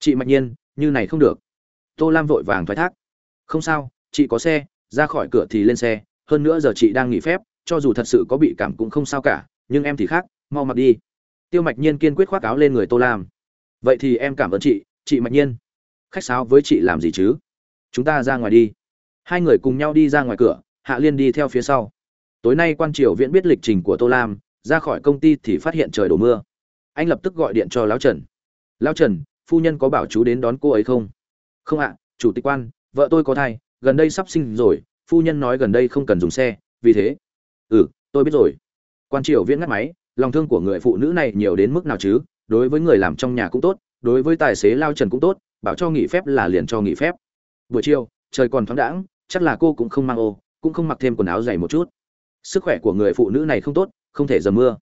chị mạch nhiên, như này không được. Tô lam vội vàng thoái thác. Không sao, chị có xe, ra khỏi cửa thì lên xe, hơn nữa giờ chị đang nghỉ phép, cho dù thật sự có bị cảm cũng không sao cả, nhưng em thì khác, mau mặc đi. Tiêu mạch nhiên kiên quyết khoác áo lên người tô lam. Vậy thì em cảm ơn chị chị mạch nhiên. Khách sáo với chị làm gì chứ? Chúng ta ra ngoài đi. Hai người cùng nhau đi ra ngoài cửa, hạ liên đi theo phía sau. Tối nay quan triều viễn biết lịch trình của tô lam, ra khỏi công ty thì phát hiện trời đổ mưa. Anh lập tức gọi điện cho lão trần. Lão trần phu nhân có bảo chú đến đón cô ấy không? Không ạ, chủ tịch quan, vợ tôi có thai, gần đây sắp sinh rồi, phu nhân nói gần đây không cần dùng xe, vì thế. Ừ tôi biết rồi. Quan triều viễn ngắt máy, lòng thương của người phụ nữ này nhiều đến mức nào chứ? Đối với người làm trong nhà cũng tốt, đối với tài xế lao trần cũng tốt, bảo cho nghỉ phép là liền cho nghỉ phép. Buổi chiều, trời còn thoáng đãng, chắc là cô cũng không mang ô, cũng không mặc thêm quần áo dày một chút. Sức khỏe của người phụ nữ này không tốt, không thể dầm mưa.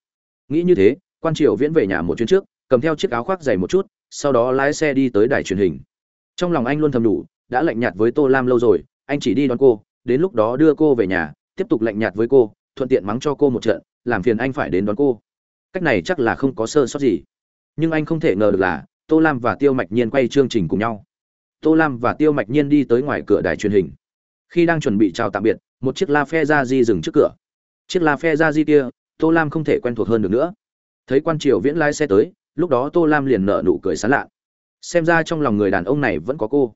Nghĩ như thế, quan triều viễn về nhà một chuyến trước, cầm theo chiếc áo khoác dày một chút sau đó lái xe đi tới đài truyền hình. Trong lòng anh luôn thầm đủ, đã lạnh nhạt với tô lam lâu rồi, anh chỉ đi đón cô, đến lúc đó đưa cô về nhà, tiếp tục lạnh nhạt với cô, thuận tiện mắng cho cô một trận, làm phiền anh phải đến đón cô. Cách này chắc là không có sơ sót gì. Nhưng anh không thể ngờ được là, tô lam và tiêu mạch nhiên quay chương trình cùng nhau. Tô lam và tiêu mạch nhiên đi tới ngoài cửa đài truyền hình. Khi đang chuẩn bị chào tạm biệt, một chiếc la phe ra di dừng trước cửa. Chiếc la phe ra di kia, tô lam không thể quen thuộc hơn được nữa. Thấy quan triều viễn lái xe tới lúc đó tô lam liền nở nụ cười sán lạ. Xem ra trong lòng người đàn ông này vẫn có cô.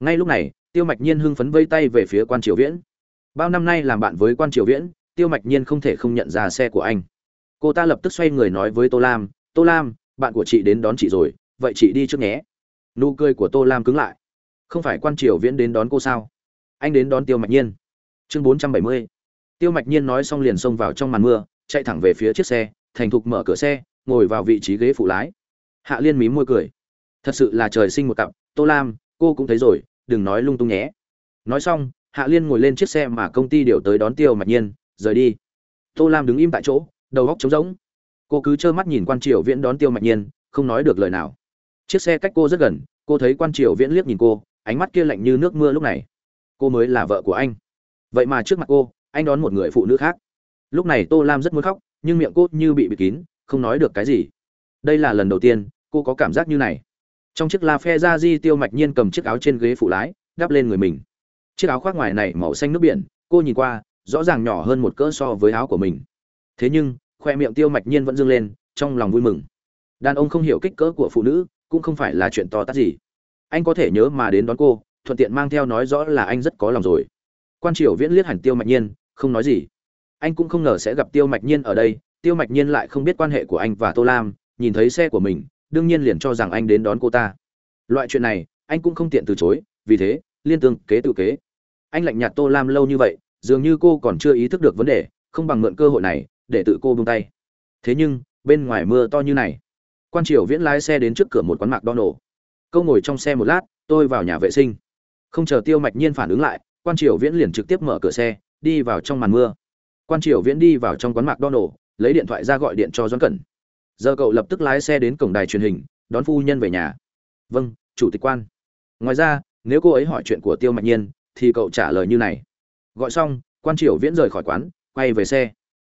Ngay lúc này, tiêu mạch nhiên hưng phấn vây tay về phía quan triều viễn. Bao năm nay làm bạn với quan triều viễn, tiêu mạch nhiên không thể không nhận ra xe của anh. Cô ta lập tức xoay người nói với tô lam tô lam, bạn của chị đến đón chị rồi, vậy chị đi trước nhé. Nụ cười của tô lam cứng lại. Không phải quan triều viễn đến đón cô sao? Anh đến đón tiêu mạch nhiên. Chương bốn trăm bảy mươi. Tiêu mạch nhiên nói xong liền xông vào trong màn mưa, chạy thẳng về phía chiếc xe, thành thục mở cửa xe ngồi vào vị trí ghế phụ lái. Hạ liên mím môi cười. Thật sự là trời sinh một cặp, tô lam, cô cũng thấy rồi, đừng nói lung tung nhé. Nói xong, hạ liên ngồi lên chiếc xe mà công ty điều tới đón tiêu mạch nhiên, rời đi. Tô lam đứng im tại chỗ, đầu góc trống rỗng. Cô cứ trơ mắt nhìn quan triều viễn đón tiêu mạch nhiên, không nói được lời nào. Chiếc xe cách cô rất gần, cô thấy quan triều viễn liếc nhìn cô, ánh mắt kia lạnh như nước mưa lúc này. Cô mới là vợ của anh. Vậy mà trước mặt cô, anh đón một người phụ nữ khác. Lúc này tô lam rất muốn khóc, nhưng miệng cô như bị bịt kín không nói được cái gì. Đây là lần đầu tiên, cô có cảm giác như này. Trong chiếc la phe ra di tiêu mạch nhiên cầm chiếc áo trên ghế phụ lái, đắp lên người mình. Chiếc áo khoác ngoài này màu xanh nước biển, cô nhìn qua, rõ ràng nhỏ hơn một cỡ so với áo của mình. Thế nhưng, khoe miệng tiêu mạch nhiên vẫn dâng lên, trong lòng vui mừng. Đàn ông không hiểu kích cỡ của phụ nữ, cũng không phải là chuyện to tát gì. Anh có thể nhớ mà đến đón cô, thuận tiện mang theo nói rõ là anh rất có lòng rồi. Quan triều viễn liếc hẳn tiêu mạch nhiên, không nói gì. Anh cũng không ngờ sẽ gặp tiêu mạch nhiên ở đây tiêu mạch nhiên lại không biết quan hệ của anh và tô lam, nhìn thấy xe của mình, đương nhiên liền cho rằng anh đến đón cô ta. Loại chuyện này, anh cũng không tiện từ chối, vì thế, liên tương, kế tự kế. Anh lạnh nhạt tô lam lâu như vậy, dường như cô còn chưa ý thức được vấn đề, không bằng mượn cơ hội này, để tự cô buông tay. Thế nhưng, bên ngoài mưa to như này. Quan triều viễn lái xe đến trước cửa một quán mạc đo nổ. Câu ngồi trong xe một lát, tôi vào nhà vệ sinh. Không chờ tiêu mạch nhiên phản ứng lại, quan triều viễn liền trực tiếp mở cửa xe, đi vào trong màn mưa. Quan triều viễn đi vào trong quán mạc đo nổ lấy điện thoại ra gọi điện cho doãn cẩn. Giờ cậu lập tức lái xe đến cổng đài truyền hình, đón phu nhân về nhà. Vâng chủ tịch quan. Ngoài ra, nếu cô ấy hỏi chuyện của tiêu mạch nhiên, thì cậu trả lời như này. Gọi xong, quan triều viễn rời khỏi quán, quay về xe.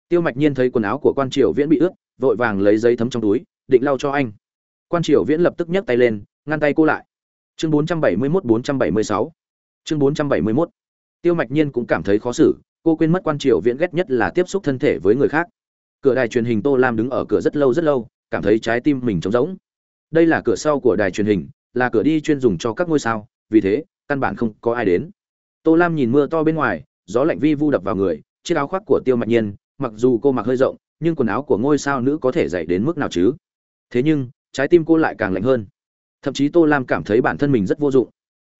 Tiêu mạch nhiên thấy quần áo của quan triều viễn bị ướt, vội vàng lấy giấy thấm trong túi, định lau cho anh. Quan triều viễn lập tức nhấc tay lên, ngăn tay cô lại. Chương 471-476 chương 471 tiêu mạch nhiên cũng cảm thấy khó xử, cô quên mất quan triều viễn ghét nhất là tiếp xúc thân thể với người khác cửa đài truyền hình tô lam đứng ở cửa rất lâu rất lâu, cảm thấy trái tim mình trống rỗng. Đây là cửa sau của đài truyền hình, là cửa đi chuyên dùng cho các ngôi sao, vì thế, căn bản không có ai đến. Tô lam nhìn mưa to bên ngoài, gió lạnh vi vu đập vào người, chiếc áo khoác của tiêu mạch nhiên, mặc dù cô mặc hơi rộng, nhưng quần áo của ngôi sao nữ có thể dày đến mức nào chứ? Thế nhưng, trái tim cô lại càng lạnh hơn. Thậm chí tô lam cảm thấy bản thân mình rất vô dụng.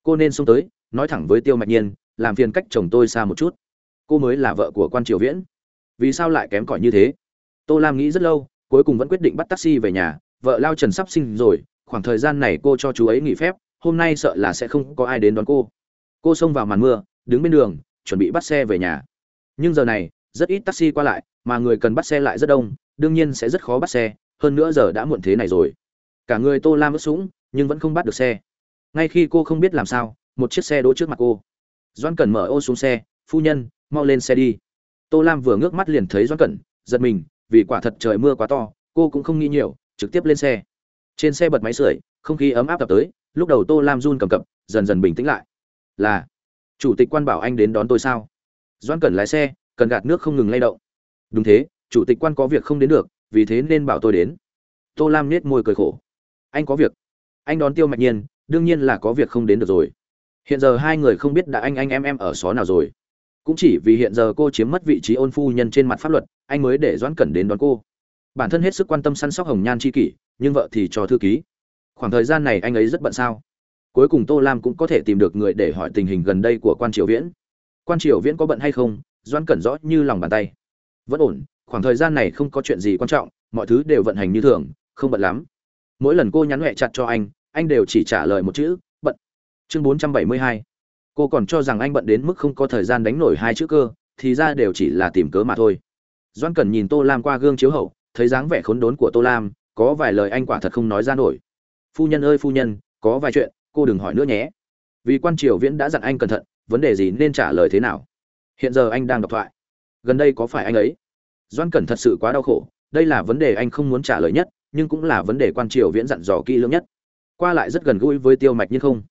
Cô nên xông tới, nói thẳng với tiêu mạch nhiên, làm phiền cách chồng tôi xa một chút. Cô mới là vợ của quan triều viễn. Vì sao lại kém cỏi như thế? Tô lam nghĩ rất lâu, cuối cùng vẫn quyết định bắt taxi về nhà. Vợ lao trần sắp sinh rồi, khoảng thời gian này cô cho chú ấy nghỉ phép, hôm nay sợ là sẽ không có ai đến đón cô. Cô xông vào màn mưa, đứng bên đường, chuẩn bị bắt xe về nhà. Nhưng giờ này, rất ít taxi qua lại, mà người cần bắt xe lại rất đông, đương nhiên sẽ rất khó bắt xe, hơn nữa giờ đã muộn thế này rồi. Cả người tô lam ướt sũng, nhưng vẫn không bắt được xe. Ngay khi cô không biết làm sao, một chiếc xe đỗ trước mặt cô. Doan cẩn mở ô xuống xe, phu nhân, mau lên xe đi. Tô lam vừa ngước mắt liền thấy doan cẩn, giật mình vì quả thật trời mưa quá to, cô cũng không nghĩ nhiều, trực tiếp lên xe. Trên xe bật máy sưởi, không khí ấm áp tập tới, lúc đầu tô lam run cầm cập, dần dần bình tĩnh lại. Là, chủ tịch quan bảo anh đến đón tôi sao? Doan cần lái xe, cần gạt nước không ngừng lay động. Đúng thế, chủ tịch quan có việc không đến được, vì thế nên bảo tôi đến. Tô lam nết môi cười khổ. Anh có việc. Anh đón tiêu mạch nhiên, đương nhiên là có việc không đến được rồi. Hiện giờ hai người không biết đã anh anh em em ở xó nào rồi. Cũng chỉ vì hiện giờ cô chiếm mất vị trí ôn phu nhân trên mặt pháp luật anh mới để doãn cẩn đến đón cô. Bản thân hết sức quan tâm săn sóc hồng nhan c h i kỷ, nhưng vợ thì cho thư ký. Khoảng thời gian này anh ấy rất bận sao? Cuối cùng tô lam cũng có thể tìm được người để hỏi tình hình gần đây của quan triều viễn. Quan triều viễn có bận hay không? Doãn cẩn rõ như lòng bàn tay. Vẫn ổn, khoảng thời gian này không có chuyện gì quan trọng, mọi thứ đều vận hành như thường, không bận lắm. Mỗi lần cô nhắn huệ chặt cho anh anh đều chỉ trả lời một chữ, bận. Chương bốn trăm bảy mươi hai. Cô còn cho rằng anh bận đến mức không có thời gian đánh nổi hai chữ cơ, thì ra đều chỉ là tìm cớ mà thôi doan cần nhìn tô lam qua gương chiếu hậu, thấy dáng vẻ khốn đốn của tô lam, có vài lời anh quả thật không nói ra nổi. Phu nhân ơi, phu nhân, có vài chuyện, cô đừng hỏi nữa nhé. Vì quan triều viễn đã dặn anh cẩn thận, vấn đề gì nên trả lời thế nào? Hiện giờ anh đang đọc thoại. Gần đây có phải anh ấy? Doan cẩn thật sự quá đau khổ, đây là vấn đề anh không muốn trả lời nhất, nhưng cũng là vấn đề quan triều viễn dặn dò kỹ lưỡng nhất. Qua lại rất gần gũi với tiêu mạch nhưng không?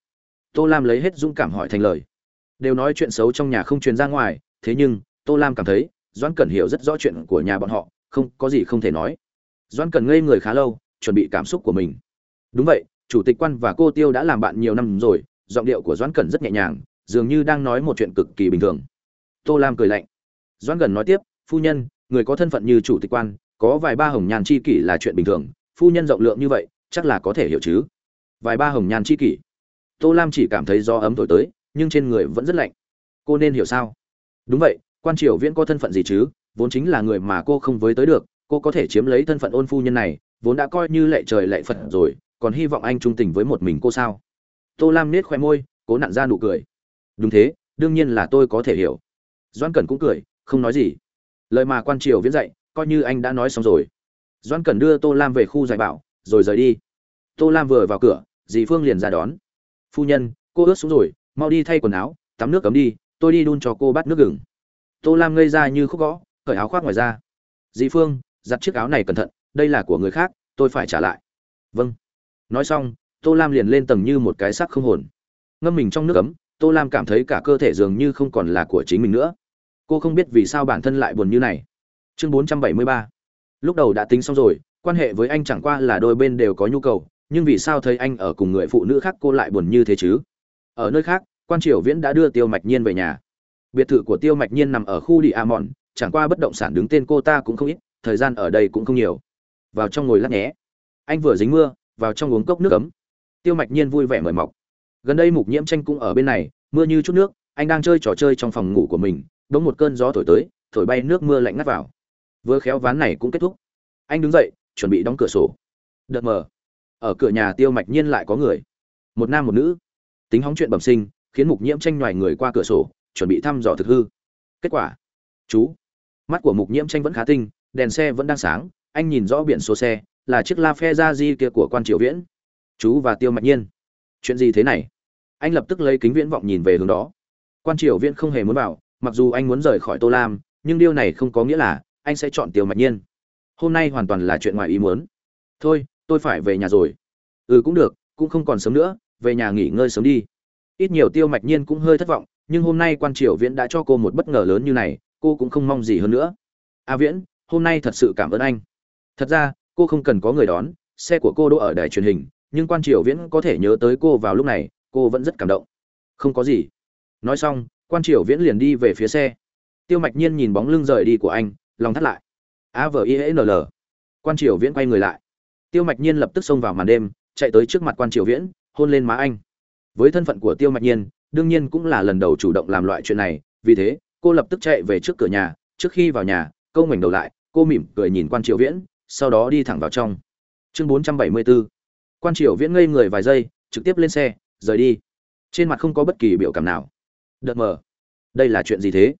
Tô lam lấy hết dũng cảm hỏi thành lời. Đều nói chuyện xấu trong nhà không truyền ra ngoài, thế nhưng, tô lam cảm thấy doãn Cần hiểu rất rõ chuyện của nhà bọn họ, không, có gì không thể nói. Doãn Cần ngây người khá lâu, chuẩn bị cảm xúc của mình. Đúng vậy, chủ tịch quan và cô tiêu đã làm bạn nhiều năm rồi, giọng điệu của doãn Cần rất nhẹ nhàng, dường như đang nói một chuyện cực kỳ bình thường. Tô lam cười lạnh. Doãn Cần nói tiếp, phu nhân, người có thân phận như chủ tịch quan, có vài ba hồng nhàn chi kỷ là chuyện bình thường, phu nhân rộng lượng như vậy, chắc là có thể hiểu chứ? Vài ba hồng nhàn chi kỷ. Tô lam chỉ cảm thấy gió ấm thổi tới, nhưng trên người vẫn rất lạnh. Cô nên hiểu sao? Đúng vậy quan triều viễn có thân phận gì chứ? Vốn chính là người mà cô không với tới được, cô có thể chiếm lấy thân phận ôn phu nhân này, vốn đã coi như lệ trời lệ phật rồi, còn hy vọng anh trung tình với một mình cô sao? Tô lam nết khoe môi, cố nặn ra nụ cười. Đúng thế, đương nhiên là tôi có thể hiểu. Doan cẩn cũng cười, không nói gì. Lời mà quan triều viễn dạy, coi như anh đã nói xong rồi. Doan cẩn đưa tô lam về khu giải bảo, rồi rời đi. Tô lam vừa vào cửa, dì phương liền ra đón. Phu nhân, cô ướt xuống rồi, mau đi thay quần áo, tắm nước cấm đi, tôi đi đun cho cô bát nước gừng tô lam ngây ra như khúc gõ, cởi áo khoác ngoài ra. Di phương, giặt chiếc áo này cẩn thận, đây là của người khác, tôi phải trả lại. Vâng. Nói xong, tô lam liền lên tầng như một cái sắc không hồn. Ngâm mình trong nước cấm tô lam cảm thấy cả cơ thể dường như không còn là của chính mình nữa. Cô không biết vì sao bản thân lại buồn như này. Chương bốn trăm bảy mươi ba. Lúc đầu đã tính xong rồi, quan hệ với anh chẳng qua là đôi bên đều có nhu cầu, nhưng vì sao thấy anh ở cùng người phụ nữ khác cô lại buồn như thế chứ? Ở nơi khác, quan triều viễn đã đưa tiêu mạch nhiên về nhà biệt thự của tiêu mạch nhiên nằm ở khu đi a mòn chẳng qua bất động sản đứng tên cô ta cũng không ít, thời gian ở đây cũng không nhiều. Vào trong ngồi lát nhé. Anh vừa dính mưa, vào trong uống cốc nước ấm. Tiêu mạch nhiên vui vẻ mời mọc. Gần đây mục nhiễm tranh cũng ở bên này, mưa như chút nước, anh đang chơi trò chơi trong phòng ngủ của mình, đống một cơn gió thổi tới, thổi bay nước mưa lạnh ngắt vào. Vừa khéo ván này cũng kết thúc. Anh đứng dậy, chuẩn bị đóng cửa sổ. Đợt mờ. Ở cửa nhà tiêu mạch nhiên lại có người. Một nam một nữ. Tính hóng chuyện bẩm sinh, khiến mục nhiễm tranh nhoài người qua cửa sổ chuẩn bị thăm dò thực hư. Kết quả, chú, mắt của mục nhiễm tranh vẫn khá tinh, đèn xe vẫn đang sáng, anh nhìn rõ biển số xe, là chiếc la phe ra di kia của quan triều viễn. Chú và tiêu mạch nhiên. Chuyện gì thế này? Anh lập tức lấy kính viễn vọng nhìn về hướng đó. Quan triều viễn không hề muốn vào, mặc dù anh muốn rời khỏi tô lam, nhưng điều này không có nghĩa là anh sẽ chọn tiêu mạch nhiên. Hôm nay hoàn toàn là chuyện ngoài ý muốn. Thôi, tôi phải về nhà rồi. Ừ cũng được, cũng không còn sớm nữa, về nhà nghỉ ngơi sớm đi. Ít nhiều tiêu mạch nhiên cũng hơi thất vọng nhưng hôm nay quan triều viễn đã cho cô một bất ngờ lớn như này, cô cũng không mong gì hơn nữa. A viễn, hôm nay thật sự cảm ơn anh. Thật ra, cô không cần có người đón, xe của cô đỗ ở đài truyền hình, nhưng quan triều viễn có thể nhớ tới cô vào lúc này, cô vẫn rất cảm động. Không có gì. Nói xong, quan triều viễn liền đi về phía xe. Tiêu mạch nhiên nhìn bóng lưng rời đi của anh, lòng thắt lại. A v i n l. Quan triều viễn quay người lại. Tiêu mạch nhiên lập tức xông vào màn đêm, chạy tới trước mặt quan triều viễn, hôn lên má anh. Với thân phận của tiêu mạch nhiên đương nhiên cũng là lần đầu chủ động làm loại chuyện này, vì thế, cô lập tức chạy về trước cửa nhà, trước khi vào nhà, câu ngoảnh đầu lại, cô mỉm cười nhìn quan triều viễn, sau đó đi thẳng vào trong. Chương bốn trăm bảy mươi 474 quan triều viễn ngây người vài giây, trực tiếp lên xe, rời đi. Trên mặt không có bất kỳ biểu cảm nào. Đợt mờ. Đây là chuyện gì thế?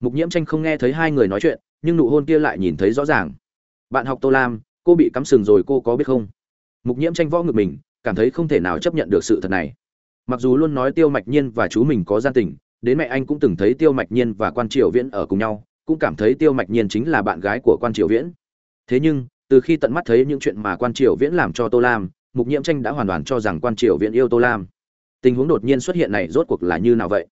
Mục nhiễm tranh không nghe thấy hai người nói chuyện, nhưng nụ hôn kia lại nhìn thấy rõ ràng. Bạn học tô lam, cô bị cắm sừng rồi cô có biết không? Mục nhiễm tranh võ ngực mình, cảm thấy không thể nào chấp nhận được sự thật này mặc dù luôn nói tiêu mạch nhiên và chú mình có gian tình, đến mẹ anh cũng từng thấy tiêu mạch nhiên và quan triều viễn ở cùng nhau, cũng cảm thấy tiêu mạch nhiên chính là bạn gái của quan triều viễn. Thế nhưng, từ khi tận mắt thấy những chuyện mà quan triều viễn làm cho tô lam, mục nhiễm tranh đã hoàn toàn cho rằng quan triều viễn yêu tô lam. Tình huống đột nhiên xuất hiện này rốt cuộc là như nào vậy?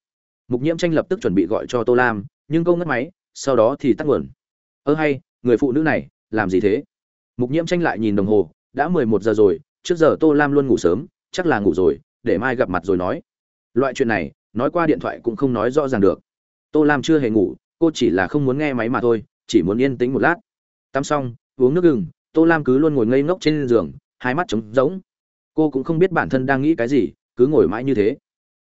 Mục nhiễm tranh lập tức chuẩn bị gọi cho tô lam, nhưng câu ngất máy, sau đó thì tắt nguồn. Ơ hay, người phụ nữ này, làm gì thế? Mục nhiễm tranh lại nhìn đồng hồ, đã mười một giờ rồi, trước giờ tô lam luôn ngủ sớm, chắc là ngủ rồi để mai gặp mặt rồi nói. Loại chuyện này, nói qua điện thoại cũng không nói rõ ràng được. Tô lam chưa hề ngủ, cô chỉ là không muốn nghe máy mà thôi, chỉ muốn yên tĩnh một lát. Tắm xong, uống nước gừng, tô lam cứ luôn ngồi ngây ngốc trên giường, hai mắt trống rỗng. Cô cũng không biết bản thân đang nghĩ cái gì, cứ ngồi mãi như thế.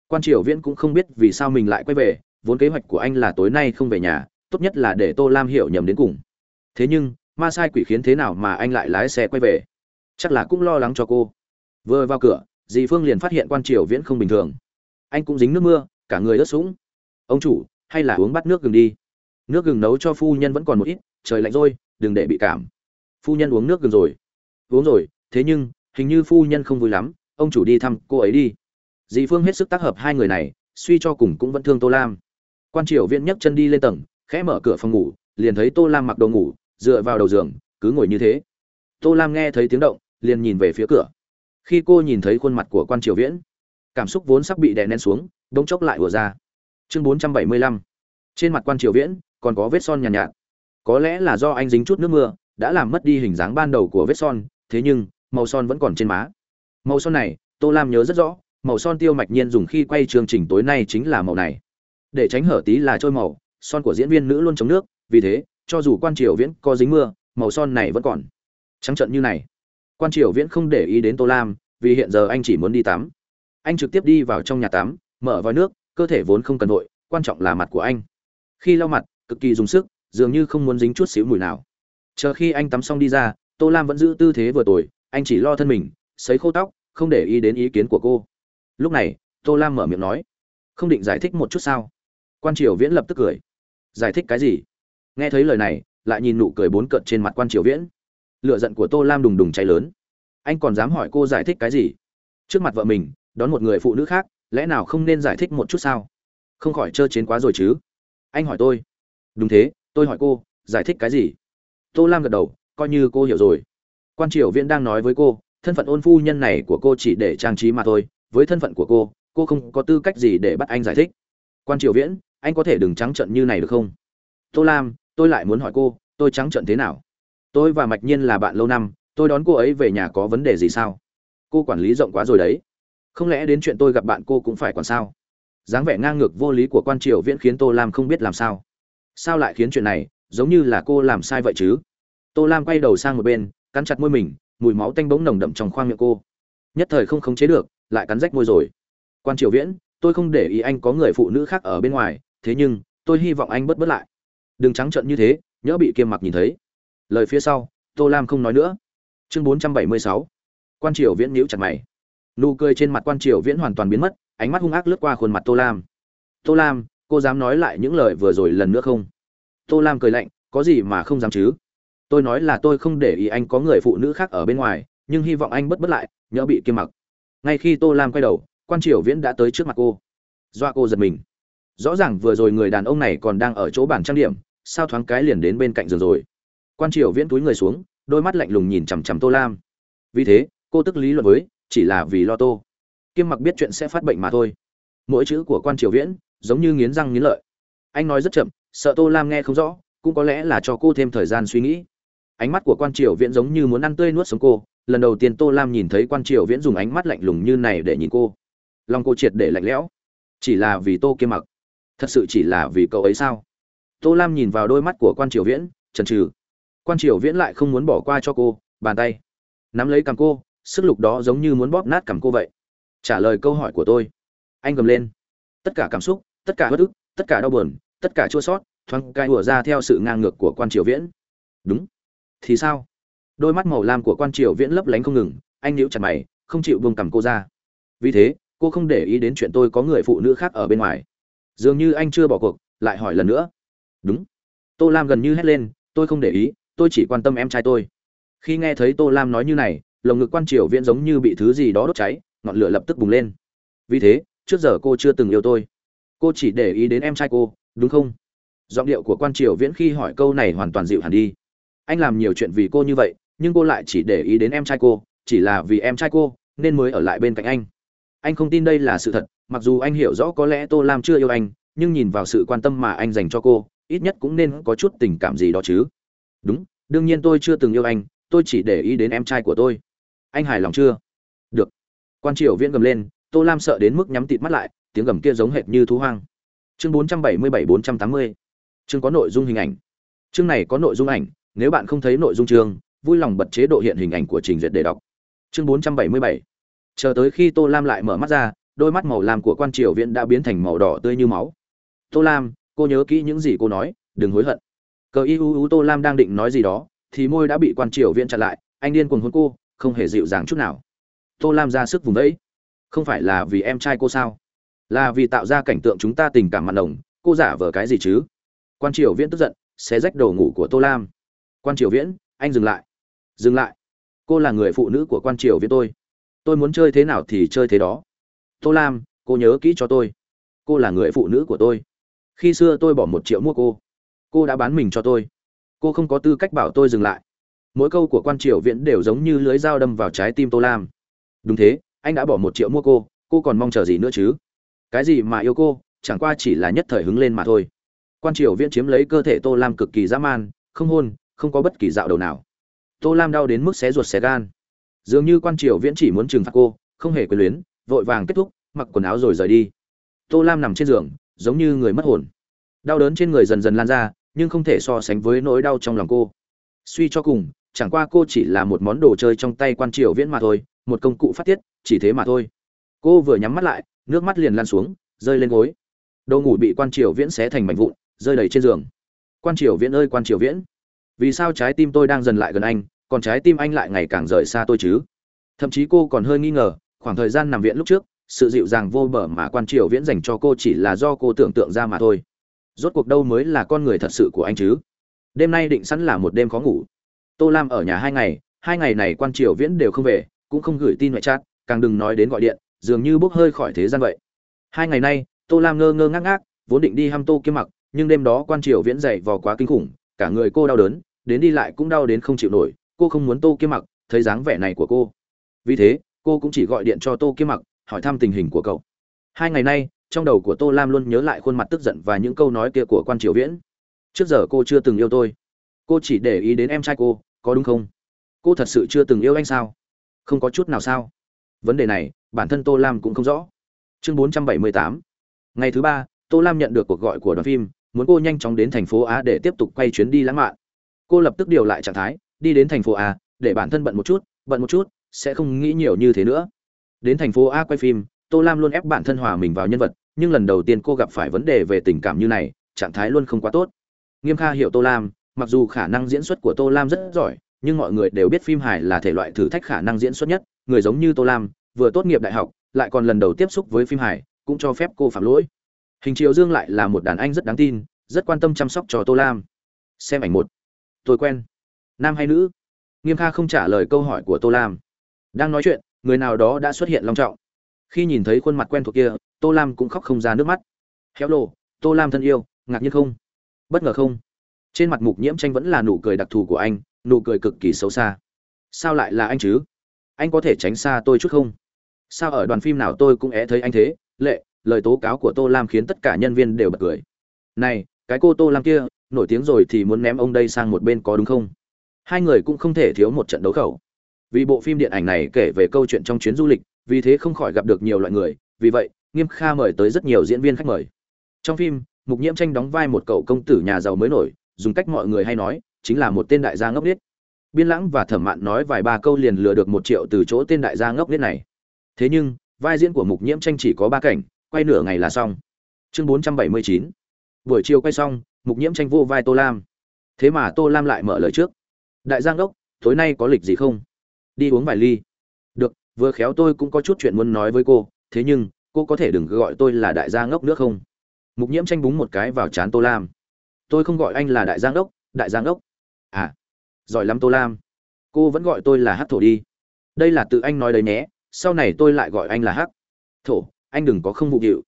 Quan triều viễn cũng không biết vì sao mình lại quay về, vốn kế hoạch của anh là tối nay không về nhà, tốt nhất là để tô lam hiểu nhầm đến cùng. Thế nhưng, ma sai quỷ khiến thế nào mà anh lại lái xe quay về? Chắc là cũng lo lắng cho cô. Vừa vào cửa dì phương liền phát hiện quan triều viễn không bình thường. Anh cũng dính nước mưa, cả người ướt sũng. Ông chủ, hay là uống bát nước gừng đi. Nước gừng nấu cho phu nhân vẫn còn một ít, trời lạnh rồi, đừng để bị cảm. Phu nhân uống nước gừng rồi. Uống rồi, thế nhưng, hình như phu nhân không vui lắm, ông chủ đi thăm cô ấy đi. Dì phương hết sức tác hợp hai người này, suy cho cùng cũng vẫn thương tô lam. Quan triều viễn nhấc chân đi lên tầng, khẽ mở cửa phòng ngủ, liền thấy tô lam mặc đồ ngủ, dựa vào đầu giường, cứ ngồi như thế. Tô lam nghe thấy tiếng động, liền nhìn về phía cửa khi cô nhìn thấy khuôn mặt của quan triều viễn cảm xúc vốn sắp bị đè nén xuống bỗng chốc lại ùa ra. Chương bốn trăm bảy mươi lăm. Trên mặt quan triều viễn còn có vết son nhàn nhạt, nhạt. Có lẽ là do anh dính chút nước mưa đã làm mất đi hình dáng ban đầu của vết son thế nhưng màu son vẫn còn trên má. Màu son này tô lam nhớ rất rõ màu son tiêu mạch nhiên dùng khi quay chương trình tối nay chính là màu này. Để tránh hở tí là trôi màu son của diễn viên nữ luôn chống nước vì thế cho dù quan triều viễn có dính mưa màu son này vẫn còn. Trắng trận như này quan triều viễn không để ý đến tô lam, vì hiện giờ anh chỉ muốn đi tắm. Anh trực tiếp đi vào trong nhà tắm, mở vòi nước, cơ thể vốn không cần vội, quan trọng là mặt của anh. Khi lau mặt, cực kỳ dùng sức, dường như không muốn dính chút xíu mùi nào. Chờ khi anh tắm xong đi ra, tô lam vẫn giữ tư thế vừa tồi, anh chỉ lo thân mình, sấy khô tóc, không để ý đến ý kiến của cô. Lúc này, tô lam mở miệng nói, không định giải thích một chút sao? Quan triều viễn lập tức cười, giải thích cái gì? Nghe thấy lời này, lại nhìn nụ cười bốn cận trên mặt quan triều viễn lựa giận của tô lam đùng đùng cháy lớn. Anh còn dám hỏi cô giải thích cái gì? Trước mặt vợ mình, đón một người phụ nữ khác, lẽ nào không nên giải thích một chút sao? Không khỏi trơ chiến quá rồi chứ. Anh hỏi tôi. Đúng thế, tôi hỏi cô, giải thích cái gì? Tô lam gật đầu, coi như cô hiểu rồi. Quan triều viễn đang nói với cô, thân phận ôn phu nhân này của cô chỉ để trang trí mà thôi. Với thân phận của cô cô không có tư cách gì để bắt anh giải thích. Quan triều viễn, anh có thể đừng trắng trận như này được không? Tô lam, tôi lại muốn hỏi cô, tôi trắng trận thế nào? Tôi và mạch nhiên là bạn lâu năm, tôi đón cô ấy về nhà có vấn đề gì sao? Cô quản lý rộng quá rồi đấy. Không lẽ đến chuyện tôi gặp bạn cô cũng phải còn sao? Dáng vẻ ngang ngược vô lý của quan triều viễn khiến tô lam không biết làm sao. Sao lại khiến chuyện này, giống như là cô làm sai vậy chứ? Tô lam quay đầu sang một bên, cắn chặt môi mình, mùi máu tanh bỗng nồng đậm trong khoang miệng cô. Nhất thời không khống chế được, lại cắn rách môi rồi. Quan triều viễn, tôi không để ý anh có người phụ nữ khác ở bên ngoài, thế nhưng, tôi hy vọng anh bớt bớt lại. Đừng trắng trợn như thế, nhỡ bị kiêm mặc nhìn thấy lời phía sau, tô lam không nói nữa. Chương bốn trăm bảy mươi sáu. Quan triều viễn nhíu chặt mày. Nụ cười trên mặt quan triều viễn hoàn toàn biến mất, ánh mắt hung ác lướt qua khuôn mặt tô lam. Tô lam, cô dám nói lại những lời vừa rồi lần nữa không? Tô lam cười lạnh, có gì mà không dám chứ? Tôi nói là tôi không để ý anh có người phụ nữ khác ở bên ngoài, nhưng hy vọng anh bất bất lại, nhỡ bị kiêm mặc. Ngay khi tô lam quay đầu, quan triều viễn đã tới trước mặt cô. Doa cô giật mình. Rõ ràng vừa rồi người đàn ông này còn đang ở chỗ bản trang điểm, sao thoáng cái liền đến bên cạnh giường rồi? Quan triều viễn túi người xuống, đôi mắt lạnh lùng nhìn chằm chằm tô lam. Vì thế, cô tức lý luận với, chỉ là vì lo tô. Kiêm mặc biết chuyện sẽ phát bệnh mà thôi. Mỗi chữ của quan triều viễn, giống như nghiến răng nghiến lợi. Anh nói rất chậm, sợ tô lam nghe không rõ, cũng có lẽ là cho cô thêm thời gian suy nghĩ. Ánh mắt của quan triều viễn giống như muốn ăn tươi nuốt sống cô. Lần đầu tiên tô lam nhìn thấy quan triều viễn dùng ánh mắt lạnh lùng như này để nhìn cô. Lòng cô triệt để lạnh lẽo. Chỉ là vì tô kiêm mặc. Thật sự chỉ là vì cậu ấy sao? Tô lam nhìn vào đôi mắt của quan triều viễn trần trừ quan triều viễn lại không muốn bỏ qua cho cô, bàn tay. Nắm lấy cằm cô, sức lục đó giống như muốn bóp nát cằm cô vậy. Trả lời câu hỏi của tôi. Anh gầm lên. Tất cả cảm xúc, tất cả bất ức, tất cả đau buồn, tất cả chua sót, thoáng cai ùa ra theo sự ngang ngược của quan triều viễn. Đúng. Thì sao? Đôi mắt màu lam của quan triều viễn lấp lánh không ngừng, anh níu chặt mày, không chịu buông cằm cô ra. Vì thế, cô không để ý đến chuyện tôi có người phụ nữ khác ở bên ngoài. Dường như anh chưa bỏ cuộc, lại hỏi lần nữa. Đúng. Tô lam gần như hét lên, tôi không để ý tôi chỉ quan tâm em trai tôi. Khi nghe thấy tô lam nói như này, lồng ngực quan triều viễn giống như bị thứ gì đó đốt cháy, ngọn lửa lập tức bùng lên. Vì thế, trước giờ cô chưa từng yêu tôi. Cô chỉ để ý đến em trai cô, đúng không? Giọng điệu của quan triều viễn khi hỏi câu này hoàn toàn dịu hẳn đi. Anh làm nhiều chuyện vì cô như vậy, nhưng cô lại chỉ để ý đến em trai cô, chỉ là vì em trai cô, nên mới ở lại bên cạnh anh. Anh không tin đây là sự thật, mặc dù anh hiểu rõ có lẽ tô lam chưa yêu anh, nhưng nhìn vào sự quan tâm mà anh dành cho cô, ít nhất cũng nên có chút tình cảm gì đó chứ đúng, đương nhiên tôi chưa từng yêu anh, tôi chỉ để ý đến em trai của tôi. Anh hài lòng chưa? Được. Quan triều viễn gầm lên, tô lam sợ đến mức nhắm tịt mắt lại, tiếng gầm kia giống hệt như thú hoang. Chương 477-480 chương có nội dung hình ảnh. Chương này có nội dung ảnh, nếu bạn không thấy nội dung chương, vui lòng bật chế độ hiện hình ảnh của trình duyệt để đọc. Chương 477 chờ tới khi tô lam lại mở mắt ra, đôi mắt màu lam của quan triều viễn đã biến thành màu đỏ tươi như máu. Tô lam, cô nhớ kỹ những gì cô nói, đừng hối hận cờ y u u tô lam đang định nói gì đó thì môi đã bị quan triều viễn chặn lại anh điên cuồng hôn cô không hề dịu dàng chút nào. Tô lam ra sức vùng vẫy, không phải là vì em trai cô sao? Là vì tạo ra cảnh tượng chúng ta tình cảm mặn nồng cô giả vờ cái gì chứ? Quan triều viễn tức giận xé rách đồ ngủ của tô lam. Quan triều viễn anh dừng lại. Dừng lại. Cô là người phụ nữ của quan triều viễn tôi. Tôi muốn chơi thế nào thì chơi thế đó. Tô lam cô nhớ kỹ cho tôi. Cô là người phụ nữ của tôi. Khi xưa tôi bỏ một triệu mua cô cô đã bán mình cho tôi. Cô không có tư cách bảo tôi dừng lại. Mỗi câu của quan triều viễn đều giống như lưới dao đâm vào trái tim tô lam. Đúng thế, anh đã bỏ một triệu mua cô cô còn mong chờ gì nữa chứ? Cái gì mà yêu cô, chẳng qua chỉ là nhất thời hứng lên mà thôi. Quan triều viễn chiếm lấy cơ thể tô lam cực kỳ dã man, không hôn, không có bất kỳ dạo đầu nào. Tô lam đau đến mức xé ruột xé gan. Dường như quan triều viễn chỉ muốn trừng phạt cô, không hề quyền luyến, vội vàng kết thúc, mặc quần áo rồi rời đi. Tô lam nằm trên giường, giống như người mất hồn. Đau đớn trên người dần dần lan ra nhưng không thể so sánh với nỗi đau trong lòng cô. Suy cho cùng, chẳng qua cô chỉ là một món đồ chơi trong tay quan triều viễn mà thôi, một công cụ phát tiết, chỉ thế mà thôi. Cô vừa nhắm mắt lại, nước mắt liền lan xuống, rơi lên gối. Đồ ngủ bị quan triều viễn xé thành mảnh vụn, rơi đầy trên giường. Quan triều viễn ơi, quan triều viễn. Vì sao trái tim tôi đang dần lại gần anh, còn trái tim anh lại ngày càng rời xa tôi chứ? Thậm chí cô còn hơi nghi ngờ, khoảng thời gian nằm viện lúc trước, sự dịu dàng vô bờ mà quan triều viễn dành cho cô chỉ là do cô tưởng tượng ra mà thôi rốt cuộc đâu mới là con người thật sự của anh chứ? Đêm nay định sẵn là một đêm khó ngủ. Tô lam ở nhà hai ngày hai ngày này quan triều viễn đều không về, cũng không gửi tin ngoại chat càng đừng nói đến gọi điện, dường như bốc hơi khỏi thế gian vậy. Hai ngày nay, tô lam ngơ ngơ ngác ngác, vốn định đi hăm tô kiếm mặc, nhưng đêm đó quan triều viễn dậy vò quá kinh khủng, cả người cô đau đớn, đến đi lại cũng đau đến không chịu nổi, cô không muốn tô kiếm mặc, thấy dáng vẻ này của cô. Vì thế, cô cũng chỉ gọi điện cho tô kiếm mặc, hỏi thăm tình hình của cậu. Hai ngày nay trong đầu của tô lam luôn nhớ lại khuôn mặt tức giận và những câu nói kia của quan triều viễn. Trước giờ cô chưa từng yêu tôi. Cô chỉ để ý đến em trai cô, có đúng không? Cô thật sự chưa từng yêu anh sao? Không có chút nào sao? Vấn đề này, bản thân tô lam cũng không rõ. Chương 478 ngày thứ ba, tô lam nhận được cuộc gọi của đoàn phim, muốn cô nhanh chóng đến thành phố a để tiếp tục quay chuyến đi lãng mạn. Cô lập tức điều lại trạng thái, đi đến thành phố a, để bản thân bận một chút, bận một chút, sẽ không nghĩ nhiều như thế nữa. Đến thành phố a quay phim, tô lam luôn ép bản thân hòa mình vào nhân vật nhưng lần đầu tiên cô gặp phải vấn đề về tình cảm như này, trạng thái luôn không quá tốt. Nghiêm kha hiểu tô lam, mặc dù khả năng diễn xuất của tô lam rất giỏi, nhưng mọi người đều biết phim hài là thể loại thử thách khả năng diễn xuất nhất, người giống như tô lam, vừa tốt nghiệp đại học, lại còn lần đầu tiếp xúc với phim hài, cũng cho phép cô phạm lỗi. Hình triệu dương lại là một đàn anh rất đáng tin, rất quan tâm chăm sóc cho tô lam. Xem ảnh một. Tôi quen. Nam hay nữ? Nghiêm kha không trả lời câu hỏi của tô lam. Đang nói chuyện, người nào đó đã xuất hiện long trọng khi nhìn thấy khuôn mặt quen thuộc kia, tô lam cũng khóc không ra nước mắt. Héo lộ tô lam thân yêu, ngạc nhiên không? Bất ngờ không? Trên mặt mục nhiễm tranh vẫn là nụ cười đặc thù của anh, nụ cười cực kỳ xấu xa. Sao lại là anh chứ? Anh có thể tránh xa tôi chút không? Sao ở đoàn phim nào tôi cũng é thấy anh thế? Lệ, lời tố cáo của tô lam khiến tất cả nhân viên đều bật cười. Này, cái cô tô lam kia, nổi tiếng rồi thì muốn ném ông đây sang một bên có đúng không? Hai người cũng không thể thiếu một trận đấu khẩu. Vì bộ phim điện ảnh này kể về câu chuyện trong chuyến du lịch vì thế không khỏi gặp được nhiều loại người, vì vậy, nghiêm kha mời tới rất nhiều diễn viên khách mời. Trong phim, mục nhiễm tranh đóng vai một cậu công tử nhà giàu mới nổi, dùng cách mọi người hay nói, chính là một tên đại gia ngốc nghếch. Biên lãng và thẩm mạn nói vài ba câu liền lừa được một triệu từ chỗ tên đại gia ngốc nghếch này. Thế nhưng, vai diễn của mục nhiễm tranh chỉ có ba cảnh, quay nửa ngày là xong. Chương bốn trăm bảy mươi chín. Buổi chiều quay xong, mục nhiễm tranh vô vai tô lam. Thế mà tô lam lại mở lời trước. Đại giang đốc tối nay có lịch gì không? Đi uống vài ly vừa khéo tôi cũng có chút chuyện muốn nói với cô, thế nhưng, cô có thể đừng gọi tôi là đại gia ngốc nước không? Mục nhiễm tranh búng một cái vào chán tô lam. Tôi không gọi anh là đại gia đốc đại gia đốc à giỏi lắm tô lam. Cô vẫn gọi tôi là hát thổ đi. Đây là tự anh nói đấy nhé, sau này tôi lại gọi anh là hắc thổ, anh đừng có không vụ hiệu.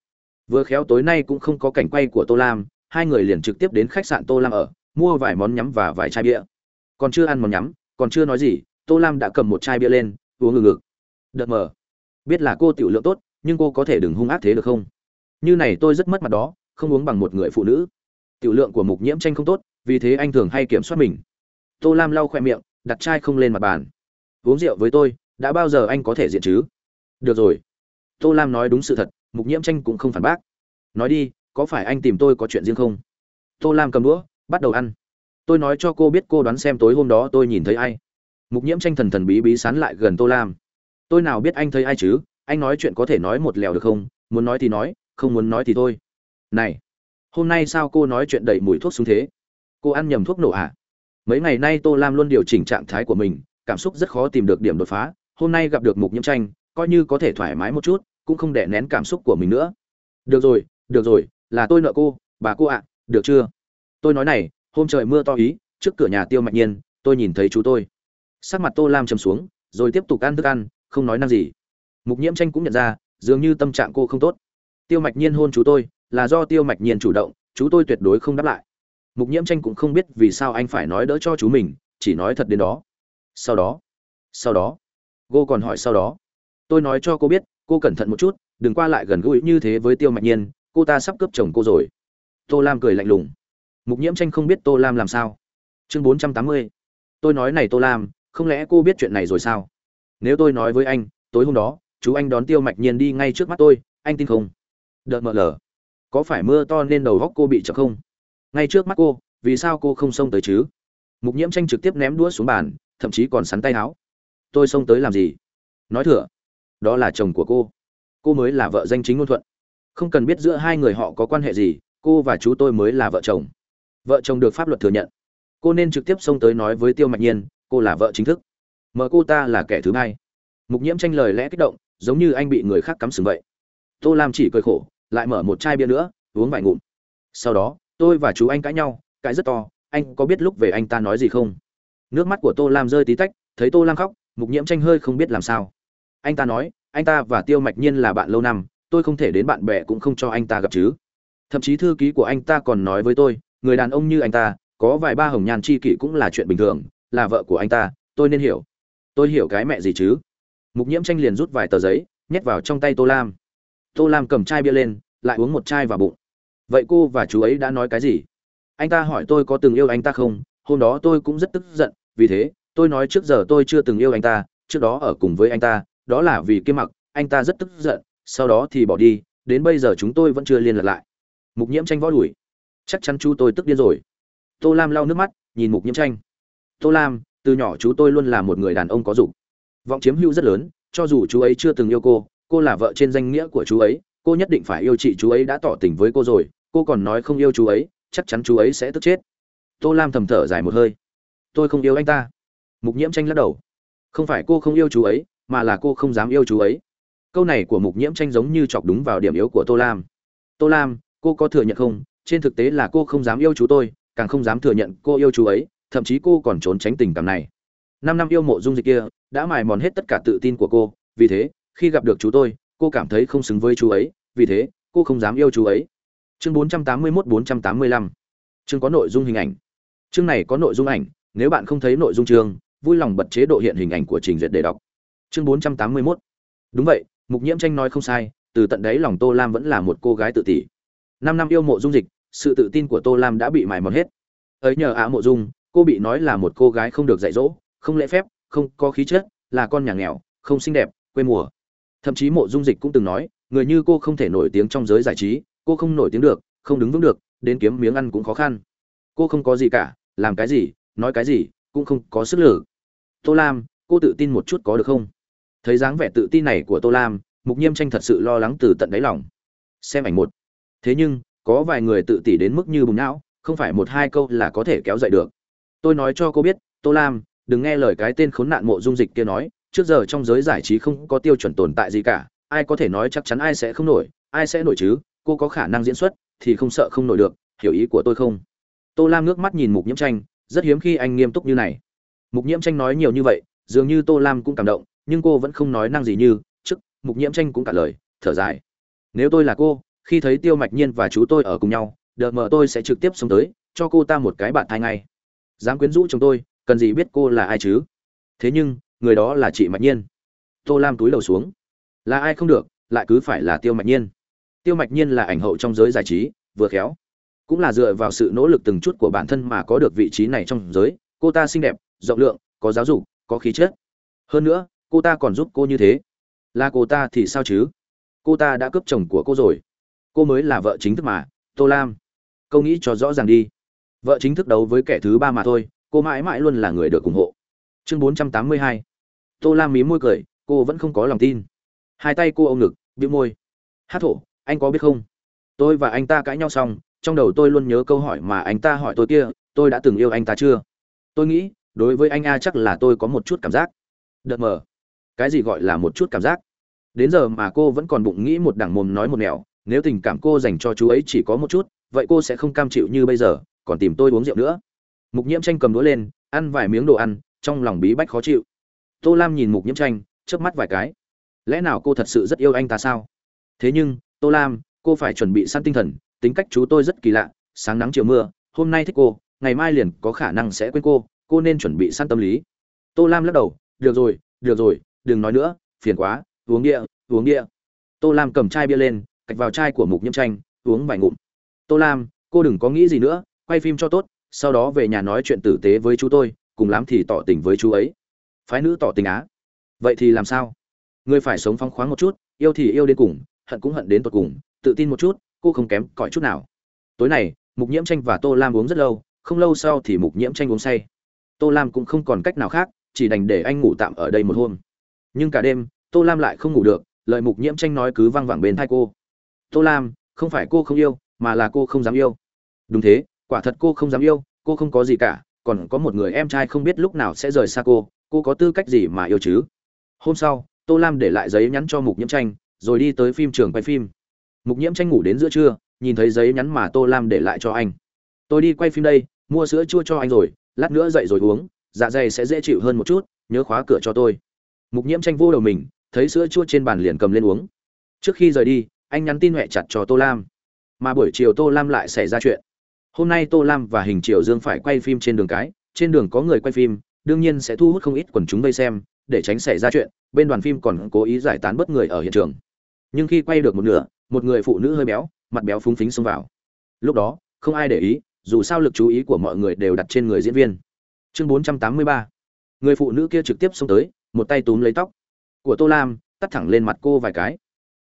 Vừa khéo tối nay cũng không có cảnh quay của tô lam, hai người liền trực tiếp đến khách sạn tô lam ở, mua vài món nhắm và vài chai bia. Còn chưa ăn món nhắm, còn chưa nói gì, tô lam đã cầm một chai bia lên, uống ngừng ngực đợt mờ. Biết là cô tiểu lượng tốt, nhưng cô có thể đừng hung ác thế được không? Như này tôi rất mất mặt đó, không uống bằng một người phụ nữ. Tiểu lượng của mục nhiễm tranh không tốt, vì thế anh thường hay kiểm soát mình. Tô lam lau khoe miệng, đặt chai không lên mặt bàn. Uống rượu với tôi, đã bao giờ anh có thể diện chứ? Được rồi. Tô lam nói đúng sự thật, mục nhiễm tranh cũng không phản bác. Nói đi, có phải anh tìm tôi có chuyện riêng không? Tô lam cầm đũa, bắt đầu ăn. Tôi nói cho cô biết cô đoán xem tối hôm đó tôi nhìn thấy ai. Mục nhiễm tranh thần thần bí bí sán lại gần tô lam tôi nào biết anh thấy ai chứ? Anh nói chuyện có thể nói một lèo được không? Muốn nói thì nói, không muốn nói thì thôi. Này, hôm nay sao cô nói chuyện đầy mùi thuốc xuống thế? Cô ăn nhầm thuốc nổ à? Mấy ngày nay tô lam luôn điều chỉnh trạng thái của mình, cảm xúc rất khó tìm được điểm đột phá. Hôm nay gặp được mục nhiễm tranh, coi như có thể thoải mái một chút, cũng không để nén cảm xúc của mình nữa. Được rồi được rồi, là tôi nợ cô, bà cô ạ, được chưa? Tôi nói này, hôm trời mưa to ý, trước cửa nhà tiêu mạch nhiên, tôi nhìn thấy chú tôi. Sắc mặt tô lam chầm xuống, rồi tiếp tục ăn thức ăn không nói năng gì. Mục nhiễm tranh cũng nhận ra, dường như tâm trạng cô không tốt. Tiêu mạch nhiên hôn chú tôi, là do tiêu mạch nhiên chủ động, chú tôi tuyệt đối không đáp lại. Mục nhiễm tranh cũng không biết vì sao anh phải nói đỡ cho chú mình, chỉ nói thật đến đó. Sau đó sau đó, cô còn hỏi sau đó. Tôi nói cho cô biết, cô cẩn thận một chút, đừng qua lại gần gũi như thế với tiêu mạch nhiên, cô ta sắp cướp chồng cô rồi. Tô lam cười lạnh lùng. Mục nhiễm tranh không biết tô lam làm sao. Chương bốn trăm tám mươi. Tôi nói này tô lam, không lẽ cô biết chuyện này rồi sao? Nếu tôi nói với anh, tối hôm đó, chú anh đón tiêu mạch nhiên đi ngay trước mắt tôi, anh tin không? Đợt mờ lờ. Có phải mưa to nên đầu góc cô bị chậm không? Ngay trước mắt cô, vì sao cô không xông tới chứ? Mục nhiễm tranh trực tiếp ném đũa xuống bàn, thậm chí còn sắn tay áo. Tôi xông tới làm gì? Nói thừa đó là chồng của cô. Cô mới là vợ danh chính ngôn thuận. Không cần biết giữa hai người họ có quan hệ gì, cô và chú tôi mới là vợ chồng. Vợ chồng được pháp luật thừa nhận. Cô nên trực tiếp xông tới nói với tiêu mạch nhiên, cô là vợ chính thức mờ cô ta là kẻ thứ hai. Mục nhiễm tranh lời lẽ kích động, giống như anh bị người khác cắm sừng vậy. Tô lam chỉ cười khổ, lại mở một chai bia nữa, uống vài ngụm. Sau đó, tôi và chú anh cãi nhau, cãi rất to, anh có biết lúc về anh ta nói gì không? Nước mắt của tô lam rơi tí tách, thấy tô lam khóc, mục nhiễm tranh hơi không biết làm sao. Anh ta nói, anh ta và tiêu mạch nhiên là bạn lâu năm, tôi không thể đến bạn bè cũng không cho anh ta gặp chứ. Thậm chí thư ký của anh ta còn nói với tôi, người đàn ông như anh ta, có vài ba hồng nhan chi kỷ cũng là chuyện bình thường, là vợ của anh ta, tôi nên hiểu tôi hiểu cái mẹ gì chứ? Mục nhiễm tranh liền rút vài tờ giấy, nhét vào trong tay tô lam. Tô lam cầm chai bia lên, lại uống một chai vào bụng. Vậy cô và chú ấy đã nói cái gì? Anh ta hỏi tôi có từng yêu anh ta không? Hôm đó tôi cũng rất tức giận, vì thế, tôi nói trước giờ tôi chưa từng yêu anh ta, trước đó ở cùng với anh ta, đó là vì kia mặc, anh ta rất tức giận, sau đó thì bỏ đi, đến bây giờ chúng tôi vẫn chưa liên lạc lại. Mục nhiễm tranh võ đùi chắc chắn chú tôi tức điên rồi. Tô lam lau nước mắt, nhìn mục nhiễm tranh. Tô lam từ nhỏ chú tôi luôn là một người đàn ông có dục. Vọng chiếm hữu rất lớn, cho dù chú ấy chưa từng yêu cô cô là vợ trên danh nghĩa của chú ấy, cô nhất định phải yêu chị chú ấy đã tỏ tình với cô rồi, cô còn nói không yêu chú ấy, chắc chắn chú ấy sẽ tức chết. Tô lam thầm thở dài một hơi. Tôi không yêu anh ta. Mục nhiễm tranh lắc đầu. Không phải cô không yêu chú ấy, mà là cô không dám yêu chú ấy. Câu này của mục nhiễm tranh giống như chọc đúng vào điểm yếu của tô lam. Tô lam, cô có thừa nhận không? Trên thực tế là cô không dám yêu chú tôi, càng không dám thừa nhận cô yêu chú ấy thậm chí cô còn trốn tránh tình cảm này. Năm năm yêu mộ dung dịch kia đã mài mòn hết tất cả tự tin của cô, vì thế, khi gặp được chú tôi, cô cảm thấy không xứng với chú ấy, vì thế, cô không dám yêu chú ấy. Chương 481-485 chương có nội dung hình ảnh. Chương này có nội dung ảnh, nếu bạn không thấy nội dung chương, vui lòng bật chế độ hiện hình ảnh của trình duyệt để đọc. Chương 481 đúng vậy, mục nhiễm tranh nói không sai, từ tận đấy lòng tô lam vẫn là một cô gái tự tỷ năm năm yêu mộ dung dịch, sự tự tin của tô lam đã bị mài mòn hết. Ấy nhờ ạ mộ dung cô bị nói là một cô gái không được dạy dỗ, không lễ phép, không có khí chất, là con nhà nghèo, không xinh đẹp, quê mùa. Thậm chí mộ dung dịch cũng từng nói, người như cô không thể nổi tiếng trong giới giải trí, cô không nổi tiếng được, không đứng vững được, đến kiếm miếng ăn cũng khó khăn. Cô không có gì cả, làm cái gì, nói cái gì, cũng không có sức lực. Tô lam, cô tự tin một chút có được không? Thấy dáng vẻ tự tin này của tô lam, mục nhiêm tranh thật sự lo lắng từ tận đáy lòng. Xem ảnh một. Thế nhưng, có vài người tự tỷ đến mức như bùng não, không phải một hai câu là có thể kéo dậy được tôi nói cho cô biết, tô lam, đừng nghe lời cái tên khốn nạn mộ dung dịch kia nói, trước giờ trong giới giải trí không có tiêu chuẩn tồn tại gì cả, ai có thể nói chắc chắn ai sẽ không nổi, ai sẽ nổi chứ, cô có khả năng diễn xuất thì không sợ không nổi được, hiểu ý của tôi không? Tô lam ngước mắt nhìn mục nhiễm tranh, rất hiếm khi anh nghiêm túc như này. Mục nhiễm tranh nói nhiều như vậy, dường như tô lam cũng cảm động, nhưng cô vẫn không nói năng gì như trước mục nhiễm tranh cũng cả lời, thở dài. Nếu tôi là cô, khi thấy tiêu mạch nhiên và chú tôi ở cùng nhau, đợt mờ tôi sẽ trực tiếp xuống tới, cho cô ta một cái bạn thai ngay dám quyến rũ chồng tôi, cần gì biết cô là ai chứ? Thế nhưng, người đó là chị mạch nhiên. Tô lam túi đầu xuống. Là ai không được, lại cứ phải là tiêu mạch nhiên. Tiêu mạch nhiên là ảnh hậu trong giới giải trí, vừa khéo. Cũng là dựa vào sự nỗ lực từng chút của bản thân mà có được vị trí này trong giới. Cô ta xinh đẹp, rộng lượng, có giáo dục, có khí chất. Hơn nữa, cô ta còn giúp cô như thế. Là cô ta thì sao chứ? Cô ta đã cướp chồng của cô rồi. Cô mới là vợ chính thức mà, tô lam. Câu nghĩ cho rõ ràng đi vợ chính thức đấu với kẻ thứ ba mà thôi, cô mãi mãi luôn là người được ủng hộ. Chương bốn trăm tám mươi hai. Tô lam mí môi cười, cô vẫn không có lòng tin. Hai tay cô ôm ngực, bĩu môi. Hát thổ, anh có biết không? Tôi và anh ta cãi nhau xong, trong đầu tôi luôn nhớ câu hỏi mà anh ta hỏi tôi kia, tôi đã từng yêu anh ta chưa? Tôi nghĩ, đối với anh a chắc là tôi có một chút cảm giác. Đợt mờ. Cái gì gọi là một chút cảm giác? Đến giờ mà cô vẫn còn bụng nghĩ một đảng mồm nói một nẻo, nếu tình cảm cô dành cho chú ấy chỉ có một chút, vậy cô sẽ không cam chịu như bây giờ còn tìm tôi uống rượu nữa. Mục nhiễm tranh cầm đũa lên, ăn vài miếng đồ ăn, trong lòng bí bách khó chịu. Tô lam nhìn mục nhiễm tranh, chớp mắt vài cái. Lẽ nào cô thật sự rất yêu anh ta sao? Thế nhưng, tô lam, cô phải chuẩn bị săn tinh thần, tính cách chú tôi rất kỳ lạ, sáng nắng chiều mưa, hôm nay thích cô, ngày mai liền có khả năng sẽ quên cô cô nên chuẩn bị săn tâm lý. Tô lam lắc đầu, được rồi được rồi, đừng nói nữa, phiền quá, uống địa uống địa. Tô lam cầm chai bia lên, cạch vào chai của mục nhiễm tranh, uống vài ngụm. Tô lam, cô đừng có nghĩ gì nữa quay phim cho tốt, sau đó về nhà nói chuyện tử tế với chú tôi, cùng lắm thì tỏ tình với chú ấy. Phái nữ tỏ tình á. Vậy thì làm sao? Người phải sống phóng khoáng một chút, yêu thì yêu đến cùng, hận cũng hận đến tột cùng, tự tin một chút, cô không kém cỏi chút nào. Tối này, mục nhiễm tranh và tô lam uống rất lâu, không lâu sau thì mục nhiễm tranh uống say. Tô lam cũng không còn cách nào khác, chỉ đành để anh ngủ tạm ở đây một hôm. Nhưng cả đêm, tô lam lại không ngủ được, lời mục nhiễm tranh nói cứ văng vẳng bên thai cô. Tô lam, không phải cô không yêu, mà là cô không dám yêu. Đúng thế quả thật cô không dám yêu, cô không có gì cả, còn có một người em trai không biết lúc nào sẽ rời xa cô cô có tư cách gì mà yêu chứ? Hôm sau, tô lam để lại giấy nhắn cho mục nhiễm tranh, rồi đi tới phim trường quay phim. Mục nhiễm tranh ngủ đến giữa trưa, nhìn thấy giấy nhắn mà tô lam để lại cho anh. Tôi đi quay phim đây, mua sữa chua cho anh rồi, lát nữa dậy rồi uống dạ dày sẽ dễ chịu hơn một chút, nhớ khóa cửa cho tôi. Mục nhiễm tranh vô đầu mình, thấy sữa chua trên bàn liền cầm lên uống. Trước khi rời đi, anh nhắn tin huệ chặt cho tô lam. Mà buổi chiều tô lam lại xảy ra chuyện hôm nay tô lam và hình Triệu dương phải quay phim trên đường cái, trên đường có người quay phim, đương nhiên sẽ thu hút không ít quần chúng vây xem, để tránh xảy ra chuyện, bên đoàn phim còn cố ý giải tán bớt người ở hiện trường. Nhưng khi quay được một nửa, một người phụ nữ hơi béo, mặt béo phúng phính xông vào. Lúc đó, không ai để ý, dù sao lực chú ý của mọi người đều đặt trên người diễn viên. Chương 483 người phụ nữ kia trực tiếp xông tới, một tay túm lấy tóc của tô lam, tắt thẳng lên mặt cô vài cái.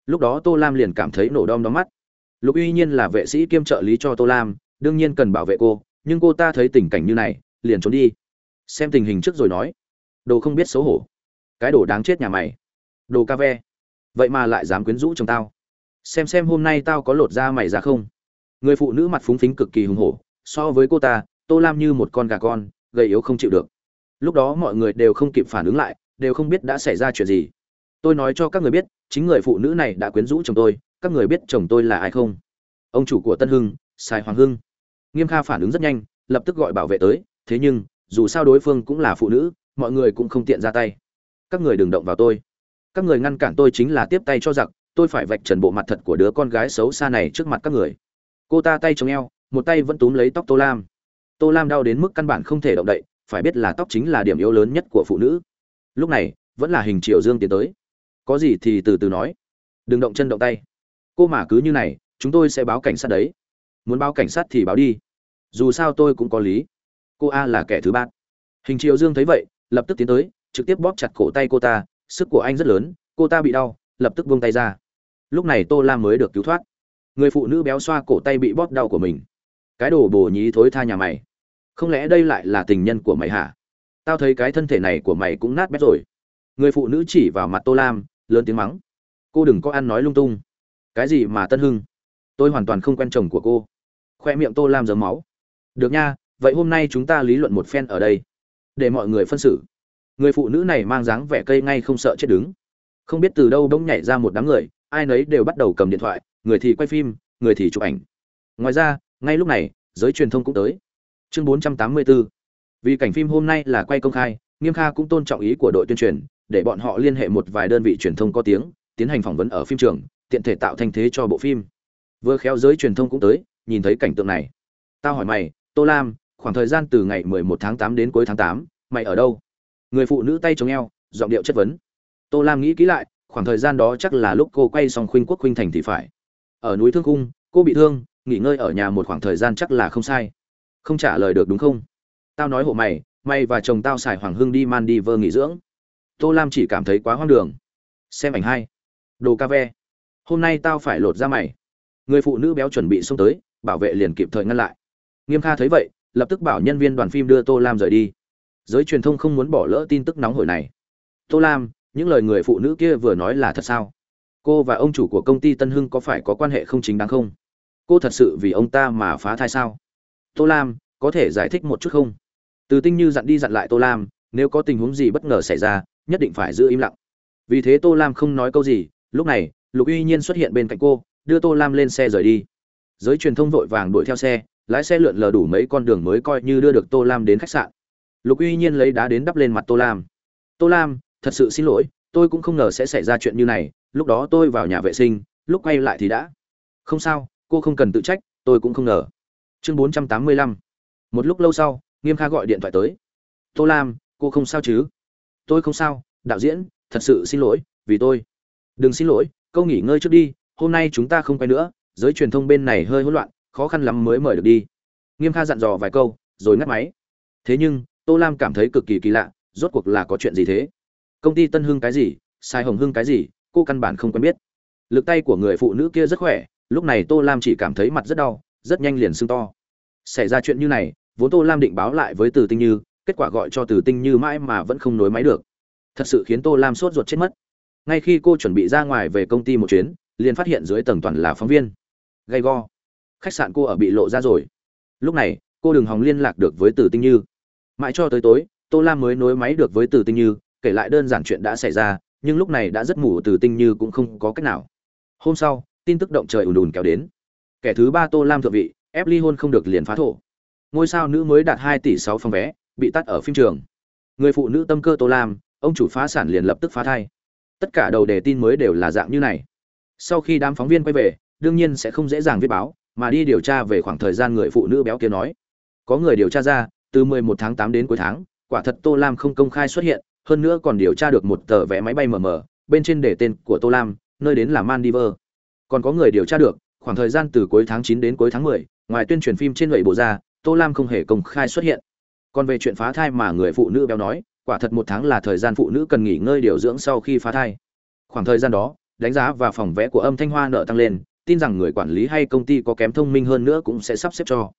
Lúc đó tô lam liền cảm thấy nổ đom đóm mắt. Lục uy nhiên là vệ sĩ kiêm trợ lý cho tô lam đương nhiên cần bảo vệ cô, nhưng cô ta thấy tình cảnh như này, liền trốn đi. Xem tình hình trước rồi nói. Đồ không biết xấu hổ. Cái đồ đáng chết nhà mày. Đồ ca ve. Vậy mà lại dám quyến rũ chồng tao. Xem xem hôm nay tao có lột da mày ra không. Người phụ nữ mặt phúng phính cực kỳ hùng hổ, so với cô ta, tô lam như một con gà con, gầy yếu không chịu được. Lúc đó mọi người đều không kịp phản ứng lại, đều không biết đã xảy ra chuyện gì. Tôi nói cho các người biết, chính người phụ nữ này đã quyến rũ chồng tôi, các người biết chồng tôi là ai không? Ông chủ của tân hưng sài hoàng hưng nghiêm kha phản ứng rất nhanh, lập tức gọi bảo vệ tới, thế nhưng, dù sao đối phương cũng là phụ nữ, mọi người cũng không tiện ra tay. Các người đừng động vào tôi. Các người ngăn cản tôi chính là tiếp tay cho giặc, tôi phải vạch trần bộ mặt thật của đứa con gái xấu xa này trước mặt các người. Cô ta tay chống eo, một tay vẫn túm lấy tóc tô lam. Tô lam đau đến mức căn bản không thể động đậy, phải biết là tóc chính là điểm yếu lớn nhất của phụ nữ. Lúc này, vẫn là hình triệu dương tiến tới. Có gì thì từ từ nói. Đừng động chân động tay. Cô mà cứ như này, chúng tôi sẽ báo cảnh sát đấy muốn báo cảnh sát thì báo đi. Dù sao tôi cũng có lý. Cô a là kẻ thứ ba. Hình triệu dương thấy vậy, lập tức tiến tới, trực tiếp bóp chặt cổ tay cô ta. Sức của anh rất lớn, cô ta bị đau, lập tức buông tay ra. Lúc này tô lam mới được cứu thoát. Người phụ nữ béo xoa cổ tay bị bóp đau của mình. Cái đồ bồ nhí thối tha nhà mày. Không lẽ đây lại là tình nhân của mày hả? Tao thấy cái thân thể này của mày cũng nát bét rồi. Người phụ nữ chỉ vào mặt tô lam, lớn tiếng mắng. Cô đừng có ăn nói lung tung. Cái gì mà tân hưng? Tôi hoàn toàn không quen chồng của cô khoe miệng tô lam giấm máu. Được nha, vậy hôm nay chúng ta lý luận một phen ở đây. Để mọi người phân xử. Người phụ nữ này mang dáng vẻ cây ngay không sợ chết đứng. Không biết từ đâu đông nhảy ra một đám người, ai nấy đều bắt đầu cầm điện thoại, người thì quay phim, người thì chụp ảnh. Ngoài ra, ngay lúc này, giới truyền thông cũng tới. Chương 484 vì cảnh phim hôm nay là quay công khai, nghiêm kha cũng tôn trọng ý của đội tuyên truyền, để bọn họ liên hệ một vài đơn vị truyền thông có tiếng, tiến hành phỏng vấn ở phim trường, tiện thể tạo thành thế cho bộ phim. Vừa khéo giới truyền thông cũng tới nhìn thấy cảnh tượng này. Tao hỏi mày tô lam khoảng thời gian từ ngày 11 tháng 8 đến cuối tháng 8, mày ở đâu? Người phụ nữ tay chống eo giọng điệu chất vấn. Tô lam nghĩ kỹ lại khoảng thời gian đó chắc là lúc cô quay xong khuynh quốc khuynh thành thì phải. Ở núi thương cung cô bị thương nghỉ ngơi ở nhà một khoảng thời gian chắc là không sai. Không trả lời được đúng không? Tao nói hộ mày mày và chồng tao xài hoàng hưng đi man đi vơ nghỉ dưỡng. Tô lam chỉ cảm thấy quá hoang đường. Xem ảnh hai. Đồ ca ve. Hôm nay tao phải lột ra mày. Người phụ nữ béo chuẩn bị xông tới bảo vệ liền kịp thời ngăn lại. Nghiêm kha thấy vậy, lập tức bảo nhân viên đoàn phim đưa tô lam rời đi. Giới truyền thông không muốn bỏ lỡ tin tức nóng hổi này. Tô lam, những lời người phụ nữ kia vừa nói là thật sao? Cô và ông chủ của công ty tân hưng có phải có quan hệ không chính đáng không? Cô thật sự vì ông ta mà phá thai sao? Tô lam, có thể giải thích một chút không? Từ tinh như dặn đi dặn lại tô lam, nếu có tình huống gì bất ngờ xảy ra, nhất định phải giữ im lặng. Vì thế tô lam không nói câu gì, lúc này, lục uy nhiên xuất hiện bên cạnh cô, đưa tô lam lên xe rời đi giới truyền thông vội vàng đuổi theo xe, lái xe lượn lờ đủ mấy con đường mới coi như đưa được tô lam đến khách sạn. Lục uy nhiên lấy đá đến đắp lên mặt tô lam. Tô lam, thật sự xin lỗi, tôi cũng không ngờ sẽ xảy ra chuyện như này, lúc đó tôi vào nhà vệ sinh, lúc quay lại thì đã. Không sao, cô không cần tự trách, tôi cũng không ngờ. Chương bốn trăm tám mươi lăm. Một lúc lâu sau, nghiêm kha gọi điện thoại tới. Tô lam, cô không sao chứ? Tôi không sao, đạo diễn, thật sự xin lỗi vì tôi. Đừng xin lỗi câu nghỉ ngơi trước đi, hôm nay chúng ta không quay nữa giới truyền thông bên này hơi hỗn loạn, khó khăn lắm mới mời được đi. Nghiêm kha dặn dò vài câu, rồi ngắt máy. Thế nhưng, tô lam cảm thấy cực kỳ kỳ lạ, rốt cuộc là có chuyện gì thế? Công ty tân hưng cái gì? Sai hồng hưng cái gì? Cô căn bản không quen biết. Lực tay của người phụ nữ kia rất khỏe, lúc này tô lam chỉ cảm thấy mặt rất đau, rất nhanh liền sưng to. Xảy ra chuyện như này, vốn tô lam định báo lại với từ tinh như, kết quả gọi cho từ tinh như mãi mà vẫn không nối máy được. Thật sự khiến tô lam sốt ruột chết mất. Ngay khi cô chuẩn bị ra ngoài về công ty một chuyến, liền phát hiện dưới tầng toàn là phóng viên gay go. Khách sạn cô ở bị lộ ra rồi. Lúc này, cô đừng hòng liên lạc được với từ tinh như. Mãi cho tới tối, tô lam mới nối máy được với từ tinh như, kể lại đơn giản chuyện đã xảy ra, nhưng lúc này đã rất ngủ từ tinh như cũng không có cách nào. Hôm sau, tin tức động trời ùn ùn kéo đến. Kẻ thứ ba tô lam thượng vị, ép ly hôn không được liền phá thổ. Ngôi sao nữ mới đạt hai tỷ sáu phòng vé, bị tắt ở phim trường. Người phụ nữ tâm cơ tô lam, ông chủ phá sản liền lập tức phá thai. Tất cả đầu đề tin mới đều là dạng như này. Sau khi đám phóng viên quay về đương nhiên sẽ không dễ dàng viết báo mà đi điều tra về khoảng thời gian người phụ nữ béo kia nói. Có người điều tra ra từ 11 tháng 8 đến cuối tháng quả thật tô lam không công khai xuất hiện hơn nữa còn điều tra được một tờ vé máy bay mờ mờ bên trên để tên của tô lam nơi đến là maldives. Còn có người điều tra được khoảng thời gian từ cuối tháng 9 đến cuối tháng 10, ngoài tuyên truyền phim trên lưỡi bộ ra tô lam không hề công khai xuất hiện. Còn về chuyện phá thai mà người phụ nữ béo nói quả thật một tháng là thời gian phụ nữ cần nghỉ ngơi điều dưỡng sau khi phá thai. Khoảng thời gian đó đánh giá và phòng vẽ của âm thanh hoa nợ tăng lên tin rằng người quản lý hay công ty có kém thông minh hơn nữa cũng sẽ sắp xếp cho.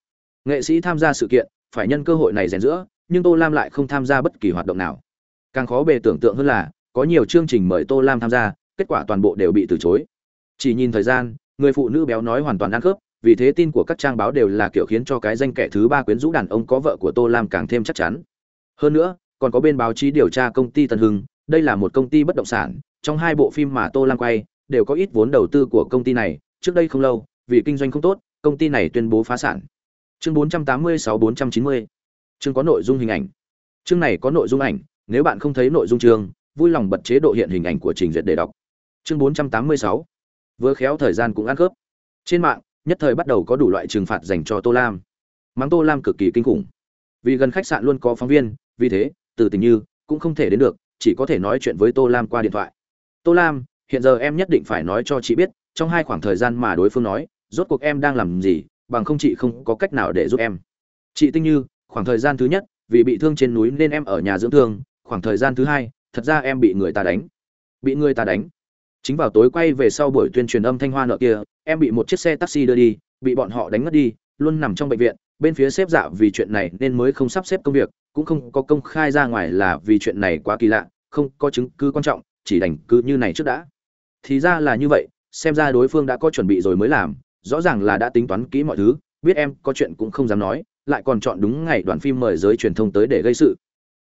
Nghệ sĩ tham gia sự kiện, phải nhân cơ hội này rèn giữa nhưng tô lam lại không tham gia bất kỳ hoạt động nào. Càng khó bề tưởng tượng hơn là, có nhiều chương trình mời tô lam tham gia, kết quả toàn bộ đều bị từ chối. Chỉ nhìn thời gian, người phụ nữ béo nói hoàn toàn ăn khớp, vì thế tin của các trang báo đều là kiểu khiến cho cái danh kẻ thứ ba quyến rũ đàn ông có vợ của tô lam càng thêm chắc chắn. Hơn nữa, còn có bên báo chí điều tra công ty tân hưng, đây là một công ty bất động sản, trong hai bộ phim mà tô lam quay, đều có ít vốn đầu tư của công ty này trước đây không lâu, vì kinh doanh không tốt, công ty này tuyên bố phá sản. Chương 486-490 chương có nội dung hình ảnh. Chương này có nội dung ảnh, nếu bạn không thấy nội dung chương, vui lòng bật chế độ hiện hình ảnh của trình duyệt để đọc. Chương 486 vừa khéo thời gian cũng ăn khớp. Trên mạng, nhất thời bắt đầu có đủ loại trừng phạt dành cho tô lam. Mắng tô lam cực kỳ kinh khủng. Vì gần khách sạn luôn có phóng viên, vì thế, từ tình như, cũng không thể đến được, chỉ có thể nói chuyện với tô lam qua điện thoại. Tô lam, hiện giờ em nhất định phải nói cho chị biết trong hai khoảng thời gian mà đối phương nói, rốt cuộc em đang làm gì, bằng không chị không có cách nào để giúp em. Chị tinh như, khoảng thời gian thứ nhất, vì bị thương trên núi nên em ở nhà dưỡng thương, khoảng thời gian thứ hai, thật ra em bị người ta đánh. Bị người ta đánh. Chính vào tối quay về sau buổi tuyên truyền âm thanh hoa nợ kia, em bị một chiếc xe taxi đưa đi, bị bọn họ đánh ngất đi, luôn nằm trong bệnh viện, bên phía xếp dạ vì chuyện này nên mới không sắp xếp công việc, cũng không có công khai ra ngoài là vì chuyện này quá kỳ lạ, không có chứng cứ quan trọng, chỉ đành cứ như này trước đã. Thì ra là như vậy xem ra đối phương đã có chuẩn bị rồi mới làm, rõ ràng là đã tính toán kỹ mọi thứ, biết em có chuyện cũng không dám nói, lại còn chọn đúng ngày đoàn phim mời giới truyền thông tới để gây sự.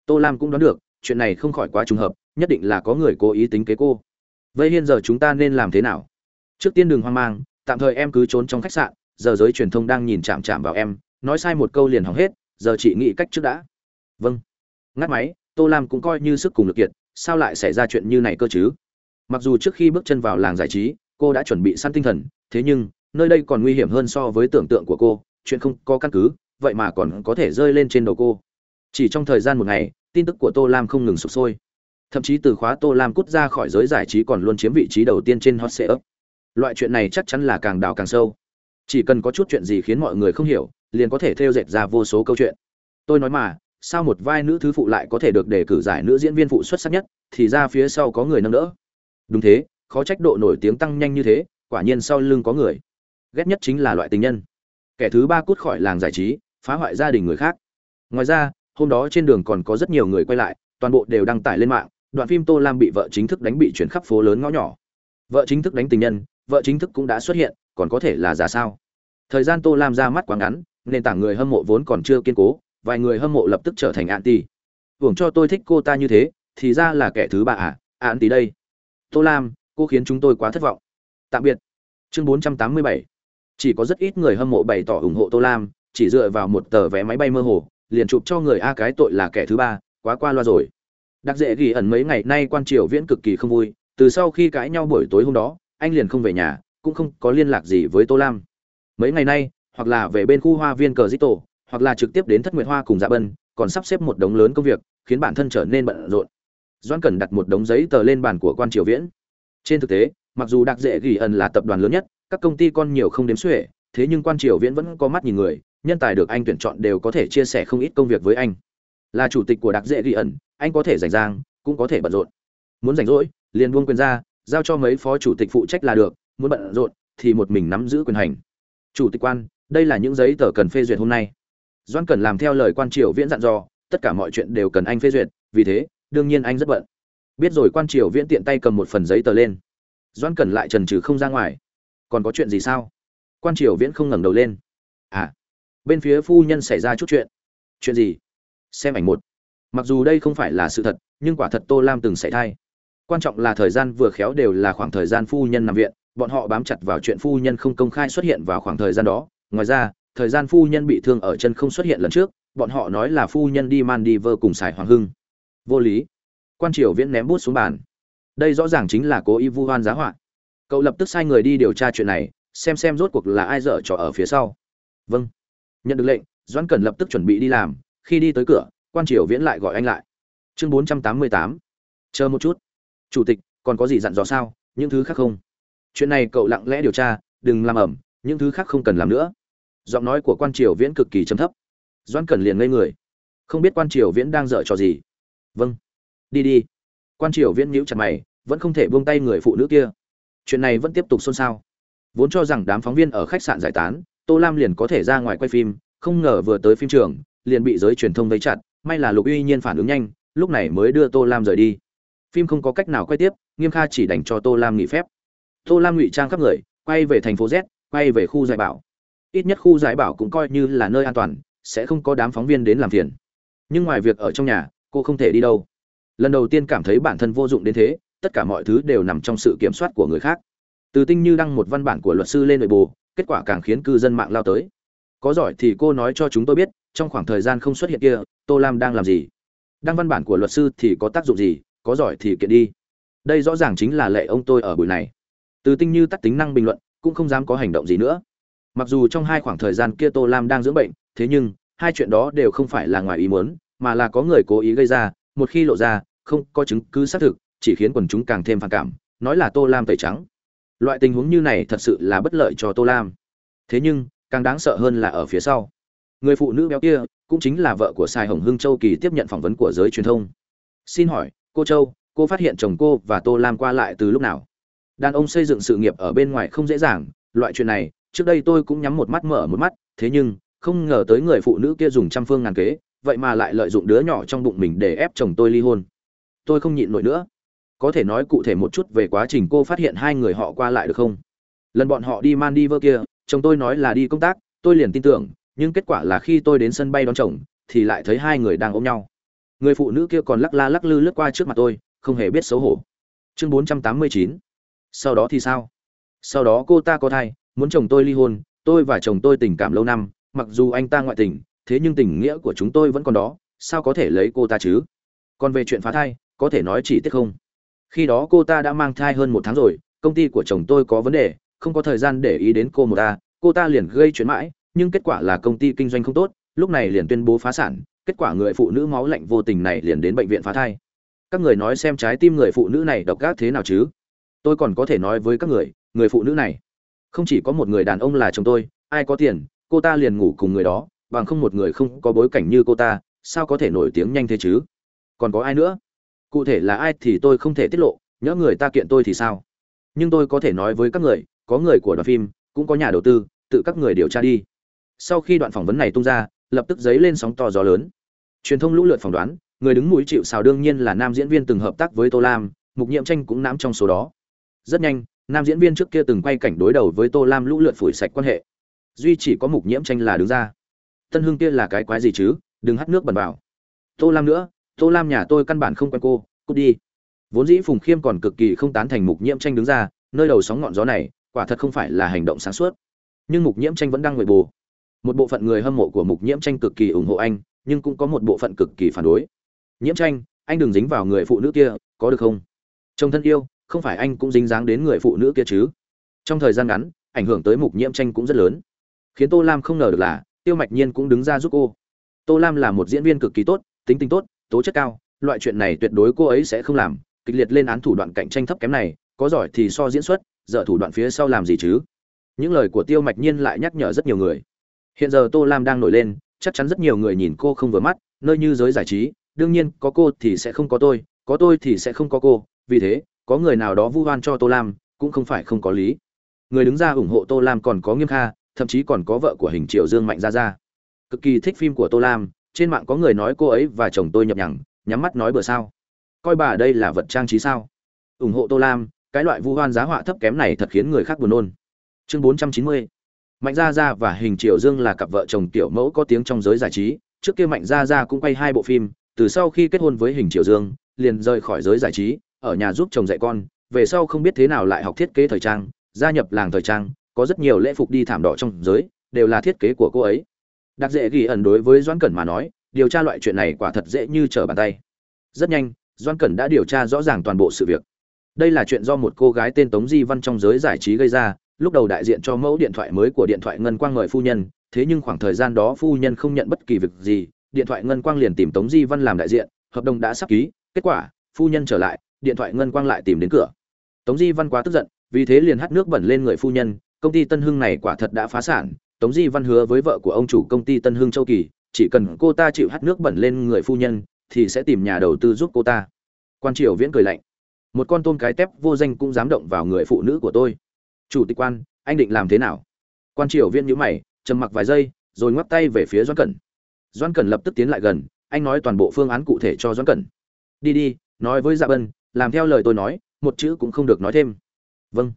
Tô lam cũng đoán được, chuyện này không khỏi quá trùng hợp, nhất định là có người cố ý tính kế cô. Vậy hiện giờ chúng ta nên làm thế nào? Trước tiên đừng hoang mang, tạm thời em cứ trốn trong khách sạn, giờ giới truyền thông đang nhìn chạm chạm vào em, nói sai một câu liền hỏng hết, giờ chị nghĩ cách trước đã. Vâng. Ngắt máy, tô lam cũng coi như sức cùng lực kiệt, sao lại xảy ra chuyện như này cơ chứ? Mặc dù trước khi bước chân vào làng giải trí cô đã chuẩn bị săn tinh thần, thế nhưng, nơi đây còn nguy hiểm hơn so với tưởng tượng của cô, chuyện không có căn cứ, vậy mà còn có thể rơi lên trên đầu cô. Chỉ trong thời gian một ngày, tin tức của tô lam không ngừng sụp sôi. Thậm chí từ khóa tô lam cút ra khỏi giới giải trí còn luôn chiếm vị trí đầu tiên trên hot setup loại chuyện này chắc chắn là càng đào càng sâu. Chỉ cần có chút chuyện gì khiến mọi người không hiểu, liền có thể theo dệt ra vô số câu chuyện. Tôi nói mà, sao một vai nữ thứ phụ lại có thể được đề cử giải nữ diễn viên phụ xuất sắc nhất, thì ra phía sau có người nâng đỡ. Đúng thế khó trách độ nổi tiếng tăng nhanh như thế, quả nhiên sau lưng có người. Ghét nhất chính là loại tình nhân. Kẻ thứ ba cút khỏi làng giải trí, phá hoại gia đình người khác. Ngoài ra, hôm đó trên đường còn có rất nhiều người quay lại, toàn bộ đều đăng tải lên mạng, đoạn phim tô lam bị vợ chính thức đánh bị chuyển khắp phố lớn ngõ nhỏ. Vợ chính thức đánh tình nhân, vợ chính thức cũng đã xuất hiện, còn có thể là giả sao? Thời gian tô lam ra mắt quá ngắn, nền tảng người hâm mộ vốn còn chưa kiên cố, vài người hâm mộ lập tức trở thành anti. Hưởng cho tôi thích cô ta như thế, thì ra là kẻ thứ ba à tỷ đây. Tô lam cô khiến chúng tôi quá thất vọng. Tạm biệt. Chương 487 chỉ có rất ít người hâm mộ bày tỏ ủng hộ tô lam, chỉ dựa vào một tờ vé máy bay mơ hồ, liền chụp cho người a cái tội là kẻ thứ ba, quá qua loa rồi. Đặc dễ ghi ẩn mấy ngày nay quan triều viễn cực kỳ không vui, từ sau khi cãi nhau buổi tối hôm đó, anh liền không về nhà, cũng không có liên lạc gì với tô lam. Mấy ngày nay, hoặc là về bên khu hoa viên cờ dít tổ hoặc là trực tiếp đến thất nguyệt hoa cùng dạ bân, còn sắp xếp một đống lớn công việc, khiến bản thân trở nên bận rộn. Doan cần đặt một đống giấy tờ lên bàn của quan triều viễn trên thực tế, mặc dù đặc dễ ghi ẩn là tập đoàn lớn nhất, các công ty con nhiều không đếm xuể, thế nhưng quan triều viễn vẫn có mắt nhìn người, nhân tài được anh tuyển chọn đều có thể chia sẻ không ít công việc với anh. Là chủ tịch của đặc dễ ghi ẩn, anh có thể rảnh rang, cũng có thể bận rộn. Muốn rảnh rỗi, liền buông quyền ra, giao cho mấy phó chủ tịch phụ trách là được, muốn bận rộn thì một mình nắm giữ quyền hành. Chủ tịch quan, đây là những giấy tờ cần phê duyệt hôm nay. Doan cần làm theo lời quan triều viễn dặn dò, tất cả mọi chuyện đều cần anh phê duyệt, vì thế, đương nhiên anh rất bận biết rồi quan triều viễn tiện tay cầm một phần giấy tờ lên. Doan cần lại trần trừ không ra ngoài. Còn có chuyện gì sao? Quan triều viễn không ngẩng đầu lên. À bên phía phu nhân xảy ra chút chuyện. Chuyện gì? Xem ảnh một. Mặc dù đây không phải là sự thật, nhưng quả thật tô lam từng xảy thai. Quan trọng là thời gian vừa khéo đều là khoảng thời gian phu nhân nằm viện, bọn họ bám chặt vào chuyện phu nhân không công khai xuất hiện vào khoảng thời gian đó. Ngoài ra, thời gian phu nhân bị thương ở chân không xuất hiện lần trước, bọn họ nói là phu nhân đi man đi vơ cùng xài hoàng hưng. Vô lý quan triều viễn ném bút xuống bàn. Đây rõ ràng chính là cố ý vu hoan giá họa. Cậu lập tức sai người đi điều tra chuyện này, xem xem rốt cuộc là ai dở trò ở phía sau. Vâng. Nhận được lệnh, doãn cẩn lập tức chuẩn bị đi làm, khi đi tới cửa, quan triều viễn lại gọi anh lại. Chương bốn trăm tám mươi tám. Chờ một chút. Chủ tịch, còn có gì dặn dò sao? Những thứ khác không? Chuyện này cậu lặng lẽ điều tra, đừng làm ẩm, những thứ khác không cần làm nữa. Giọng nói của quan triều viễn cực kỳ trầm thấp. Doãn cẩn liền ngây người. Không biết quan triều viễn đang dở trò gì. Vâng đi đi. Quan triều viễn nhíu chặt mày, vẫn không thể buông tay người phụ nữ kia. Chuyện này vẫn tiếp tục xôn xao. Vốn cho rằng đám phóng viên ở khách sạn giải tán, tô lam liền có thể ra ngoài quay phim, không ngờ vừa tới phim trường, liền bị giới truyền thông vây chặt, may là lục uy nhiên phản ứng nhanh, lúc này mới đưa tô lam rời đi. Phim không có cách nào quay tiếp, nghiêm kha chỉ đành cho tô lam nghỉ phép. Tô lam ngụy trang khắp người, quay về thành phố z, quay về khu giải bảo. Ít nhất khu giải bảo cũng coi như là nơi an toàn, sẽ không có đám phóng viên đến làm phiền. Nhưng ngoài việc ở trong nhà, cô không thể đi đâu lần đầu tiên cảm thấy bản thân vô dụng đến thế, tất cả mọi thứ đều nằm trong sự kiểm soát của người khác. Từ tinh như đăng một văn bản của luật sư lên nội bộ, kết quả càng khiến cư dân mạng lao tới. Có giỏi thì cô nói cho chúng tôi biết, trong khoảng thời gian không xuất hiện kia, tô lam đang làm gì? Đăng văn bản của luật sư thì có tác dụng gì, có giỏi thì kiện đi. Đây rõ ràng chính là lệ ông tôi ở buổi này. Từ tinh như tắt tính năng bình luận, cũng không dám có hành động gì nữa. Mặc dù trong hai khoảng thời gian kia tô lam đang dưỡng bệnh, thế nhưng, hai chuyện đó đều không phải là ngoài ý muốn, mà là có người cố ý gây ra, một khi lộ ra không có chứng cứ xác thực, chỉ khiến quần chúng càng thêm phản cảm, nói là tô lam tẩy trắng. Loại tình huống như này thật sự là bất lợi cho tô lam. Thế nhưng, càng đáng sợ hơn là ở phía sau. Người phụ nữ béo kia cũng chính là vợ của sài hồng hưng châu kỳ tiếp nhận phỏng vấn của giới truyền thông. Xin hỏi, cô châu, cô phát hiện chồng cô và tô lam qua lại từ lúc nào? Đàn ông xây dựng sự nghiệp ở bên ngoài không dễ dàng, loại chuyện này, trước đây tôi cũng nhắm một mắt mở một mắt, thế nhưng, không ngờ tới người phụ nữ kia dùng trăm phương ngàn kế, vậy mà lại lợi dụng đứa nhỏ trong bụng mình để ép chồng tôi ly hôn tôi không nhịn nổi nữa. Có thể nói cụ thể một chút về quá trình cô phát hiện hai người họ qua lại được không? Lần bọn họ đi man đi vơ kia, chồng tôi nói là đi công tác, tôi liền tin tưởng, nhưng kết quả là khi tôi đến sân bay đón chồng, thì lại thấy hai người đang ôm nhau. Người phụ nữ kia còn lắc la lắc lư lướt qua trước mặt tôi, không hề biết xấu hổ. Chương bốn trăm tám mươi chín. Sau đó thì sao? Sau đó cô ta có thai, muốn chồng tôi ly hôn, tôi và chồng tôi tình cảm lâu năm, mặc dù anh ta ngoại tình, thế nhưng tình nghĩa của chúng tôi vẫn còn đó, sao có thể lấy cô ta chứ? Còn về chuyện phá thai có thể nói chỉ tiếc không. Khi đó cô ta đã mang thai hơn một tháng rồi, công ty của chồng tôi có vấn đề, không có thời gian để ý đến cô một ta, cô ta liền gây chuyện mãi, nhưng kết quả là công ty kinh doanh không tốt, lúc này liền tuyên bố phá sản, kết quả người phụ nữ máu lạnh vô tình này liền đến bệnh viện phá thai. Các người nói xem trái tim người phụ nữ này độc ác thế nào chứ? Tôi còn có thể nói với các người người phụ nữ này, không chỉ có một người đàn ông là chồng tôi, ai có tiền, cô ta liền ngủ cùng người đó, bằng không một người không có bối cảnh như cô ta, sao có thể nổi tiếng nhanh thế chứ? Còn có ai nữa? Cụ thể là ai thì tôi không thể tiết lộ, nhỡ người ta kiện tôi thì sao? Nhưng tôi có thể nói với các người, có người của đoàn phim, cũng có nhà đầu tư, tự các người điều tra đi. Sau khi đoạn phỏng vấn này tung ra, lập tức dấy lên sóng to gió lớn. Truyền thông lũ lượt phỏng đoán, người đứng mũi chịu sào đương nhiên là nam diễn viên từng hợp tác với tô lam, mục nhiệm tranh cũng nắm trong số đó. Rất nhanh, nam diễn viên trước kia từng quay cảnh đối đầu với tô lam lũ lượt phủi sạch quan hệ. Duy chỉ có mục nhiễm tranh là đứng ra. Tân Hương kia là cái quái gì chứ? Đừng hắt nước bẩn vào. Tô lam nữa tô lam nhà tôi căn bản không quen cô, cút đi. Vốn dĩ phùng khiêm còn cực kỳ không tán thành mục nhiễm tranh đứng ra, nơi đầu sóng ngọn gió này, quả thật không phải là hành động sáng suốt. Nhưng mục nhiễm tranh vẫn đang ngồi bù một bộ phận người hâm mộ của mục nhiễm tranh cực kỳ ủng hộ anh, nhưng cũng có một bộ phận cực kỳ phản đối. Nhiễm tranh, anh đừng dính vào người phụ nữ kia, có được không? Trong thân yêu, không phải anh cũng dính dáng đến người phụ nữ kia chứ? Trong thời gian ngắn, ảnh hưởng tới mục nhiễm tranh cũng rất lớn. Khiến tô lam không ngờ được là, tiêu mạch nhiên cũng đứng ra giúp cô. Tô lam là một diễn viên cực kỳ tốt, tính tình tốt tố chất cao, loại chuyện này tuyệt đối cô ấy sẽ không làm, kịch liệt lên án thủ đoạn cạnh tranh thấp kém này, có giỏi thì so diễn xuất dở thủ đoạn phía sau làm gì chứ? Những lời của tiêu mạch nhiên lại nhắc nhở rất nhiều người. Hiện giờ tô lam đang nổi lên, chắc chắn rất nhiều người nhìn cô không vừa mắt, nơi như giới giải trí, đương nhiên, có cô thì sẽ không có tôi có tôi thì sẽ không có cô, vì thế, có người nào đó vu oan cho tô lam, cũng không phải không có lý. Người đứng ra ủng hộ tô lam còn có nghiêm kha, thậm chí còn có vợ của hình triệu dương mạnh ra ra cực kỳ thích phim của tô lam trên mạng có người nói cô ấy và chồng tôi nhập nhằng, nhắm mắt nói bừa sao? Coi bà đây là vật trang trí sao? Ủng hộ tô lam, cái loại vu hoan giá họa thấp kém này thật khiến người khác buồn nôn. Chương bốn trăm chín mươi. Mạnh gia gia và hình triệu dương là cặp vợ chồng tiểu mẫu có tiếng trong giới giải trí. Trước kia mạnh gia gia cũng quay hai bộ phim, từ sau khi kết hôn với hình triệu dương, liền rời khỏi giới giải trí, ở nhà giúp chồng dạy con. Về sau không biết thế nào lại học thiết kế thời trang, gia nhập làng thời trang, có rất nhiều lễ phục đi thảm đỏ trong giới, đều là thiết kế của cô ấy đặc dễ ghi ẩn đối với doãn cẩn mà nói, điều tra loại chuyện này quả thật dễ như trở bàn tay. Rất nhanh, doãn cẩn đã điều tra rõ ràng toàn bộ sự việc. Đây là chuyện do một cô gái tên tống di văn trong giới giải trí gây ra, lúc đầu đại diện cho mẫu điện thoại mới của điện thoại ngân quang mời phu nhân, thế nhưng khoảng thời gian đó phu nhân không nhận bất kỳ việc gì, điện thoại ngân quang liền tìm tống di văn làm đại diện, hợp đồng đã sắp ký, kết quả, phu nhân trở lại, điện thoại ngân quang lại tìm đến cửa. Tống di văn quá tức giận, vì thế liền hắt nước bẩn lên người phu nhân, công ty tân hưng này quả thật đã phá sản tống di văn hứa với vợ của ông chủ công ty tân hưng châu kỳ, chỉ cần cô ta chịu hắt nước bẩn lên người phu nhân, thì sẽ tìm nhà đầu tư giúp cô ta. Quan triều viễn cười lạnh. Một con tôm cái tép vô danh cũng dám động vào người phụ nữ của tôi. Chủ tịch quan, anh định làm thế nào? Quan triều viễn nhíu mày, trầm mặc vài giây, rồi ngoắc tay về phía doãn cẩn. Doãn cẩn lập tức tiến lại gần, anh nói toàn bộ phương án cụ thể cho doãn cẩn. Đi đi, nói với dạ bân, làm theo lời tôi nói, một chữ cũng không được nói thêm. Vâng.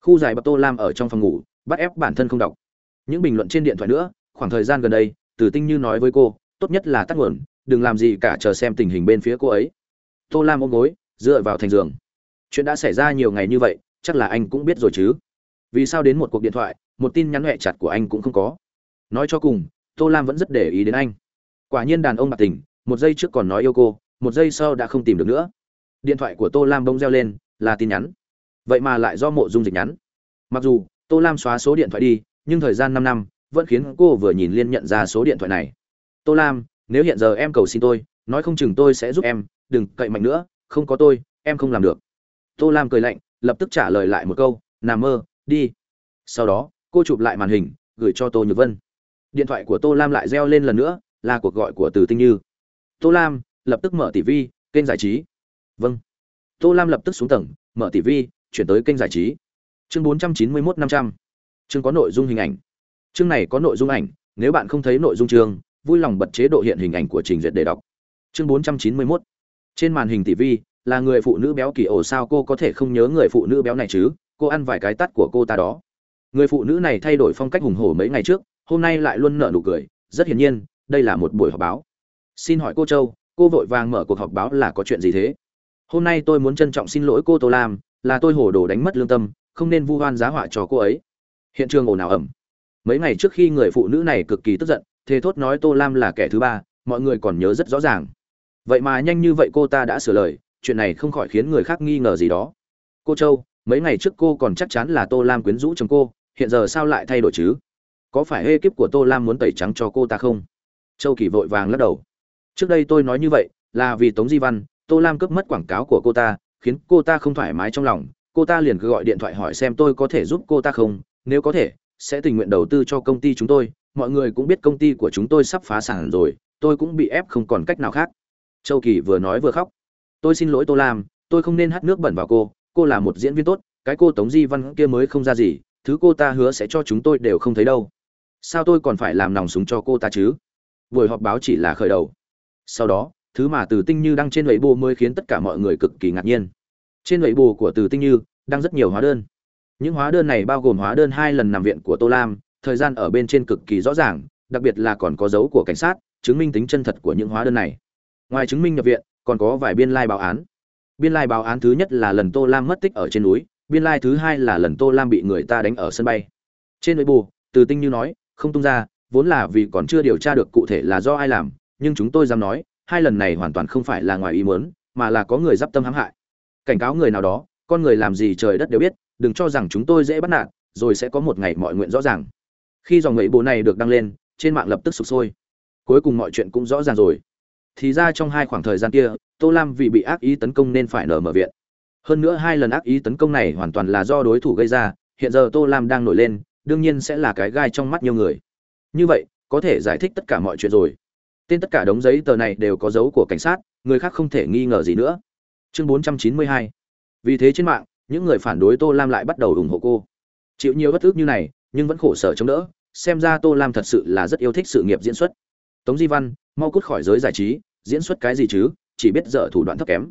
Khu giải Bạc tô lam ở trong phòng ngủ, bắt ép bản thân không đọc những bình luận trên điện thoại nữa, khoảng thời gian gần đây Tử tinh như nói với cô, tốt nhất là tắt nguồn, đừng làm gì cả chờ xem tình hình bên phía cô ấy. Tô lam ôm gối, dựa vào thành giường. Chuyện đã xảy ra nhiều ngày như vậy, chắc là anh cũng biết rồi chứ. Vì sao đến một cuộc điện thoại, một tin nhắn huệ chặt của anh cũng không có? Nói cho cùng, tô lam vẫn rất để ý đến anh. Quả nhiên đàn ông bạc tình, một giây trước còn nói yêu cô, một giây sau đã không tìm được nữa. Điện thoại của tô lam bông reo lên, là tin nhắn. Vậy mà lại do mộ dung dịch nhắn. Mặc dù, tô lam xóa số điện thoại đi nhưng thời gian năm năm, vẫn khiến cô vừa nhìn liên nhận ra số điện thoại này. Tô lam, nếu hiện giờ em cầu xin tôi, nói không chừng tôi sẽ giúp em, đừng cậy mạnh nữa, không có tôi, em không làm được. Tô lam cười lạnh, lập tức trả lời lại một câu nằm mơ, đi. Sau đó, cô chụp lại màn hình, gửi cho tô nhược vân. Điện thoại của tô lam lại reo lên lần nữa, là cuộc gọi của từ tinh như. Tô lam, lập tức mở tv kênh giải trí. Vâng. Tô lam lập tức xuống tầng, mở tv chuyển tới kênh giải trí. Chương bốn trăm chín mươi mốt năm trăm chương có nội dung hình ảnh. Chương này có nội dung ảnh, nếu bạn không thấy nội dung chương, vui lòng bật chế độ hiện hình ảnh của trình duyệt để đọc. Chương bốn trăm chín mươi mốt. Trên màn hình tv là người phụ nữ béo kỳ ổ sao cô có thể không nhớ người phụ nữ béo này chứ? Cô ăn vài cái tắt của cô ta đó. Người phụ nữ này thay đổi phong cách hùng hổ mấy ngày trước, hôm nay lại luôn nở nụ cười. Rất hiển nhiên, đây là một buổi họp báo. Xin hỏi cô châu, cô vội vàng mở cuộc họp báo là có chuyện gì thế? Hôm nay tôi muốn trân trọng xin lỗi cô tô lam, là tôi hồ đồ đánh mất lương tâm, không nên vu oan giá họa cho cô ấy hiện trường ồn ào ẩm. Mấy ngày trước khi người phụ nữ này cực kỳ tức giận thế thốt nói tô lam là kẻ thứ ba, mọi người còn nhớ rất rõ ràng. Vậy mà nhanh như vậy cô ta đã sửa lời, chuyện này không khỏi khiến người khác nghi ngờ gì đó. Cô châu, mấy ngày trước cô còn chắc chắn là tô lam quyến rũ chồng cô, hiện giờ sao lại thay đổi chứ? Có phải hê kiếp của tô lam muốn tẩy trắng cho cô ta không? Châu kỳ vội vàng lắc đầu. Trước đây tôi nói như vậy là vì tống di văn, tô lam cướp mất quảng cáo của cô ta, khiến cô ta không thoải mái trong lòng. Cô ta liền cứ gọi điện thoại hỏi xem tôi có thể giúp cô ta không nếu có thể, sẽ tình nguyện đầu tư cho công ty chúng tôi, mọi người cũng biết công ty của chúng tôi sắp phá sản rồi, tôi cũng bị ép không còn cách nào khác. Châu kỳ vừa nói vừa khóc. Tôi xin lỗi tô lam, tôi không nên hát nước bẩn vào cô cô là một diễn viên tốt, cái cô tống di văn kia mới không ra gì, thứ cô ta hứa sẽ cho chúng tôi đều không thấy đâu. Sao tôi còn phải làm nòng súng cho cô ta chứ? Buổi họp báo chỉ là khởi đầu. Sau đó, thứ mà từ tinh như đăng trên lẫy bồ mới khiến tất cả mọi người cực kỳ ngạc nhiên. Trên lẫy bồ của từ tinh như, đăng rất nhiều hóa đơn những hóa đơn này bao gồm hóa đơn hai lần nằm viện của tô lam, thời gian ở bên trên cực kỳ rõ ràng, đặc biệt là còn có dấu của cảnh sát, chứng minh tính chân thật của những hóa đơn này. Ngoài chứng minh nhập viện, còn có vài biên lai báo án. Biên lai báo án thứ nhất là lần tô lam mất tích ở trên núi, biên lai thứ hai là lần tô lam bị người ta đánh ở sân bay. Trên nội bù từ tinh như nói, không tung ra, vốn là vì còn chưa điều tra được cụ thể là do ai làm, nhưng chúng tôi dám nói, hai lần này hoàn toàn không phải là ngoài ý muốn, mà là có người giáp tâm hãm hại. Cảnh cáo người nào đó, con người làm gì trời đất đều biết đừng cho rằng chúng tôi dễ bắt nạt, rồi sẽ có một ngày mọi nguyện rõ ràng. Khi dòng người bố này được đăng lên, trên mạng lập tức sụp sôi. Cuối cùng mọi chuyện cũng rõ ràng rồi. Thì ra trong hai khoảng thời gian kia, tô lam vì bị ác ý tấn công nên phải nở mở viện. Hơn nữa hai lần ác ý tấn công này hoàn toàn là do đối thủ gây ra, hiện giờ tô lam đang nổi lên, đương nhiên sẽ là cái gai trong mắt nhiều người. Như vậy, có thể giải thích tất cả mọi chuyện rồi. Tên tất cả đống giấy tờ này đều có dấu của cảnh sát, người khác không thể nghi ngờ gì nữa. Chương 492 vì thế trên mạng những người phản đối tô lam lại bắt đầu ủng hộ cô. Chịu nhiều bất ức như này, nhưng vẫn khổ sở chống đỡ, xem ra tô lam thật sự là rất yêu thích sự nghiệp diễn xuất. Tống di văn, mau cút khỏi giới giải trí, diễn xuất cái gì chứ, chỉ biết dở thủ đoạn thấp kém.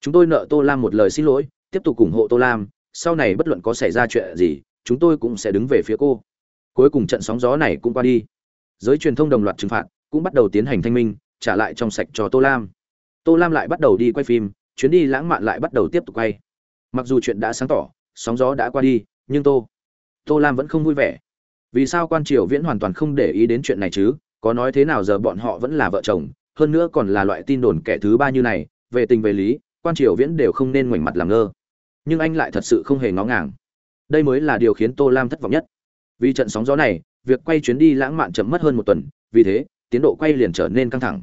Chúng tôi nợ tô lam một lời xin lỗi, tiếp tục ủng hộ tô lam, sau này bất luận có xảy ra chuyện gì, chúng tôi cũng sẽ đứng về phía cô. Cuối cùng trận sóng gió này cũng qua đi. Giới truyền thông đồng loạt trừng phạt, cũng bắt đầu tiến hành thanh minh, trả lại trong sạch cho tô lam. Tô lam lại bắt đầu đi quay phim, chuyến đi lãng mạn lại bắt đầu tiếp tục quay mặc dù chuyện đã sáng tỏ, sóng gió đã qua đi, nhưng tô tô lam vẫn không vui vẻ. Vì sao quan triều viễn hoàn toàn không để ý đến chuyện này chứ? Có nói thế nào giờ bọn họ vẫn là vợ chồng, hơn nữa còn là loại tin đồn kẻ thứ ba như này. Về tình về lý, quan triều viễn đều không nên ngoảnh mặt làm ngơ. Nhưng anh lại thật sự không hề ngó ngàng. Đây mới là điều khiến tô lam thất vọng nhất. Vì trận sóng gió này, việc quay chuyến đi lãng mạn chậm mất hơn một tuần, vì thế, tiến độ quay liền trở nên căng thẳng.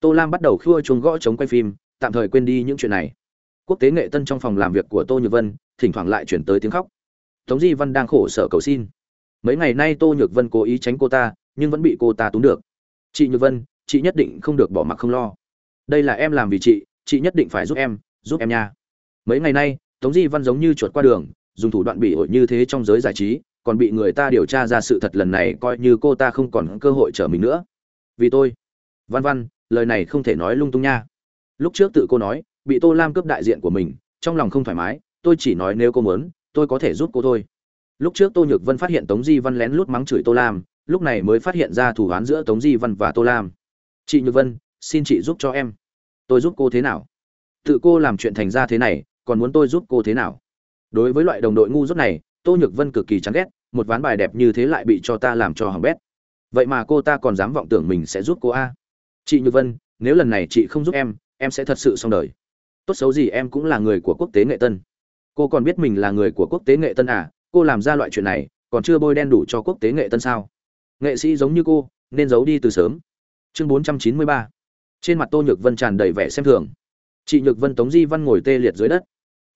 Tô lam bắt đầu khua chuông gõ chống quay phim, tạm thời quên đi những chuyện này quốc tế nghệ tân trong phòng làm việc của tô nhược vân, thỉnh thoảng lại chuyển tới tiếng khóc. Tống di văn đang khổ sở cầu xin. Mấy ngày nay tô nhược vân cố ý tránh cô ta, nhưng vẫn bị cô ta túng được. Chị nhược vân, chị nhất định không được bỏ mặc không lo. Đây là em làm vì chị chị nhất định phải giúp em giúp em nha. Mấy ngày nay, tống di văn giống như chuột qua đường, dùng thủ đoạn bị ổi như thế trong giới giải trí, còn bị người ta điều tra ra sự thật lần này coi như cô ta không còn cơ hội trở mình nữa. Vì tôi. Văn văn, lời này không thể nói lung tung nha. Lúc trước tự cô nói bị tô lam cướp đại diện của mình, trong lòng không thoải mái, tôi chỉ nói nếu cô muốn, tôi có thể giúp cô thôi. Lúc trước tô nhược vân phát hiện tống di văn lén lút mắng chửi tô lam, lúc này mới phát hiện ra thủ án giữa tống di văn và tô lam. Chị nhược vân, xin chị giúp cho em. Tôi giúp cô thế nào? Tự cô làm chuyện thành ra thế này, còn muốn tôi giúp cô thế nào? Đối với loại đồng đội ngu dốt này, tô nhược vân cực kỳ chán ghét, một ván bài đẹp như thế lại bị cho ta làm cho hỏng bét. Vậy mà cô ta còn dám vọng tưởng mình sẽ giúp cô a. Chị nhược vân, nếu lần này chị không giúp em em sẽ thật sự xong đời tốt xấu gì em cũng là người của quốc tế nghệ tân. Cô còn biết mình là người của quốc tế nghệ tân à? Cô làm ra loại chuyện này, còn chưa bôi đen đủ cho quốc tế nghệ tân sao? Nghệ sĩ giống như cô, nên giấu đi từ sớm. Chương bốn trăm chín mươi ba. Trên mặt tô nhược vân tràn đầy vẻ xem thường. Chị nhược vân tống di văn ngồi tê liệt dưới đất.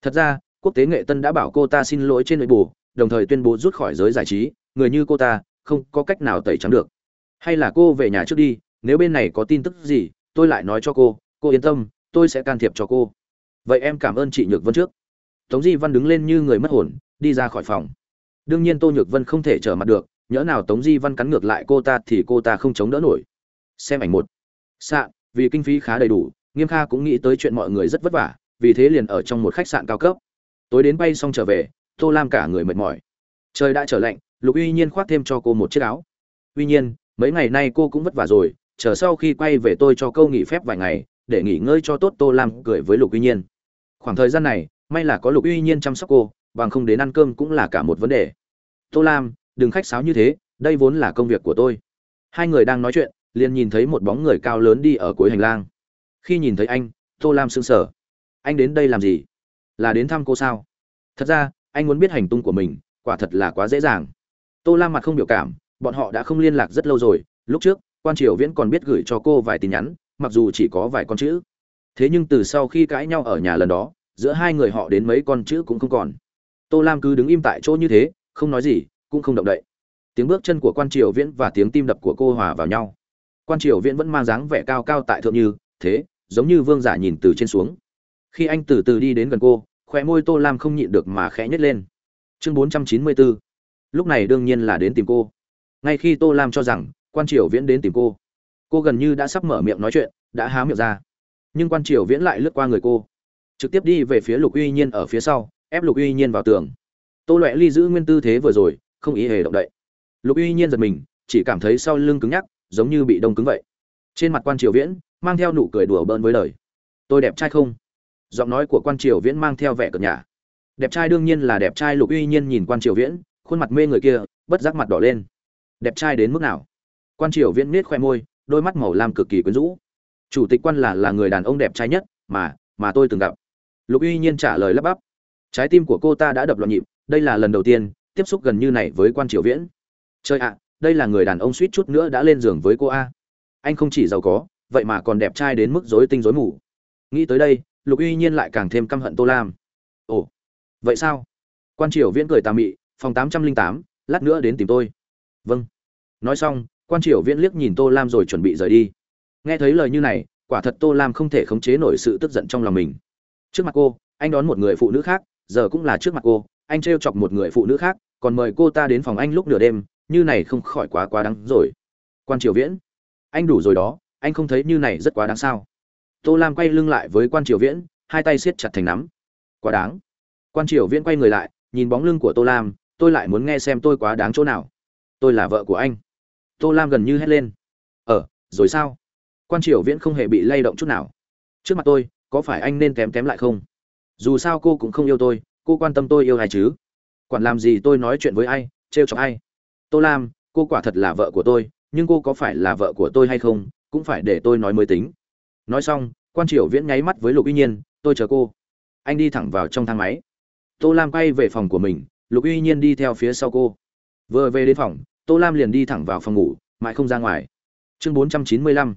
Thật ra, quốc tế nghệ tân đã bảo cô ta xin lỗi trên nội bù đồng thời tuyên bố rút khỏi giới giải trí. Người như cô ta, không có cách nào tẩy trắng được. Hay là cô về nhà trước đi, nếu bên này có tin tức gì, tôi lại nói cho cô cô yên tâm tôi sẽ can thiệp cho cô. Vậy em cảm ơn chị nhược vân trước. Tống di văn đứng lên như người mất hồn, đi ra khỏi phòng. Đương nhiên tô nhược vân không thể trở mặt được, nhỡ nào tống di văn cắn ngược lại cô ta thì cô ta không chống đỡ nổi. Xem ảnh một. Xạ vì kinh phí khá đầy đủ, nghiêm kha cũng nghĩ tới chuyện mọi người rất vất vả, vì thế liền ở trong một khách sạn cao cấp. Tối đến bay xong trở về, tô lam cả người mệt mỏi. Trời đã trở lạnh, lục uy nhiên khoác thêm cho cô một chiếc áo. Tuy nhiên, mấy ngày nay cô cũng vất vả rồi, chờ sau khi quay về tôi cho câu nghỉ phép vài ngày để nghỉ ngơi cho tốt tô lam cười với lục uy nhiên. Khoảng thời gian này, may là có lục uy nhiên chăm sóc cô, bằng không đến ăn cơm cũng là cả một vấn đề. Tô lam, đừng khách sáo như thế, đây vốn là công việc của tôi. Hai người đang nói chuyện, liền nhìn thấy một bóng người cao lớn đi ở cuối hành lang. Khi nhìn thấy anh, tô lam sững sờ. Anh đến đây làm gì? Là đến thăm cô sao? Thật ra, anh muốn biết hành tung của mình, quả thật là quá dễ dàng. Tô lam mặt không biểu cảm, bọn họ đã không liên lạc rất lâu rồi. Lúc trước, quan triều viễn còn biết gửi cho cô vài tin nhắn mặc dù chỉ có vài con chữ. Thế nhưng từ sau khi cãi nhau ở nhà lần đó, giữa hai người họ đến mấy con chữ cũng không còn. Tô lam cứ đứng im tại chỗ như thế, không nói gì, cũng không động đậy. Tiếng bước chân của quan triều viễn và tiếng tim đập của cô hòa vào nhau. Quan triều viễn vẫn mang dáng vẻ cao cao tại thượng như, thế, giống như vương giả nhìn từ trên xuống. Khi anh từ từ đi đến gần cô, khóe môi tô lam không nhịn được mà khẽ nhếch lên. Chương bốn trăm chín mươi bốn. Lúc này đương nhiên là đến tìm cô. Ngay khi tô lam cho rằng quan triều viễn đến tìm cô cô gần như đã sắp mở miệng nói chuyện, đã há miệng ra. Nhưng quan triều viễn lại lướt qua người cô. Trực tiếp đi về phía lục uy nhiên ở phía sau, ép lục uy nhiên vào tường. Tô loẹ ly giữ nguyên tư thế vừa rồi, không ý hề động đậy. Lục uy nhiên giật mình, chỉ cảm thấy sau lưng cứng nhắc, giống như bị đông cứng vậy. Trên mặt quan triều viễn, mang theo nụ cười đùa bỡn với lời tôi đẹp trai không? Giọng nói của quan triều viễn mang theo vẻ cợt nhả. Đẹp trai đương nhiên là đẹp trai, lục uy nhiên nhìn quan triều viễn, khuôn mặt mê người kia, bất giác mặt đỏ lên. Đẹp trai đến mức nào? Quan triều viễn miết khoe môi đôi mắt màu lam cực kỳ quyến rũ. Chủ tịch quan là là người đàn ông đẹp trai nhất mà mà tôi từng gặp. Lục uy nhiên trả lời lắp bắp. Trái tim của cô ta đã đập loạn nhịp, đây là lần đầu tiên tiếp xúc gần như này với quan triều viễn. Chơi ạ, đây là người đàn ông suýt chút nữa đã lên giường với cô a. Anh không chỉ giàu có, vậy mà còn đẹp trai đến mức rối tinh rối mù. Nghĩ tới đây, lục uy nhiên lại càng thêm căm hận tô lam. Ồ, vậy sao? Quan triều viễn cười tà mị, phòng tám trăm linh tám, lát nữa đến tìm tôi. Vâng. Nói xong quan triều viễn liếc nhìn tô lam rồi chuẩn bị rời đi. Nghe thấy lời như này, quả thật tô lam không thể khống chế nổi sự tức giận trong lòng mình. Trước mặt cô, anh đón một người phụ nữ khác, giờ cũng là trước mặt cô, anh t r e o chọc một người phụ nữ khác, còn mời cô ta đến phòng anh lúc nửa đêm, như này không khỏi quá quá đáng rồi. Quan triều viễn, anh đủ rồi đó, anh không thấy như này rất quá đáng sao? Tô lam quay lưng lại với quan triều viễn, hai tay siết chặt thành nắm. Quá đáng. Quan triều viễn quay người lại, nhìn bóng lưng của tô lam, tôi lại muốn nghe xem tôi quá đáng chỗ nào. Tôi là vợ của anh tô lam gần như hét lên. Ờ rồi sao? Quan triều viễn không hề bị lay động chút nào. Trước mặt tôi, có phải anh nên kém kém lại không? Dù sao cô cũng không yêu tôi, cô quan tâm tôi yêu ai chứ? Quản làm gì tôi nói chuyện với ai, trêu chọc ai? Tô lam, cô quả thật là vợ của tôi, nhưng cô có phải là vợ của tôi hay không, cũng phải để tôi nói mới tính. Nói xong, quan triều viễn nháy mắt với lục uy nhiên, tôi chờ cô. Anh đi thẳng vào trong thang máy. Tô lam quay về phòng của mình, lục uy nhiên đi theo phía sau cô. Vừa về đến phòng tô lam liền đi thẳng vào phòng ngủ, mãi không ra ngoài. Chương bốn trăm chín mươi lăm.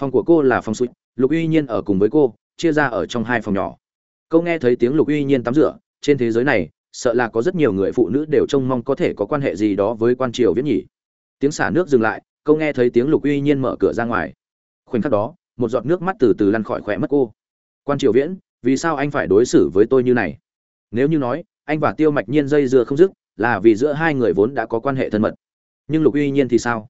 Phòng của cô là phòng suỵt lục uy nhiên ở cùng với cô, chia ra ở trong hai phòng nhỏ. Câu nghe thấy tiếng lục uy nhiên tắm rửa, trên thế giới này, sợ là có rất nhiều người phụ nữ đều trông mong có thể có quan hệ gì đó với quan triều viễn nhỉ. Tiếng xả nước dừng lại câu nghe thấy tiếng lục uy nhiên mở cửa ra ngoài. Khoảnh khắc đó, một giọt nước mắt từ từ lăn khỏi khỏe mắt cô. Quan triều viễn, vì sao anh phải đối xử với tôi như này? Nếu như nói, anh và tiêu mạch nhiên dây dưa không dứt, là vì giữa hai người vốn đã có quan hệ thân mật nhưng lục uy nhiên thì sao?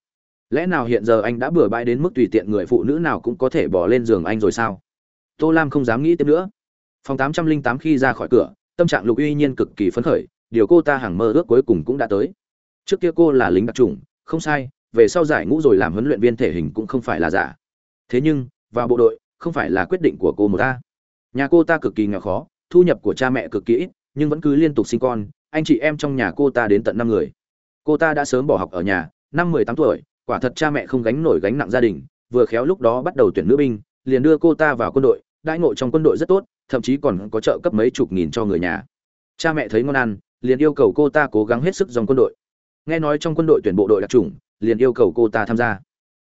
Lẽ nào hiện giờ anh đã bừa bãi đến mức tùy tiện người phụ nữ nào cũng có thể bỏ lên giường anh rồi sao? Tô lam không dám nghĩ tiếp nữa. Phòng tám trăm linh tám khi ra khỏi cửa, tâm trạng lục uy nhiên cực kỳ phấn khởi, điều cô ta hàng mơ ước cuối cùng cũng đã tới. Trước kia cô là lính đặc trùng không sai, về sau giải ngũ rồi làm huấn luyện viên thể hình cũng không phải là giả. Thế nhưng, vào bộ đội, không phải là quyết định của cô một ta. Nhà cô ta cực kỳ nghèo khó, thu nhập của cha mẹ cực kỳ ít, nhưng vẫn cứ liên tục sinh con, anh chị em trong nhà cô ta đến tận năm người cô ta đã sớm bỏ học ở nhà, năm mười tám tuổi, quả thật cha mẹ không gánh nổi gánh nặng gia đình, vừa khéo lúc đó bắt đầu tuyển nữ binh, liền đưa cô ta vào quân đội, đãi ngộ trong quân đội rất tốt, thậm chí còn có trợ cấp mấy chục nghìn cho người nhà. Cha mẹ thấy ngon ăn, liền yêu cầu cô ta cố gắng hết sức dòng quân đội. Nghe nói trong quân đội tuyển bộ đội đặc trùng liền yêu cầu cô ta tham gia.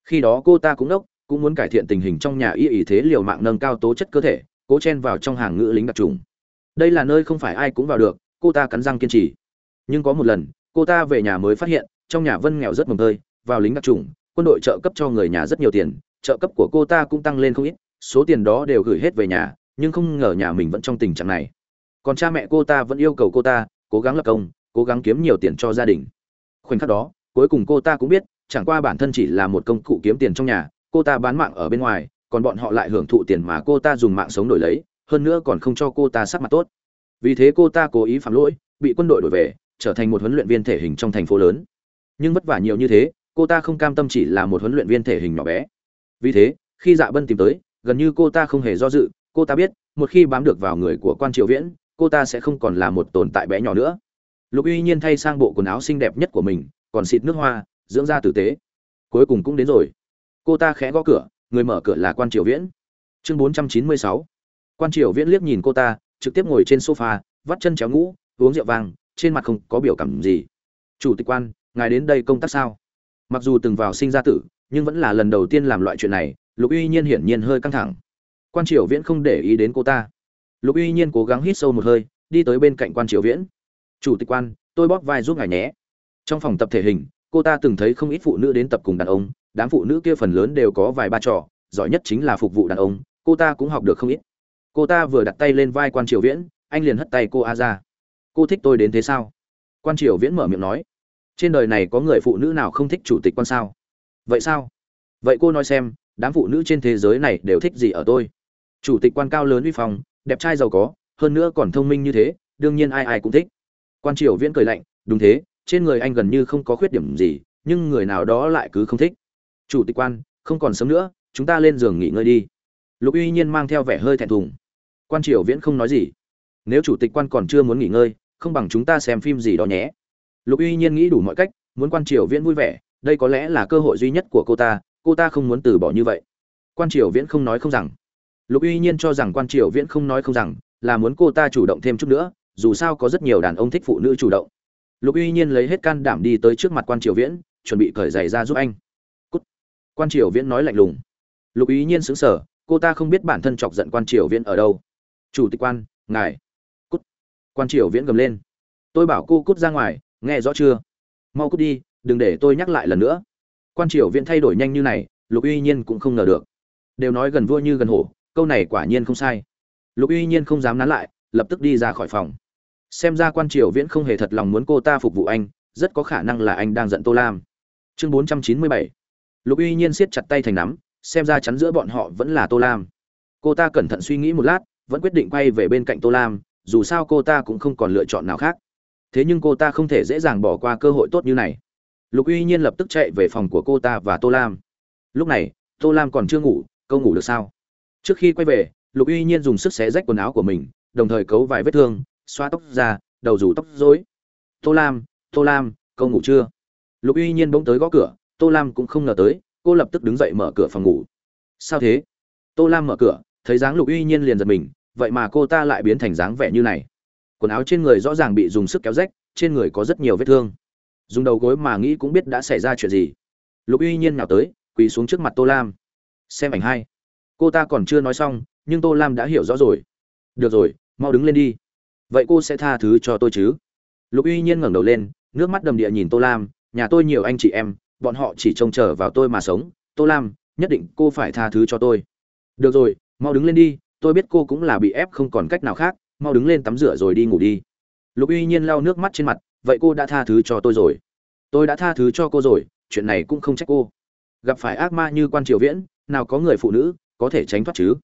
Khi đó cô ta cũng đốc, cũng muốn cải thiện tình hình trong nhà y ý thế liều mạng nâng cao tố chất cơ thể, cố chen vào trong hàng ngữ lính đặc trùng đây là nơi không phải ai cũng vào được, cô ta cắn răng kiên trì. Nhưng có một lần cô ta về nhà mới phát hiện, trong nhà vân nghèo rất mồm tơi, vào lính đặc trùng, quân đội trợ cấp cho người nhà rất nhiều tiền, trợ cấp của cô ta cũng tăng lên không ít, số tiền đó đều gửi hết về nhà, nhưng không ngờ nhà mình vẫn trong tình trạng này. Còn cha mẹ cô ta vẫn yêu cầu cô ta, cố gắng lập công, cố gắng kiếm nhiều tiền cho gia đình. Khoảnh khắc đó, cuối cùng cô ta cũng biết, chẳng qua bản thân chỉ là một công cụ kiếm tiền trong nhà, cô ta bán mạng ở bên ngoài, còn bọn họ lại hưởng thụ tiền mà cô ta dùng mạng sống đổi lấy, hơn nữa còn không cho cô ta sắc mặt tốt. Vì thế cô ta cố ý phạm lỗi, bị quân đội đổi về trở thành một huấn luyện viên thể hình trong thành phố lớn. Nhưng vất vả nhiều như thế, cô ta không cam tâm chỉ là một huấn luyện viên thể hình nhỏ bé. Vì thế, khi dạ bân tìm tới, gần như cô ta không hề do dự, cô ta biết, một khi bám được vào người của quan triệu viễn, cô ta sẽ không còn là một tồn tại bé nhỏ nữa. Lục uy nhiên thay sang bộ quần áo xinh đẹp nhất của mình, còn xịt nước hoa, dưỡng da tử tế. Cuối cùng cũng đến rồi. Cô ta khẽ gõ cửa, người mở cửa là quan triều viễn. Chương bốn trăm chín mươi sáu. Quan triều viễn liếc nhìn cô ta, trực tiếp ngồi trên sofa, vắt chân chéo ngũ, uống rượu vàng trên mặt không có biểu cảm gì. Chủ tịch quan, ngài đến đây công tác sao? Mặc dù từng vào sinh ra tử, nhưng vẫn là lần đầu tiên làm loại chuyện này, lục uy nhiên hiển nhiên hơi căng thẳng. Quan triều viễn không để ý đến cô ta. Lục uy nhiên cố gắng hít sâu một hơi, đi tới bên cạnh quan triều viễn. Chủ tịch quan, tôi bóp vai giúp ngài nhé. Trong phòng tập thể hình, cô ta từng thấy không ít phụ nữ đến tập cùng đàn ông, đám phụ nữ kia phần lớn đều có vài ba trò, giỏi nhất chính là phục vụ đàn ông, cô ta cũng học được không ít. Cô ta vừa đặt tay lên vai quan triều viễn, anh liền hất tay cô a ra cô thích tôi đến thế sao? Quan triều viễn mở miệng nói. Trên đời này có người phụ nữ nào không thích chủ tịch quan sao? Vậy sao? Vậy cô nói xem, đám phụ nữ trên thế giới này đều thích gì ở tôi? Chủ tịch quan cao lớn uy phong, đẹp trai giàu có, hơn nữa còn thông minh như thế, đương nhiên ai ai cũng thích. Quan triều viễn cười lạnh, đúng thế, trên người anh gần như không có khuyết điểm gì, nhưng người nào đó lại cứ không thích. Chủ tịch quan, không còn sớm nữa, chúng ta lên giường nghỉ ngơi đi. Lục uy nhiên mang theo vẻ hơi thẹn thùng. Quan triều viễn không nói gì. Nếu chủ tịch quan còn chưa muốn nghỉ ngơi không bằng chúng ta xem phim gì đó nhé. Lục uy nhiên nghĩ đủ mọi cách, muốn quan triều viễn vui vẻ, đây có lẽ là cơ hội duy nhất của cô ta cô ta không muốn từ bỏ như vậy. Quan triều viễn không nói không rằng. Lục uy nhiên cho rằng quan triều viễn không nói không rằng, là muốn cô ta chủ động thêm chút nữa, dù sao có rất nhiều đàn ông thích phụ nữ chủ động. Lục uy nhiên lấy hết can đảm đi tới trước mặt quan triều viễn, chuẩn bị cởi giày ra giúp anh. Cút. quan triều viễn nói lạnh lùng. Lục uy nhiên sững sờ, cô ta không biết bản thân chọc giận quan triều viễn ở đâu. Chủ tịch quan, ngài quan triều viễn gầm lên. Tôi bảo cô cút ra ngoài, nghe rõ chưa? Mau cút đi, đừng để tôi nhắc lại lần nữa. Quan triều viễn thay đổi nhanh như này, lục uy nhiên cũng không ngờ được. Đều nói gần vua như gần hổ, câu này quả nhiên không sai. Lục uy nhiên không dám nán lại, lập tức đi ra khỏi phòng. Xem ra quan triều viễn không hề thật lòng muốn cô ta phục vụ anh, rất có khả năng là anh đang giận tô lam. Chương bốn trăm chín mươi bảy. Lục uy nhiên siết chặt tay thành nắm, xem ra chắn giữa bọn họ vẫn là tô lam. Cô ta cẩn thận suy nghĩ một lát, vẫn quyết định quay về bên cạnh tô lam dù sao cô ta cũng không còn lựa chọn nào khác. Thế nhưng cô ta không thể dễ dàng bỏ qua cơ hội tốt như này. Lục uy nhiên lập tức chạy về phòng của cô ta và tô lam. Lúc này, tô lam còn chưa ngủ câu ngủ được sao? Trước khi quay về, lục uy nhiên dùng sức xé rách quần áo của mình, đồng thời cấu vài vết thương, xoa tóc ra, đầu rủ tóc rối. Tô lam tô lam câu ngủ chưa? Lục uy nhiên bỗng tới gõ cửa, tô lam cũng không ngờ tới, cô lập tức đứng dậy mở cửa phòng ngủ. Sao thế? Tô lam mở cửa, thấy dáng lục uy nhiên liền giật mình vậy mà cô ta lại biến thành dáng vẻ như này. Quần áo trên người rõ ràng bị dùng sức kéo rách, trên người có rất nhiều vết thương. Dùng đầu gối mà nghĩ cũng biết đã xảy ra chuyện gì. Lục uy nhiên nào tới, quỳ xuống trước mặt tô lam. Xem ảnh hai cô ta còn chưa nói xong, nhưng tô lam đã hiểu rõ rồi. Được rồi, mau đứng lên đi. Vậy cô sẽ tha thứ cho tôi chứ? Lục uy nhiên ngẩng đầu lên, nước mắt đầm địa nhìn tô lam. Nhà tôi nhiều anh chị em, bọn họ chỉ trông chờ vào tôi mà sống. Tô lam, nhất định cô phải tha thứ cho tôi. Được rồi, mau đứng lên đi tôi biết cô cũng là bị ép không còn cách nào khác, mau đứng lên tắm rửa rồi đi ngủ đi. Lục uy nhiên lau nước mắt trên mặt, vậy cô đã tha thứ cho tôi rồi. Tôi đã tha thứ cho cô rồi, chuyện này cũng không trách cô. Gặp phải ác ma như quan triều viễn, nào có người phụ nữ có thể tránh thoát chứ?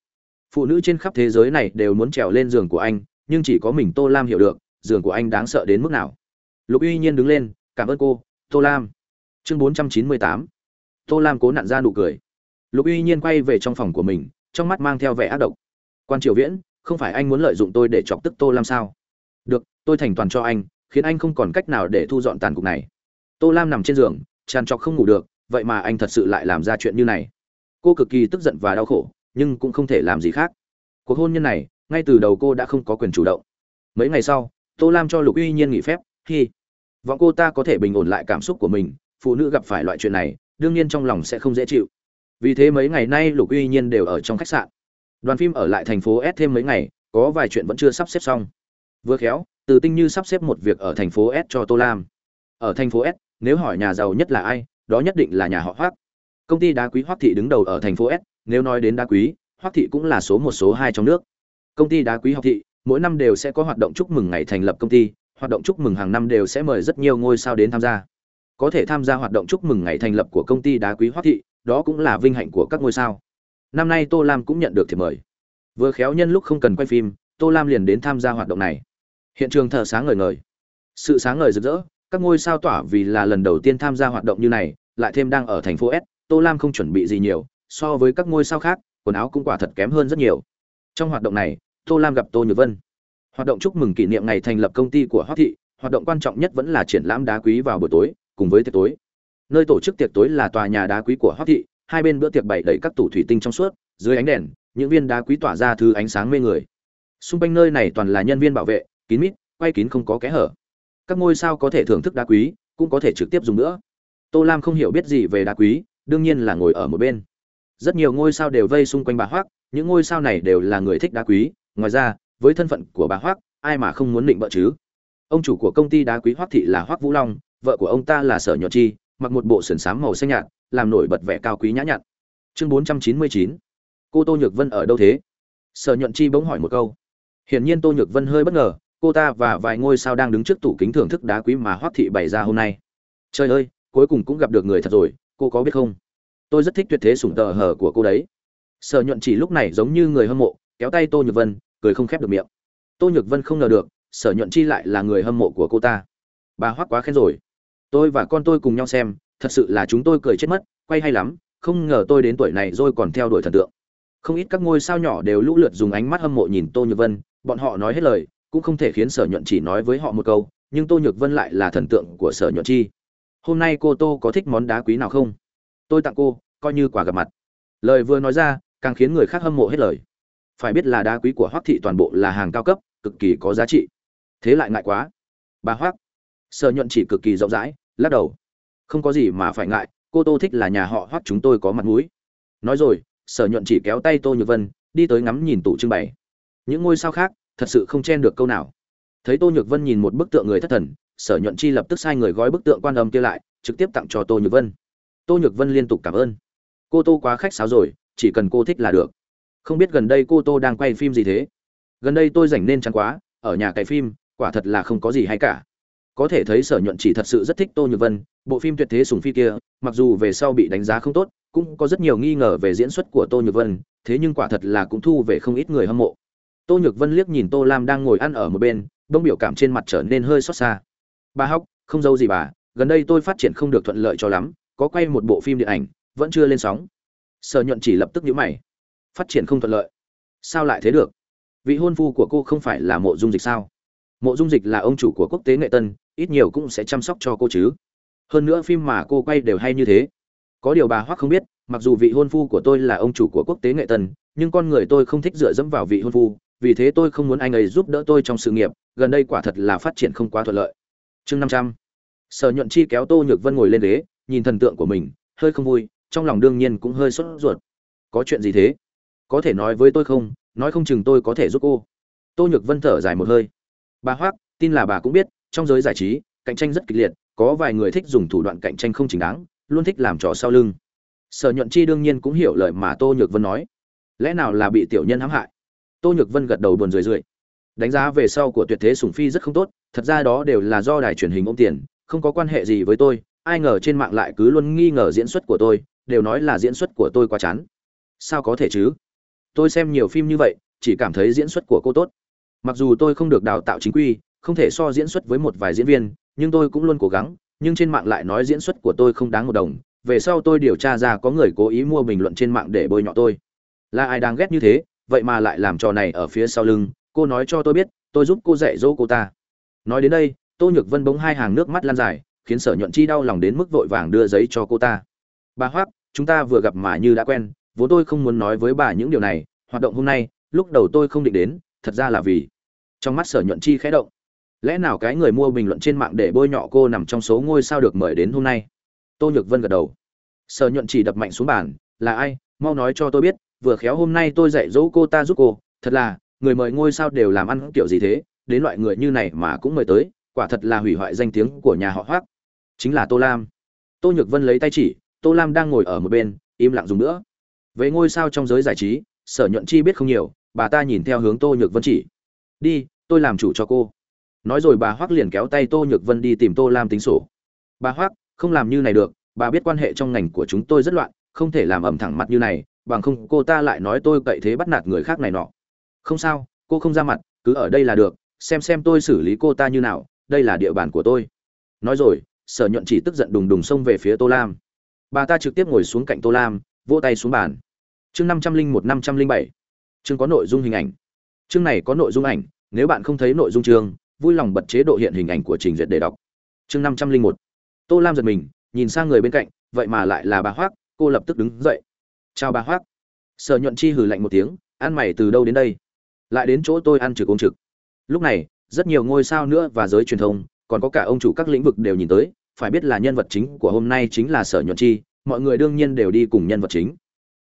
Phụ nữ trên khắp thế giới này đều muốn trèo lên giường của anh, nhưng chỉ có mình tô lam hiểu được, giường của anh đáng sợ đến mức nào. Lục uy nhiên đứng lên, cảm ơn cô, tô lam. Chương bốn trăm chín mươi tám. Tô lam cố nặn ra nụ cười. Lục uy nhiên quay về trong phòng của mình, trong mắt mang theo vẻ ác độc quan triều viễn, không phải anh muốn lợi dụng tôi để chọc tức tô lam sao? Được, tôi thành toàn cho anh, khiến anh không còn cách nào để thu dọn tàn cục này. Tô lam nằm trên giường, tràn trọc không ngủ được, vậy mà anh thật sự lại làm ra chuyện như này. Cô cực kỳ tức giận và đau khổ, nhưng cũng không thể làm gì khác. Cuộc hôn nhân này, ngay từ đầu cô đã không có quyền chủ động. Mấy ngày sau, tô lam cho lục uy nhiên nghỉ phép khi vọng cô ta có thể bình ổn lại cảm xúc của mình, phụ nữ gặp phải loại chuyện này, đương nhiên trong lòng sẽ không dễ chịu. Vì thế mấy ngày nay lục uy nhiên đều ở trong khách sạn đoàn phim ở lại thành phố s thêm mấy ngày, có vài chuyện vẫn chưa sắp xếp xong. Vừa khéo, từ tinh như sắp xếp một việc ở thành phố s cho tô lam. Ở thành phố s, nếu hỏi nhà giàu nhất là ai, đó nhất định là nhà họ hoác công ty đá quý hoác thị đứng đầu ở thành phố s, nếu nói đến đá quý hoác thị cũng là số một, số hai trong nước. Công ty đá quý học thị, mỗi năm đều sẽ có hoạt động chúc mừng ngày thành lập công ty, hoạt động chúc mừng hàng năm đều sẽ mời rất nhiều ngôi sao đến tham gia. Có thể tham gia hoạt động chúc mừng ngày thành lập của công ty đá quý hoác thị, đó cũng là vinh hạnh của các ngôi sao năm nay tô lam cũng nhận được thiệp mời. Vừa khéo nhân lúc không cần quay phim, tô lam liền đến tham gia hoạt động này. Hiện trường thợ sáng ngời ngời. Sự sáng ngời rực rỡ, các ngôi sao tỏa vì là lần đầu tiên tham gia hoạt động như này, lại thêm đang ở thành phố s, tô lam không chuẩn bị gì nhiều, so với các ngôi sao khác, quần áo cũng quả thật kém hơn rất nhiều. Trong hoạt động này, tô lam gặp tô nhược vân. Hoạt động chúc mừng kỷ niệm ngày thành lập công ty của hoác thị, hoạt động quan trọng nhất vẫn là triển lãm đá quý vào buổi tối, cùng với tiệc tối. Nơi tổ chức tiệc tối là tòa nhà đá quý của hoác thị hai bên bữa tiệc bày đầy các tủ thủy tinh trong suốt, dưới ánh đèn, những viên đá quý tỏa ra thứ ánh sáng mê người. Xung quanh nơi này toàn là nhân viên bảo vệ, kín mít, quay kín không có kẽ hở. Các ngôi sao có thể thưởng thức đá quý, cũng có thể trực tiếp dùng nữa. Tô lam không hiểu biết gì về đá quý, đương nhiên là ngồi ở một bên. Rất nhiều ngôi sao đều vây xung quanh bà hoác những ngôi sao này đều là người thích đá quý, ngoài ra, với thân phận của bà hoác ai mà không muốn định vợ chứ? Ông chủ của công ty đá quý hoác thị là hoác vũ long, vợ của ông ta là sở nhuận chi, mặc một bộ sườn xám màu xanh nhạt làm nổi bật vẻ cao quý nhã nhặn. Chương bốn trăm chín mươi chín, cô tô nhược vân ở đâu thế? Sở nhuận chi bỗng hỏi một câu. Hiển nhiên tô nhược vân hơi bất ngờ, cô ta và vài ngôi sao đang đứng trước tủ kính thưởng thức đá quý mà Hoắc thị bày ra hôm nay. Trời ơi, cuối cùng cũng gặp được người thật rồi, cô có biết không? Tôi rất thích tuyệt thế sủng tờ hở của cô đấy. Sở nhuận chỉ lúc này giống như người hâm mộ, kéo tay tô nhược vân, cười không khép được miệng. Tô nhược vân không ngờ được, sở nhuận chi lại là người hâm mộ của cô ta. Bà Hoắc quá khen rồi. Tôi và con tôi cùng nhau xem thật sự là chúng tôi cười chết mất, quay hay lắm, không ngờ tôi đến tuổi này rồi còn theo đuổi thần tượng. Không ít các ngôi sao nhỏ đều lũ lượt dùng ánh mắt hâm mộ nhìn tô nhược vân, bọn họ nói hết lời, cũng không thể khiến sở nhuận chỉ nói với họ một câu, nhưng tô nhược vân lại là thần tượng của sở nhuận chi. Hôm nay cô tô có thích món đá quý nào không? Tôi tặng cô, coi như quả gặp mặt. Lời vừa nói ra, càng khiến người khác hâm mộ hết lời. Phải biết là đá quý của hoắc thị toàn bộ là hàng cao cấp, cực kỳ có giá trị. Thế lại ngại quá. Bà hoắc, sở nhuận chỉ cực kỳ rộng rãi, lắc đầu không có gì mà phải ngại, cô tô thích là nhà họ hoắc chúng tôi có mặt mũi. Nói rồi, sở nhuận chỉ kéo tay tô nhược vân, đi tới ngắm nhìn tủ trưng bày. Những ngôi sao khác, thật sự không chen được câu nào. Thấy tô nhược vân nhìn một bức tượng người thất thần, sở nhuận chi lập tức sai người gói bức tượng quan âm kia lại, trực tiếp tặng cho tô nhược vân. Tô nhược vân liên tục cảm ơn. Cô tô quá khách sáo rồi, chỉ cần cô thích là được. Không biết gần đây cô tô đang quay phim gì thế? Gần đây tôi rảnh nên chán quá, ở nhà cày phim, quả thật là không có gì hay cả. Có thể thấy sở nhuận chỉ thật sự rất thích tô nhược vân bộ phim tuyệt thế sùng phi kia, mặc dù về sau bị đánh giá không tốt, cũng có rất nhiều nghi ngờ về diễn xuất của tô nhược vân, thế nhưng quả thật là cũng thu về không ít người hâm mộ. Tô nhược vân liếc nhìn tô lam đang ngồi ăn ở một bên bông biểu cảm trên mặt trở nên hơi xót xa. Bà hóc, không dâu gì bà, gần đây tôi phát triển không được thuận lợi cho lắm, có quay một bộ phim điện ảnh, vẫn chưa lên sóng. Sở nhuận chỉ lập tức nhíu mày. Phát triển không thuận lợi? Sao lại thế được? Vị hôn phu của cô không phải là mộ dung dịch sao? Mộ dung dịch là ông chủ của quốc tế nghệ tân, ít nhiều cũng sẽ chăm sóc cho cô chứ hơn nữa phim mà cô quay đều hay như thế. Có điều bà hoắc không biết, mặc dù vị hôn phu của tôi là ông chủ của quốc tế nghệ tân nhưng con người tôi không thích dựa dẫm vào vị hôn phu, vì thế tôi không muốn anh ấy giúp đỡ tôi trong sự nghiệp, gần đây quả thật là phát triển không quá thuận lợi. Chương năm trăm. Sở nhuận chi kéo tô nhược vân ngồi lên ghế, nhìn thần tượng của mình, hơi không vui, trong lòng đương nhiên cũng hơi sốt ruột. Có chuyện gì thế? Có thể nói với tôi không? Nói không chừng tôi có thể giúp cô. Tô nhược vân thở dài một hơi. Bà hoác tin là bà cũng biết, trong giới giải trí, cạnh tranh rất kịch liệt có vài người thích dùng thủ đoạn cạnh tranh không chính đáng, luôn thích làm trò sau lưng. Sở nhuận chi đương nhiên cũng hiểu lời mà tô nhược vân nói. Lẽ nào là bị tiểu nhân hãm hại? Tô nhược vân gật đầu buồn rười rượi. Đánh giá về sau của tuyệt thế sủng phi rất không tốt, thật ra đó đều là do đài truyền hình ôm tiền, không có quan hệ gì với tôi, ai ngờ trên mạng lại cứ luôn nghi ngờ diễn xuất của tôi, đều nói là diễn xuất của tôi quá chán. Sao có thể chứ? Tôi xem nhiều phim như vậy, chỉ cảm thấy diễn xuất của cô tốt. Mặc dù tôi không được đào tạo chính quy, không thể so diễn xuất với một vài diễn viên nhưng tôi cũng luôn cố gắng, nhưng trên mạng lại nói diễn xuất của tôi không đáng một đồng. Về sau tôi điều tra ra có người cố ý mua bình luận trên mạng để bôi nhọ tôi. Là ai đang ghét như thế? Vậy mà lại làm trò này ở phía sau lưng. Cô nói cho tôi biết, tôi giúp cô dạy dỗ cô ta. Nói đến đây, tô nhược vân bỗng hai hàng nước mắt lan dài, khiến sở nhuận chi đau lòng đến mức vội vàng đưa giấy cho cô ta. Bà hoác chúng ta vừa gặp mà như đã quen. Vốn tôi không muốn nói với bà những điều này. Hoạt động hôm nay, lúc đầu tôi không định đến, thật ra là vì trong mắt sở nhuận chi khẽ động lẽ nào cái người mua bình luận trên mạng để bôi nhọ cô nằm trong số ngôi sao được mời đến hôm nay? Tô nhược vân gật đầu. Sở nhuận chỉ đập mạnh xuống bàn, là ai? Mau nói cho tôi biết, vừa khéo hôm nay tôi dạy dỗ cô ta giúp cô. Thật là, người mời ngôi sao đều làm ăn kiểu gì thế? Đến loại người như này mà cũng mời tới, quả thật là hủy hoại danh tiếng của nhà họ hoác chính là tô lam. Tô nhược vân lấy tay chỉ, tô lam đang ngồi ở một bên, im lặng dùng nữa. Về ngôi sao trong giới giải trí, sở nhuận chi biết không nhiều, bà ta nhìn theo hướng tô nhược vân chỉ. Đi, tôi làm chủ cho cô nói rồi bà hoác liền kéo tay tô nhược vân đi tìm tô lam tính sổ. Bà hoác không làm như này được, bà biết quan hệ trong ngành của chúng tôi rất loạn, không thể làm ẩm thẳng mặt như này, bằng không cô ta lại nói tôi cậy thế bắt nạt người khác này nọ. Không sao, cô không ra mặt, cứ ở đây là được, xem xem tôi xử lý cô ta như nào, đây là địa bàn của tôi. Nói rồi, sở nhuận chỉ tức giận đùng đùng xông về phía tô lam. Bà ta trực tiếp ngồi xuống cạnh tô lam, vỗ tay xuống bàn. Chương năm trăm linh một, năm trăm linh bảy. Chương có nội dung hình ảnh. Chương này có nội dung ảnh, nếu bạn không thấy nội dung chương vui lòng bật chế độ hiện hình ảnh của trình duyệt để đọc. Chương năm trăm linh một. Tô lam giật mình, nhìn sang người bên cạnh, vậy mà lại là bà hoác, cô lập tức đứng dậy. Chào bà hoác. Sở nhuận chi hừ lạnh một tiếng, ăn mày từ đâu đến đây? Lại đến chỗ tôi ăn trực ôm trực. Lúc này, rất nhiều ngôi sao nữa và giới truyền thông, còn có cả ông chủ các lĩnh vực đều nhìn tới, phải biết là nhân vật chính của hôm nay chính là sở nhuận chi, mọi người đương nhiên đều đi cùng nhân vật chính.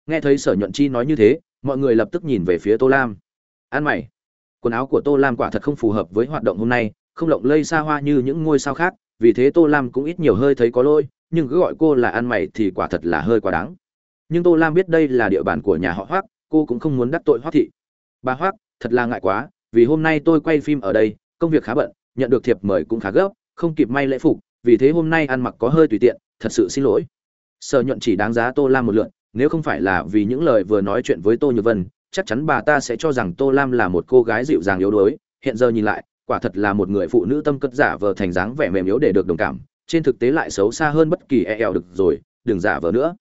Nghe thấy sở nhuận chi nói như thế, mọi người lập tức nhìn về phía tô lam. An mày quần áo của tô lam quả thật không phù hợp với hoạt động hôm nay, không lộng lây xa hoa như những ngôi sao khác, vì thế tô lam cũng ít nhiều hơi thấy có lỗi, nhưng cứ gọi cô là ăn mày thì quả thật là hơi quá đáng. Nhưng tô lam biết đây là địa bàn của nhà họ hoác cô cũng không muốn đắc tội hoác thị. Bà hoác thật là ngại quá, vì hôm nay tôi quay phim ở đây, công việc khá bận, nhận được thiệp mời cũng khá gấp, không kịp may lễ phục, vì thế hôm nay ăn mặc có hơi tùy tiện, thật sự xin lỗi. Sở nhuận chỉ đáng giá tô lam một lượn, nếu không phải là vì những lời vừa nói chuyện với tô nhược vân chắc chắn bà ta sẽ cho rằng tô lam là một cô gái dịu dàng yếu đuối. Hiện giờ nhìn lại, quả thật là một người phụ nữ tâm cất giả vờ thành dáng vẻ mềm yếu để được đồng cảm. Trên thực tế lại xấu xa hơn bất kỳ e eo được rồi, đừng giả vờ nữa.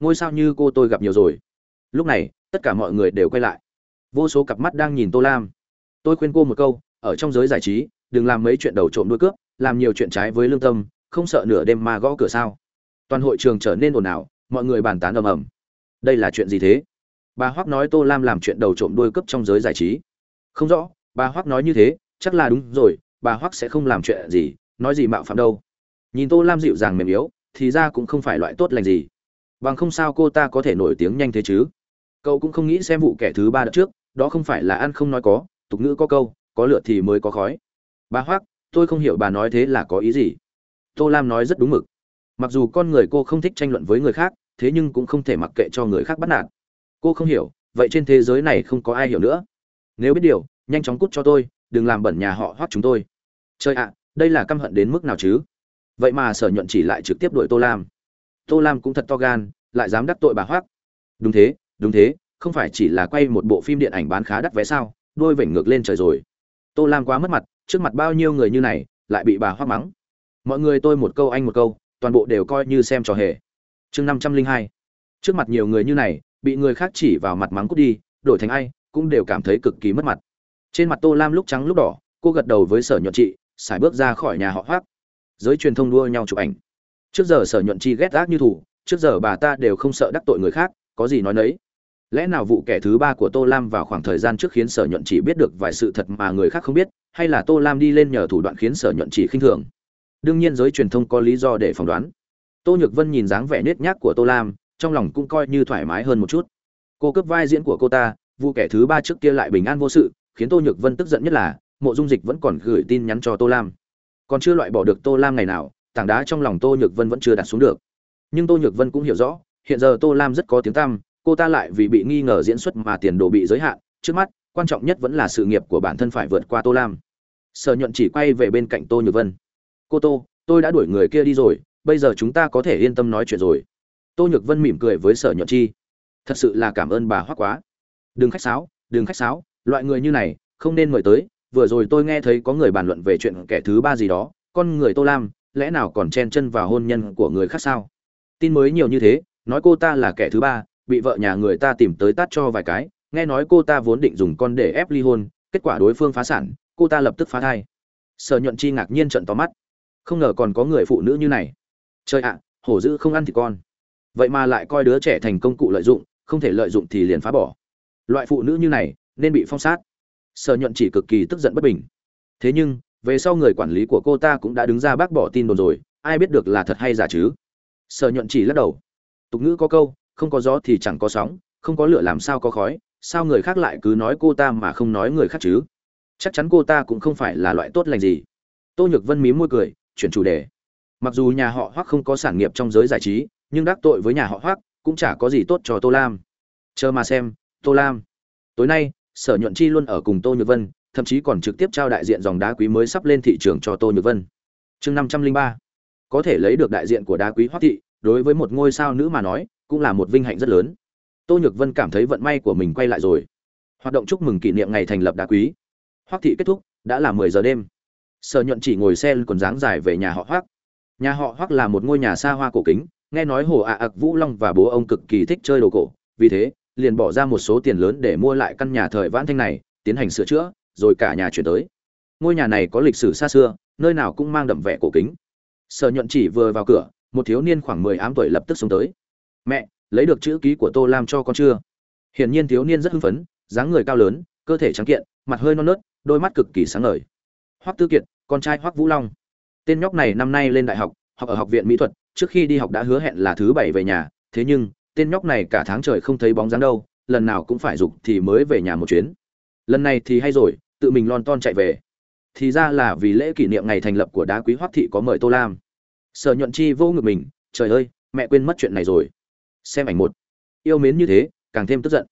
Ngôi sao như cô tôi gặp nhiều rồi. Lúc này, tất cả mọi người đều quay lại. Vô số cặp mắt đang nhìn tô lam. Tôi khuyên cô một câu, ở trong giới giải trí, đừng làm mấy chuyện đầu trộm đuôi cướp, làm nhiều chuyện trái với lương tâm, không sợ nửa đêm mà gõ cửa sao. Toàn hội trường trở nên ồn ào, mọi người bàn tán ầm ầm. Đây là chuyện gì thế? Bà hoắc nói tô lam làm chuyện đầu trộm đuôi cướp trong giới giải trí. Không rõ, bà hoắc nói như thế, chắc là đúng rồi, bà hoắc sẽ không làm chuyện gì, nói gì mạo phạm đâu. Nhìn tô lam dịu dàng mềm yếu, thì ra cũng không phải loại tốt lành gì. Bằng không sao cô ta có thể nổi tiếng nhanh thế chứ? Cậu cũng không nghĩ xem vụ kẻ thứ ba đợt trước, đó không phải là ăn không nói có, tục ngữ có câu, có lửa thì mới có khói. Bà hoắc, tôi không hiểu bà nói thế là có ý gì. Tô lam nói rất đúng mực. Mặc dù con người cô không thích tranh luận với người khác, thế nhưng cũng không thể mặc kệ cho người khác bắt nạt cô không hiểu, vậy trên thế giới này không có ai hiểu nữa. Nếu biết điều, nhanh chóng cút cho tôi, đừng làm bẩn nhà họ hoắt chúng tôi. Chơi ạ, đây là căm hận đến mức nào chứ? Vậy mà sở nhuận chỉ lại trực tiếp đuổi tô lam. Tô lam cũng thật to gan, lại dám đắc tội bà hoác đúng thế đúng thế, không phải chỉ là quay một bộ phim điện ảnh bán khá đắt vé sao, đôi vểnh ngược lên trời rồi. Tô lam quá mất mặt, trước mặt bao nhiêu người như này, lại bị bà hoác mắng. Mọi người tôi một câu anh một câu, toàn bộ đều coi như xem trò hề. Chương năm trăm linh hai. Trước mặt nhiều người như này bị người khác chỉ vào mặt mắng cút đi, đổi thành ai cũng đều cảm thấy cực kỳ mất mặt. Trên mặt tô lam lúc trắng lúc đỏ, cô gật đầu với sở nhuận trị, xài bước ra khỏi nhà họ hoác giới truyền thông đua nhau chụp ảnh. Trước giờ sở nhuận chi ghét gác như thủ, trước giờ bà ta đều không sợ đắc tội người khác, có gì nói nấy. Lẽ nào vụ kẻ thứ ba của tô lam vào khoảng thời gian trước khiến sở nhuận chỉ biết được vài sự thật mà người khác không biết, hay là tô lam đi lên nhờ thủ đoạn khiến sở nhuận chỉ khinh thường? Đương nhiên giới truyền thông có lý do để phỏng đoán. Tô nhược vân nhìn dáng vẻ nết nhác của tô lam trong lòng cũng coi như thoải mái hơn một chút. Cô cướp vai diễn của cô ta, vụ kẻ thứ ba trước kia lại bình an vô sự, khiến tô nhược vân tức giận nhất là, mộ dung dịch vẫn còn gửi tin nhắn cho tô lam. Còn chưa loại bỏ được tô lam ngày nào, tảng đá trong lòng tô nhược vân vẫn chưa đặt xuống được. Nhưng tô nhược vân cũng hiểu rõ, hiện giờ tô lam rất có tiếng tăm, cô ta lại vì bị nghi ngờ diễn xuất mà tiền đồ bị giới hạn, trước mắt, quan trọng nhất vẫn là sự nghiệp của bản thân phải vượt qua tô lam. Sở nhuận chỉ quay về bên cạnh tô nhược vân. Cô tô, tôi đã đuổi người kia đi rồi, bây giờ chúng ta có thể yên tâm nói chuyện rồi tô nhược vân mỉm cười với sở nhuận chi. Thật sự là cảm ơn bà hoắc quá. Đừng khách sáo, đừng khách sáo, loại người như này, không nên mời tới. Vừa rồi tôi nghe thấy có người bàn luận về chuyện kẻ thứ ba gì đó, con người tô lam, lẽ nào còn chen chân vào hôn nhân của người khác sao? Tin mới nhiều như thế, nói cô ta là kẻ thứ ba, bị vợ nhà người ta tìm tới tát cho vài cái, nghe nói cô ta vốn định dùng con để ép ly hôn, kết quả đối phương phá sản, cô ta lập tức phá thai. Sở nhuận chi ngạc nhiên trận to mắt. Không ngờ còn có người phụ nữ như này. Trời ạ, hổ dữ không ăn thì con vậy mà lại coi đứa trẻ thành công cụ lợi dụng, không thể lợi dụng thì liền phá bỏ. Loại phụ nữ như này, nên bị phong sát. Sở nhuận chỉ cực kỳ tức giận bất bình. Thế nhưng, về sau người quản lý của cô ta cũng đã đứng ra bác bỏ tin đồn rồi, ai biết được là thật hay giả chứ? Sở nhuận chỉ lắc đầu. Tục ngữ có câu, không có gió thì chẳng có sóng, không có lửa làm sao có khói, sao người khác lại cứ nói cô ta mà không nói người khác chứ? Chắc chắn cô ta cũng không phải là loại tốt lành gì. Tô nhược vân mím môi cười, chuyển chủ đề. Mặc dù nhà họ hoắc không có sản nghiệp trong giới giải trí nhưng đắc tội với nhà họ hoác cũng chả có gì tốt cho tô lam. Chờ mà xem, tô lam. Tối nay, sở nhuận chi luôn ở cùng tô nhược vân, thậm chí còn trực tiếp trao đại diện dòng đá quý mới sắp lên thị trường cho tô nhược vân. Chương năm trăm linh ba. Có thể lấy được đại diện của đá quý hoác thị, đối với một ngôi sao nữ mà nói, cũng là một vinh hạnh rất lớn. Tô nhược vân cảm thấy vận may của mình quay lại rồi. Hoạt động chúc mừng kỷ niệm ngày thành lập đá quý. Hoác thị kết thúc, đã là mười giờ đêm. Sở nhuận chỉ ngồi xe quần dáng dài về nhà họ hoác nhà họ hoác là một ngôi nhà xa hoa cổ kính nghe nói hồ ạ ạc vũ long và bố ông cực kỳ thích chơi đồ cổ, vì thế, liền bỏ ra một số tiền lớn để mua lại căn nhà thời vãn thanh này, tiến hành sửa chữa, rồi cả nhà chuyển tới. Ngôi nhà này có lịch sử xa xưa, nơi nào cũng mang đậm vẻ cổ kính. Sở nhuận chỉ vừa vào cửa, một thiếu niên khoảng mười ám tuổi lập tức xuống tới. Mẹ, lấy được chữ ký của tô lam cho con chưa? Hiển nhiên thiếu niên rất hưng phấn, dáng người cao lớn, cơ thể trắng kiện, mặt hơi non nớt, đôi mắt cực kỳ sáng ngời. Hoắc tư kiệt, con trai hoắc vũ long. Tên nhóc này năm nay lên đại học học ở học viện mỹ thuật trước khi đi học đã hứa hẹn là thứ bảy về nhà, thế nhưng, tên nhóc này cả tháng trời không thấy bóng dáng đâu, lần nào cũng phải dục thì mới về nhà một chuyến. Lần này thì hay rồi, tự mình lon ton chạy về. Thì ra là vì lễ kỷ niệm ngày thành lập của đá quý hoắc thị có mời tô lam. Sở nhuận chi vô ngực mình, trời ơi, mẹ quên mất chuyện này rồi. Xem ảnh một. Yêu mến như thế, càng thêm tức giận.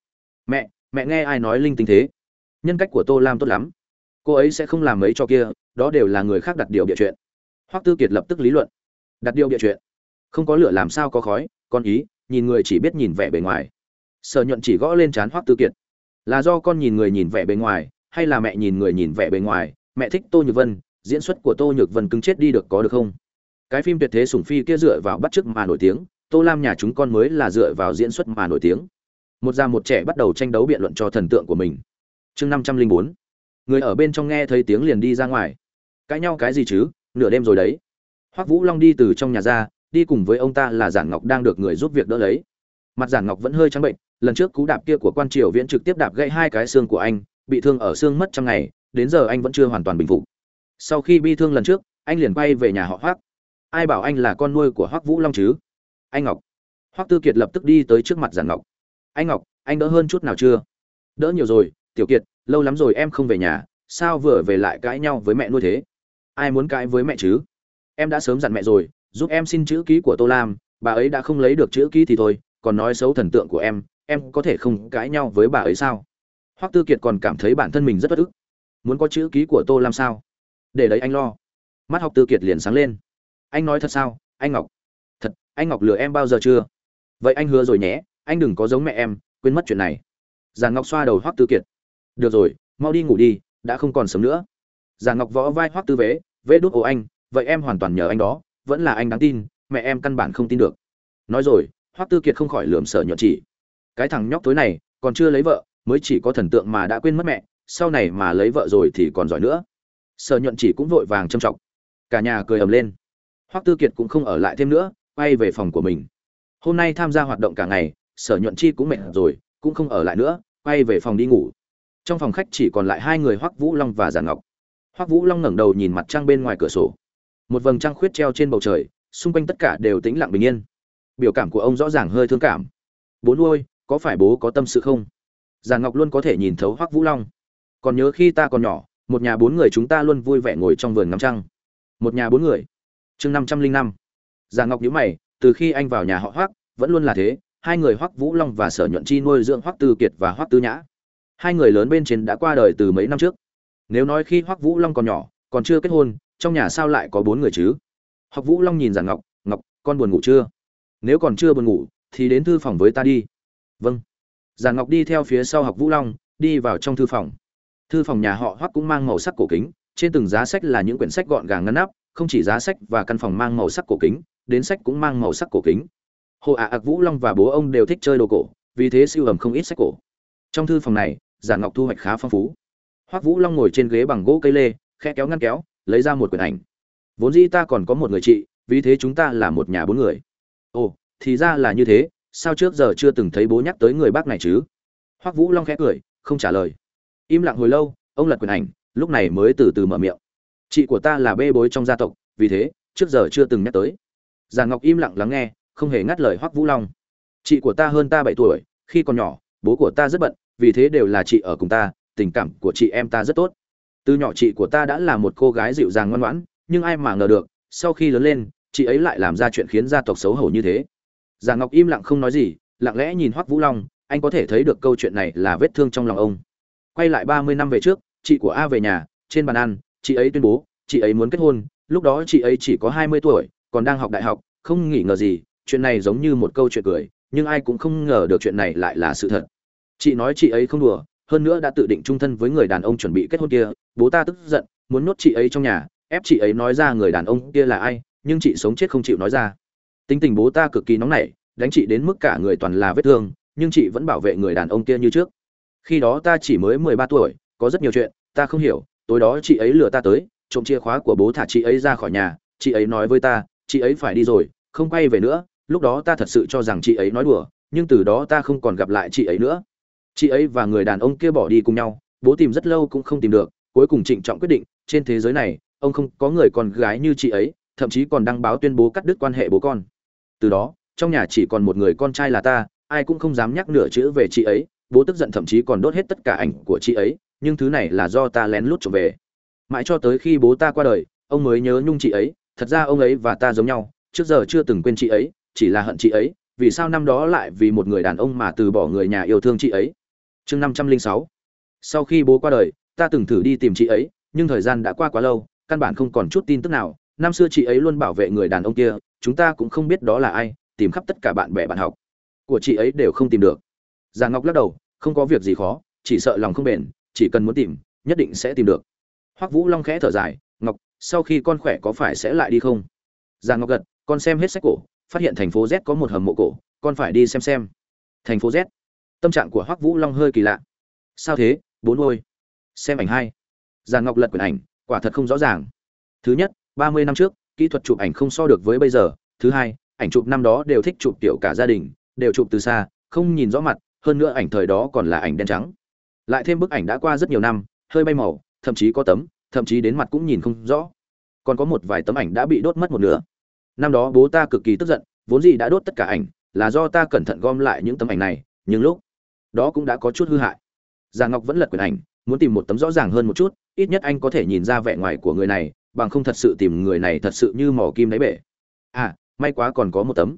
Mẹ mẹ nghe ai nói linh tinh thế? Nhân cách của tô lam tốt lắm. Cô ấy sẽ không làm mấy cho kia, đó đều là người khác đặt điều bịa chuyện. Hoắc tư kiệt lập tức lý luận. Đặt điều bịa chuyện không có lửa làm sao có khói, con ý, nhìn người chỉ biết nhìn vẻ bề ngoài. Sở nhuận chỉ gõ lên trán hoắc tư kiệt. Là do con nhìn người nhìn vẻ bề ngoài, hay là mẹ nhìn người nhìn vẻ bề ngoài? Mẹ thích tô nhược vân, diễn xuất của tô nhược vân cứng chết đi được có được không? Cái phim tuyệt thế sủng phi kia dựa vào bắt chước mà nổi tiếng, tô lam nhà chúng con mới là dựa vào diễn xuất mà nổi tiếng. Một già một trẻ bắt đầu tranh đấu biện luận cho thần tượng của mình. Chương năm trăm linh bốn. Người ở bên trong nghe thấy tiếng liền đi ra ngoài. Cãi nhau cái gì chứ? Nửa đêm rồi đấy. Hoắc vũ long đi từ trong nhà ra đi cùng với ông ta là giản ngọc đang được người giúp việc đỡ lấy. Mặt giản ngọc vẫn hơi trắng bệnh, lần trước cú đạp kia của quan triều viễn trực tiếp đạp gãy hai cái xương của anh, bị thương ở xương mất trong ngày, đến giờ anh vẫn chưa hoàn toàn bình phục. Sau khi bi thương lần trước, anh liền quay về nhà họ hoắc. Ai bảo anh là con nuôi của hoắc vũ long chứ? Anh ngọc. Hoắc tư kiệt lập tức đi tới trước mặt giản ngọc. Anh ngọc, anh đỡ hơn chút nào chưa? Đỡ nhiều rồi, tiểu kiệt, lâu lắm rồi em không về nhà, sao vừa về lại cãi nhau với mẹ nuôi thế? Ai muốn cãi với mẹ chứ? Em đã sớm dặn mẹ rồi giúp em xin chữ ký của tô lam, bà ấy đã không lấy được chữ ký thì thôi, còn nói xấu thần tượng của em em có thể không cãi nhau với bà ấy sao? Hoắc tư kiệt còn cảm thấy bản thân mình rất bất ức. Muốn có chữ ký của tô lam sao? Để đấy anh lo. Mắt học tư kiệt liền sáng lên. Anh nói thật sao? Anh ngọc. Thật, anh ngọc lừa em bao giờ chưa? Vậy anh hứa rồi nhé, anh đừng có giống mẹ em, quên mất chuyện này. Giàn ngọc xoa đầu hoắc tư kiệt. Được rồi, mau đi ngủ đi, đã không còn sớm nữa. Giàn ngọc võ vai hoắc tư vế vế đút ổ anh, vậy em hoàn toàn nhờ anh đó vẫn là anh đáng tin, mẹ em căn bản không tin được. Nói rồi, hoắc tư kiệt không khỏi lườm sở nhuận chỉ. Cái thằng nhóc tối này, còn chưa lấy vợ, mới chỉ có thần tượng mà đã quên mất mẹ, sau này mà lấy vợ rồi thì còn giỏi nữa. Sở nhuận chỉ cũng vội vàng châm trọng cả nhà cười ầm lên. Hoắc tư kiệt cũng không ở lại thêm nữa, quay về phòng của mình. Hôm nay tham gia hoạt động cả ngày, sở nhuận chi cũng mệt rồi, cũng không ở lại nữa, quay về phòng đi ngủ. Trong phòng khách chỉ còn lại hai người hoắc vũ long và giả ngọc. Hoắc vũ long ngẩng đầu nhìn mặt trăng bên ngoài cửa sổ một vầng trăng khuyết treo trên bầu trời, xung quanh tất cả đều tĩnh lặng bình yên. Biểu cảm của ông rõ ràng hơi thương cảm. Bố nuôi, có phải bố có tâm sự không? Giàn ngọc luôn có thể nhìn thấu hoắc vũ long. Còn nhớ khi ta còn nhỏ, một nhà bốn người chúng ta luôn vui vẻ ngồi trong vườn ngắm trăng. Một nhà bốn người. Chương năm trăm linh năm. Giàn ngọc nhíu mày, từ khi anh vào nhà họ hoắc, vẫn luôn là thế, hai người hoắc vũ long và sở nhuận chi nuôi dưỡng hoắc tư kiệt và hoắc tư nhã. Hai người lớn bên trên đã qua đời từ mấy năm trước. Nếu nói khi hoắc vũ long còn nhỏ, còn chưa kết hôn trong nhà sao lại có bốn người chứ? Học vũ long nhìn giản ngọc ngọc, con buồn ngủ chưa? Nếu còn chưa buồn ngủ, thì đến thư phòng với ta đi. Vâng. Giản ngọc đi theo phía sau học vũ long, đi vào trong thư phòng. Thư phòng nhà họ hoắc cũng mang màu sắc cổ kính, trên từng giá sách là những quyển sách gọn gàng ngăn nắp, không chỉ giá sách và căn phòng mang màu sắc cổ kính, đến sách cũng mang màu sắc cổ kính. Hồ ạ ạc vũ long và bố ông đều thích chơi đồ cổ, vì thế siêu ẩm không ít sách cổ. Trong thư phòng này, giản ngọc thu hoạch khá phong phú. Hoắc vũ long ngồi trên ghế bằng gỗ cây lê khe kéo ngăn kéo lấy ra một quyển ảnh. Vốn dĩ ta còn có một người chị, vì thế chúng ta là một nhà bốn người. Ồ, thì ra là như thế, sao trước giờ chưa từng thấy bố nhắc tới người bác này chứ? Hoắc vũ long khẽ cười, không trả lời. Im lặng hồi lâu, ông lật quyển ảnh, lúc này mới từ từ mở miệng. Chị của ta là bê bối trong gia tộc, vì thế, trước giờ chưa từng nhắc tới. Già ngọc im lặng lắng nghe, không hề ngắt lời hoắc vũ long. Chị của ta hơn ta bảy tuổi, khi còn nhỏ, bố của ta rất bận, vì thế đều là chị ở cùng ta, tình cảm của chị em ta rất tốt từ nhỏ chị của ta đã là một cô gái dịu dàng ngoan ngoãn, nhưng ai mà ngờ được, sau khi lớn lên, chị ấy lại làm ra chuyện khiến gia tộc xấu hổ như thế. Già ngọc im lặng không nói gì, lặng lẽ nhìn hoắc vũ long, anh có thể thấy được câu chuyện này là vết thương trong lòng ông. Quay lại ba mươi năm về trước, chị của a về nhà, trên bàn ăn, chị ấy tuyên bố, chị ấy muốn kết hôn, lúc đó chị ấy chỉ có hai mươi tuổi, còn đang học đại học, không nghĩ ngờ gì, chuyện này giống như một câu chuyện cười, nhưng ai cũng không ngờ được chuyện này lại là sự thật. Chị nói chị ấy không đùa hơn nữa đã tự định trung thân với người đàn ông chuẩn bị kết hôn kia, bố ta tức giận, muốn nhốt chị ấy trong nhà, ép chị ấy nói ra người đàn ông kia là ai, nhưng chị sống chết không chịu nói ra. Tính tình bố ta cực kỳ nóng nảy, đánh chị đến mức cả người toàn là vết thương, nhưng chị vẫn bảo vệ người đàn ông kia như trước. Khi đó ta chỉ mới mười ba tuổi, có rất nhiều chuyện, ta không hiểu, tối đó chị ấy lừa ta tới, trộm chìa khóa của bố thả chị ấy ra khỏi nhà, chị ấy nói với ta, chị ấy phải đi rồi, không quay về nữa, lúc đó ta thật sự cho rằng chị ấy nói đùa, nhưng từ đó ta không còn gặp lại chị ấy nữa chị ấy và người đàn ông kia bỏ đi cùng nhau, bố tìm rất lâu cũng không tìm được, cuối cùng trịnh trọng quyết định, trên thế giới này, ông không có người con gái như chị ấy, thậm chí còn đăng báo tuyên bố cắt đứt quan hệ bố con. Từ đó, trong nhà chỉ còn một người con trai là ta, ai cũng không dám nhắc nửa chữ về chị ấy, bố tức giận thậm chí còn đốt hết tất cả ảnh của chị ấy, nhưng thứ này là do ta lén lút trở về. Mãi cho tới khi bố ta qua đời, ông mới nhớ nhung chị ấy, thật ra ông ấy và ta giống nhau, trước giờ chưa từng quên chị ấy, chỉ là hận chị ấy, vì sao năm đó lại vì một người đàn ông mà từ bỏ người nhà yêu thương chị ấy? Chương năm trăm linh sáu. Sau khi bố qua đời, ta từng thử đi tìm chị ấy, nhưng thời gian đã qua quá lâu, căn bản không còn chút tin tức nào. Năm xưa chị ấy luôn bảo vệ người đàn ông kia, chúng ta cũng không biết đó là ai, tìm khắp tất cả bạn bè bạn học. Của chị ấy đều không tìm được. Già ngọc lắc đầu, không có việc gì khó, chỉ sợ lòng không bền, chỉ cần muốn tìm, nhất định sẽ tìm được. Hoắc vũ long khẽ thở dài, ngọc, sau khi con khỏe có phải sẽ lại đi không? Già ngọc gật, con xem hết sách cổ, phát hiện thành phố z có một hầm mộ cổ, con phải đi xem xem. Thành phố z? Tâm trạng của hoắc vũ long hơi kỳ lạ. Sao thế bốn ôi xem ảnh hai giàn ngọc lật quyển ảnh, quả thật không rõ ràng. Thứ nhất, ba mươi năm trước, kỹ thuật chụp ảnh không so được với bây giờ. Thứ hai, ảnh chụp năm đó đều thích chụp tiểu cả gia đình, đều chụp từ xa, không nhìn rõ mặt, hơn nữa ảnh thời đó còn là ảnh đen trắng. Lại thêm bức ảnh đã qua rất nhiều năm, hơi bay màu, thậm chí có tấm, thậm chí đến mặt cũng nhìn không rõ. Còn có một vài tấm ảnh đã bị đốt mất một nửa. Năm đó bố ta cực kỳ tức giận, vốn gì đã đốt tất cả ảnh, là do ta cẩn thận gom lại những tấm ảnh này, nhưng lúc đó cũng đã có chút hư hại. Già ngọc vẫn lật quyển ảnh, muốn tìm một tấm rõ ràng hơn một chút, ít nhất anh có thể nhìn ra vẻ ngoài của người này, bằng không thật sự tìm người này thật sự như mỏ kim đáy bể. À may quá còn có một tấm.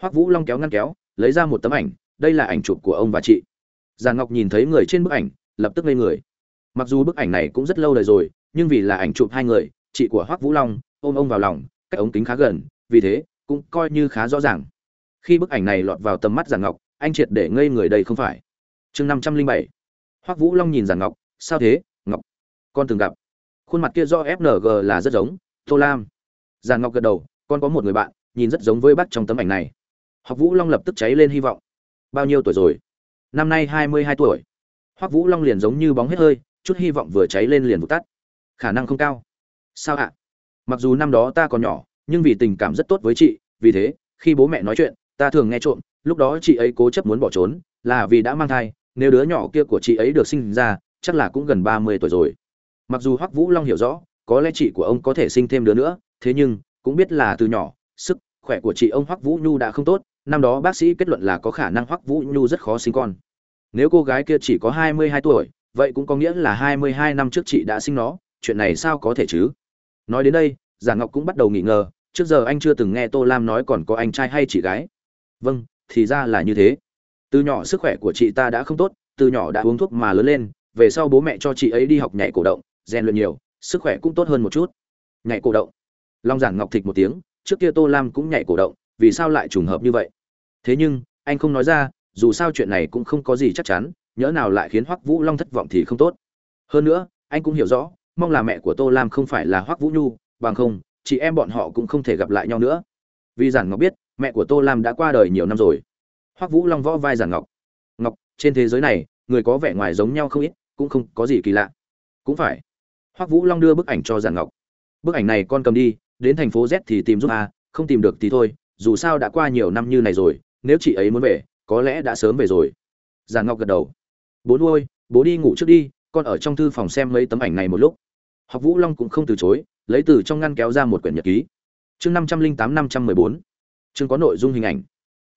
Hoắc vũ long kéo ngăn kéo, lấy ra một tấm ảnh, đây là ảnh chụp của ông và chị. Giang ngọc nhìn thấy người trên bức ảnh, lập tức ngây người. Mặc dù bức ảnh này cũng rất lâu đời rồi, nhưng vì là ảnh chụp hai người, chị của hoắc vũ long ôm ông vào lòng, cách ống kính khá gần, vì thế cũng coi như khá rõ ràng. Khi bức ảnh này lọt vào tầm mắt Giang ngọc, anh triệt để ngây người đây không phải chương năm trăm linh bảy. Hoắc vũ long nhìn giàn ngọc, sao thế, ngọc? Con từng gặp. Khuôn mặt kia do fng là rất giống, tô lam. Giàn ngọc gật đầu, con có một người bạn, nhìn rất giống với bác trong tấm ảnh này. Học vũ long lập tức cháy lên hy vọng. Bao nhiêu tuổi rồi? Năm nay hai mươi hai tuổi. Hoắc vũ long liền giống như bóng hết hơi, chút hy vọng vừa cháy lên liền vụt tắt. Khả năng không cao. Sao ạ? Mặc dù năm đó ta còn nhỏ, nhưng vì tình cảm rất tốt với chị, vì thế, khi bố mẹ nói chuyện, ta thường nghe trộm, lúc đó chị ấy cố chấp muốn bỏ trốn, là vì đã mang thai nếu đứa nhỏ kia của chị ấy được sinh ra, chắc là cũng gần ba mươi tuổi rồi. Mặc dù hoắc vũ long hiểu rõ, có lẽ chị của ông có thể sinh thêm đứa nữa, thế nhưng, cũng biết là từ nhỏ, sức khỏe của chị ông hoắc vũ nhu đã không tốt, năm đó bác sĩ kết luận là có khả năng hoắc vũ nhu rất khó sinh con. Nếu cô gái kia chỉ có hai mươi hai tuổi, vậy cũng có nghĩa là hai mươi hai năm trước chị đã sinh nó, chuyện này sao có thể chứ? Nói đến đây giả ngọc cũng bắt đầu nghỉ ngờ, trước giờ anh chưa từng nghe tô lam nói còn có anh trai hay chị gái. Vâng thì ra là như thế từ nhỏ sức khỏe của chị ta đã không tốt, từ nhỏ đã uống thuốc mà lớn lên, về sau bố mẹ cho chị ấy đi học nhảy cổ động, rèn luyện nhiều, sức khỏe cũng tốt hơn một chút. Nhảy cổ động. Long giản ngọc thịch một tiếng, trước kia tô lam cũng nhảy cổ động, vì sao lại trùng hợp như vậy? Thế nhưng, anh không nói ra, dù sao chuyện này cũng không có gì chắc chắn, nhỡ nào lại khiến hoắc vũ long thất vọng thì không tốt. Hơn nữa, anh cũng hiểu rõ, mong là mẹ của tô lam không phải là hoắc vũ nhu, bằng không, chị em bọn họ cũng không thể gặp lại nhau nữa. Vì giản ngọc biết, mẹ của tô lam đã qua đời nhiều năm rồi hoắc vũ long võ vai giản ngọc. Ngọc, trên thế giới này, người có vẻ ngoài giống nhau không ít, cũng không có gì kỳ lạ. Cũng phải. Hoắc vũ long đưa bức ảnh cho giản ngọc. Bức ảnh này con cầm đi, đến thành phố z thì tìm giúp a, không tìm được thì thôi, dù sao đã qua nhiều năm như này rồi, nếu chị ấy muốn về, có lẽ đã sớm về rồi. Giản ngọc gật đầu. Bố nuôi, bố đi ngủ trước đi, con ở trong thư phòng xem mấy tấm ảnh này một lúc. Học vũ long cũng không từ chối, lấy từ trong ngăn kéo ra một quyển nhật ký. Chương năm trăm linh tám năm trăm mười bốn. Chương có nội dung hình ảnh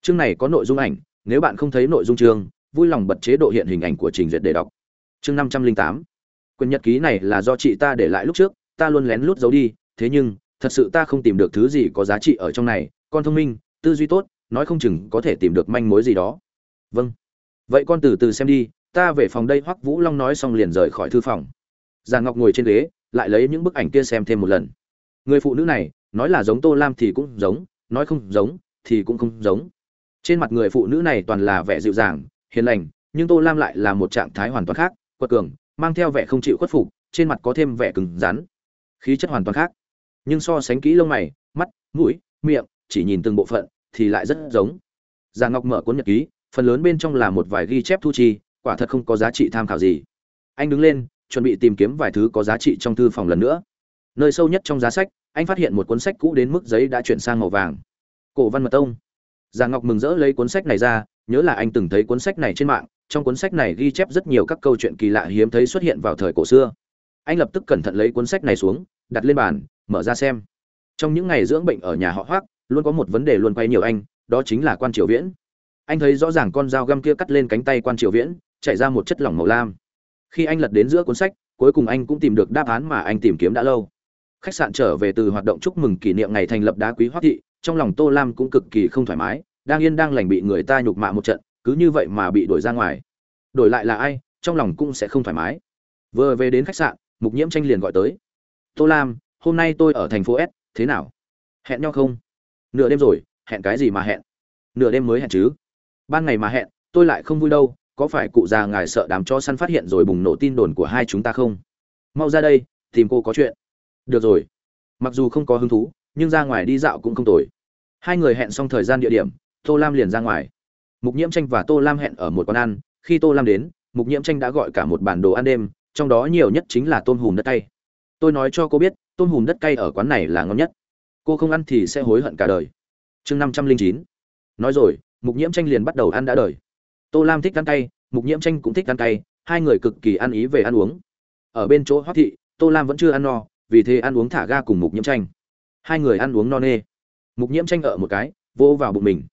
chương này có nội dung ảnh, nếu bạn không thấy nội dung chương, vui lòng bật chế độ hiện hình ảnh của trình duyệt để đọc. Chương năm trăm linh tám. Quyển nhật ký này là do chị ta để lại lúc trước, ta luôn lén lút giấu đi, thế nhưng, thật sự ta không tìm được thứ gì có giá trị ở trong này, con thông minh, tư duy tốt, nói không chừng có thể tìm được manh mối gì đó. Vâng. Vậy con từ từ xem đi, ta về phòng đây hoắc vũ long nói xong liền rời khỏi thư phòng. Già ngọc ngồi trên ghế, lại lấy những bức ảnh kia xem thêm một lần. Người phụ nữ này, nói là giống tô lam thì cũng giống, nói không giống thì cũng không giống trên mặt người phụ nữ này toàn là vẻ dịu dàng, hiền lành, nhưng tô lam lại là một trạng thái hoàn toàn khác, quật cường, mang theo vẻ không chịu khuất phục, trên mặt có thêm vẻ cứng rắn. Khí chất hoàn toàn khác. Nhưng so sánh kỹ lông mày, mắt, mũi, miệng, chỉ nhìn từng bộ phận, thì lại rất giống. Già ngọc mở cuốn nhật ký, phần lớn bên trong là một vài ghi chép thu chi, quả thật không có giá trị tham khảo gì. Anh đứng lên, chuẩn bị tìm kiếm vài thứ có giá trị trong thư phòng lần nữa. Nơi sâu nhất trong giá sách, anh phát hiện một cuốn sách cũ đến mức giấy đã chuyển sang màu vàng. Cổ văn mật tông già ngọc mừng rỡ lấy cuốn sách này ra nhớ là anh từng thấy cuốn sách này trên mạng trong cuốn sách này ghi chép rất nhiều các câu chuyện kỳ lạ hiếm thấy xuất hiện vào thời cổ xưa. Anh lập tức cẩn thận lấy cuốn sách này xuống đặt lên bàn mở ra xem. Trong những ngày dưỡng bệnh ở nhà họ Hoắc, luôn có một vấn đề luôn quay nhiều anh đó chính là quan triều viễn. Anh thấy rõ ràng con dao găm kia cắt lên cánh tay quan triều viễn chảy ra một chất lỏng màu lam. Khi anh lật đến giữa cuốn sách cuối cùng anh cũng tìm được đáp án mà anh tìm kiếm đã lâu. Khách sạn trở về từ hoạt động chúc mừng kỷ niệm ngày thành lập đá quý Hoắc thị trong lòng tô lam cũng cực kỳ không thoải mái, đang yên đang lành bị người ta nhục mạ một trận, cứ như vậy mà bị đuổi ra ngoài. Đổi lại là ai, trong lòng cũng sẽ không thoải mái. Vừa về đến khách sạn, mục nhiễm tranh liền gọi tới. Tô lam, hôm nay tôi ở thành phố s, thế nào? Hẹn nhau không? Nửa đêm rồi, hẹn cái gì mà hẹn? Nửa đêm mới hẹn chứ. Ban ngày mà hẹn, tôi lại không vui đâu, có phải cụ già ngài sợ đám cho săn phát hiện rồi bùng nổ tin đồn của hai chúng ta không? Mau ra đây, tìm cô có chuyện. Được rồi. Mặc dù không có hứng thú nhưng ra ngoài đi dạo cũng không tồi. Hai người hẹn xong thời gian địa điểm, tô lam liền ra ngoài. Mục nhiễm tranh và tô lam hẹn ở một quán ăn. Khi tô lam đến, mục nhiễm tranh đã gọi cả một bản đồ ăn đêm, trong đó nhiều nhất chính là tôm hùm đất cay. Tôi nói cho cô biết, tôm hùm đất cay ở quán này là ngon nhất. Cô không ăn thì sẽ hối hận cả đời. Chương năm trăm linh chín. Nói rồi, mục nhiễm tranh liền bắt đầu ăn đã đời. Tô lam thích ăn cay, mục nhiễm tranh cũng thích ăn cay, hai người cực kỳ ăn ý về ăn uống. Ở bên chỗ hoác thị, tô lam vẫn chưa ăn no, vì thế ăn uống thả ga cùng mục nhiễm tranh hai người ăn uống no nê. Mục nhiễm tranh ở một cái, vỗ vào bụng mình.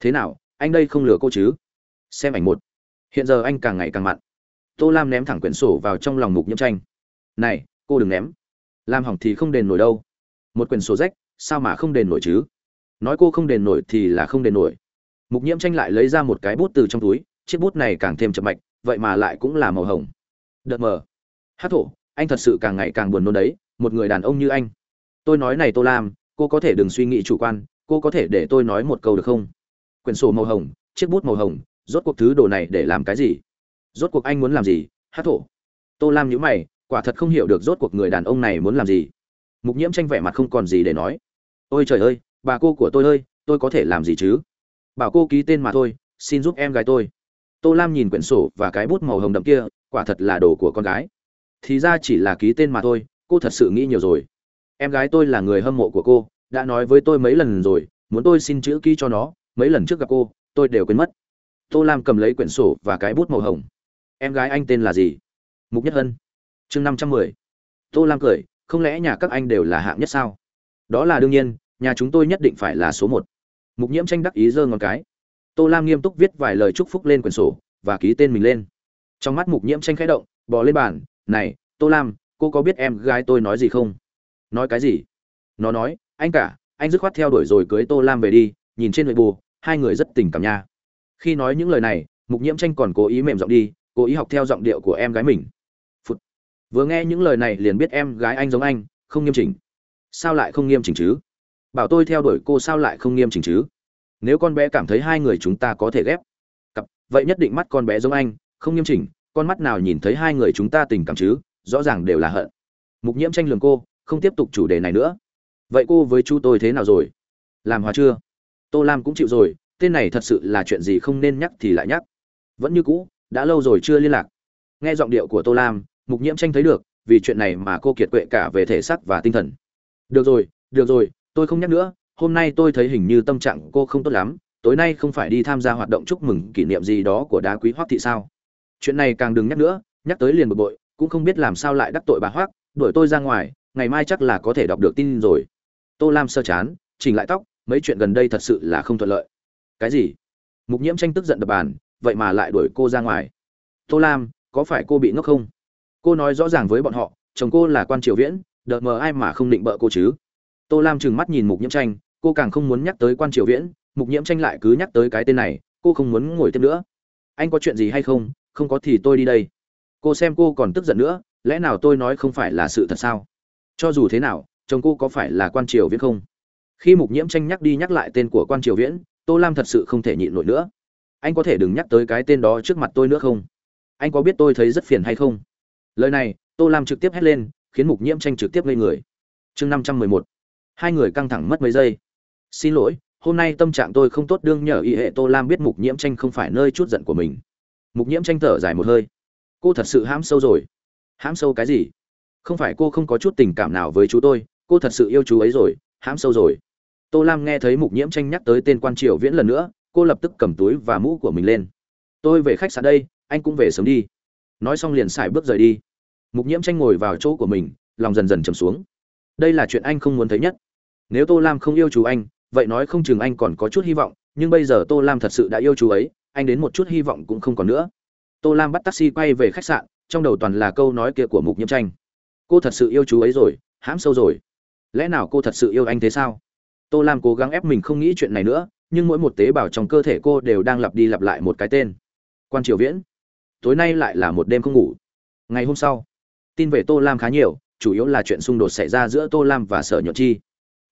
Thế nào, anh đây không lừa cô chứ? Xem ảnh một. Hiện giờ anh càng ngày càng mặn. Tô lam ném thẳng quyển sổ vào trong lòng mục nhiễm tranh. Này, cô đừng ném. Làm hỏng thì không đền nổi đâu. Một quyển sổ rách, sao mà không đền nổi chứ? Nói cô không đền nổi thì là không đền nổi. Mục nhiễm tranh lại lấy ra một cái bút từ trong túi, chiếc bút này càng thêm chậm mạch, vậy mà lại cũng là màu hồng. Đợt mờ. Hát thổ, anh thật sự càng ngày càng buồn nôn đấy, một người đàn ông như anh tôi nói này tô lam, cô có thể đừng suy nghĩ chủ quan, cô có thể để tôi nói một câu được không? Quyển sổ màu hồng, chiếc bút màu hồng, rốt cuộc thứ đồ này để làm cái gì? Rốt cuộc anh muốn làm gì? Hát thổ. Tô lam nhữ mày, quả thật không hiểu được rốt cuộc người đàn ông này muốn làm gì. Mục nhiễm tranh vẻ mặt không còn gì để nói. Ôi trời ơi, bà cô của tôi ơi, tôi có thể làm gì chứ? Bảo cô ký tên mà thôi, xin giúp em gái tôi. Tô lam nhìn quyển sổ và cái bút màu hồng đậm kia, quả thật là đồ của con gái. Thì ra chỉ là ký tên mà thôi, cô thật sự nghĩ nhiều rồi em gái tôi là người hâm mộ của cô, đã nói với tôi mấy lần rồi, muốn tôi xin chữ ký cho nó, mấy lần trước gặp cô, tôi đều quên mất. Tô lam cầm lấy quyển sổ và cái bút màu hồng. Em gái anh tên là gì? Mục nhất hân. Chương năm trăm mười. Tô lam cười, không lẽ nhà các anh đều là hạng nhất sao? Đó là đương nhiên, nhà chúng tôi nhất định phải là số một. Mục nhiễm tranh đắc ý giơ ngón cái. Tô lam nghiêm túc viết vài lời chúc phúc lên quyển sổ và ký tên mình lên. Trong mắt mục nhiễm tranh khẽ động, bò lên bàn, này, tô lam, cô có biết em gái tôi nói gì không? Nói cái gì? Nó nói, anh cả, anh dứt khoát theo đuổi rồi cưới tô lam về đi, nhìn trên nội bù, hai người rất tình cảm nha. Khi nói những lời này, mục nhiễm tranh còn cố ý mềm giọng đi, cố ý học theo giọng điệu của em gái mình. Phụt. vừa nghe những lời này liền biết em gái anh giống anh, không nghiêm chỉnh. Sao lại không nghiêm chỉnh chứ? Bảo tôi theo đuổi cô sao lại không nghiêm chỉnh chứ? Nếu con bé cảm thấy hai người chúng ta có thể ghép. Cặp, vậy nhất định mắt con bé giống anh, không nghiêm chỉnh, con mắt nào nhìn thấy hai người chúng ta tình cảm chứ? Rõ ràng đều là hận. Mục nhiễm tranh lường cô không tiếp tục chủ đề này nữa. Vậy cô với chú tôi thế nào rồi? Làm hòa chưa? Tô lam cũng chịu rồi, tên này thật sự là chuyện gì không nên nhắc thì lại nhắc. Vẫn như cũ, đã lâu rồi chưa liên lạc. Nghe giọng điệu của tô lam, mục nhiễm tranh thấy được, vì chuyện này mà cô kiệt quệ cả về thể xác và tinh thần. Được rồi được rồi, tôi không nhắc nữa, hôm nay tôi thấy hình như tâm trạng cô không tốt lắm, tối nay không phải đi tham gia hoạt động chúc mừng kỷ niệm gì đó của đá quý hoác thị sao? Chuyện này càng đừng nhắc nữa, nhắc tới liền bực bội, cũng không biết làm sao lại đắc tội bà hoác đuổi tôi ra ngoài ngày mai chắc là có thể đọc được tin rồi. Tô lam sơ chán, chỉnh lại tóc, mấy chuyện gần đây thật sự là không thuận lợi. Cái gì? Mục nhiễm tranh tức giận đập bàn, vậy mà lại đuổi cô ra ngoài. Tô lam, có phải cô bị ngốc không? Cô nói rõ ràng với bọn họ, chồng cô là quan triều viễn, đợt mờ ai mà không định bợ cô chứ? Tô lam trừng mắt nhìn mục nhiễm tranh, cô càng không muốn nhắc tới quan triều viễn, mục nhiễm tranh lại cứ nhắc tới cái tên này, cô không muốn ngồi tiếp nữa. Anh có chuyện gì hay không? Không có thì tôi đi đây. Cô xem cô còn tức giận nữa, lẽ nào tôi nói không phải là sự thật sao? Cho dù thế nào, chồng cô có phải là quan triều viễn không? Khi mục nhiễm tranh nhắc đi nhắc lại tên của quan triều viễn, tô lam thật sự không thể nhịn nổi nữa. Anh có thể đừng nhắc tới cái tên đó trước mặt tôi nữa không? Anh có biết tôi thấy rất phiền hay không? Lời này, tô lam trực tiếp hét lên, khiến mục nhiễm tranh trực tiếp ngây người. Chương năm trăm mười một. Hai người căng thẳng mất mấy giây. Xin lỗi, hôm nay tâm trạng tôi không tốt, đương nhờ y hệ tô lam biết mục nhiễm tranh không phải nơi chút giận của mình. Mục nhiễm tranh thở dài một hơi. Cô thật sự hãm sâu rồi. Hãm sâu cái gì? Không phải cô không có chút tình cảm nào với chú tôi, cô thật sự yêu chú ấy rồi, hãm sâu rồi. Tô lam nghe thấy mục nhiễm tranh nhắc tới tên quan triều viễn lần nữa, cô lập tức cầm túi và mũ của mình lên. Tôi về khách sạn đây, anh cũng về sớm đi. Nói xong liền xài bước rời đi. Mục nhiễm tranh ngồi vào chỗ của mình, lòng dần dần chầm xuống. Đây là chuyện anh không muốn thấy nhất. Nếu tô lam không yêu chú anh, vậy nói không chừng anh còn có chút hy vọng, nhưng bây giờ tô lam thật sự đã yêu chú ấy, anh đến một chút hy vọng cũng không còn nữa. Tô lam bắt taxi quay về khách sạn, trong đầu toàn là câu nói kia của mục nhiễm tranh cô thật sự yêu chú ấy rồi, hãm sâu rồi. Lẽ nào cô thật sự yêu anh thế sao? Tô lam cố gắng ép mình không nghĩ chuyện này nữa, nhưng mỗi một tế bào trong cơ thể cô đều đang lặp đi lặp lại một cái tên. Quan triều viễn, tối nay lại là một đêm không ngủ. Ngày hôm sau, tin về tô lam khá nhiều, chủ yếu là chuyện xung đột xảy ra giữa tô lam và sở nhuận chi.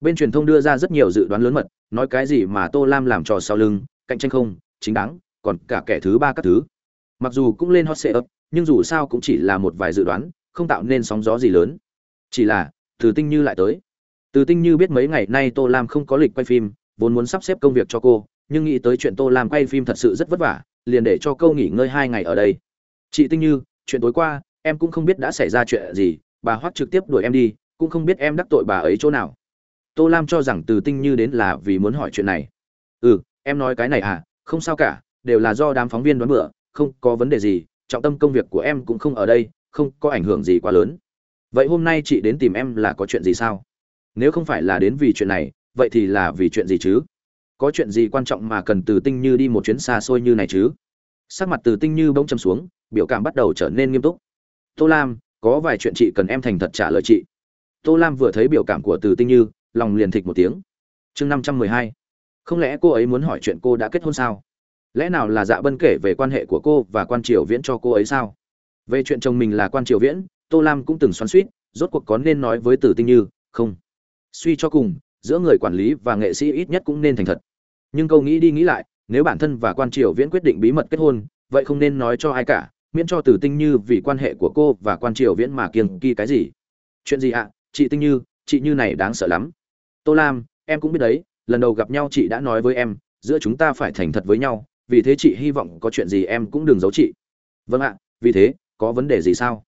Bên truyền thông đưa ra rất nhiều dự đoán lớn mật, nói cái gì mà tô lam làm trò sau lưng, cạnh tranh không, chính đáng, còn cả kẻ thứ ba các thứ. Mặc dù cũng lên hot sale nhưng dù sao cũng chỉ là một vài dự đoán không tạo nên sóng gió gì lớn. Chỉ là, từ tinh như lại tới. Từ tinh như biết mấy ngày nay tô lam không có lịch quay phim, vốn muốn sắp xếp công việc cho cô, nhưng nghĩ tới chuyện tô lam quay phim thật sự rất vất vả, liền để cho câu nghỉ ngơi hai ngày ở đây. Chị tinh như, chuyện tối qua, em cũng không biết đã xảy ra chuyện gì, bà hoắt trực tiếp đuổi em đi, cũng không biết em đắc tội bà ấy chỗ nào. Tô lam cho rằng từ tinh như đến là vì muốn hỏi chuyện này. Ừ em nói cái này à không sao cả, đều là do đám phóng viên đoán bựa không có vấn đề gì, trọng tâm công việc của em cũng không ở đây không có ảnh hưởng gì quá lớn. Vậy hôm nay chị đến tìm em là có chuyện gì sao? Nếu không phải là đến vì chuyện này, vậy thì là vì chuyện gì chứ? Có chuyện gì quan trọng mà cần từ tinh như đi một chuyến xa xôi như này chứ? Sắc mặt từ tinh như bỗng châm xuống, biểu cảm bắt đầu trở nên nghiêm túc. Tô lam, có vài chuyện chị cần em thành thật trả lời chị. Tô lam vừa thấy biểu cảm của từ tinh như, lòng liền thịch một tiếng. Chương năm trăm mười hai. Không lẽ cô ấy muốn hỏi chuyện cô đã kết hôn sao? Lẽ nào là dạ bân kể về quan hệ của cô và quan triều viễn cho cô ấy sao? Về chuyện chồng mình là quan triều viễn, tô lam cũng từng xoắn suýt rốt cuộc có nên nói với tử tinh như, không. Suy cho cùng, giữa người quản lý và nghệ sĩ ít nhất cũng nên thành thật. Nhưng câu nghĩ đi nghĩ lại, nếu bản thân và quan triều viễn quyết định bí mật kết hôn, vậy không nên nói cho ai cả, miễn cho tử tinh như vì quan hệ của cô và quan triều viễn mà kiêng kỳ cái gì. Chuyện gì ạ? Chị tinh như, chị như này đáng sợ lắm. Tô lam, em cũng biết đấy, lần đầu gặp nhau chị đã nói với em, giữa chúng ta phải thành thật với nhau, vì thế chị hy vọng có chuyện gì em cũng đừng giấu chị. Vâng ạ, vì thế có vấn đề gì sao?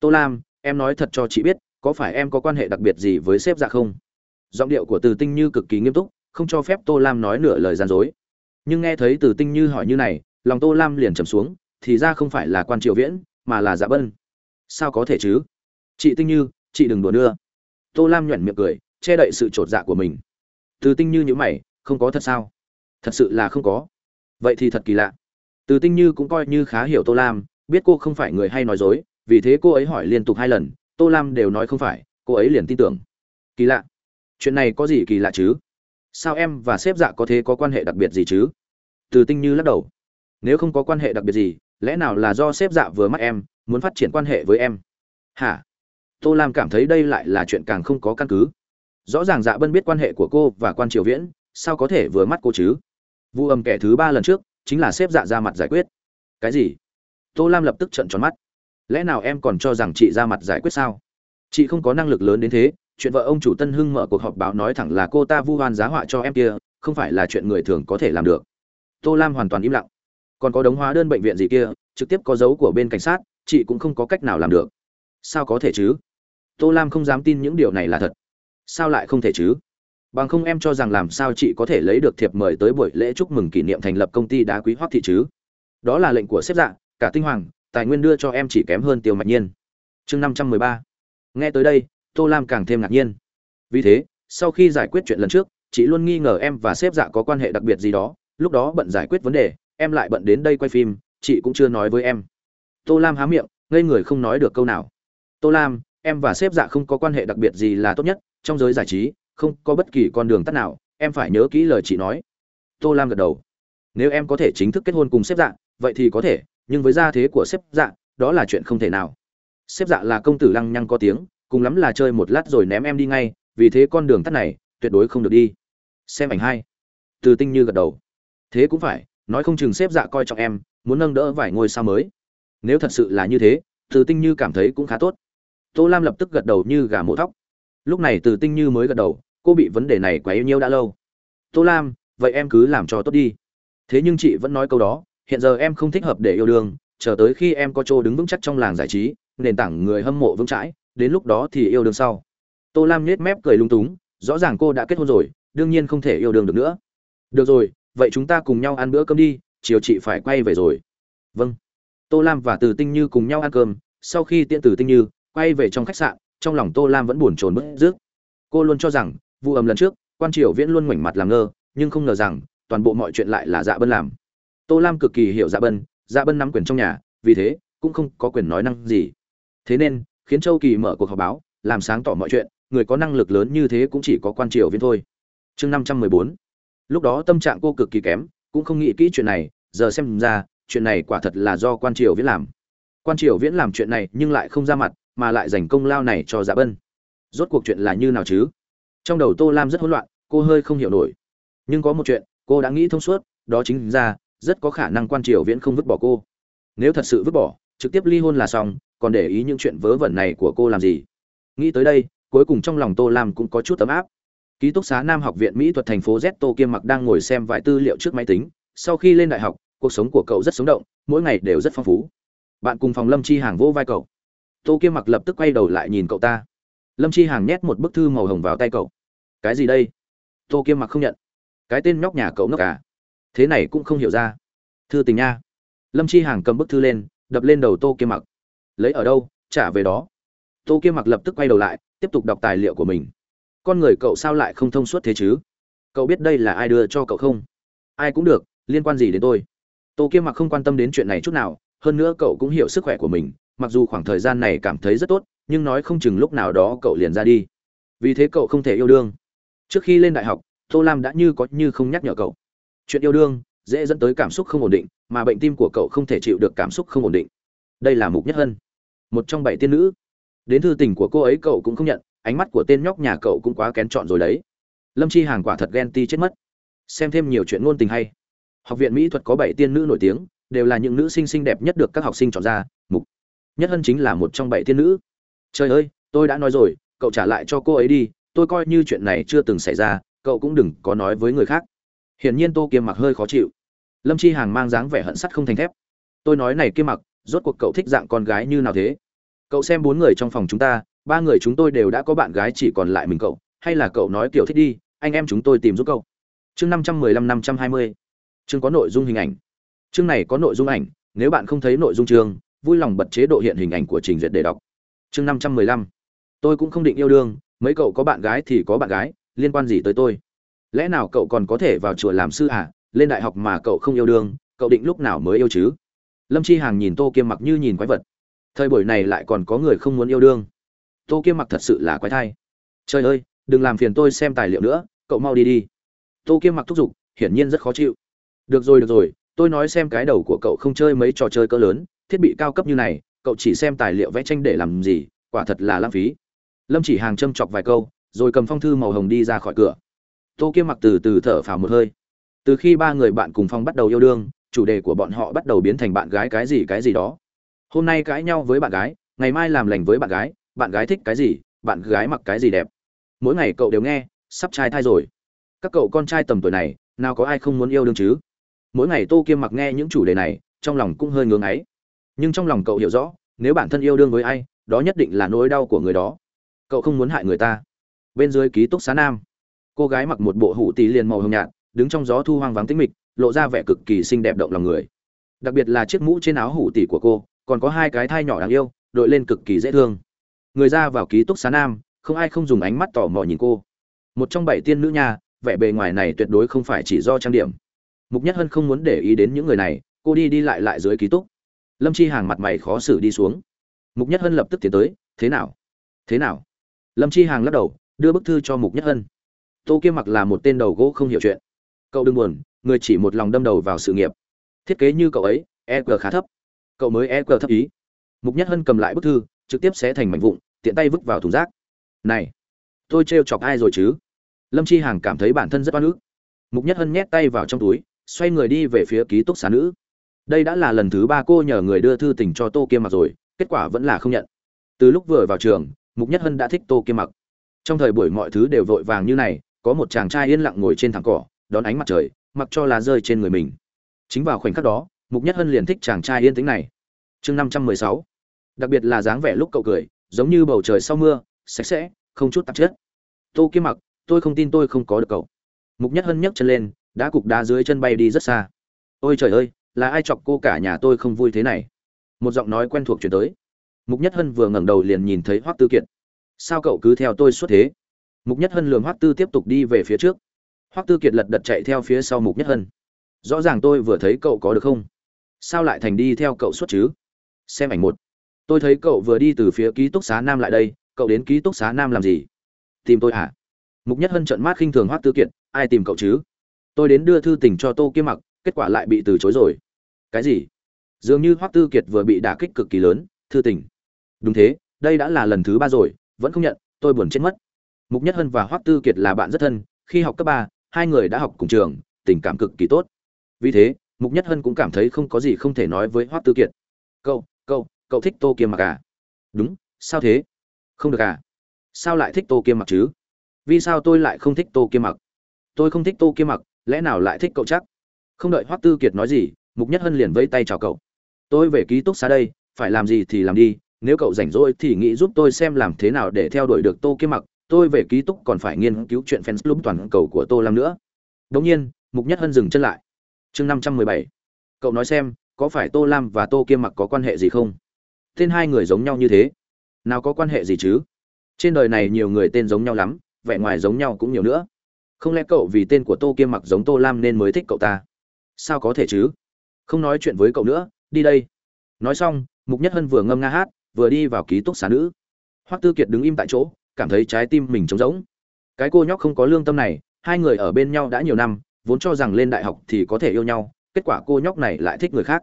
Tô lam, em nói thật cho chị biết, có phải em có quan hệ đặc biệt gì với sếp dạ không? Giọng điệu của từ tinh như cực kỳ nghiêm túc, không cho phép tô lam nói nửa lời gian dối. Nhưng nghe thấy từ tinh như hỏi như này, lòng tô lam liền trầm xuống, thì ra không phải là quan triều viễn, mà là dạ bân. Sao có thể chứ? Chị tinh như, chị đừng đùa nữa. Tô lam nhoẻn miệng cười, che đậy sự t r ộ t dạ của mình. Từ tinh như nhữ mày, không có thật sao? Thật sự là không có. Vậy thì thật kỳ lạ. Từ tinh như cũng coi như khá hiểu tô lam biết cô không phải người hay nói dối, vì thế cô ấy hỏi liên tục hai lần, tô lam đều nói không phải, cô ấy liền tin tưởng. Kỳ lạ. Chuyện này có gì kỳ lạ chứ? Sao em và sếp dạ có thế có quan hệ đặc biệt gì chứ? Từ tinh như lắc đầu. Nếu không có quan hệ đặc biệt gì, lẽ nào là do sếp dạ vừa mắt em, muốn phát triển quan hệ với em? Hả? Tô lam cảm thấy đây lại là chuyện càng không có căn cứ. Rõ ràng dạ bân biết quan hệ của cô và quan triều viễn, sao có thể vừa mắt cô chứ? Vụ âm kẻ thứ ba lần trước, chính là sếp dạ ra mặt giải quyết. Cái gì? Tô lam lập tức trận tròn mắt lẽ nào em còn cho rằng chị ra mặt giải quyết sao chị không có năng lực lớn đến thế chuyện vợ ông chủ Tân Hưng mở cuộc họp báo nói thẳng là cô ta vu oan giá họa cho em kia, không phải là chuyện người thường có thể làm được. Tô Lam hoàn toàn im lặng. Còn có đống hóa đơn bệnh viện gì kia, trực tiếp có dấu của bên cảnh sát, chị cũng không có cách nào làm được. Sao có thể chứ? Tô Lam không dám tin những điều này là thật. Sao lại không thể chứ? Bằng không em cho rằng làm sao chị có thể lấy được thiệp mời tới buổi lễ chúc mừng kỷ niệm thành lập công ty đá quý hoác thị chứ? Đó là lệnh của sếp dạ, cả tinh hoàng, tài nguyên đưa cho em chỉ kém hơn Tiêu Mạch Nhiên. Chương năm trăm mười ba. Nghe tới đây, tô lam càng thêm ngạc nhiên. Vì thế sau khi giải quyết chuyện lần trước chị luôn nghi ngờ em và sếp dạ có quan hệ đặc biệt gì đó lúc đó bận giải quyết vấn đề em lại bận đến đây quay phim chị cũng chưa nói với em. Tô lam há miệng ngây người không nói được câu nào. Tô lam em và sếp dạ không có quan hệ đặc biệt gì là tốt nhất trong giới giải trí không có bất kỳ con đường tắt nào em phải nhớ kỹ lời chị nói. Tô lam gật đầu. Nếu em có thể chính thức kết hôn cùng sếp dạ vậy thì có thể nhưng với gia thế của xếp dạ đó là chuyện không thể nào. Xếp dạ là công tử lăng nhăng có tiếng, cùng lắm là chơi một lát rồi ném em đi ngay, vì thế con đường tắt này tuyệt đối không được đi. Xem ảnh hai. Từ tinh như gật đầu. Thế cũng phải, nói không chừng xếp dạ coi trọng em, muốn nâng đỡ vài ngôi sao mới. Nếu thật sự là như thế, từ tinh như cảm thấy cũng khá tốt. Tô lam lập tức gật đầu như gà mổ thóc. Lúc này từ tinh như mới gật đầu, cô bị vấn đề này quá yêu nhiêu đã lâu. Tô lam, vậy em cứ làm cho tốt đi. Thế nhưng chị vẫn nói câu đó hiện giờ em không thích hợp để yêu đương, chờ tới khi em có chỗ đứng vững chắc trong làng giải trí, nền tảng người hâm mộ vững chãi, đến lúc đó thì yêu đương sau. Tô lam nhếch mép cười lung túng, rõ ràng cô đã kết hôn rồi, đương nhiên không thể yêu đương được nữa. Được rồi, vậy chúng ta cùng nhau ăn bữa cơm đi, chiều chị phải quay về rồi. Vâng. Tô lam và từ tinh như cùng nhau ăn cơm, sau khi tiễn từ tinh như quay về trong khách sạn, trong lòng tô lam vẫn buồn chồn bức rứt. cô luôn cho rằng, vụ ầm lần trước, quan triều viễn luôn ngoảnh mặt làm ngơ, nhưng không ngờ rằng, toàn bộ mọi chuyện lại là dạ bân làm tô lam cực kỳ hiểu dạ bân dạ bân nắm quyền trong nhà, vì thế, cũng không có quyền nói năng gì. Thế nên, khiến châu kỳ mở cuộc họp báo, làm sáng tỏ mọi chuyện, người có năng lực lớn như thế cũng chỉ có quan triều viên thôi. Chương năm trăm mười bốn. Lúc đó tâm trạng cô cực kỳ kém, cũng không nghĩ kỹ chuyện này, giờ xem ra, chuyện này quả thật là do quan triều viễn làm. Quan triều viễn làm chuyện này nhưng lại không ra mặt, mà lại dành công lao này cho dạ bân. Rốt cuộc chuyện là như nào chứ? Trong đầu tô lam rất hỗn loạn, cô hơi không hiểu nổi. Nhưng có một chuyện, cô đã nghĩ thông suốt, đó chính ra rất có khả năng quan triều viễn không vứt bỏ cô. Nếu thật sự vứt bỏ, trực tiếp ly hôn là xong, còn để ý những chuyện vớ vẩn này của cô làm gì? Nghĩ tới đây, cuối cùng trong lòng tô lam cũng có chút ấm áp. Ký túc xá nam học viện mỹ thuật thành phố z tô kiêm mặc đang ngồi xem vài tư liệu trước máy tính. Sau khi lên đại học, cuộc sống của cậu rất sống động, mỗi ngày đều rất phong phú. Bạn cùng phòng lâm chi hàng vỗ vai cậu. Tô kiêm mặc lập tức quay đầu lại nhìn cậu ta. Lâm chi hàng nhét một bức thư màu hồng vào tay cậu. Cái gì đây? Tô kiêm mặc không nhận. Cái tên nhóc nhà cậu ngốc cả thế này cũng không hiểu ra. Thư tình nha. Lâm chi hàng cầm bức thư lên, đập lên đầu tô kiêm mặc. Lấy ở đâu, trả về đó. Tô kiêm mặc lập tức quay đầu lại, tiếp tục đọc tài liệu của mình. Con người cậu sao lại không thông suốt thế chứ? Cậu biết đây là ai đưa cho cậu không? Ai cũng được, liên quan gì đến tôi? Tô kiêm mặc không quan tâm đến chuyện này chút nào, hơn nữa cậu cũng hiểu sức khỏe của mình, mặc dù khoảng thời gian này cảm thấy rất tốt, nhưng nói không chừng lúc nào đó cậu liền ra đi. Vì thế cậu không thể yêu đương. Trước khi lên đại học, tô lam đã như có như không nhắc nhở cậu chuyện yêu đương dễ dẫn tới cảm xúc không ổn định, mà bệnh tim của cậu không thể chịu được cảm xúc không ổn định. Đây là mục nhất hân. Một trong bảy tiên nữ. Đến thư tình của cô ấy cậu cũng không nhận, ánh mắt của tên nhóc nhà cậu cũng quá kén chọn rồi đấy. Lâm chi hàng quả thật ghen ti chết mất. Xem thêm nhiều chuyện ngôn tình hay. Học viện mỹ thuật có bảy tiên nữ nổi tiếng, đều là những nữ sinh xinh đẹp nhất được các học sinh chọn ra, mục nhất hân chính là một trong bảy tiên nữ. Trời ơi, tôi đã nói rồi, cậu trả lại cho cô ấy đi, tôi coi như chuyện này chưa từng xảy ra, cậu cũng đừng có nói với người khác hiển nhiên tô kiêm mặc hơi khó chịu. Lâm chi hàng mang dáng vẻ hận sắt không thành thép. Tôi nói này kiêm mặc, rốt cuộc cậu thích dạng con gái như nào thế? Cậu xem bốn người trong phòng chúng ta, ba người chúng tôi đều đã có bạn gái chỉ còn lại mình cậu, hay là cậu nói kiểu thích đi, anh em chúng tôi tìm giúp cậu. Chương năm trăm mười lăm năm trăm hai mươi. Chương có nội dung hình ảnh. Chương này có nội dung ảnh, nếu bạn không thấy nội dung chương, vui lòng bật chế độ hiện hình ảnh của trình duyệt để đọc. Chương năm trăm mười lăm. Tôi cũng không định yêu đương, mấy cậu có bạn gái thì có bạn gái, liên quan gì tới tôi? Lẽ nào cậu còn có thể vào chùa làm sư à? Lên đại học mà cậu không yêu đương, cậu định lúc nào mới yêu chứ? Lâm chi hàng nhìn tô kiêm mặc như nhìn quái vật. Thời buổi này lại còn có người không muốn yêu đương. Tô kiêm mặc thật sự là quái thai. Trời ơi, đừng làm phiền tôi xem tài liệu nữa, cậu mau đi đi. Tô kiêm mặc thúc giục, hiển nhiên rất khó chịu. Được rồi được rồi, tôi nói xem cái đầu của cậu không chơi mấy trò chơi cỡ lớn, thiết bị cao cấp như này, cậu chỉ xem tài liệu vẽ tranh để làm gì, quả thật là lãng phí. Lâm chỉ hàng châm chọc vài câu, rồi cầm phong thư màu hồng đi ra khỏi cửa tô kiêm mặc từ từ thở phào một hơi. Từ khi ba người bạn cùng phong bắt đầu yêu đương, chủ đề của bọn họ bắt đầu biến thành bạn gái cái gì cái gì đó. Hôm nay cãi nhau với bạn gái, ngày mai làm lành với bạn gái bạn gái thích cái gì, bạn gái mặc cái gì đẹp. Mỗi ngày cậu đều nghe, sắp trai thai rồi. Các cậu con trai tầm tuổi này, nào có ai không muốn yêu đương chứ? Mỗi ngày tô kiêm mặc nghe những chủ đề này, trong lòng cũng hơi ngưỡng ấy nhưng trong lòng cậu hiểu rõ, nếu bản thân yêu đương với ai, đó nhất định là nỗi đau của người đó. Cậu không muốn hại người ta. Bên dưới ký túc xá nam cô gái mặc một bộ hủ tí liền màu hồng nhạt, đứng trong gió thu hoang vắng tĩnh mịch, lộ ra vẻ cực kỳ xinh đẹp động lòng người. Đặc biệt là chiếc mũ trên áo hủ tỷ của cô, còn có hai cái thai nhỏ đáng yêu, đội lên cực kỳ dễ thương. Người ra vào ký túc xá nam, không ai không dùng ánh mắt tò mò nhìn cô. Một trong bảy tiên nữ nha, vẻ bề ngoài này tuyệt đối không phải chỉ do trang điểm. Mục nhất hân không muốn để ý đến những người này, cô đi đi lại lại dưới ký túc. Lâm chi hàng mặt mày khó xử đi xuống. Mục nhất hân lập tức tiến tới, thế nào? Thế nào? Lâm chi hàng lắc đầu, đưa bức thư cho mục nhất hân tô kiêm mặc là một tên đầu gỗ không hiểu chuyện. Cậu đừng buồn, người chỉ một lòng đâm đầu vào sự nghiệp. Thiết kế như cậu ấy e g khá thấp. Cậu mới e g thấp ý. Mục nhất hân cầm lại bức thư, trực tiếp xé thành mảnh vụn, tiện tay vứt vào thùng rác. Này, tôi trêu chọc ai rồi chứ? Lâm chi hàng cảm thấy bản thân rất oan ức. Mục nhất hân nhét tay vào trong túi, xoay người đi về phía ký túc xá nữ. Đây đã là lần thứ ba cô nhờ người đưa thư tình cho tô kiêm mặc rồi, kết quả vẫn là không nhận. Từ lúc vừa vào trường, mục nhất hân đã thích tô kiêm mặc. Trong thời buổi mọi thứ đều vội vàng như này có một chàng trai yên lặng ngồi trên thẳng cỏ, đón ánh mặt trời, mặc cho lá rơi trên người mình. Chính vào khoảnh khắc đó, mục nhất hân liền thích chàng trai yên tĩnh này. Chương năm trăm mười sáu. Đặc biệt là dáng vẻ lúc cậu cười, giống như bầu trời sau mưa, sạch sẽ, không chút tạp chất. Tô kiếm mặc, tôi không tin tôi không có được cậu. Mục nhất hân nhấc chân lên đã cục đá dưới chân bay đi rất xa. Ôi trời ơi, là ai chọc cô cả nhà tôi không vui thế này? Một giọng nói quen thuộc chuyển tới. Mục nhất hân vừa ngẩng đầu liền nhìn thấy hoắc tư kiệt. Sao cậu cứ theo tôi suốt thế? Mục nhất hân lường hoắc tư tiếp tục đi về phía trước. Hoắc tư kiệt lật đật chạy theo phía sau mục nhất hân. Rõ ràng tôi vừa thấy cậu có được không? Sao lại thành đi theo cậu suốt chứ? Xem ảnh một. Tôi thấy cậu vừa đi từ phía ký túc xá nam lại đây, cậu đến ký túc xá nam làm gì? Tìm tôi à mục nhất hân trận mát khinh thường hoắc tư kiệt, ai tìm cậu chứ? Tôi đến đưa thư tình cho tô kiếm mặc, kết quả lại bị từ chối rồi. Cái gì? Dường như hoắc tư kiệt vừa bị đả kích cực kỳ lớn, thư tình. Đúng thế, đây đã là lần thứ ba rồi, vẫn không nhận, tôi buồn chết mất mục nhất hân và hoắc tư kiệt là bạn rất thân, khi học cấp ba, hai người đã học cùng trường, tình cảm cực kỳ tốt. Vì thế, mục nhất hân cũng cảm thấy không có gì không thể nói với hoắc tư kiệt. Cậu cậu cậu thích tô kiêm mặc à? Đúng, sao thế? Không được à? Sao lại thích tô kiêm mặc chứ? Vì sao tôi lại không thích tô kiêm mặc? Tôi không thích tô kiêm mặc, lẽ nào lại thích cậu chắc? Không đợi hoắc tư kiệt nói gì, mục nhất hân liền vẫy tay chào cậu. Tôi về ký túc xá đây, phải làm gì thì làm đi, nếu cậu rảnh rỗi thì nghĩ giúp tôi xem làm thế nào để theo đuổi được tô kiêm mặc tôi về ký túc còn phải nghiên cứu chuyện fans club toàn cầu của tô lam nữa. Đống nhiên, mục nhất hân dừng chân lại. Chương năm trăm mười bảy. Cậu nói xem, có phải tô lam và tô kiêm mặc có quan hệ gì không? Tên hai người giống nhau như thế. Nào có quan hệ gì chứ? Trên đời này nhiều người tên giống nhau lắm, vẻ ngoài giống nhau cũng nhiều nữa. Không lẽ cậu vì tên của tô kiêm mặc giống tô lam nên mới thích cậu ta? Sao có thể chứ? Không nói chuyện với cậu nữa, đi đây. Nói xong, mục nhất hân vừa ngâm nga hát, vừa đi vào ký túc xá nữ. Hoắc tư kiệt đứng im tại chỗ cảm thấy trái tim mình trống rỗng. Cái cô nhóc không có lương tâm này, hai người ở bên nhau đã nhiều năm, vốn cho rằng lên đại học thì có thể yêu nhau, kết quả cô nhóc này lại thích người khác.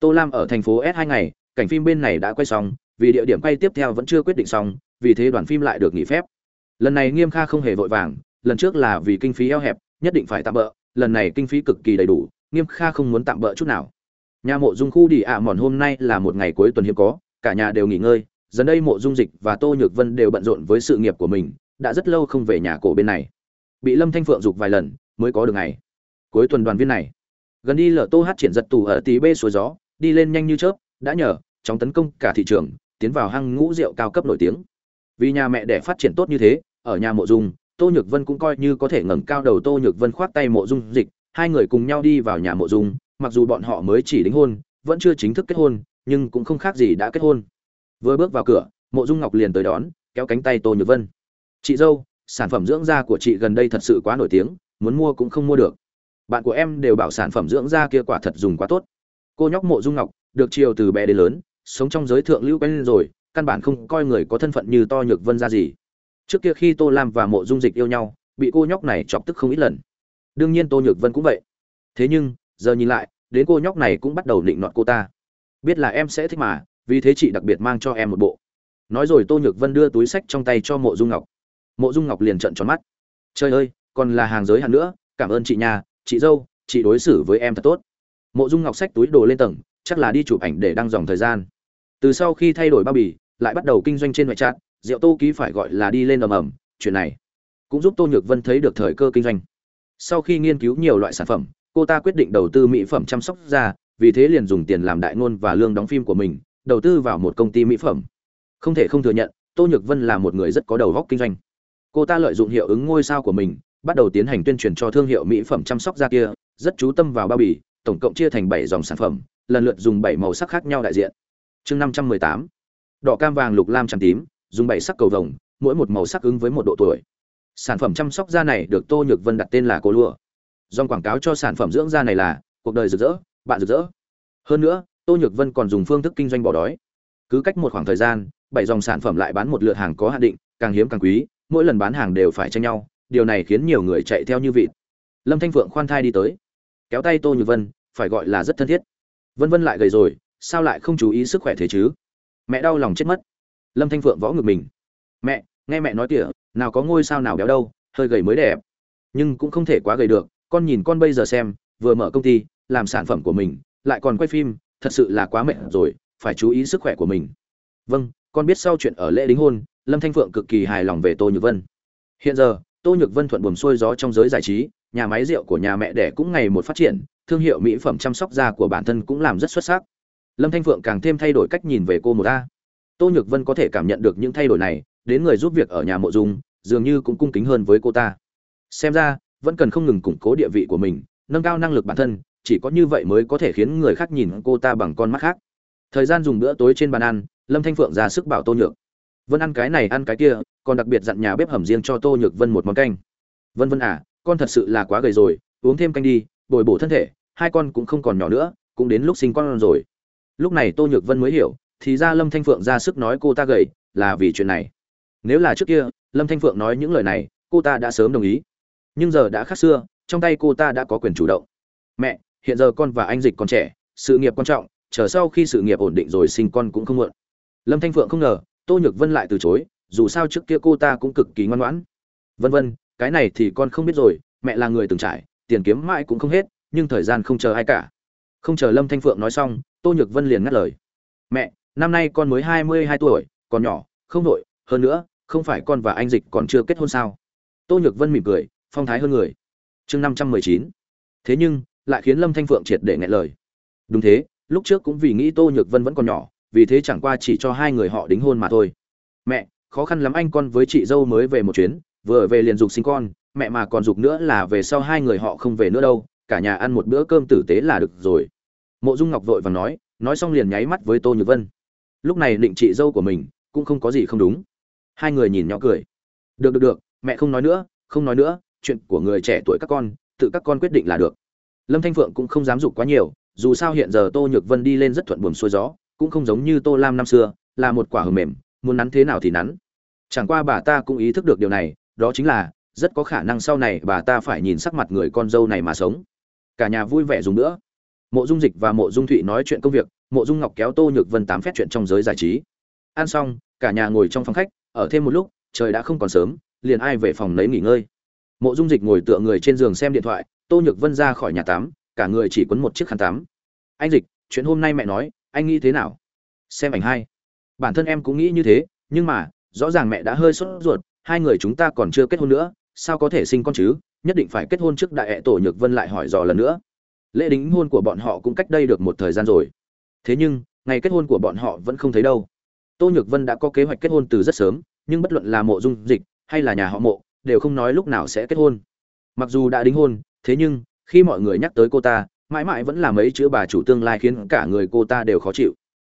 Tô lam ở thành phố s hai ngày, cảnh phim bên này đã quay xong, vì địa điểm quay tiếp theo vẫn chưa quyết định xong, vì thế đoàn phim lại được nghỉ phép. Lần này nghiêm kha không hề vội vàng, lần trước là vì kinh phí eo hẹp, nhất định phải tạm bỡ, lần này kinh phí cực kỳ đầy đủ, nghiêm kha không muốn tạm bỡ chút nào. Nhà mộ dung khu đi ạ à mòn hôm nay là một ngày cuối tuần hiếm có, cả nhà đều nghỉ ngơi dần đây mộ dung dịch và tô nhược vân đều bận rộn với sự nghiệp của mình, đã rất lâu không về nhà cổ bên này. Bị lâm thanh phượng dục vài lần, mới có được ngày. Cuối tuần đoàn viên này. Gần đi lở tô hát triển giật tù ở tí bê suối gió, đi lên nhanh như chớp, đã nhờ, chóng tấn công cả thị trường, tiến vào hang ngũ rượu cao cấp nổi tiếng. Vì nhà mẹ để phát triển tốt như thế, ở nhà mộ dung, tô nhược vân cũng coi như có thể ngẩng cao đầu tô nhược vân khoát tay mộ dung dịch, hai người cùng nhau đi vào nhà mộ dung, mặc dù bọn họ mới chỉ đính hôn, vẫn chưa chính thức kết hôn, nhưng cũng không khác gì đã kết hôn vừa bước vào cửa, mộ dung ngọc liền tới đón, kéo cánh tay tô nhược vân. Chị dâu, sản phẩm dưỡng da của chị gần đây thật sự quá nổi tiếng, muốn mua cũng không mua được. Bạn của em đều bảo sản phẩm dưỡng da kia quả thật dùng quá tốt. Cô nhóc mộ dung ngọc được chiều từ bé đến lớn, sống trong giới thượng lưu quen rồi, căn bản không coi người có thân phận như to nhược vân ra gì. Trước kia khi tô lam và mộ dung dịch yêu nhau, bị cô nhóc này chọc tức không ít lần. Đương nhiên tô nhược vân cũng vậy. Thế nhưng, giờ nhìn lại, đến cô nhóc này cũng bắt đầu định nọt cô ta. Biết là em sẽ thích mà vì thế chị đặc biệt mang cho em một bộ. Nói rồi tô nhược vân đưa túi sách trong tay cho mộ dung ngọc. Mộ dung ngọc liền trợn tròn mắt. Trời ơi, còn là hàng giới hạn nữa, cảm ơn chị nhà chị dâu, chị đối xử với em thật tốt. Mộ dung ngọc sách túi đồ lên tầng, chắc là đi chụp ảnh để đăng dòng thời gian. Từ sau khi thay đổi bao bì, lại bắt đầu kinh doanh trên ngoại trạng rượu tô ký phải gọi là đi lên ầm ầm, chuyện này cũng giúp tô nhược vân thấy được thời cơ kinh doanh. Sau khi nghiên cứu nhiều loại sản phẩm, cô ta quyết định đầu tư mỹ phẩm chăm sóc da, vì thế liền dùng tiền làm đại ngôn và lương đóng phim của mình đầu tư vào một công ty mỹ phẩm. Không thể không thừa nhận, tô nhược vân là một người rất có đầu góc kinh doanh. Cô ta lợi dụng hiệu ứng ngôi sao của mình, bắt đầu tiến hành tuyên truyền cho thương hiệu mỹ phẩm chăm sóc da kia, rất chú tâm vào bao bì, tổng cộng chia thành bảy dòng sản phẩm, lần lượt dùng bảy màu sắc khác nhau đại diện. Chương năm trăm mười tám. Đỏ cam vàng lục lam trắng tím, dùng bảy sắc cầu vồng, mỗi một màu sắc ứng với một độ tuổi. Sản phẩm chăm sóc da này được tô nhược vân đặt tên là cô lụa. Dòng quảng cáo cho sản phẩm dưỡng da này là, cuộc đời rực rỡ, bạn rực rỡ. Hơn nữa tô nhược vân còn dùng phương thức kinh doanh bỏ đói. Cứ cách một khoảng thời gian, bảy dòng sản phẩm lại bán một lượt hàng có hạn định, càng hiếm càng quý, mỗi lần bán hàng đều phải tranh nhau, điều này khiến nhiều người chạy theo như vịt. Lâm thanh phượng khoan thai đi tới. Kéo tay tô nhược vân, phải gọi là rất thân thiết. Vân vân lại gầy rồi, sao lại không chú ý sức khỏe thế chứ? Mẹ đau lòng chết mất. Lâm thanh phượng võ ngực mình. Mẹ, nghe mẹ nói tỉa nào có ngôi sao nào béo đâu, hơi gầy mới đẹp. Nhưng cũng không thể quá gầy được, con nhìn con bây giờ xem, vừa mở công ty, làm sản phẩm của mình, lại còn quay phim thật sự là quá mệt rồi, phải chú ý sức khỏe của mình. Vâng con biết sau chuyện ở lễ đính hôn, lâm thanh phượng cực kỳ hài lòng về tô nhược vân. Hiện giờ, tô nhược vân thuận buồm xuôi gió trong giới giải trí, nhà máy rượu của nhà mẹ đẻ cũng ngày một phát triển, thương hiệu mỹ phẩm chăm sóc da của bản thân cũng làm rất xuất sắc. Lâm thanh phượng càng thêm thay đổi cách nhìn về cô một a. Tô nhược vân có thể cảm nhận được những thay đổi này, đến người giúp việc ở nhà mộ dung, dường như cũng cung kính hơn với cô ta. Xem ra, vẫn cần không ngừng củng cố địa vị của mình, nâng cao năng lực bản thân chỉ có như vậy mới có thể khiến người khác nhìn cô ta bằng con mắt khác. Thời gian dùng bữa tối trên bàn ăn, lâm thanh phượng ra sức bảo tô nhược. Vân ăn cái này ăn cái kia, còn đặc biệt dặn nhà bếp hầm riêng cho tô nhược vân một món canh. Vân vân à con thật sự là quá gầy rồi, uống thêm canh đi, bồi bổ thân thể, hai con cũng không còn nhỏ nữa, cũng đến lúc sinh con rồi. Lúc này tô nhược vân mới hiểu, thì ra lâm thanh phượng ra sức nói cô ta gầy, là vì chuyện này. Nếu là trước kia, lâm thanh phượng nói những lời này, cô ta đã sớm đồng ý. Nhưng giờ đã khác xưa, trong tay cô ta đã có quyền chủ động. Mẹ hiện giờ con và anh dịch còn trẻ, sự nghiệp quan trọng, chờ sau khi sự nghiệp ổn định rồi sinh con cũng không muộn. Lâm thanh phượng không ngờ, tô nhược vân lại từ chối, dù sao trước kia cô ta cũng cực kỳ ngoan ngoãn. Vân vân, cái này thì con không biết rồi, mẹ là người từng trải, tiền kiếm mãi cũng không hết, nhưng thời gian không chờ ai cả. Không chờ lâm thanh phượng nói xong, tô nhược vân liền ngắt lời. Mẹ, năm nay con mới hai mươi hai tuổi, còn nhỏ, không nội hơn nữa, không phải con và anh dịch còn chưa kết hôn sao? Tô nhược vân mỉm cười, phong thái hơn người. Chương năm trăm mười chín. Thế nhưng lại khiến lâm thanh phượng triệt để nghẹn lời. Đúng thế, lúc trước cũng vì nghĩ tô nhược vân vẫn còn nhỏ, vì thế chẳng qua chỉ cho hai người họ đính hôn mà thôi. Mẹ, khó khăn lắm anh con với chị dâu mới về một chuyến, vừa về liền dục sinh con, mẹ mà còn dục nữa là về sau hai người họ không về nữa đâu, cả nhà ăn một bữa cơm tử tế là được rồi. Mộ dung ngọc vội vàng nói nói xong liền nháy mắt với tô nhược vân. Lúc này định chị dâu của mình cũng không có gì không đúng. Hai người nhìn nhỏ cười. Được được được, mẹ không nói nữa, không nói nữa, chuyện của người trẻ tuổi các con, tự các con quyết định là được lâm thanh phượng cũng không dám dục quá nhiều, dù sao hiện giờ tô nhược vân đi lên rất thuận buồm xuôi gió, cũng không giống như tô lam năm xưa, là một quả hờ mềm, muốn nắn thế nào thì nắn. Chẳng qua bà ta cũng ý thức được điều này, đó chính là, rất có khả năng sau này bà ta phải nhìn sắc mặt người con dâu này mà sống. Cả nhà vui vẻ dùng nữa. Mộ dung dịch và mộ dung thụy nói chuyện công việc, mộ dung ngọc kéo tô nhược vân tám phép chuyện trong giới giải trí. Ăn xong, cả nhà ngồi trong phòng khách, ở thêm một lúc, trời đã không còn sớm, liền ai về phòng lấy nghỉ ngơi. Mộ dung dịch ngồi tựa người trên giường xem điện thoại tô nhược vân ra khỏi nhà tắm, cả người chỉ quấn một chiếc khăn tắm. Anh dịch, chuyện hôm nay mẹ nói, anh nghĩ thế nào? Xem ảnh hai bản thân em cũng nghĩ như thế, nhưng mà, rõ ràng mẹ đã hơi sốt ruột, hai người chúng ta còn chưa kết hôn nữa, sao có thể sinh con chứ? Nhất định phải kết hôn trước đại hệ tổ nhược vân lại hỏi dò lần nữa. Lễ đính hôn của bọn họ cũng cách đây được một thời gian rồi. Thế nhưng, ngày kết hôn của bọn họ vẫn không thấy đâu. Tô nhược vân đã có kế hoạch kết hôn từ rất sớm, nhưng bất luận là mộ dung dịch hay là nhà họ mộ, đều không nói lúc nào sẽ kết hôn. Mặc dù đã đính hôn thế nhưng, khi mọi người nhắc tới cô ta, mãi mãi vẫn là mấy chữ bà chủ tương lai khiến cả người cô ta đều khó chịu.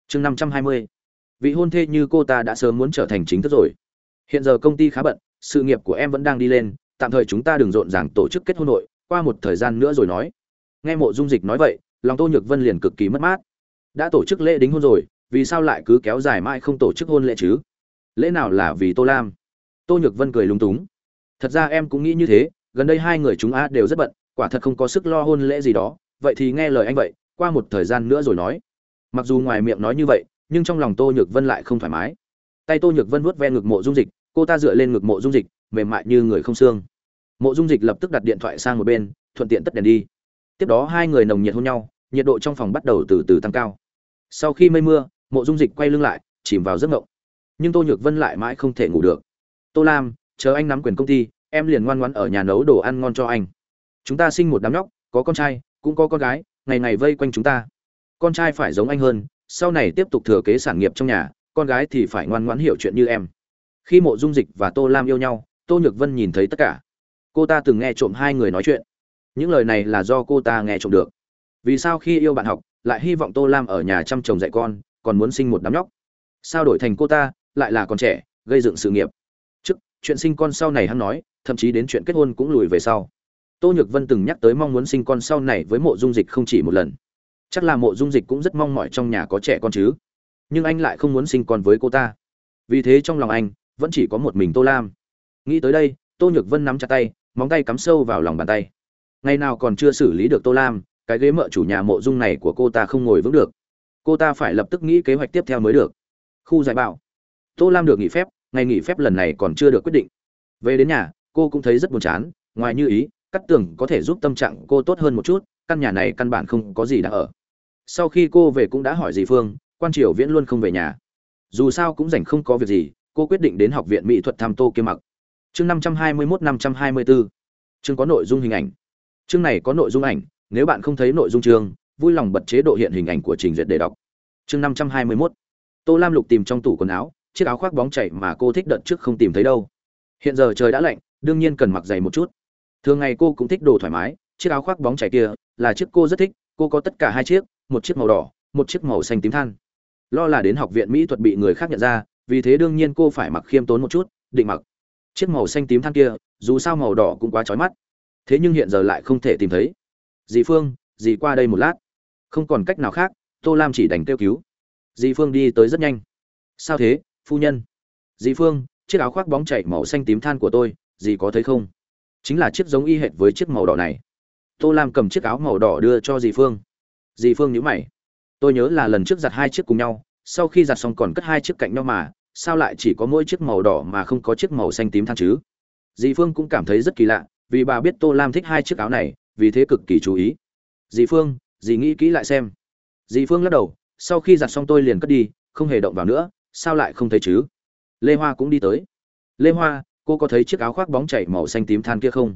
Chương năm trăm hai mươi. Vị hôn thê như cô ta đã sớm muốn trở thành chính thức rồi. Hiện giờ công ty khá bận, sự nghiệp của em vẫn đang đi lên, tạm thời chúng ta đừng rộn ràng tổ chức kết hôn nội. qua một thời gian nữa rồi nói. Nghe mộ dung dịch nói vậy, lòng tô nhược vân liền cực kỳ mất mát. Đã tổ chức lễ đính hôn rồi, vì sao lại cứ kéo dài mãi không tổ chức hôn lễ chứ? Lễ nào là vì tô lam? Tô nhược vân cười lúng túng. Thật ra em cũng nghĩ như thế gần đây hai người chúng a đều rất bận, quả thật không có sức lo hôn lễ gì đó, vậy thì nghe lời anh vậy, qua một thời gian nữa rồi nói. Mặc dù ngoài miệng nói như vậy, nhưng trong lòng tô nhược vân lại không thoải mái. Tay tô nhược vân vuốt ve ngực mộ dung dịch, cô ta dựa lên ngực mộ dung dịch, mềm mại như người không xương. Mộ dung dịch lập tức đặt điện thoại sang một bên, thuận tiện tất đèn đi. Tiếp đó hai người nồng nhiệt hôn nhau, nhiệt độ trong phòng bắt đầu từ từ tăng cao. Sau khi mây mưa, mộ dung dịch quay lưng lại, chìm vào giấc ngộng. Nhưng tô nhược vân lại mãi không thể ngủ được. Tô lam, chờ anh nắm quyền công ty em liền ngoan ngoãn ở nhà nấu đồ ăn ngon cho anh. Chúng ta sinh một đám nhóc, có con trai, cũng có con gái, ngày ngày vây quanh chúng ta. Con trai phải giống anh hơn, sau này tiếp tục thừa kế sản nghiệp trong nhà, con gái thì phải ngoan ngoãn hiểu chuyện như em. Khi mộ dung dịch và tô lam yêu nhau, tô nhược vân nhìn thấy tất cả. Cô ta từng nghe trộm hai người nói chuyện. Những lời này là do cô ta nghe trộm được. Vì sao khi yêu bạn học, lại hy vọng tô lam ở nhà chăm chồng dạy con, còn muốn sinh một đám nhóc? Sao đổi thành cô ta, lại là còn trẻ, gây dựng sự nghiệp? Trước, chuyện sinh con sau này hắn nói thậm chí đến chuyện kết hôn cũng lùi về sau. Tô nhược vân từng nhắc tới mong muốn sinh con sau này với mộ dung dịch không chỉ một lần. Chắc là mộ dung dịch cũng rất mong mỏi trong nhà có trẻ con chứ. Nhưng anh lại không muốn sinh con với cô ta. Vì thế trong lòng anh, vẫn chỉ có một mình tô lam. Nghĩ tới đây, tô nhược vân nắm chặt tay, móng tay cắm sâu vào lòng bàn tay. Ngày nào còn chưa xử lý được tô lam, cái ghế mợ chủ nhà mộ dung này của cô ta không ngồi vững được. Cô ta phải lập tức nghĩ kế hoạch tiếp theo mới được. Khu giải bảo. Tô lam được nghỉ phép, ngày nghỉ phép lần này còn chưa được quyết định. Về đến nhà cô cũng thấy rất buồn chán, ngoài như ý, cắt tường có thể giúp tâm trạng cô tốt hơn một chút, căn nhà này căn bản không có gì đã ở. Sau khi cô về cũng đã hỏi dì phương, quan triều viễn luôn không về nhà. Dù sao cũng rảnh không có việc gì, cô quyết định đến học viện mỹ thuật tham tô kia mặc. Chương năm trăm hai mươi mốt, năm trăm hai mươi bốn chương có nội dung hình ảnh. Chương này có nội dung ảnh, nếu bạn không thấy nội dung chương, vui lòng bật chế độ hiện hình ảnh của trình duyệt để đọc. Chương năm trăm hai mươi mốt. Tô lam lục tìm trong tủ quần áo, chiếc áo khoác bóng chảy mà cô thích đợt trước không tìm thấy đâu. Hiện giờ trời đã lạnh đương nhiên cần mặc dày một chút. Thường ngày cô cũng thích đồ thoải mái, chiếc áo khoác bóng chảy kia là chiếc cô rất thích, cô có tất cả hai chiếc, một chiếc màu đỏ, một chiếc màu xanh tím than. Lo là đến học viện mỹ thuật bị người khác nhận ra, vì thế đương nhiên cô phải mặc khiêm tốn một chút, định mặc. Chiếc màu xanh tím than kia, dù sao màu đỏ cũng quá trói mắt. Thế nhưng hiện giờ lại không thể tìm thấy. Dì phương, dì qua đây một lát. Không còn cách nào khác, tô lam chỉ đành kêu cứu. Dì phương đi tới rất nhanh. Sao thế, phu nhân? Dì phương, chiếc áo khoác bóng chảy màu xanh tím than của tôi dì có thấy không? Chính là chiếc giống y hệt với chiếc màu đỏ này. Tô lam cầm chiếc áo màu đỏ đưa cho dì phương. Dì phương nhíu mày. Tôi nhớ là lần trước giặt hai chiếc cùng nhau, sau khi giặt xong còn cất hai chiếc cạnh nhau mà, sao lại chỉ có mỗi chiếc màu đỏ mà không có chiếc màu xanh tím than chứ? Dì phương cũng cảm thấy rất kỳ lạ, vì bà biết tô lam thích hai chiếc áo này, vì thế cực kỳ chú ý. Dì phương, dì nghĩ kỹ lại xem. Dì phương lắc đầu, sau khi giặt xong tôi liền cất đi, không hề động vào nữa, sao lại không thấy chứ? Lê hoa cũng đi tới. Lê hoa cô có thấy chiếc áo khoác bóng chảy màu xanh tím than kia không?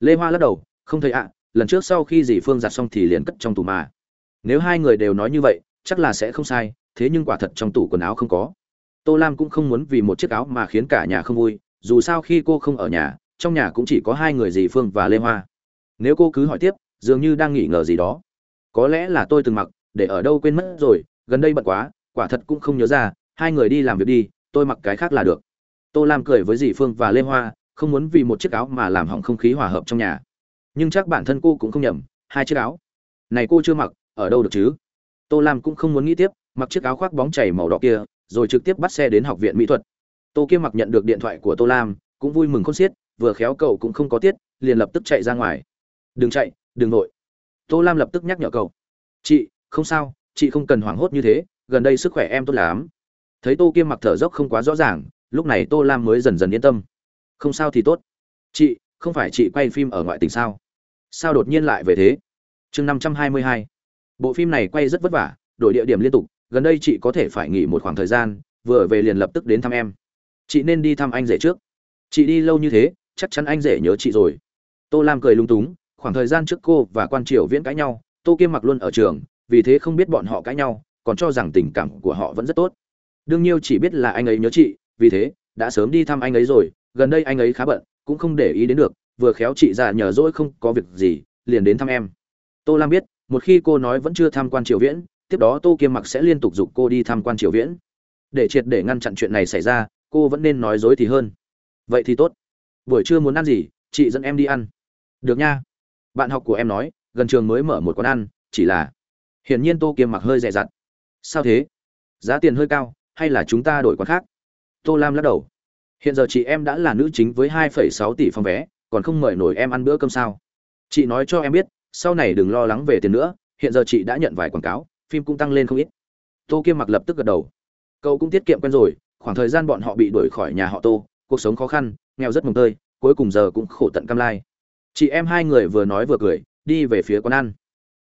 Lê hoa lắc đầu, không thấy ạ, lần trước sau khi dì phương giặt xong thì liền cất trong tủ mà. Nếu hai người đều nói như vậy, chắc là sẽ không sai, thế nhưng quả thật trong tủ quần áo không có. Tô lam cũng không muốn vì một chiếc áo mà khiến cả nhà không vui, dù sao khi cô không ở nhà, trong nhà cũng chỉ có hai người dì phương và lê hoa. Nếu cô cứ hỏi tiếp, dường như đang nghĩ ngờ gì đó. Có lẽ là tôi từng mặc, để ở đâu quên mất rồi, gần đây bận quá, quả thật cũng không nhớ ra, hai người đi làm việc đi, tôi mặc cái khác là được tô lam cười với dì phương và lê hoa, không muốn vì một chiếc áo mà làm hỏng không khí hòa hợp trong nhà. Nhưng chắc bản thân cô cũng không nhầm, hai chiếc áo. Này cô chưa mặc, ở đâu được chứ? Tô lam cũng không muốn nghĩ tiếp, mặc chiếc áo khoác bóng chảy màu đỏ kia, rồi trực tiếp bắt xe đến học viện mỹ thuật. Tô kia mặc nhận được điện thoại của tô lam, cũng vui mừng khôn xiết, vừa khéo cậu cũng không có tiết, liền lập tức chạy ra ngoài. Đừng chạy, đừng nội tô lam lập tức nhắc nhở cậu. Chị, không sao, chị không cần hoảng hốt như thế, gần đây sức khỏe em tốt lắm. Thấy tô kiêm mặc thở dốc không quá rõ ràng lúc này tô lam mới dần dần yên tâm. Không sao thì tốt. Chị, không phải chị quay phim ở ngoại tỉnh sao? Sao đột nhiên lại về thế? Chương năm trăm hai mươi hai. Bộ phim này quay rất vất vả, đổi địa điểm liên tục, gần đây chị có thể phải nghỉ một khoảng thời gian, vừa về liền lập tức đến thăm em. Chị nên đi thăm anh rể trước. Chị đi lâu như thế, chắc chắn anh rể nhớ chị rồi. Tô lam cười lung túng, khoảng thời gian trước cô và quan triều viễn cãi nhau, tô kiêm mặc luôn ở trường, vì thế không biết bọn họ cãi nhau, còn cho rằng tình cảm của họ vẫn rất tốt. Đương nhiêu chỉ biết là anh ấy nhớ chị vì thế, đã sớm đi thăm anh ấy rồi, gần đây anh ấy khá bận, cũng không để ý đến được, vừa khéo chị già nhờ dỗi không có việc gì, liền đến thăm em. Tô lam biết, một khi cô nói vẫn chưa tham quan triều viễn, tiếp đó tô kiêm mặc sẽ liên tục giục cô đi tham quan triều viễn. Để triệt để ngăn chặn chuyện này xảy ra, cô vẫn nên nói dối thì hơn. Vậy thì tốt. Buổi trưa muốn ăn gì, chị dẫn em đi ăn. Được nha. Bạn học của em nói, gần trường mới mở một quán ăn, chỉ là hiển nhiên tô kiêm mặc hơi dè dặt. Sao thế? Giá tiền hơi cao, hay là chúng ta đổi quán khác? Tô lam lắc đầu. Hiện giờ chị em đã là nữ chính với hai phẩy sáu tỷ phòng vé, còn không mời nổi em ăn bữa cơm sao? Chị nói cho em biết, sau này đừng lo lắng về tiền nữa, hiện giờ chị đã nhận vài quảng cáo, phim cũng tăng lên không ít. Tô kiêm mặc lập tức gật đầu. Cậu cũng tiết kiệm quen rồi, khoảng thời gian bọn họ bị đuổi khỏi nhà họ tô, cuộc sống khó khăn, nghèo rất mồng tơi, cuối cùng giờ cũng khổ tận cam lai. Chị em hai người vừa nói vừa cười, đi về phía quán ăn.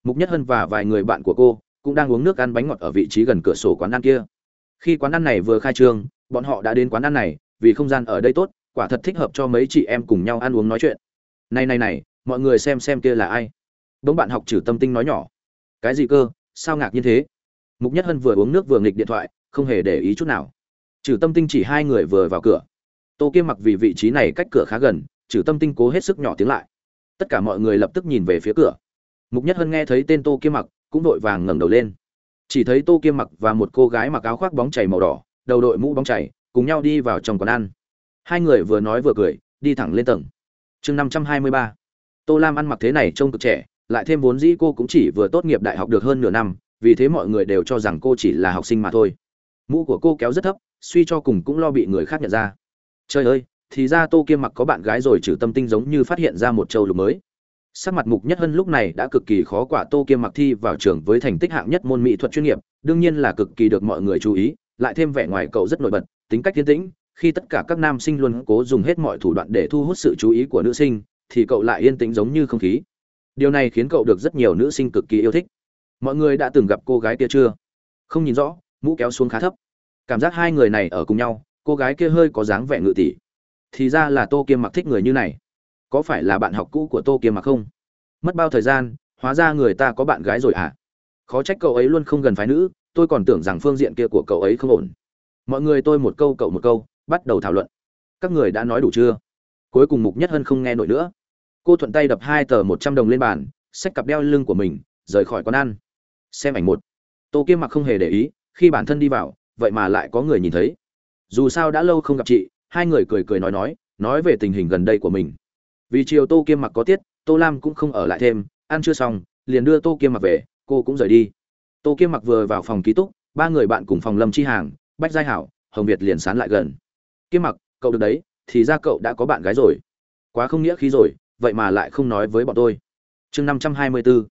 Mục nhất hân và vài người bạn của cô cũng đang uống nước ăn bánh ngọt ở vị trí gần cửa sổ quán ăn kia. Khi quán ăn này vừa khai trương bọn họ đã đến quán ăn này, vì không gian ở đây tốt, quả thật thích hợp cho mấy chị em cùng nhau ăn uống nói chuyện. Này này này, mọi người xem xem kia là ai. Đống bạn học trừ tâm tinh nói nhỏ. Cái gì cơ? Sao ngạc nhiên thế? Mục nhất hân vừa uống nước vừa nghịch điện thoại, không hề để ý chút nào. Trừ tâm tinh chỉ hai người vừa vào cửa. Tô kiêm mặc vì vị trí này cách cửa khá gần, trừ tâm tinh cố hết sức nhỏ tiếng lại. Tất cả mọi người lập tức nhìn về phía cửa. Mục nhất hân nghe thấy tên tô kiêm mặc, cũng vội vàng ngẩng đầu lên. Chỉ thấy tô kiêm mặc và một cô gái mặc áo khoác bóng chảy màu đỏ đầu đội mũ bóng chảy cùng nhau đi vào trong quán ăn. Hai người vừa nói vừa cười, đi thẳng lên tầng. Chương năm trăm hai mươi ba. Tô lam ăn mặc thế này trông cực trẻ, lại thêm vốn dĩ cô cũng chỉ vừa tốt nghiệp đại học được hơn nửa năm, vì thế mọi người đều cho rằng cô chỉ là học sinh mà thôi. Mũ của cô kéo rất thấp, suy cho cùng cũng lo bị người khác nhận ra. Trời ơi, thì ra tô kiêm mặc có bạn gái rồi trừ tâm tinh giống như phát hiện ra một châu lục mới. Sắc mặt mục nhất hân lúc này đã cực kỳ khó quả tô kiêm mặc thi vào trường với thành tích hạng nhất môn mỹ thuật chuyên nghiệp, đương nhiên là cực kỳ được mọi người chú ý lại thêm vẻ ngoài cậu rất nổi bật, tính cách tiến tĩnh, khi tất cả các nam sinh luôn cố dùng hết mọi thủ đoạn để thu hút sự chú ý của nữ sinh, thì cậu lại yên tĩnh giống như không khí. Điều này khiến cậu được rất nhiều nữ sinh cực kỳ yêu thích. Mọi người đã từng gặp cô gái kia chưa? Không nhìn rõ, mũ kéo xuống khá thấp. Cảm giác hai người này ở cùng nhau, cô gái kia hơi có dáng vẻ ngự tỷ thì ra là tô kiêm mặc thích người như này. Có phải là bạn học cũ của tô kiêm mặc không? Mất bao thời gian, hóa ra người ta có bạn gái rồi à? Khó trách cậu ấy luôn không gần phái nữ tôi còn tưởng rằng phương diện kia của cậu ấy không ổn. Mọi người tôi một câu, cậu một câu, bắt đầu thảo luận. Các người đã nói đủ chưa? Cuối cùng mục nhất hân không nghe nổi nữa. Cô thuận tay đập hai tờ một trăm đồng lên bàn, xách cặp đeo lưng của mình, rời khỏi quán ăn. Xem ảnh một. Tô kiêm mặc không hề để ý, khi bản thân đi vào, vậy mà lại có người nhìn thấy. Dù sao đã lâu không gặp chị, hai người cười cười nói nói nói về tình hình gần đây của mình. Vì chiều tô kiêm mặc có tiết, tô lam cũng không ở lại thêm, ăn chưa xong, liền đưa tô kiêm mặc về, cô cũng rời đi tô kiêm mặc vừa vào phòng ký túc, ba người bạn cùng phòng lâm chi hàng, bách giai hảo, hồng việt liền sán lại gần. Kiêm mặc, cậu được đấy, thì ra cậu đã có bạn gái rồi. Quá không nghĩa khí rồi, vậy mà lại không nói với bọn tôi. Chương năm trăm hai mươi bốn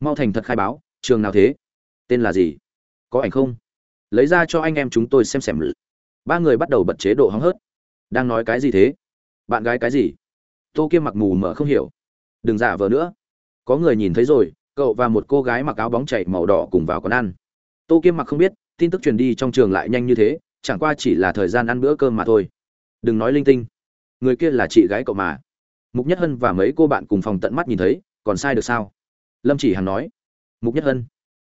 mau thành thật khai báo, trường nào thế? Tên là gì? Có ảnh không? Lấy ra cho anh em chúng tôi xem xem. Ba người bắt đầu bật chế độ hóng hớt. Đang nói cái gì thế? Bạn gái cái gì? Tô kiêm mặc mù mở không hiểu. Đừng giả vờ nữa. Có người nhìn thấy rồi cậu và một cô gái mặc áo bóng chảy màu đỏ cùng vào quán ăn. Tô kiêm mặc không biết, tin tức truyền đi trong trường lại nhanh như thế, chẳng qua chỉ là thời gian ăn bữa cơm mà thôi. Đừng nói linh tinh. Người kia là chị gái cậu mà. Mục nhất hân và mấy cô bạn cùng phòng tận mắt nhìn thấy, còn sai được sao? Lâm chỉ hằng nói. Mục nhất hân.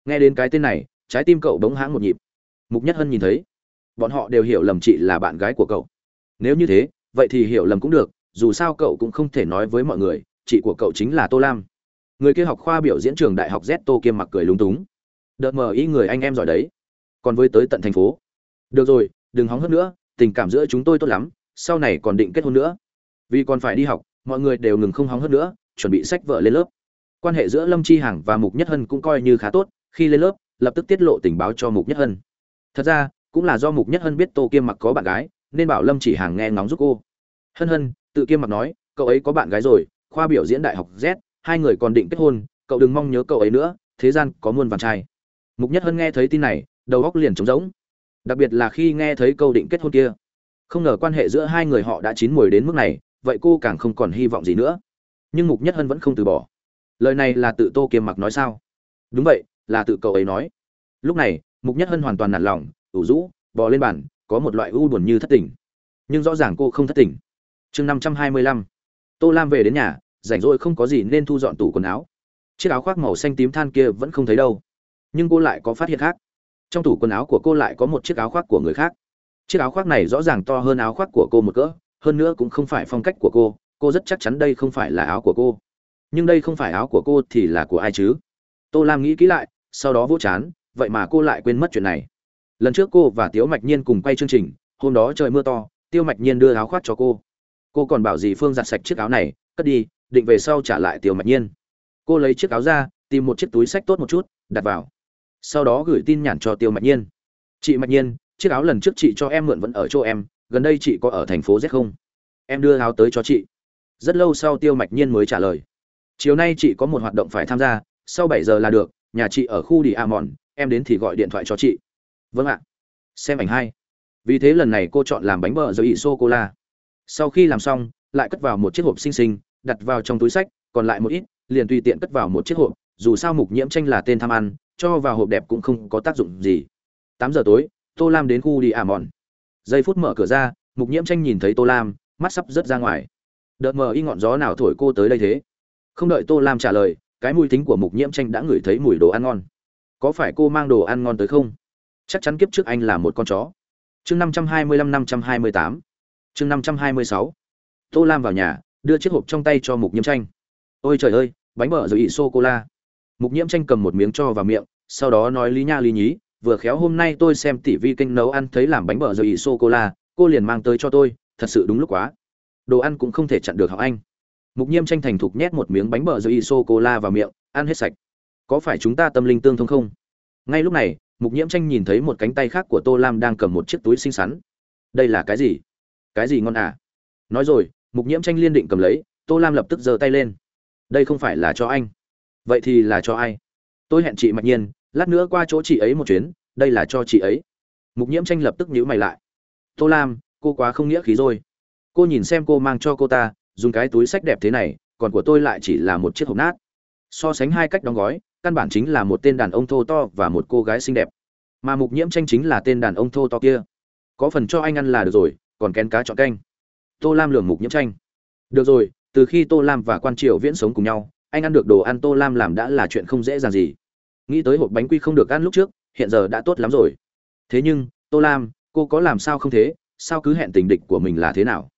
Nghe đến cái tên này, trái tim cậu đống hãng một nhịp. Mục nhất hân nhìn thấy. Bọn họ đều hiểu lầm chị là bạn gái của cậu. Nếu như thế, vậy thì hiểu lầm cũng được, dù sao cậu cũng không thể nói với mọi người, chị của cậu chính là tô lam người kia học khoa biểu diễn trường đại học z tô kiêm mặc cười lúng túng. Đợt mờ ý người anh em giỏi đấy. Còn với tới tận thành phố. Được rồi, đừng hóng hớt nữa, tình cảm giữa chúng tôi tốt lắm, sau này còn định kết hôn nữa. Vì còn phải đi học, mọi người đều ngừng không hóng hớt nữa, chuẩn bị sách vở lên lớp. Quan hệ giữa lâm chi hằng và mục nhất hân cũng coi như khá tốt, khi lên lớp, lập tức tiết lộ tình báo cho mục nhất hân. Thật ra, cũng là do mục nhất hân biết tô kiêm mặc có bạn gái, nên bảo lâm chỉ hàng nghe ngóng giúp cô. Hân hân, tự kiêm mặc nói, cậu ấy có bạn gái rồi, khoa biểu diễn đại học z hai người còn định kết hôn, cậu đừng mong nhớ cậu ấy nữa, thế gian có muôn vàng trai. Mục nhất hân nghe thấy tin này, đầu óc liền trống rỗng. Đặc biệt là khi nghe thấy câu định kết hôn kia. Không ngờ quan hệ giữa hai người họ đã chín mùi đến mức này, vậy cô càng không còn hy vọng gì nữa. Nhưng mục nhất hân vẫn không từ bỏ. Lời này là tự tô kiêm mặc nói sao? Đúng vậy, là tự cậu ấy nói. Lúc này, mục nhất hân hoàn toàn nản lòng, ủ rũ, bò lên bàn, có một loại u buồn như thất tình. Nhưng rõ ràng cô không thất tình. Chương năm trăm hai mươi lăm. Tô lam về đến nhà rảnh rỗi không có gì nên thu dọn tủ quần áo. Chiếc áo khoác màu xanh tím than kia vẫn không thấy đâu. Nhưng cô lại có phát hiện khác. Trong tủ quần áo của cô lại có một chiếc áo khoác của người khác. Chiếc áo khoác này rõ ràng to hơn áo khoác của cô một cỡ, hơn nữa cũng không phải phong cách của cô cô rất chắc chắn đây không phải là áo của cô. Nhưng đây không phải áo của cô thì là của ai chứ? Tô lam nghĩ kỹ lại, sau đó vỗ chán, vậy mà cô lại quên mất chuyện này. Lần trước cô và tiếu mạch nhiên cùng quay chương trình, hôm đó trời mưa to tiêu mạch nhiên đưa áo khoác cho cô. Cô còn bảo dì phương giặt sạch chiếc áo này, cất đi định về sau trả lại tiêu mạch nhiên. Cô lấy chiếc áo ra, tìm một chiếc túi sách tốt một chút, đặt vào. Sau đó gửi tin nhắn cho tiêu mạch nhiên. Chị mạch nhiên, chiếc áo lần trước chị cho em mượn vẫn ở chỗ em, gần đây chị có ở thành phố z không? Em đưa áo tới cho chị. Rất lâu sau tiêu mạch nhiên mới trả lời. Chiều nay chị có một hoạt động phải tham gia, sau bảy giờ là được, nhà chị ở khu đi a mòn em đến thì gọi điện thoại cho chị. Vâng ạ. Xem ảnh hai. Vì thế lần này cô chọn làm bánh bơ rồi ỉ sô cô la. Sau khi làm xong, lại cất vào một chiếc hộp xinh xinh đặt vào trong túi sách, còn lại một ít, liền tùy tiện cất vào một chiếc hộp, dù sao mục nhiễm tranh là tên tham ăn, cho vào hộp đẹp cũng không có tác dụng gì. Tám giờ tối, tô lam đến khu đi ả mòn. Giây phút mở cửa ra, mục nhiễm tranh nhìn thấy tô lam, mắt sắp rớt ra ngoài. Đợt mờ y ngọn gió nào thổi cô tới đây thế? Không đợi tô lam trả lời, cái mùi tính của mục nhiễm tranh đã ngửi thấy mùi đồ ăn ngon. Có phải cô mang đồ ăn ngon tới không? Chắc chắn kiếp trước anh là một con chó. Chương năm trăm hai mươi lăm, năm trăm hai mươi tám. Chương năm trăm hai mươi sáu. Tô lam vào nhà đưa chiếc hộp trong tay cho mục nhiễm tranh. Ôi trời ơi, bánh bở rồi ị sô cô la mục nhiễm tranh cầm một miếng cho vào miệng, sau đó nói lý nha lý nhí, vừa khéo hôm nay tôi xem tỷ vi kênh nấu ăn thấy làm bánh bở rồi ị sô cô la cô liền mang tới cho tôi, thật sự đúng lúc quá. Đồ ăn cũng không thể chặn được học anh. Mục nhiễm tranh thành thục nhét một miếng bánh bở rồi ị sô cô la vào miệng, ăn hết sạch. Có phải chúng ta tâm linh tương thông không? Ngay lúc này, mục nhiễm tranh nhìn thấy một cánh tay khác của tô lam đang cầm một chiếc túi xinh xắn. Đây là cái gì? Cái gì ngon à? Nói rồi mục nhiễm tranh liên định cầm lấy, tô lam lập tức giơ tay lên. Đây không phải là cho anh. Vậy thì là cho ai? Tôi hẹn chị mạch nhiên, lát nữa qua chỗ chị ấy một chuyến, đây là cho chị ấy. Mục nhiễm tranh lập tức nhíu mày lại. Tô lam, cô quá không nghĩa khí rồi. Cô nhìn xem cô mang cho cô ta, dùng cái túi sách đẹp thế này, còn của tôi lại chỉ là một chiếc hộp nát. So sánh hai cách đóng gói, căn bản chính là một tên đàn ông thô to và một cô gái xinh đẹp. Mà mục nhiễm tranh chính là tên đàn ông thô to kia. Có phần cho anh ăn là được rồi, còn kén cá chọn canh tô lam lường mục nhiễm tranh. Được rồi, từ khi tô lam và quan triều viễn sống cùng nhau, anh ăn được đồ ăn tô lam làm đã là chuyện không dễ dàng gì. Nghĩ tới hộp bánh quy không được ăn lúc trước, hiện giờ đã tốt lắm rồi. Thế nhưng, tô lam, cô có làm sao không thế? Sao cứ hẹn tình địch của mình là thế nào?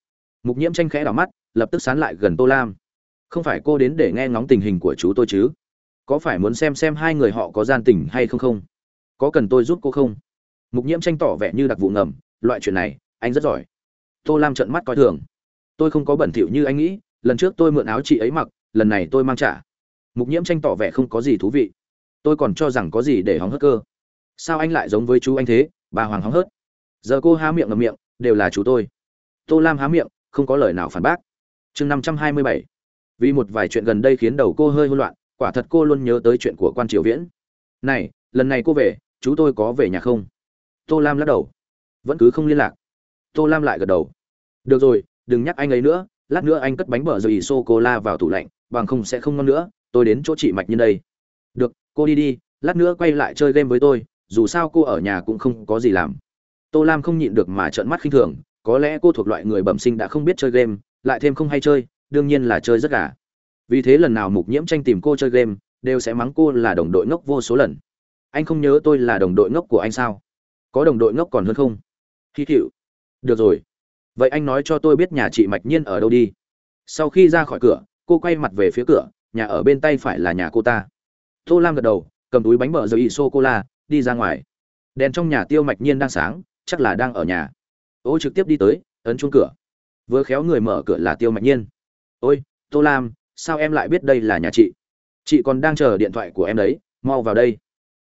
Mục nhiễm tranh khẽ đỏ mắt, lập tức sán lại gần tô lam. Không phải cô đến để nghe ngóng tình hình của chú tôi chứ? Có phải muốn xem xem hai người họ có gian tình hay không không? Có cần tôi giúp cô không? Mục nhiễm tranh tỏ vẻ như đặc vụ ngầm, loại chuyện này, anh rất giỏi tô lam trợn mắt coi thường. Tôi không có bẩn thỉu như anh nghĩ, lần trước tôi mượn áo chị ấy mặc, lần này tôi mang trả. Mục nhiễm tranh tỏ vẻ không có gì thú vị. Tôi còn cho rằng có gì để hóng hớt cơ. Sao anh lại giống với chú anh thế? Bà hoàng hóng hớt. Giờ cô há miệng ngầm miệng, đều là chú tôi. Tô lam há miệng, không có lời nào phản bác. Chương năm trăm hai mươi bảy. Vì một vài chuyện gần đây khiến đầu cô hơi hỗn loạn, quả thật cô luôn nhớ tới chuyện của quan triều viễn. Này, lần này cô về, chú tôi có về nhà không? Tô lam lắc đầu. Vẫn cứ không liên lạc tô lam lại gật đầu. Được rồi, đừng nhắc anh ấy nữa, lát nữa anh cất bánh bở rồi sô cô la vào tủ lạnh, bằng không sẽ không ngon nữa, tôi đến chỗ chị mạch nhân đây. Được, cô đi đi, lát nữa quay lại chơi game với tôi, dù sao cô ở nhà cũng không có gì làm. Tô lam không nhịn được mà trợn mắt khinh thường, có lẽ cô thuộc loại người bẩm sinh đã không biết chơi game, lại thêm không hay chơi, đương nhiên là chơi rất gà. Vì thế lần nào mục nhiễm tranh tìm cô chơi game, đều sẽ mắng cô là đồng đội ngốc vô số lần. Anh không nhớ tôi là đồng đội ngốc của anh sao? Có đồng đội ngốc còn hơn không? Khi chịu được rồi. Vậy anh nói cho tôi biết nhà chị mạch nhiên ở đâu đi. Sau khi ra khỏi cửa, cô quay mặt về phía cửa, nhà ở bên tay phải là nhà cô ta. Tô lam gật đầu, cầm túi bánh bờ rồi y sô cô la đi ra ngoài. Đèn trong nhà tiêu mạch nhiên đang sáng, chắc là đang ở nhà. Ô trực tiếp đi tới, ấn chuông cửa. Vừa khéo người mở cửa là tiêu mạch nhiên. Ôi, tô lam, sao em lại biết đây là nhà chị? Chị còn đang chờ điện thoại của em đấy, mau vào đây.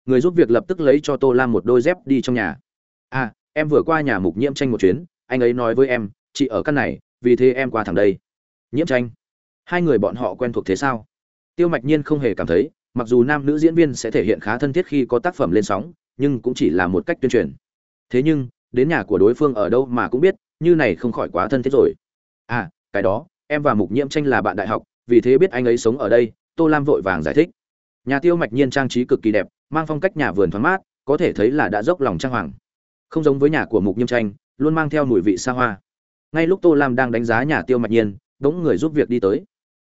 Người giúp việc lập tức lấy cho tô lam một đôi dép đi trong nhà. À em vừa qua nhà mục nhiễm tranh một chuyến, anh ấy nói với em, chị ở căn này, vì thế em qua thẳng đây. Nhiễm tranh. Hai người bọn họ quen thuộc thế sao? Tiêu mạch nhiên không hề cảm thấy, mặc dù nam nữ diễn viên sẽ thể hiện khá thân thiết khi có tác phẩm lên sóng, nhưng cũng chỉ là một cách tuyên truyền. Thế nhưng, đến nhà của đối phương ở đâu mà cũng biết, như này không khỏi quá thân thiết rồi. À cái đó, em và mục nhiễm tranh là bạn đại học, vì thế biết anh ấy sống ở đây, tô lam vội vàng giải thích. Nhà tiêu mạch nhiên trang trí cực kỳ đẹp, mang phong cách nhà vườn thoáng mát, có thể thấy là đã dốc lòng trang hoàng không giống với nhà của mục nghiêm tranh, luôn mang theo mùi vị xa hoa. Ngay lúc tô lam đang đánh giá nhà tiêu mạch nhiên đống người giúp việc đi tới.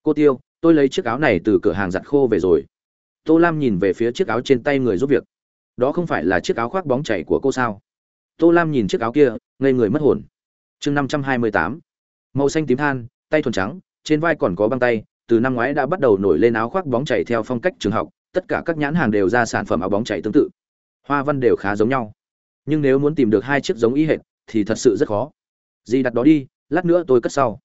Cô tiêu, tôi lấy chiếc áo này từ cửa hàng giặt khô về rồi. Tô lam nhìn về phía chiếc áo trên tay người giúp việc. Đó không phải là chiếc áo khoác bóng chảy của cô sao? Tô lam nhìn chiếc áo kia, ngây người mất hồn. Chương năm trăm hai mươi tám. Màu xanh tím than, tay thuần trắng, trên vai còn có băng tay, từ năm ngoái đã bắt đầu nổi lên áo khoác bóng chảy theo phong cách trường học, tất cả các nhãn hàng đều ra sản phẩm áo bóng chảy tương tự. Hoa văn đều khá giống nhau nhưng nếu muốn tìm được hai chiếc giống y hệt, thì thật sự rất khó. Gì đặt đó đi, lát nữa tôi cất sau.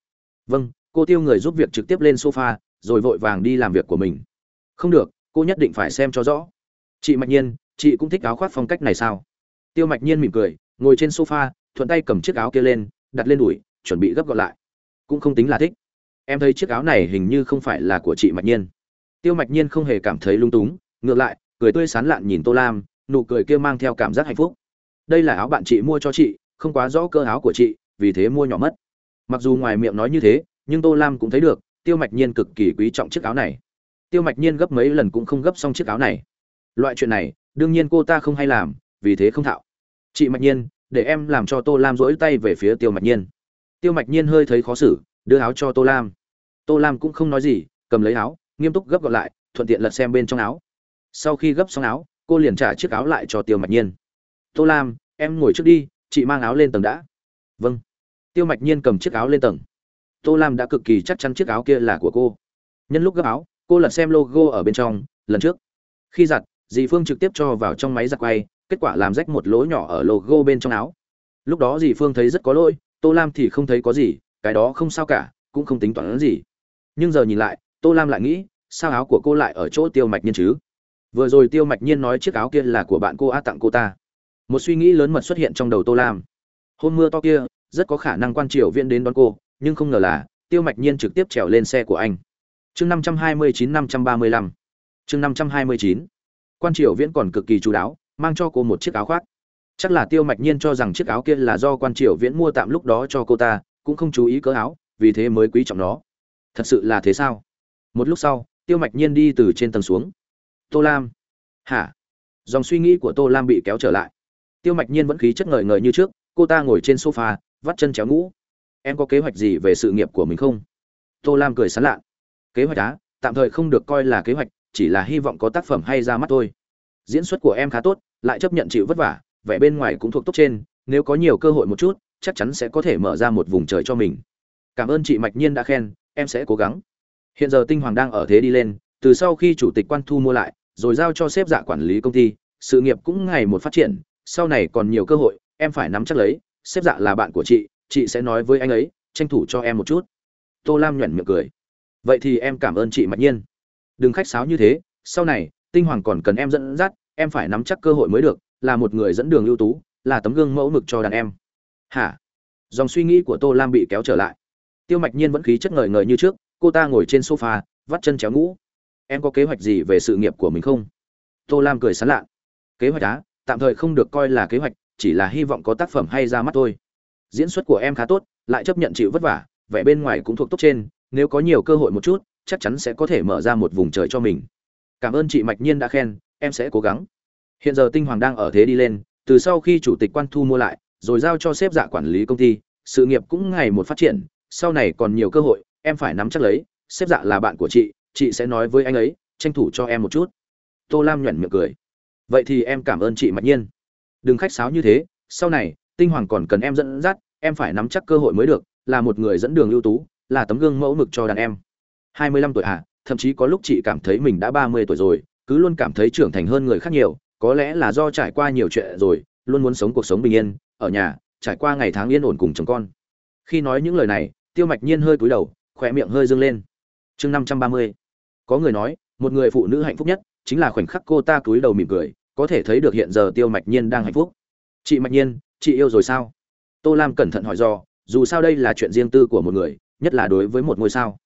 Vâng cô tiêu người giúp việc trực tiếp lên sofa, rồi vội vàng đi làm việc của mình. Không được, cô nhất định phải xem cho rõ. Chị mạch nhiên, chị cũng thích áo khoác phong cách này sao? Tiêu mạch nhiên mỉm cười, ngồi trên sofa, thuận tay cầm chiếc áo kia lên, đặt lên đùi, chuẩn bị gấp gọn lại. Cũng không tính là thích. Em thấy chiếc áo này hình như không phải là của chị mạch nhiên. Tiêu mạch nhiên không hề cảm thấy lung túng, ngược lại, cười tươi sán lạn nhìn tô lam, nụ cười kia mang theo cảm giác hạnh phúc đây là áo bạn chị mua cho chị, không quá rõ cơ áo của chị, vì thế mua nhỏ mất. Mặc dù ngoài miệng nói như thế, nhưng tô lam cũng thấy được, tiêu mạch nhiên cực kỳ quý trọng chiếc áo này. Tiêu mạch nhiên gấp mấy lần cũng không gấp xong chiếc áo này. Loại chuyện này, đương nhiên cô ta không hay làm, vì thế không thạo. Chị mạch nhiên, để em làm cho tô lam rỗi tay về phía tiêu mạch nhiên. Tiêu mạch nhiên hơi thấy khó xử, đưa áo cho tô lam. Tô lam cũng không nói gì, cầm lấy áo, nghiêm túc gấp gọn lại, thuận tiện lật xem bên trong áo. Sau khi gấp xong áo, cô liền trả chiếc áo lại cho tiêu mạch nhiên tô lam, em ngồi trước đi, chị mang áo lên tầng đã. Vâng. Tiêu mạch nhiên cầm chiếc áo lên tầng. Tô lam đã cực kỳ chắc chắn chiếc áo kia là của cô. Nhân lúc gấp áo, cô lật xem logo ở bên trong, lần trước. Khi giặt, dì phương trực tiếp cho vào trong máy giặt quay, kết quả làm rách một lỗ nhỏ ở logo bên trong áo. Lúc đó dì phương thấy rất có lỗi, tô lam thì không thấy có gì, cái đó không sao cả, cũng không tính toán gì. Nhưng giờ nhìn lại, tô lam lại nghĩ, sao áo của cô lại ở chỗ tiêu mạch nhiên chứ? Vừa rồi tiêu mạch nhiên nói chiếc áo kia là của bạn cô a tặng cô ta một suy nghĩ lớn mật xuất hiện trong đầu tô lam. Hôm mưa to kia, rất có khả năng quan triều viên đến đón cô, nhưng không ngờ là, tiêu mạch nhiên trực tiếp trèo lên xe của anh. Chương năm trăm hai mươi chín, năm trăm ba mươi lăm. Chương năm trăm hai mươi chín. Quan triều viễn còn cực kỳ chú đáo, mang cho cô một chiếc áo khoác. Chắc là tiêu mạch nhiên cho rằng chiếc áo kia là do quan triều viễn mua tạm lúc đó cho cô ta, cũng không chú ý cỡ áo, vì thế mới quý trọng nó. Thật sự là thế sao? Một lúc sau, tiêu mạch nhiên đi từ trên tầng xuống. Tô lam. Hả? Dòng suy nghĩ của tô lam bị kéo trở lại tiêu mạch nhiên vẫn khí chất ngời ngời như trước, cô ta ngồi trên sofa, vắt chân chéo ngũ. Em có kế hoạch gì về sự nghiệp của mình không? Tô lam cười sán lạ. Kế hoạch á, tạm thời không được coi là kế hoạch, chỉ là hy vọng có tác phẩm hay ra mắt thôi. Diễn xuất của em khá tốt, lại chấp nhận chịu vất vả, vẻ bên ngoài cũng thuộc tốt trên, nếu có nhiều cơ hội một chút, chắc chắn sẽ có thể mở ra một vùng trời cho mình. Cảm ơn chị mạch nhiên đã khen, em sẽ cố gắng. Hiện giờ tinh hoàng đang ở thế đi lên, từ sau khi chủ tịch quan thu mua lại, rồi giao cho xếp dạ quản lý công ty, sự nghiệp cũng ngày một phát triển sau này còn nhiều cơ hội, em phải nắm chắc lấy, xếp dạ là bạn của chị chị sẽ nói với anh ấy, tranh thủ cho em một chút. Tô lam nhoẻn miệng cười. Vậy thì em cảm ơn chị mạch nhiên. Đừng khách sáo như thế, sau này, tinh hoàng còn cần em dẫn dắt, em phải nắm chắc cơ hội mới được, là một người dẫn đường ưu tú, là tấm gương mẫu mực cho đàn em. Hả? Dòng suy nghĩ của tô lam bị kéo trở lại. Tiêu mạch nhiên vẫn khí chất ngời ngời như trước, cô ta ngồi trên sofa, vắt chân chéo ngũ. Em có kế hoạch gì về sự nghiệp của mình không? Tô lam cười sán lạ. Kế hoạch á? Tạm thời không được coi là kế hoạch, chỉ là hy vọng có tác phẩm hay ra mắt thôi. Diễn xuất của em khá tốt, lại chấp nhận chịu vất vả, vẻ bên ngoài cũng thuộc tốt trên, nếu có nhiều cơ hội một chút, chắc chắn sẽ có thể mở ra một vùng trời cho mình. Cảm ơn chị mạch nhiên đã khen, em sẽ cố gắng. Hiện giờ tinh hoàng đang ở thế đi lên, từ sau khi chủ tịch quan thu mua lại, rồi giao cho xếp dạ quản lý công ty, sự nghiệp cũng ngày một phát triển, sau này còn nhiều cơ hội, em phải nắm chắc lấy xếp dạ là bạn của chị chị sẽ nói với anh ấy, tranh thủ cho em một chút. Tô lam nhoẻn miệng cười vậy thì em cảm ơn chị mạch nhiên. Đừng khách sáo như thế, sau này, tinh hoàng còn cần em dẫn dắt, em phải nắm chắc cơ hội mới được, là một người dẫn đường ưu tú, là tấm gương mẫu mực cho đàn em. Hai mươi lăm tuổi à thậm chí có lúc chị cảm thấy mình đã ba mươi tuổi rồi, cứ luôn cảm thấy trưởng thành hơn người khác nhiều, có lẽ là do trải qua nhiều chuyện rồi, luôn muốn sống cuộc sống bình yên, ở nhà, trải qua ngày tháng yên ổn cùng chồng con. Khi nói những lời này, tiêu mạch nhiên hơi cúi đầu khỏe miệng hơi dâng lên. Chương năm trăm ba mươi. Có người nói, một người phụ nữ hạnh phúc nhất, chính là khoảnh khắc cô ta cúi đầu mỉm cười có thể thấy được hiện giờ tiêu mạch nhiên đang hạnh phúc. Chị mạch nhiên, chị yêu rồi sao? Tô lam cẩn thận hỏi do dù sao đây là chuyện riêng tư của một người, nhất là đối với một ngôi sao.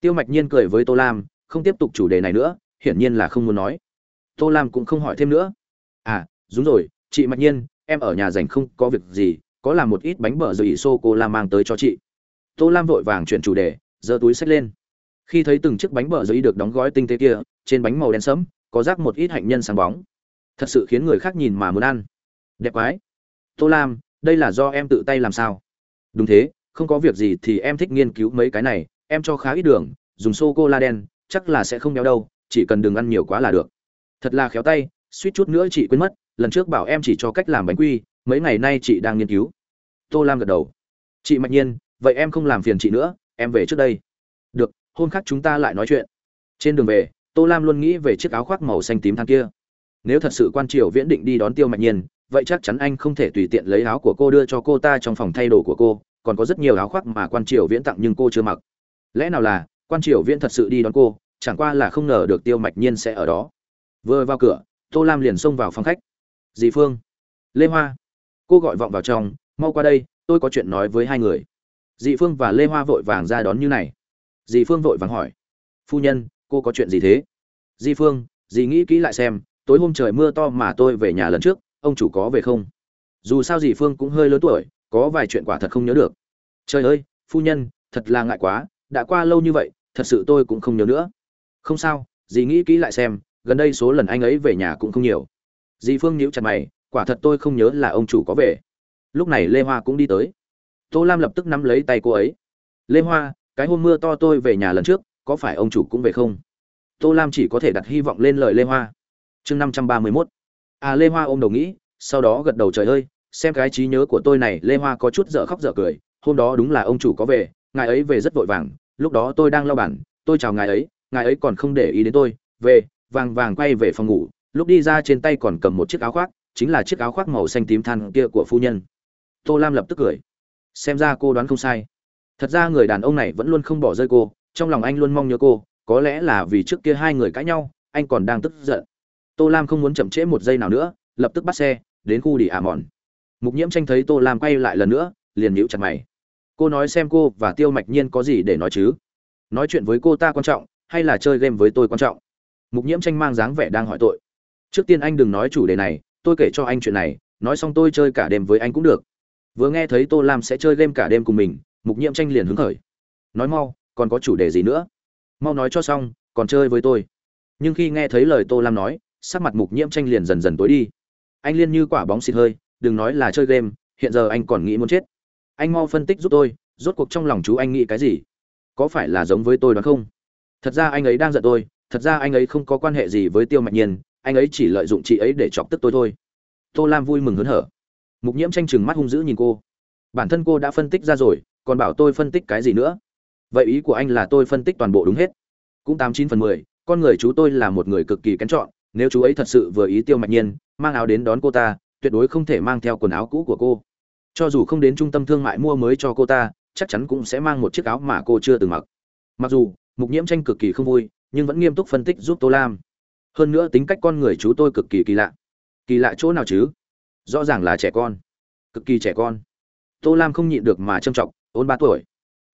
Tiêu mạch nhiên cười với tô lam, không tiếp tục chủ đề này nữa, hiển nhiên là không muốn nói. Tô lam cũng không hỏi thêm nữa. À đúng rồi, chị mạch nhiên, em ở nhà dành không, có việc gì, có làm một ít bánh bở rồi sô cô la mang tới cho chị. Tô lam vội vàng chuyển chủ đề, giơ túi xách lên. Khi thấy từng chiếc bánh bở giấy được đóng gói tinh tế kia, trên bánh màu đen sẫm, có rác một ít hạnh nhân sáng bóng thật sự khiến người khác nhìn mà muốn ăn. Đẹp quái. Tô lam, đây là do em tự tay làm sao? Đúng thế, không có việc gì thì em thích nghiên cứu mấy cái này, em cho khá ít đường, dùng sô cô la đen, chắc là sẽ không béo đâu, chỉ cần đừng ăn nhiều quá là được. Thật là khéo tay, suýt chút nữa chị quên mất, lần trước bảo em chỉ cho cách làm bánh quy, mấy ngày nay chị đang nghiên cứu. Tô lam gật đầu. Chị mạnh nhiên, vậy em không làm phiền chị nữa, em về trước đây. Được, hôm khác chúng ta lại nói chuyện. Trên đường về, tô lam luôn nghĩ về chiếc áo khoác màu xanh tím thang kia nếu thật sự quan triều viễn định đi đón tiêu mạch nhiên, vậy chắc chắn anh không thể tùy tiện lấy áo của cô đưa cho cô ta trong phòng thay đồ của cô, còn có rất nhiều áo khoác mà quan triều viễn tặng nhưng cô chưa mặc. Lẽ nào là, quan triều viễn thật sự đi đón cô, chẳng qua là không ngờ được tiêu mạch nhiên sẽ ở đó. Vừa vào cửa, tô lam liền xông vào phòng khách. Dì phương, lê hoa. Cô gọi vọng vào trong, mau qua đây, tôi có chuyện nói với hai người. Dị phương và lê hoa vội vàng ra đón như này. Dì phương vội vàng hỏi, phu nhân, cô có chuyện gì thế? Dị phương, dì nghĩ kỹ lại xem tối hôm trời mưa to mà tôi về nhà lần trước, ông chủ có về không? Dù sao dì phương cũng hơi lớn tuổi, có vài chuyện quả thật không nhớ được. Trời ơi, phu nhân, thật là ngại quá, đã qua lâu như vậy, thật sự tôi cũng không nhớ nữa. Không sao, dì nghĩ kỹ lại xem, gần đây số lần anh ấy về nhà cũng không nhiều. Dì phương nhíu chặt mày, quả thật tôi không nhớ là ông chủ có về. Lúc này lê hoa cũng đi tới. Tô lam lập tức nắm lấy tay cô ấy. Lê hoa, cái hôm mưa to tôi về nhà lần trước, có phải ông chủ cũng về không? Tô lam chỉ có thể đặt hy vọng lên lời lê hoa chương năm trăm ba mươi mốt. À lê hoa ôm đầu nghĩ, sau đó gật đầu trời ơi, xem cái trí nhớ của tôi này, lê hoa có chút dở khóc dở cười. Hôm đó đúng là ông chủ có về, ngài ấy về rất vội vàng. Lúc đó tôi đang lau bản tôi chào ngài ấy ngài ấy còn không để ý đến tôi. Về, vàng vàng quay về phòng ngủ, lúc đi ra trên tay còn cầm một chiếc áo khoác, chính là chiếc áo khoác màu xanh tím than kia của phu nhân. Tô lam lập tức cười. Xem ra cô đoán không sai. Thật ra người đàn ông này vẫn luôn không bỏ rơi cô, trong lòng anh luôn mong nhớ cô, có lẽ là vì trước kia hai người cãi nhau, anh còn đang tức giận tô lam không muốn chậm trễ một giây nào nữa, lập tức bắt xe, đến khu đi ả mòn. Mục nhiễm tranh thấy tô lam quay lại lần nữa, liền nhíu chặt mày. Cô nói xem cô và tiêu mạch nhiên có gì để nói chứ? Nói chuyện với cô ta quan trọng, hay là chơi game với tôi quan trọng? Mục nhiễm tranh mang dáng vẻ đang hỏi tội. Trước tiên anh đừng nói chủ đề này, tôi kể cho anh chuyện này, nói xong tôi chơi cả đêm với anh cũng được. Vừa nghe thấy tô lam sẽ chơi game cả đêm cùng mình, mục nhiễm tranh liền hứng khởi. Nói mau, còn có chủ đề gì nữa? Mau nói cho xong, còn chơi với tôi. Nhưng khi nghe thấy lời tô lam nói sắc mặt mục nhiễm tranh liền dần dần tối đi. Anh liên như quả bóng xịt hơi, đừng nói là chơi game, hiện giờ anh còn nghĩ muốn chết. Anh mau phân tích giúp tôi, rốt cuộc trong lòng chú anh nghĩ cái gì? Có phải là giống với tôi đó không? Thật ra anh ấy đang giận tôi, thật ra anh ấy không có quan hệ gì với tiêu mạnh nhiên, anh ấy chỉ lợi dụng chị ấy để chọc tức tôi thôi. Tô lam vui mừng hớn hở. Mục nhiễm tranh chừng mắt hung dữ nhìn cô. Bản thân cô đã phân tích ra rồi, còn bảo tôi phân tích cái gì nữa? Vậy ý của anh là tôi phân tích toàn bộ đúng hết. Cũng tám chín phần mười, con người chú tôi là một người cực kỳ kén chọn nếu chú ấy thật sự vừa ý tiêu mạch nhiên, mang áo đến đón cô ta, tuyệt đối không thể mang theo quần áo cũ của cô. Cho dù không đến trung tâm thương mại mua mới cho cô ta, chắc chắn cũng sẽ mang một chiếc áo mà cô chưa từng mặc. Mặc dù, mục nhiễm tranh cực kỳ không vui, nhưng vẫn nghiêm túc phân tích giúp tô lam. Hơn nữa tính cách con người chú tôi cực kỳ kỳ lạ. Kỳ lạ chỗ nào chứ? Rõ ràng là trẻ con. Cực kỳ trẻ con. Tô lam không nhịn được mà trâm trọng, ôn ba tuổi.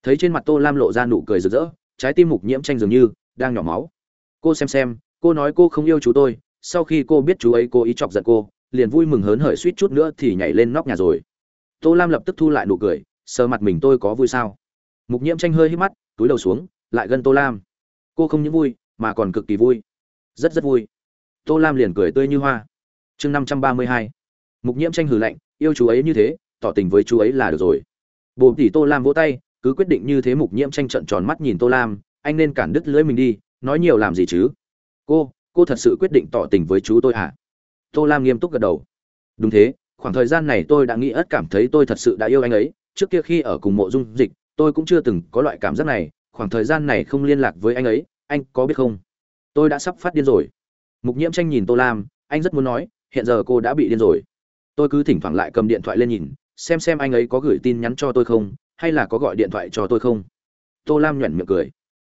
Thấy trên mặt tô lam lộ ra nụ cười rực rỡ, trái tim mục nhiễm tranh dường như đang nhỏ máu. Cô xem xem cô nói cô không yêu chú tôi, sau khi cô biết chú ấy cô ý chọc giận cô, liền vui mừng hớn hở suýt chút nữa thì nhảy lên nóc nhà rồi. Tô lam lập tức thu lại nụ cười, sờ mặt mình tôi có vui sao? Mục nhiễm tranh hơi hít mắt, túi đầu xuống, lại gần tô lam. Cô không những vui, mà còn cực kỳ vui. Rất rất vui. Tô lam liền cười tươi như hoa. Chương năm trăm ba mươi hai. Mục nhiễm tranh hừ lạnh, yêu chú ấy như thế, tỏ tình với chú ấy là được rồi. Bồ tỷ tô lam vỗ tay, cứ quyết định như thế mục nhiễm tranh trận tròn mắt nhìn tô lam, anh nên cản đứt lưỡi mình đi, nói nhiều làm gì chứ? Cô cô thật sự quyết định tỏ tình với chú tôi à tô lam nghiêm túc gật đầu. Đúng thế, khoảng thời gian này tôi đã nghĩ ất cảm thấy tôi thật sự đã yêu anh ấy. Trước kia khi ở cùng mộ dung dịch, tôi cũng chưa từng có loại cảm giác này. Khoảng thời gian này không liên lạc với anh ấy, anh có biết không? Tôi đã sắp phát điên rồi. Mục nhiễm tranh nhìn tô lam, anh rất muốn nói, hiện giờ cô đã bị điên rồi. Tôi cứ thỉnh thoảng lại cầm điện thoại lên nhìn, xem xem anh ấy có gửi tin nhắn cho tôi không, hay là có gọi điện thoại cho tôi không. Tô lam nhoẻn miệng cười.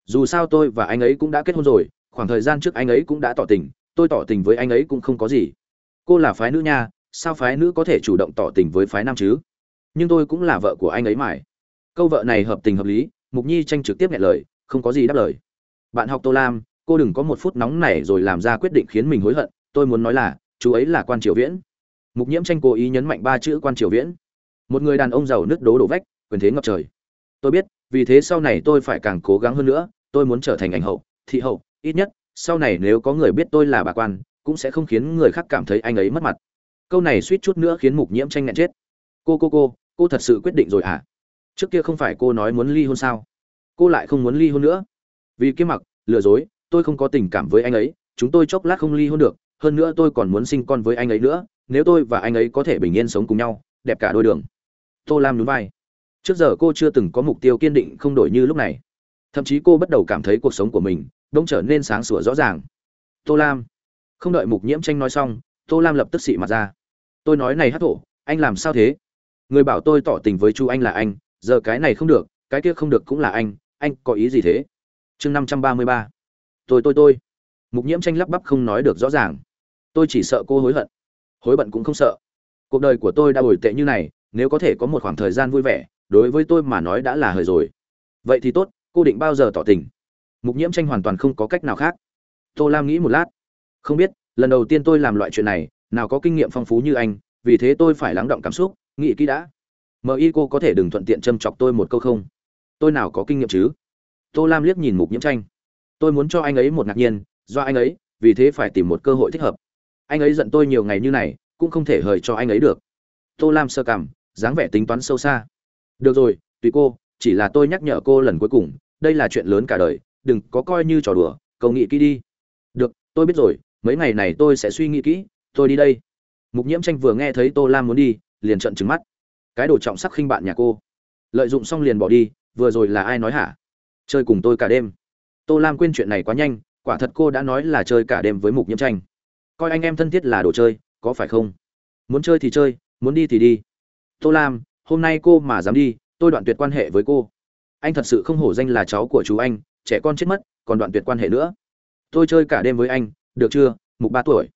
Dù sao tôi và anh ấy cũng đã kết hôn rồi khoảng thời gian trước anh ấy cũng đã tỏ tình, tôi tỏ tình với anh ấy cũng không có gì. Cô là phái nữ nha, sao phái nữ có thể chủ động tỏ tình với phái nam chứ? Nhưng tôi cũng là vợ của anh ấy mải câu vợ này hợp tình hợp lý, mục nhi tranh trực tiếp nghe lời, không có gì đáp lời. Bạn học tô lam, cô đừng có một phút nóng này rồi làm ra quyết định khiến mình hối hận, tôi muốn nói là, chú ấy là quan triều viễn. Mục nhiễm tranh cố ý nhấn mạnh ba chữ quan triều viễn. Một người đàn ông giàu nứt đố đổ vách, quyền thế ngập trời. Tôi biết, vì thế sau này tôi phải càng cố gắng hơn nữa, tôi muốn trở thành ảnh hậu, thị hậu ít nhất, sau này nếu có người biết tôi là bà quan, cũng sẽ không khiến người khác cảm thấy anh ấy mất mặt. Câu này suýt chút nữa khiến mục nhiễm tranh nghẹn chết. Cô cô cô cô thật sự quyết định rồi à trước kia không phải cô nói muốn ly hôn sao? Cô lại không muốn ly hôn nữa? Vì kiếm mặc, lừa dối, tôi không có tình cảm với anh ấy, chúng tôi chốc lát không ly hôn được, hơn nữa tôi còn muốn sinh con với anh ấy nữa, nếu tôi và anh ấy có thể bình yên sống cùng nhau, đẹp cả đôi đường. Tô lam nhún vai. Trước giờ cô chưa từng có mục tiêu kiên định không đổi như lúc này. Thậm chí cô bắt đầu cảm thấy cuộc sống của mình đông trở nên sáng sủa rõ ràng. Tô lam. Không đợi mục nhiễm tranh nói xong, tô lam lập tức xị mặt ra. Tôi nói này hát thổ, anh làm sao thế? Người bảo tôi tỏ tình với chu anh là anh, giờ cái này không được, cái kia không được cũng là anh anh có ý gì thế? Chương năm trăm ba mươi ba. Tôi tôi tôi. Mục nhiễm tranh lắp bắp không nói được rõ ràng. Tôi chỉ sợ cô hối hận. Hối bận cũng không sợ. Cuộc đời của tôi đã bồi tệ như này, nếu có thể có một khoảng thời gian vui vẻ, đối với tôi mà nói đã là hời rồi. Vậy thì tốt, cô định bao giờ tỏ tình? Mục nhiễm tranh hoàn toàn không có cách nào khác. Tô lam nghĩ một lát. Không biết, lần đầu tiên tôi làm loại chuyện này, nào có kinh nghiệm phong phú như anh, vì thế tôi phải lắng động cảm xúc, nghĩ kỹ đã. Mờ y cô có thể đừng thuận tiện châm chọc tôi một câu không? Tôi nào có kinh nghiệm chứ? Tô lam liếc nhìn mục nhiễm tranh. Tôi muốn cho anh ấy một ngạc nhiên, do anh ấy, vì thế phải tìm một cơ hội thích hợp. Anh ấy giận tôi nhiều ngày như này, cũng không thể hời cho anh ấy được. Tô lam sơ cảm, dáng vẻ tính toán sâu xa. Được rồi, tùy cô, chỉ là tôi nhắc nhở cô lần cuối cùng, đây là chuyện lớn cả đời đừng có coi như trò đùa, cầu nghị kỹ đi. Được, tôi biết rồi, mấy ngày này tôi sẽ suy nghĩ kỹ, tôi đi đây. Mục nhiễm tranh vừa nghe thấy tô lam muốn đi, liền trận trừng mắt. Cái đồ trọng sắc khinh bạn nhà cô. Lợi dụng xong liền bỏ đi, vừa rồi là ai nói hả? Chơi cùng tôi cả đêm. Tô lam quên chuyện này quá nhanh, quả thật cô đã nói là chơi cả đêm với mục nhiễm tranh. Coi anh em thân thiết là đồ chơi, có phải không? Muốn chơi thì chơi, muốn đi thì đi. Tô lam, hôm nay cô mà dám đi, tôi đoạn tuyệt quan hệ với cô. Anh thật sự không hổ danh là cháu của chú anh trẻ con chết mất, còn đoạn tuyệt quan hệ nữa. Tôi chơi cả đêm với anh, được chưa, mục ba tuổi.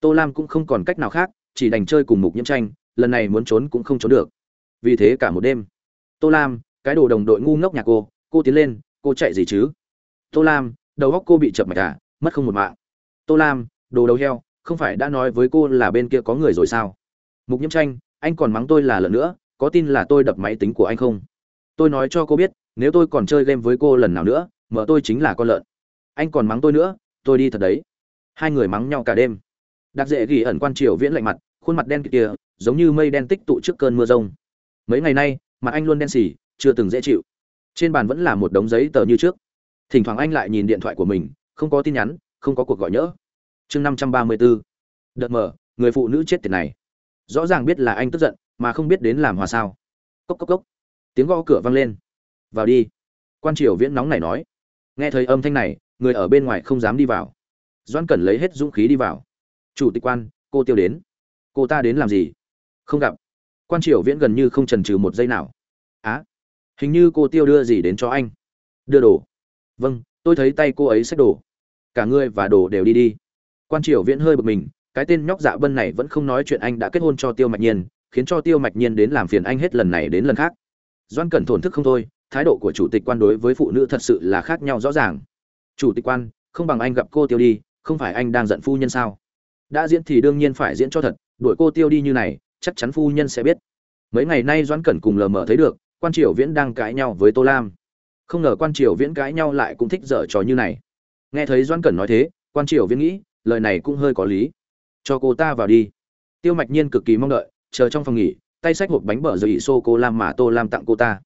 Tô lam cũng không còn cách nào khác, chỉ đành chơi cùng mục nhiễm tranh, lần này muốn trốn cũng không trốn được. Vì thế cả một đêm, tô lam, cái đồ đồng đội ngu ngốc nhà cô cô tiến lên, cô chạy gì chứ? Tô lam, đầu góc cô bị chập mạch à mất không một mạng. Tô lam, đồ đầu heo, không phải đã nói với cô là bên kia có người rồi sao? Mục nhiễm tranh, anh còn mắng tôi là lần nữa, có tin là tôi đập máy tính của anh không? Tôi nói cho cô biết, nếu tôi còn chơi game với cô lần nào nữa mở tôi chính là con lợn. Anh còn mắng tôi nữa, tôi đi thật đấy. Hai người mắng nhau cả đêm. Đặc dễ ghi ẩn quan triều viễn lạnh mặt, khuôn mặt đen kia, giống như mây đen tích tụ trước cơn mưa rông. Mấy ngày nay, mặt anh luôn đen xỉ chưa từng dễ chịu. Trên bàn vẫn là một đống giấy tờ như trước. Thỉnh thoảng anh lại nhìn điện thoại của mình, không có tin nhắn, không có cuộc gọi nhỡ. Chương năm trăm ba mươi bốn đợt mở, người phụ nữ chết tiệt này. Rõ ràng biết là anh tức giận, mà không biết đến làm hòa sao. Cốc cốc cốc. Tiếng gõ cửa vang lên. Vào đi. Quan triều viễn nóng này nói nghe thấy âm thanh này, người ở bên ngoài không dám đi vào. Doan cẩn lấy hết dũng khí đi vào. Chủ tịch quan, cô tiêu đến. Cô ta đến làm gì? Không gặp. Quan triều viễn gần như không trần trừ một giây nào. Á, hình như cô tiêu đưa gì đến cho anh? Đưa đồ. Vâng tôi thấy tay cô ấy xách đồ. Cả ngươi và đồ đều đi đi. Quan triều viễn hơi bực mình, cái tên nhóc dạ bân này vẫn không nói chuyện anh đã kết hôn cho tiêu mạch nhiên, khiến cho tiêu mạch nhiên đến làm phiền anh hết lần này đến lần khác. Doan cẩn thổn thức không thôi thái độ của chủ tịch quan đối với phụ nữ thật sự là khác nhau rõ ràng. Chủ tịch quan, không bằng anh gặp cô tiêu đi, không phải anh đang giận phu nhân sao? Đã diễn thì đương nhiên phải diễn cho thật, đuổi cô tiêu đi như này, chắc chắn phu nhân sẽ biết. Mấy ngày nay doãn cẩn cùng lờ mờ thấy được, quan triều viễn đang cãi nhau với tô lam. Không ngờ quan triều viễn cãi nhau lại cũng thích dở trò như này. Nghe thấy doãn cẩn nói thế, quan triều viễn nghĩ, lời này cũng hơi có lý. Cho cô ta vào đi. Tiêu mạch nhiên cực kỳ mong đợi, chờ trong phòng nghỉ, tay xách hộp bánh bở rồi ỉ xô cô lam mà tô lam tặng cô ta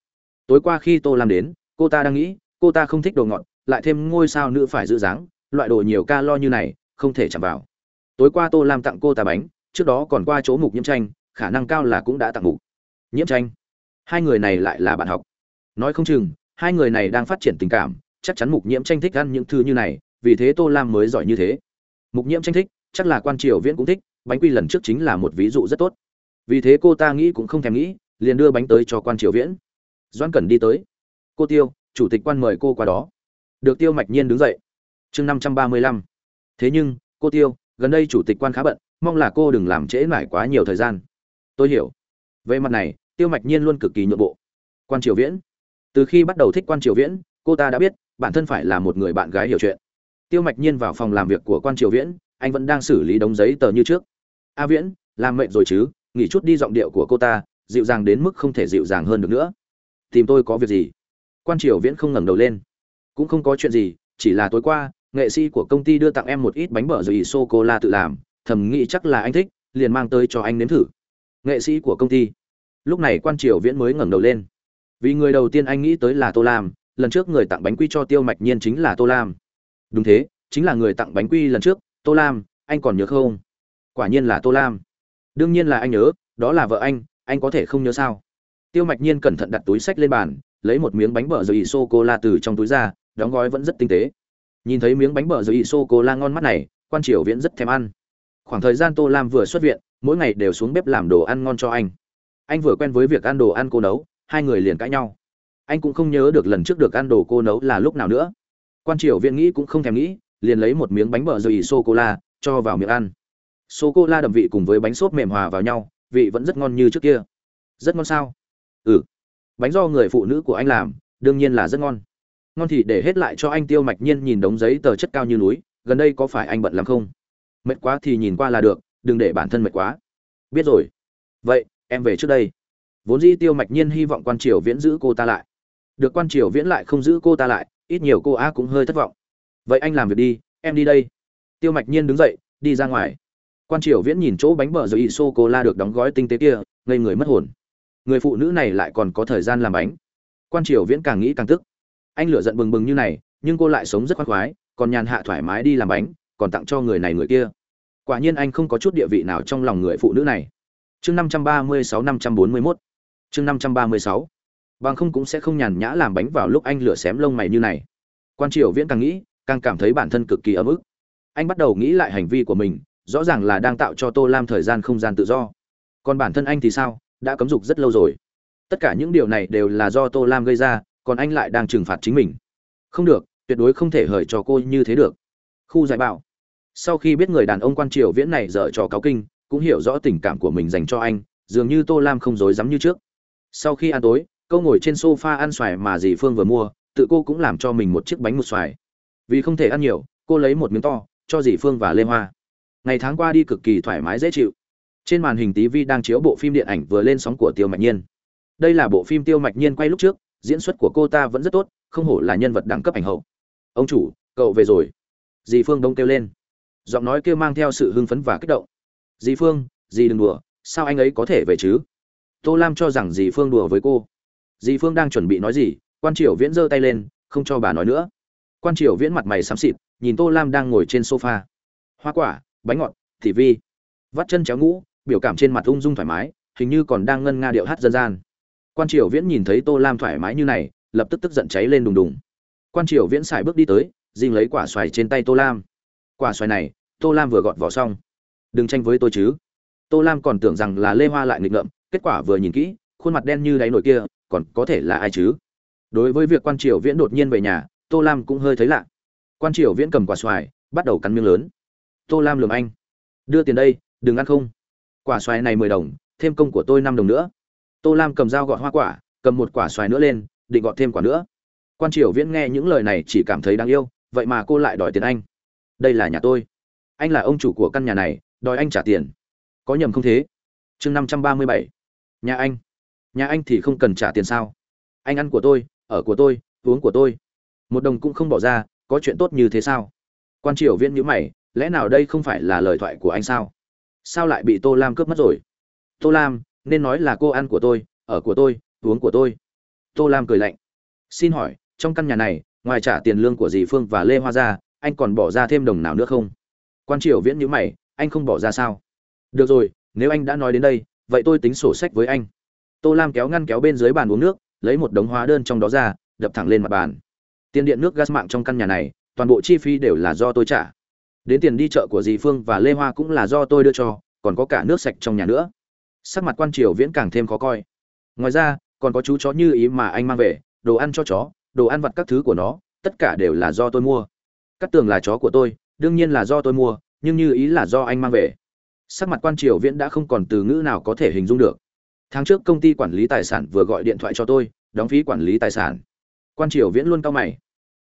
tối qua khi tô lam đến, cô ta đang nghĩ, cô ta không thích đồ ngọt, lại thêm ngôi sao nữ phải giữ dáng, loại đồ nhiều ca lo như này, không thể chạm vào. Tối qua tô lam tặng cô ta bánh, trước đó còn qua chỗ mục nhiễm tranh, khả năng cao là cũng đã tặng mục. Nhiễm tranh. Hai người này lại là bạn học. Nói không chừng, hai người này đang phát triển tình cảm, chắc chắn mục nhiễm tranh thích ăn những thứ như này, vì thế tô lam mới giỏi như thế. Mục nhiễm tranh thích, chắc là quan triều viễn cũng thích, bánh quy lần trước chính là một ví dụ rất tốt. Vì thế cô ta nghĩ cũng không thèm nghĩ, liền đưa bánh tới cho quan triều viễn. Doãn cẩn đi tới. Cô tiêu, chủ tịch quan mời cô qua đó. Được tiêu mạch nhiên đứng dậy. Chương năm trăm ba mươi lăm. Thế nhưng, cô tiêu, gần đây chủ tịch quan khá bận, mong là cô đừng làm trễ mãi quá nhiều thời gian. Tôi hiểu. Về mặt này, tiêu mạch nhiên luôn cực kỳ nhượng bộ. Quan triều viễn. Từ khi bắt đầu thích quan triều viễn, cô ta đã biết, bản thân phải là một người bạn gái hiểu chuyện. Tiêu mạch nhiên vào phòng làm việc của quan triều viễn, anh vẫn đang xử lý đống giấy tờ như trước. A viễn, làm mệnh rồi chứ, nghỉ chút đi giọng điệu của cô ta, dịu dàng đến mức không thể dịu dàng hơn được nữa tìm tôi có việc gì? Quan triều viễn không ngẩng đầu lên. Cũng không có chuyện gì, chỉ là tối qua, nghệ sĩ của công ty đưa tặng em một ít bánh bở rồi sô cô la tự làm, thầm nghĩ chắc là anh thích, liền mang tới cho anh nếm thử. Nghệ sĩ của công ty. Lúc này quan triều viễn mới ngẩng đầu lên. Vì người đầu tiên anh nghĩ tới là tô lam, lần trước người tặng bánh quy cho tiêu mạch nhiên chính là tô lam. Đúng thế, chính là người tặng bánh quy lần trước, tô lam, anh còn nhớ không? Quả nhiên là tô lam. Đương nhiên là anh nhớ, đó là vợ anh anh có thể không nhớ sao? Tiêu mạch nhiên cẩn thận đặt túi sách lên bàn, lấy một miếng bánh bở rồi sô cô la từ trong túi ra, đóng gói vẫn rất tinh tế. Nhìn thấy miếng bánh bở rồi sô cô la ngon mắt này, quan triều viễn rất thèm ăn. Khoảng thời gian tô lam vừa xuất viện, mỗi ngày đều xuống bếp làm đồ ăn ngon cho anh. Anh vừa quen với việc ăn đồ ăn cô nấu, hai người liền cãi nhau. Anh cũng không nhớ được lần trước được ăn đồ cô nấu là lúc nào nữa. Quan triều viễn nghĩ cũng không thèm nghĩ, liền lấy một miếng bánh bở rồi sô cô la cho vào miệng ăn. Sô cô la đậm vị cùng với bánh sốt mềm hòa vào nhau, vị vẫn rất ngon như trước kia. Rất ngon sao? Ừ. Bánh do người phụ nữ của anh làm, đương nhiên là rất ngon. Ngon thì để hết lại cho anh tiêu mạch nhiên nhìn đống giấy tờ chất cao như núi, gần đây có phải anh bận lắm không? Mệt quá thì nhìn qua là được, đừng để bản thân mệt quá. Biết rồi. Vậy, em về trước đây. Vốn dĩ tiêu mạch nhiên hy vọng quan triều viễn giữ cô ta lại. Được quan triều viễn lại không giữ cô ta lại, ít nhiều cô a cũng hơi thất vọng. Vậy anh làm việc đi, em đi đây. Tiêu mạch nhiên đứng dậy, đi ra ngoài. Quan triều viễn nhìn chỗ bánh bờ rồi ị sô cô la được đóng gói tinh tế kia, ngây người mất hồn người phụ nữ này lại còn có thời gian làm bánh. Quan triều viễn càng nghĩ càng tức. Anh lửa giận bừng bừng như này, nhưng cô lại sống rất khoan khoái, còn nhàn hạ thoải mái đi làm bánh, còn tặng cho người này người kia. Quả nhiên anh không có chút địa vị nào trong lòng người phụ nữ này. Chương năm trăm ba mươi sáu, năm trăm bốn mươi mốt. Chương năm trăm ba mươi sáu. Bằng không cũng sẽ không nhàn nhã làm bánh vào lúc anh lửa xém lông mày như này. Quan triều viễn càng nghĩ, càng cảm thấy bản thân cực kỳ ấm ức. Anh bắt đầu nghĩ lại hành vi của mình, rõ ràng là đang tạo cho tô lam thời gian không gian tự do. Còn bản thân anh thì sao? Đã cấm dục rất lâu rồi. Tất cả những điều này đều là do tô lam gây ra, còn anh lại đang trừng phạt chính mình. Không được, tuyệt đối không thể hời cho cô như thế được. Khu giải bảo sau khi biết người đàn ông quan triều viễn này dở trò cáo kinh, cũng hiểu rõ tình cảm của mình dành cho anh, dường như tô lam không dối dám như trước. Sau khi ăn tối câu ngồi trên s o f a ăn xoài mà dì phương vừa mua, tự cô cũng làm cho mình một chiếc bánh một xoài. Vì không thể ăn nhiều, cô lấy một miếng to, cho dì phương và lê hoa. Ngày tháng qua đi cực kỳ thoải mái, dễ chịu trên màn hình tv đang chiếu bộ phim điện ảnh vừa lên sóng của tiêu mạch nhiên. Đây là bộ phim tiêu mạch nhiên quay lúc trước, diễn xuất của cô ta vẫn rất tốt, không hổ là nhân vật đẳng cấp ảnh hậu. Ông chủ, cậu về rồi. Dì phương đông kêu lên. Giọng nói kêu mang theo sự hưng phấn và kích động. Dì phương, dì đừng đùa, sao anh ấy có thể về chứ? Tô lam cho rằng dì phương đùa với cô. Dì phương đang chuẩn bị nói gì, quan triều viễn giơ tay lên, không cho bà nói nữa. Quan triều viễn mặt mày xám xịt, nhìn tô lam đang ngồi trên sofa. Hoa quả, bánh ngọt thị vi. Vắt chân chéo ngũ biểu cảm trên mặt ung dung thoải mái, hình như còn đang ngân nga điệu hát dân gian. Quan triều viễn nhìn thấy tô lam thoải mái như này, lập tức tức giận cháy lên đùng đùng. Quan triều viễn xài bước đi tới dinh lấy quả xoài trên tay tô lam. Quả xoài này, tô lam vừa gọt vỏ xong. Đừng tranh với tôi chứ. Tô lam còn tưởng rằng là lê hoa lại nghịch ngợm, kết quả vừa nhìn kỹ, khuôn mặt đen như đáy nổi kia, còn có thể là ai chứ? Đối với việc quan triều viễn đột nhiên về nhà, tô lam cũng hơi thấy lạ. Quan triều viễn cầm quả xoài, bắt đầu cắn miếng lớn. Tô lam lườm anh. Đưa tiền đây, đừng ăn không quả xoài này mười đồng, thêm công của tôi năm đồng nữa. Tô lam cầm dao gọt hoa quả, cầm một quả xoài nữa lên, định gọt thêm quả nữa. Quan triều viễn nghe những lời này chỉ cảm thấy đáng yêu, vậy mà cô lại đòi tiền anh. Đây là nhà tôi. Anh là ông chủ của căn nhà này, đòi anh trả tiền. Có nhầm không thế? Chương năm trăm ba mươi bảy. Nhà anh. Nhà anh thì không cần trả tiền sao? Anh ăn của tôi, ở của tôi, uống của tôi. Một đồng cũng không bỏ ra, có chuyện tốt như thế sao? Quan triều viễn nhữ mày, lẽ nào đây không phải là lời thoại của anh sao? Sao lại bị tô lam cướp mất rồi? Tô lam, nên nói là cô ăn của tôi, ở của tôi, uống của tôi. Tô lam cười lạnh. Xin hỏi, trong căn nhà này, ngoài trả tiền lương của dì phương và lê hoa ra, anh còn bỏ ra thêm đồng nào nữa không? Quan triều viễn nhữ mày, anh không bỏ ra sao? Được rồi, nếu anh đã nói đến đây, vậy tôi tính sổ sách với anh. Tô lam kéo ngăn kéo bên dưới bàn uống nước, lấy một đống hóa đơn trong đó ra, đập thẳng lên mặt bàn. Tiền điện nước gas mạng trong căn nhà này, toàn bộ chi phí đều là do tôi trả đến tiền đi chợ của dì phương và lê hoa cũng là do tôi đưa cho, còn có cả nước sạch trong nhà nữa. Sắc mặt quan triều viễn càng thêm khó coi. Ngoài ra, còn có chú chó như ý mà anh mang về, đồ ăn cho chó, đồ ăn vặt các thứ của nó, tất cả đều là do tôi mua. Cắt tường là chó của tôi, đương nhiên là do tôi mua, nhưng như ý là do anh mang về. Sắc mặt quan triều viễn đã không còn từ ngữ nào có thể hình dung được. Tháng trước công ty quản lý tài sản vừa gọi điện thoại cho tôi, đóng phí quản lý tài sản. Quan triều viễn luôn cao mày.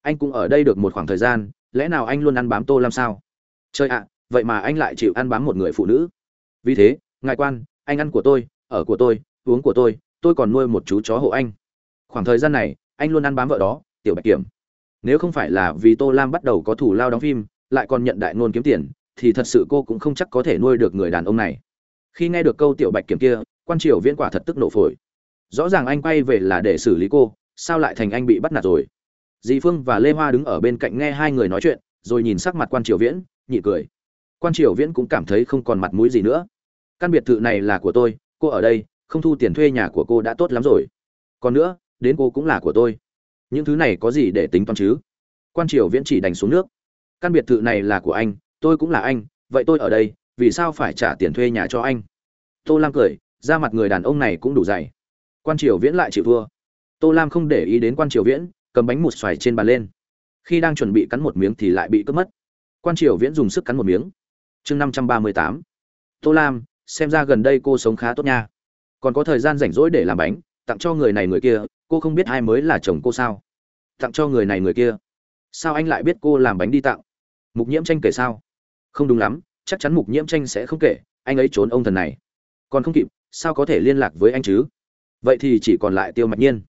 Anh cũng ở đây được một khoảng thời gian, lẽ nào anh luôn ăn bám tô làm sao? Chơi ạ, vậy mà anh lại chịu ăn bám một người phụ nữ. Vì thế, ngài quan, anh ăn của tôi, ở của tôi, uống của tôi tôi còn nuôi một chú chó hộ anh. Khoảng thời gian này, anh luôn ăn bám vợ đó, tiểu bạch kiểm. Nếu không phải là vì tô lam bắt đầu có thủ lao đóng phim, lại còn nhận đại ngôn kiếm tiền, thì thật sự cô cũng không chắc có thể nuôi được người đàn ông này. Khi nghe được câu tiểu bạch kiểm kia, quan triều viễn quả thật tức nổ phổi. Rõ ràng anh quay về là để xử lý cô, sao lại thành anh bị bắt nạt rồi? Dì phương và lê hoa đứng ở bên cạnh nghe hai người nói chuyện, rồi nhìn sắc mặt quan triều viễn nhị cười. Quan triều viễn cũng cảm thấy không còn mặt mũi gì nữa. Căn biệt thự này là của tôi, cô ở đây, không thu tiền thuê nhà của cô đã tốt lắm rồi. Còn nữa, đến cô cũng là của tôi. Những thứ này có gì để tính toán chứ? Quan triều viễn chỉ đành xuống nước. Căn biệt thự này là của anh, tôi cũng là anh, vậy tôi ở đây, vì sao phải trả tiền thuê nhà cho anh? Tô lam cười ra mặt người đàn ông này cũng đủ dày. Quan triều viễn lại chịu thua. Tô lam không để ý đến quan triều viễn, cầm bánh một xoài trên bàn lên. Khi đang chuẩn bị cắn một miếng thì lại bị cướp mất quan triều viễn dùng sức cắn một miếng. Chương năm trăm ba mươi tám. Tô lam, xem ra gần đây cô sống khá tốt nha. Còn có thời gian rảnh rỗi để làm bánh, tặng cho người này người kia, cô không biết ai mới là chồng cô sao? Tặng cho người này người kia. Sao anh lại biết cô làm bánh đi tặng? Mục nhiễm tranh kể sao? Không đúng lắm, chắc chắn mục nhiễm tranh sẽ không kể, anh ấy trốn ông thần này. Còn không kịp, sao có thể liên lạc với anh chứ? Vậy thì chỉ còn lại tiêu mạch nhiên.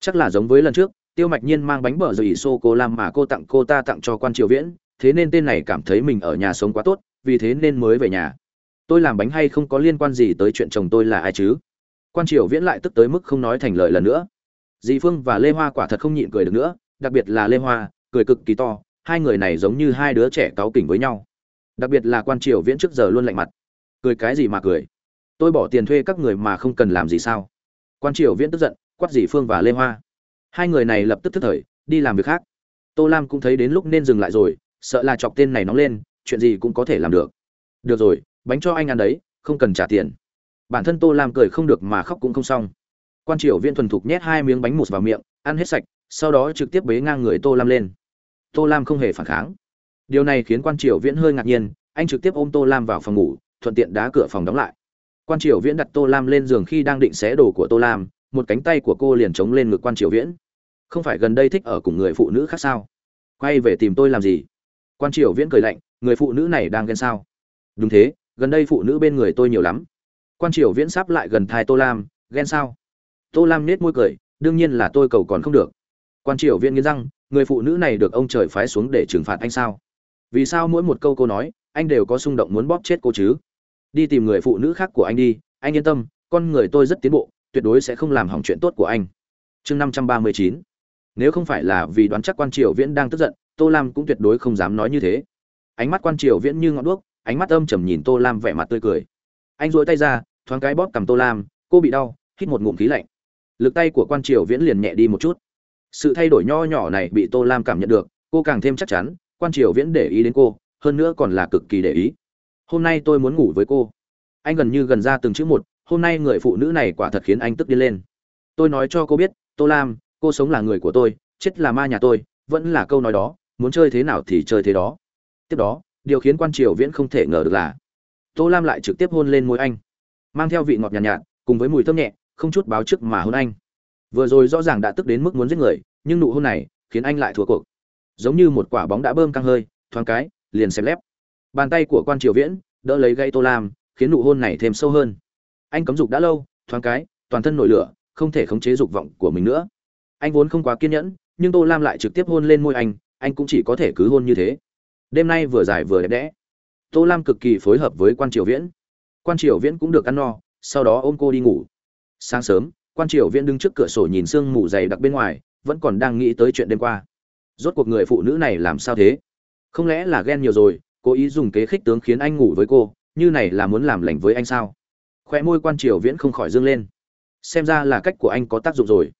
Chắc là giống với lần trước, tiêu mạch nhiên mang bánh bở rồi ỉ xô cô làm mà cô tặng cô ta tặng cho quan triều viễn thế nên tên này cảm thấy mình ở nhà sống quá tốt, vì thế nên mới về nhà. Tôi làm bánh hay không có liên quan gì tới chuyện chồng tôi là ai chứ? Quan triều viễn lại tức tới mức không nói thành lời lần nữa. Dì phương và lê hoa quả thật không nhịn cười được nữa, đặc biệt là lê hoa, cười cực kỳ to, hai người này giống như hai đứa trẻ cáu kỉnh với nhau. Đặc biệt là quan triều viễn trước giờ luôn lạnh mặt. Cười cái gì mà cười? Tôi bỏ tiền thuê các người mà không cần làm gì sao? Quan triều viễn tức giận, quát dì phương và lê hoa. Hai người này lập tức tức thời, đi làm việc khác. Tô lam cũng thấy đến lúc nên dừng lại rồi sợ là chọc tên này nóng lên, chuyện gì cũng có thể làm được. Được rồi, bánh cho anh ăn đấy, không cần trả tiền. Bản thân tô lam cười không được mà khóc cũng không xong. Quan triều viên thuần thục nhét hai miếng bánh mụt vào miệng, ăn hết sạch, sau đó trực tiếp bế ngang người tô lam lên. Tô lam không hề phản kháng. Điều này khiến quan triều viễn hơi ngạc nhiên, anh trực tiếp ôm tô lam vào phòng ngủ, thuận tiện đá cửa phòng đóng lại. Quan triều viễn đặt tô lam lên giường khi đang định xé đồ của tô lam, một cánh tay của cô liền chống lên ngực quan triều viễn không phải gần đây thích ở cùng người phụ nữ khác sao? Quay về tìm tôi làm gì? Quan triều viễn cười lạnh, người phụ nữ này đang ghen sao? Đúng thế, gần đây phụ nữ bên người tôi nhiều lắm. Quan triều viễn sắp lại gần thai tô lam, ghen sao? Tô lam nết môi cười, đương nhiên là tôi cầu còn không được. Quan triều viễn nghiến răng, người phụ nữ này được ông trời phái xuống để trừng phạt anh sao? Vì sao mỗi một câu cô nói, anh đều có xung động muốn bóp chết cô chứ? Đi tìm người phụ nữ khác của anh đi, anh yên tâm, con người tôi rất tiến bộ, tuyệt đối sẽ không làm hỏng chuyện tốt của anh. Chương năm trăm ba mươi chín. Nếu không phải là vì đoán chắc quan triều viễn đang tức giận tô lam cũng tuyệt đối không dám nói như thế. Ánh mắt quan triều viễn như ngọn đuốc, ánh mắt âm trầm nhìn tô lam vẻ mặt tươi cười. Anh dỗi tay ra, thoáng cái bóp cầm tô lam, cô bị đau, hít một ngụm khí lạnh. Lực tay của quan triều viễn liền nhẹ đi một chút. Sự thay đổi nho nhỏ này bị tô lam cảm nhận được, cô càng thêm chắc chắn, quan triều viễn để ý đến cô, hơn nữa còn là cực kỳ để ý. Hôm nay tôi muốn ngủ với cô. Anh gần như gần ra từng chữ một, hôm nay người phụ nữ này quả thật khiến anh tức điên lên. Tôi nói cho cô biết, tô lam, cô sống là người của tôi, chết là ma nhà tôi, vẫn là câu nói đó muốn chơi thế nào thì chơi thế đó. Tiếp đó điều khiến quan triều viễn không thể ngờ được là tô lam lại trực tiếp hôn lên môi anh mang theo vị ngọt nhàn nhạt, nhạt cùng với mùi thơm nhẹ không chút báo trước mà hôn anh. Vừa rồi rõ ràng đã tức đến mức muốn giết người nhưng nụ hôn này khiến anh lại thua cuộc. Giống như một quả bóng đã bơm căng hơi thoáng cái liền xem lép. Bàn tay của quan triều viễn đỡ lấy gây tô lam khiến nụ hôn này thêm sâu hơn. Anh cấm dục đã lâu thoáng cái toàn thân nổi lửa không thể khống chế dục vọng của mình nữa. Anh vốn không quá kiên nhẫn nhưng tô lam lại trực tiếp hôn lên môi anh anh cũng chỉ có thể cứ hôn như thế. Đêm nay vừa dài vừa đẹp đẽ. Tô lam cực kỳ phối hợp với quan triều viễn. Quan triều viễn cũng được ăn no, sau đó ôm cô đi ngủ. Sáng sớm, quan triều viễn đứng trước cửa sổ nhìn sương mù dày đặc bên ngoài, vẫn còn đang nghĩ tới chuyện đêm qua. Rốt cuộc người phụ nữ này làm sao thế? Không lẽ là ghen nhiều rồi, cố ý dùng kế khích tướng khiến anh ngủ với cô, như này là muốn làm lành với anh sao? Khoe môi quan triều viễn không khỏi dương lên. Xem ra là cách của anh có tác dụng rồi.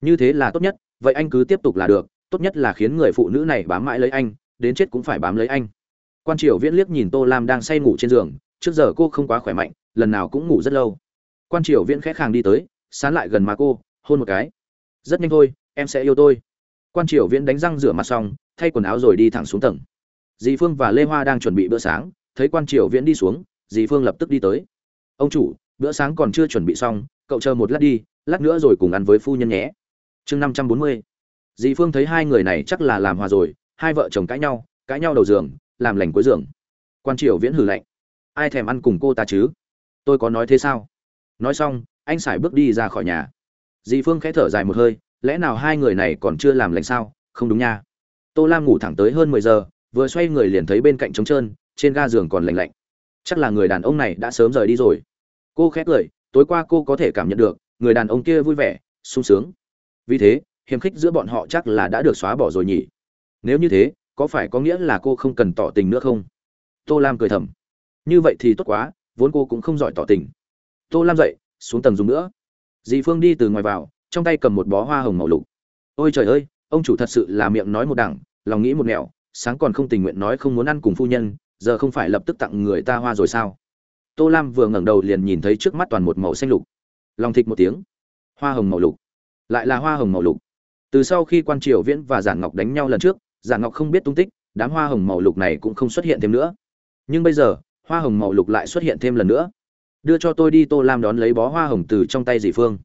Như thế là tốt nhất, vậy anh cứ tiếp tục là được tốt nhất là khiến người phụ nữ này bám mãi lấy anh, đến chết cũng phải bám lấy anh. Quan triều viễn liếc nhìn tô lam đang say ngủ trên giường, trước giờ cô không quá khỏe mạnh, lần nào cũng ngủ rất lâu. Quan triều viễn khẽ khàng đi tới, sán lại gần má cô, hôn một cái. Rất nhanh thôi, em sẽ yêu tôi. Quan triều viễn đánh răng rửa mặt xong, thay quần áo rồi đi thẳng xuống tầng. Dì phương và lê hoa đang chuẩn bị bữa sáng, thấy quan triều viễn đi xuống, dì phương lập tức đi tới. Ông chủ, bữa sáng còn chưa chuẩn bị xong, cậu chờ một lát đi, lát nữa rồi cùng ăn với phu nhân nhé. Chương năm trăm bốn mươi dì phương thấy hai người này chắc là làm hòa rồi, hai vợ chồng cãi nhau cãi nhau đầu giường, làm lành cuối giường. Quan triều viễn hử lạnh. Ai thèm ăn cùng cô ta chứ? Tôi có nói thế sao? Nói xong, anh sải bước đi ra khỏi nhà. Dì phương khẽ thở dài một hơi, lẽ nào hai người này còn chưa làm lành sao? Không đúng nha. Tô lam ngủ thẳng tới hơn mười giờ, vừa xoay người liền thấy bên cạnh trống trơn, trên ga giường còn lạnh lạnh. Chắc là người đàn ông này đã sớm rời đi rồi. Cô khét cười, tối qua cô có thể cảm nhận được, người đàn ông kia vui vẻ, sung sướng. Vì thế hiềm khích giữa bọn họ chắc là đã được xóa bỏ rồi nhỉ? Nếu như thế, có phải có nghĩa là cô không cần tỏ tình nữa không? Tô lam cười thầm. Như vậy thì tốt quá, vốn cô cũng không giỏi tỏ tình. Tô lam dậy, xuống tầng dùng nữa. Dì phương đi từ ngoài vào, trong tay cầm một bó hoa hồng màu lục. Ôi trời ơi, ông chủ thật sự là miệng nói một đằng lòng nghĩ một nẻo, sáng còn không tình nguyện nói không muốn ăn cùng phu nhân, giờ không phải lập tức tặng người ta hoa rồi sao? Tô lam vừa ngẩng đầu liền nhìn thấy trước mắt toàn một màu xanh lục. Lòng thịt một tiếng. Hoa hồng màu lục. Lại là hoa hồng màu lục từ sau khi quan triều viễn và giản ngọc đánh nhau lần trước, giản ngọc không biết tung tích, đám hoa hồng màu lục này cũng không xuất hiện thêm nữa. Nhưng bây giờ, hoa hồng màu lục lại xuất hiện thêm lần nữa. Đưa cho tôi đi tô lam đón lấy bó hoa hồng từ trong tay dì phương.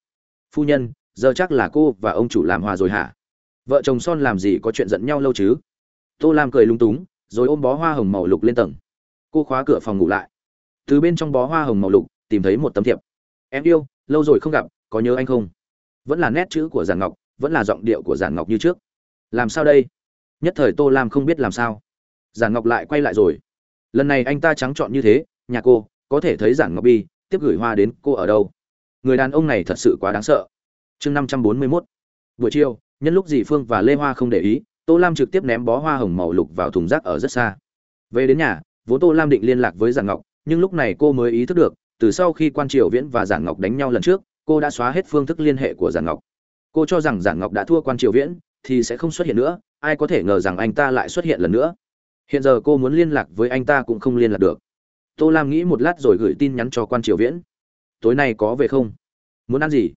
Phu nhân, giờ chắc là cô và ông chủ làm hòa rồi hả? Vợ chồng son làm gì có chuyện giận nhau lâu chứ? Tô lam cười lung túng, rồi ôm bó hoa hồng màu lục lên tầng. Cô khóa cửa phòng ngủ lại. Từ bên trong bó hoa hồng màu lục, tìm thấy một tấm thiệp. Em yêu, lâu rồi không gặp, có nhớ anh không? Vẫn là nét chữ của giản ngọc vẫn là giọng điệu của giản ngọc như trước. Làm sao đây? Nhất thời tô lam không biết làm sao. Giản ngọc lại quay lại rồi. Lần này anh ta trắng trọn như thế, nhà cô, có thể thấy giản ngọc bi, tiếp gửi hoa đến cô ở đâu? Người đàn ông này thật sự quá đáng sợ. Chương năm trăm bốn mươi mốt. Buổi chiều, nhân lúc dì phương và lê hoa không để ý, tô lam trực tiếp ném bó hoa hồng màu lục vào thùng rác ở rất xa. Về đến nhà vốn tô lam định liên lạc với giản ngọc, nhưng lúc này cô mới ý thức được, từ sau khi quan triều viễn và giản ngọc đánh nhau lần trước, cô đã xóa hết phương thức liên hệ của giản ngọc cô cho rằng giản ngọc đã thua quan triều viễn, thì sẽ không xuất hiện nữa, ai có thể ngờ rằng anh ta lại xuất hiện lần nữa. Hiện giờ cô muốn liên lạc với anh ta cũng không liên lạc được. Tô lam nghĩ một lát rồi gửi tin nhắn cho quan triều viễn. Tối nay có về không? Muốn ăn gì?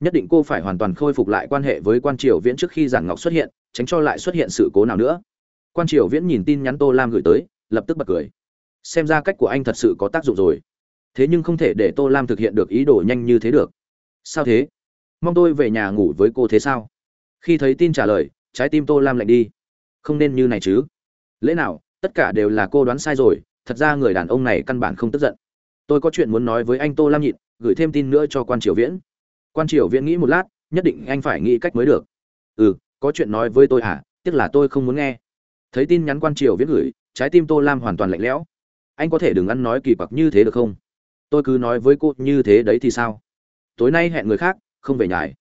Nhất định cô phải hoàn toàn khôi phục lại quan hệ với quan triều viễn trước khi giản ngọc xuất hiện, tránh cho lại xuất hiện sự cố nào nữa. Quan triều viễn nhìn tin nhắn tô lam gửi tới, lập tức bật cười. Xem ra cách của anh thật sự có tác dụng rồi. Thế nhưng không thể để tô lam thực hiện được ý đồ nhanh như thế được. Sao thế? Mong tôi về nhà ngủ với cô thế sao? Khi thấy tin trả lời, trái tim tô lam lạnh đi. Không nên như này chứ. Lẽ nào, tất cả đều là cô đoán sai rồi, thật ra người đàn ông này căn bản không tức giận. Tôi có chuyện muốn nói với anh tô lam nhịn, gửi thêm tin nữa cho quan triều viễn. Quan triều viễn nghĩ một lát, nhất định anh phải nghĩ cách mới được. Ừ có chuyện nói với tôi à tức là tôi không muốn nghe. Thấy tin nhắn quan triều viễn gửi, trái tim tô lam hoàn toàn lạnh lẽo. Anh có thể đừng ăn nói kỳ quặc như thế được không? Tôi cứ nói với cô, như thế đấy thì sao? Tối nay hẹn người khác không về nhải.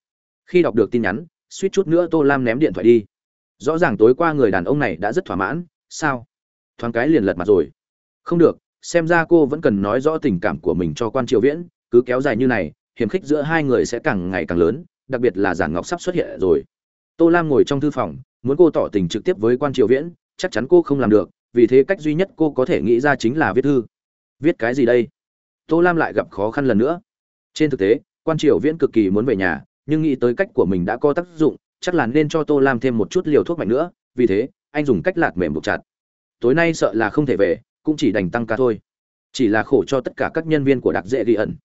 Khi đọc được tin nhắn, suýt chút nữa tô lam ném điện thoại đi. Rõ ràng tối qua người đàn ông này đã rất thỏa mãn. Sao? Thoáng cái liền lật mặt rồi. Không được, xem ra cô vẫn cần nói rõ tình cảm của mình cho quan triều viễn. Cứ kéo dài như này hiềm khích giữa hai người sẽ càng ngày càng lớn, đặc biệt là giản ngọc sắp xuất hiện rồi. Tô lam ngồi trong thư phòng, muốn cô tỏ tình trực tiếp với quan triều viễn, chắc chắn cô không làm được, vì thế cách duy nhất cô có thể nghĩ ra chính là viết thư. Viết cái gì đây? Tô lam lại gặp khó khăn lần nữa. Trên thực tế quan triều viễn cực kỳ muốn về nhà, nhưng nghĩ tới cách của mình đã có tác dụng, chắc là nên cho tô lam thêm một chút liều thuốc mạnh nữa, vì thế, anh dùng cách lạc mềm buộc chặt. Tối nay sợ là không thể về, cũng chỉ đành tăng ca thôi. Chỉ là khổ cho tất cả các nhân viên của đặc dễ ghi ẩn.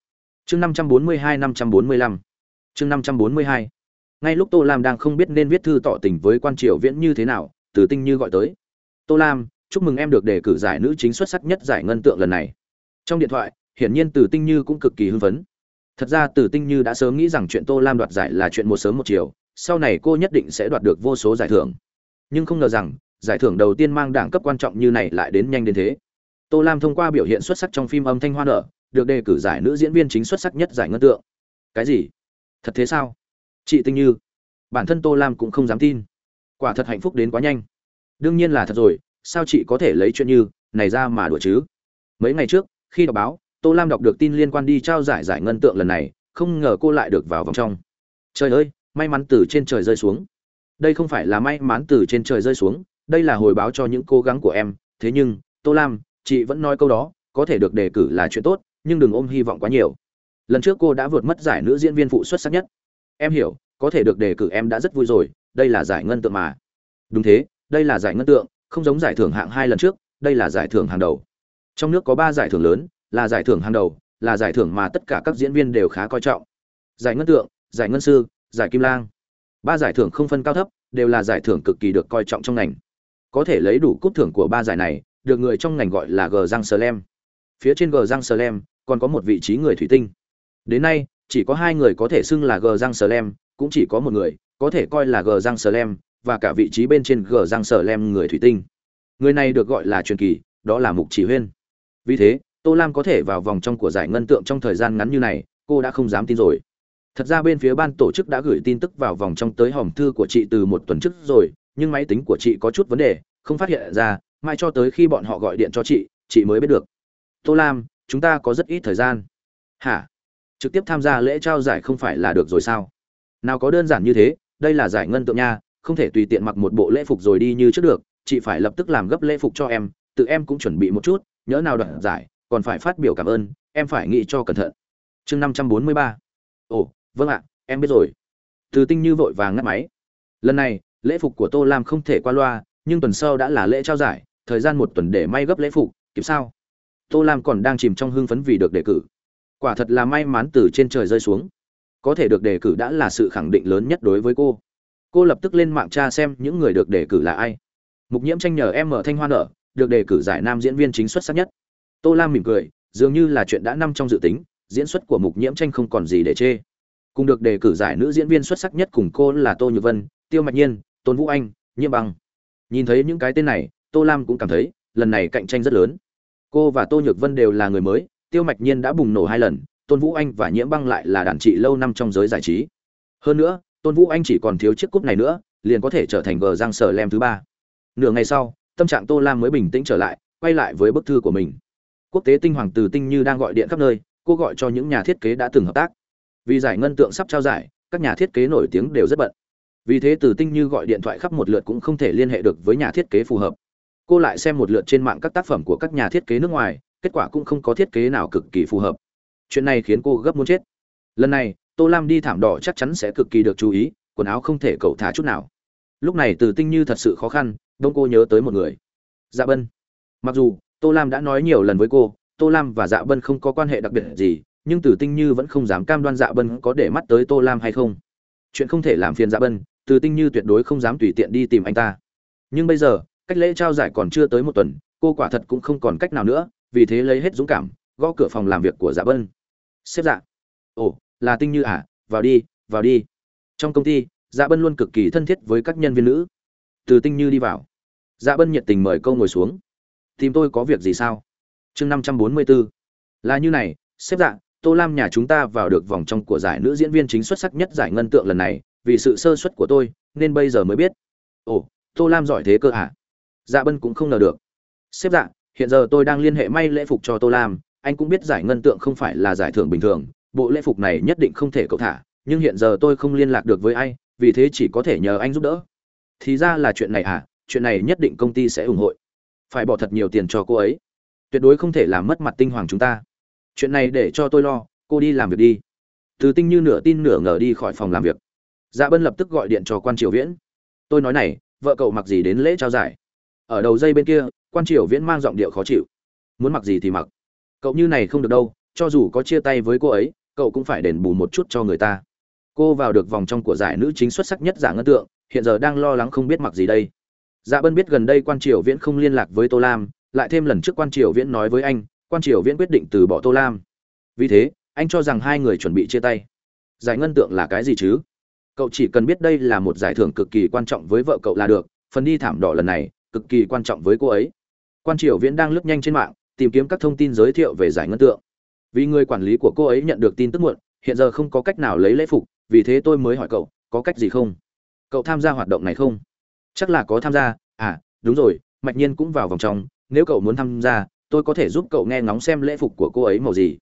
Chương năm trăm bốn mươi hai, năm trăm bốn mươi lăm. Chương năm trăm bốn mươi hai. Ngay lúc tô lam đang không biết nên viết thư tỏ tình với quan triều viễn như thế nào, từ tinh như gọi tới. Tô lam, chúc mừng em được đề cử giải nữ chính xuất sắc nhất giải ngân tượng lần này. Trong điện thoại, hiển nhiên từ tinh như cũng cực kỳ hưng phấn thật ra từ tinh như đã sớm nghĩ rằng chuyện tô lam đoạt giải là chuyện một sớm một chiều, sau này cô nhất định sẽ đoạt được vô số giải thưởng. Nhưng không ngờ rằng, giải thưởng đầu tiên mang đẳng cấp quan trọng như này lại đến nhanh đến thế. Tô lam thông qua biểu hiện xuất sắc trong phim âm thanh hoa nở, được đề cử giải nữ diễn viên chính xuất sắc nhất giải ngân tượng. Cái gì? Thật thế sao? Chị tinh như. Bản thân tô lam cũng không dám tin. Quả thật hạnh phúc đến quá nhanh. Đương nhiên là thật rồi, sao chị có thể lấy chuyện như này ra mà đùa chứ? Mấy ngày trước, khi đọc báo tô lam đọc được tin liên quan đi trao giải giải ngân tượng lần này, không ngờ cô lại được vào vòng trong. Trời ơi, may mắn từ trên trời rơi xuống. Đây không phải là may mắn từ trên trời rơi xuống, đây là hồi báo cho những cố gắng của em. Thế nhưng, tô lam, chị vẫn nói câu đó, có thể được đề cử là chuyện tốt, nhưng đừng ôm hy vọng quá nhiều. Lần trước cô đã vượt mất giải nữ diễn viên phụ xuất sắc nhất. Em hiểu, có thể được đề cử em đã rất vui rồi, đây là giải ngân tượng mà. Đúng thế, đây là giải ngân tượng, không giống giải thưởng hạng hai lần trước, đây là giải thưởng hàng đầu. Trong nước có ba giải thưởng lớn là giải thưởng hàng đầu, là giải thưởng mà tất cả các diễn viên đều khá coi trọng. Giải ngân tượng, giải ngân sư, giải kim lang. Ba giải thưởng không phân cao thấp, đều là giải thưởng cực kỳ được coi trọng trong ngành. Có thể lấy đủ cúp thưởng của ba giải này, được người trong ngành gọi là g răng slam phía trên g răng slam còn có một vị trí người thủy tinh. Đến nay, chỉ có hai người có thể xưng là g răng slam cũng chỉ có một người có thể coi là g răng slam và cả vị trí bên trên g răng slam người thủy tinh. Người này được gọi là truyền kỳ, đó là mục chỉ huyên. Vì thế tô lam có thể vào vòng trong của giải ngân tượng trong thời gian ngắn như này, cô đã không dám tin rồi. Thật ra bên phía ban tổ chức đã gửi tin tức vào vòng trong tới hòm thư của chị từ một tuần trước rồi, nhưng máy tính của chị có chút vấn đề, không phát hiện ra, mai cho tới khi bọn họ gọi điện cho chị chị mới biết được. Tô lam, chúng ta có rất ít thời gian. Hả? Trực tiếp tham gia lễ trao giải không phải là được rồi sao? Nào có đơn giản như thế, đây là giải ngân tượng nha, không thể tùy tiện mặc một bộ lễ phục rồi đi như trước được, chị phải lập tức làm gấp lễ phục cho em, tự em cũng chuẩn bị một chút nhớ nào đoạn giải còn phải phát biểu cảm ơn, em phải nghĩ cho cẩn thận. Chương năm trăm bốn mươi ba. Ồ vâng ạ, em biết rồi. Từ tinh như vội vàng ngắt máy. Lần này, lễ phục của tô lam không thể qua loa, nhưng tuần sau đã là lễ trao giải, thời gian một tuần để may gấp lễ phục, kịp sao? Tô lam còn đang chìm trong hưng phấn vì được đề cử. Quả thật là may mắn từ trên trời rơi xuống. Có thể được đề cử đã là sự khẳng định lớn nhất đối với cô. Cô lập tức lên mạng tra xem những người được đề cử là ai. Mục nhiễm tranh nhờ em mở thanh hoa nở được đề cử giải nam diễn viên chính xuất sắc nhất tô lam mỉm cười, dường như là chuyện đã nằm trong dự tính, diễn xuất của mục nhiễm tranh không còn gì để chê. Cùng được đề cử giải nữ diễn viên xuất sắc nhất cùng cô là tô nhược vân, tiêu mạch nhiên, tôn vũ anh nhiễm băng nhìn thấy những cái tên này, tô lam cũng cảm thấy, lần này cạnh tranh rất lớn. Cô và tô nhược vân đều là người mới, tiêu mạch nhiên đã bùng nổ hai lần, tôn vũ anh và nhiễm băng lại là đàn chị lâu năm trong giới giải trí. Hơn nữa, tôn vũ anh chỉ còn thiếu chiếc cúp này nữa, liền có thể trở thành gờ giang sở lem thứ ba. Nửa ngày sau, tâm trạng tô lam mới bình tĩnh trở lại, quay lại với bức thư của mình quốc tế tinh hoàng từ tinh như đang gọi điện khắp nơi, cô gọi cho những nhà thiết kế đã từng hợp tác. Vì giải ngân tượng sắp trao giải, các nhà thiết kế nổi tiếng đều rất bận. Vì thế từ tinh như gọi điện thoại khắp một lượt cũng không thể liên hệ được với nhà thiết kế phù hợp. Cô lại xem một lượt trên mạng các tác phẩm của các nhà thiết kế nước ngoài, kết quả cũng không có thiết kế nào cực kỳ phù hợp. Chuyện này khiến cô gấp muốn chết. Lần này, tô lam đi thảm đỏ chắc chắn sẽ cực kỳ được chú ý, quần áo không thể cậu thả chút nào. Lúc này từ tinh như thật sự khó khăn, đông cô nhớ tới một người. Dạ bân. Mặc dù tô lam đã nói nhiều lần với cô, tô lam và dạ bân không có quan hệ đặc biệt gì, nhưng từ tinh như vẫn không dám cam đoan dạ bân có để mắt tới tô lam hay không. Chuyện không thể làm phiền dạ bân, từ tinh như tuyệt đối không dám tùy tiện đi tìm anh ta. Nhưng bây giờ, cách lễ trao giải còn chưa tới một tuần, cô quả thật cũng không còn cách nào nữa, vì thế lấy hết dũng cảm, gõ cửa phòng làm việc của dạ bân. Xếp dạ. Ồ, là tinh như à? Vào đi vào đi. Trong công ty dạ bân luôn cực kỳ thân thiết với các nhân viên nữ. Từ tinh như đi vào. Dạ bân nhiệt tình mời câu ngồi xuống tìm tôi có việc gì sao? Chương năm trăm bốn mươi bốn là như này, xếp dạ tô lam nhà chúng ta vào được vòng trong của giải nữ diễn viên chính xuất sắc nhất giải ngân tượng lần này, vì sự sơ suất của tôi, nên bây giờ mới biết. Ồ, tô lam giỏi thế cơ à dạ bân cũng không ngờ được. Xếp dạ hiện giờ tôi đang liên hệ may lễ phục cho tô lam, anh cũng biết giải ngân tượng không phải là giải thưởng bình thường, bộ lễ phục này nhất định không thể cậu thả, nhưng hiện giờ tôi không liên lạc được với ai, vì thế chỉ có thể nhờ anh giúp đỡ. Thì ra là chuyện này à chuyện này nhất định công ty sẽ ủng hộ phải bỏ thật nhiều tiền cho cô ấy. Tuyệt đối không thể làm mất mặt tinh hoàng chúng ta. Chuyện này để cho tôi lo, cô đi làm việc đi. Từ tinh như nửa tin nửa ngờ đi khỏi phòng làm việc. Dạ bân lập tức gọi điện cho quan triều viễn. Tôi nói này, vợ cậu mặc gì đến lễ trao giải? Ở đầu dây bên kia, quan triều viễn mang giọng điệu khó chịu. Muốn mặc gì thì mặc. Cậu như này không được đâu, cho dù có chia tay với cô ấy, cậu cũng phải đền bù một chút cho người ta. Cô vào được vòng trong của giải nữ chính xuất sắc nhất giả ngân tượng, hiện giờ đang lo lắng không biết mặc gì đây dạ bân biết gần đây quan triều viễn không liên lạc với tô lam, lại thêm lần trước quan triều viễn nói với anh, quan triều viễn quyết định từ bỏ tô lam. Vì thế, anh cho rằng hai người chuẩn bị chia tay. Giải ngân tượng là cái gì chứ? Cậu chỉ cần biết đây là một giải thưởng cực kỳ quan trọng với vợ cậu là được, phần đi thảm đỏ lần này, cực kỳ quan trọng với cô ấy. Quan triều viễn đang lướt nhanh trên mạng, tìm kiếm các thông tin giới thiệu về giải ngân tượng. Vì người quản lý của cô ấy nhận được tin tức muộn, hiện giờ không có cách nào lấy lễ phục, vì thế tôi mới hỏi cậu, có cách gì không? Cậu tham gia hoạt động này không? Chắc là có tham gia. À đúng rồi, mạch nhiên cũng vào vòng trong. Nếu cậu muốn tham gia, tôi có thể giúp cậu nghe ngóng xem lễ phục của cô ấy màu gì.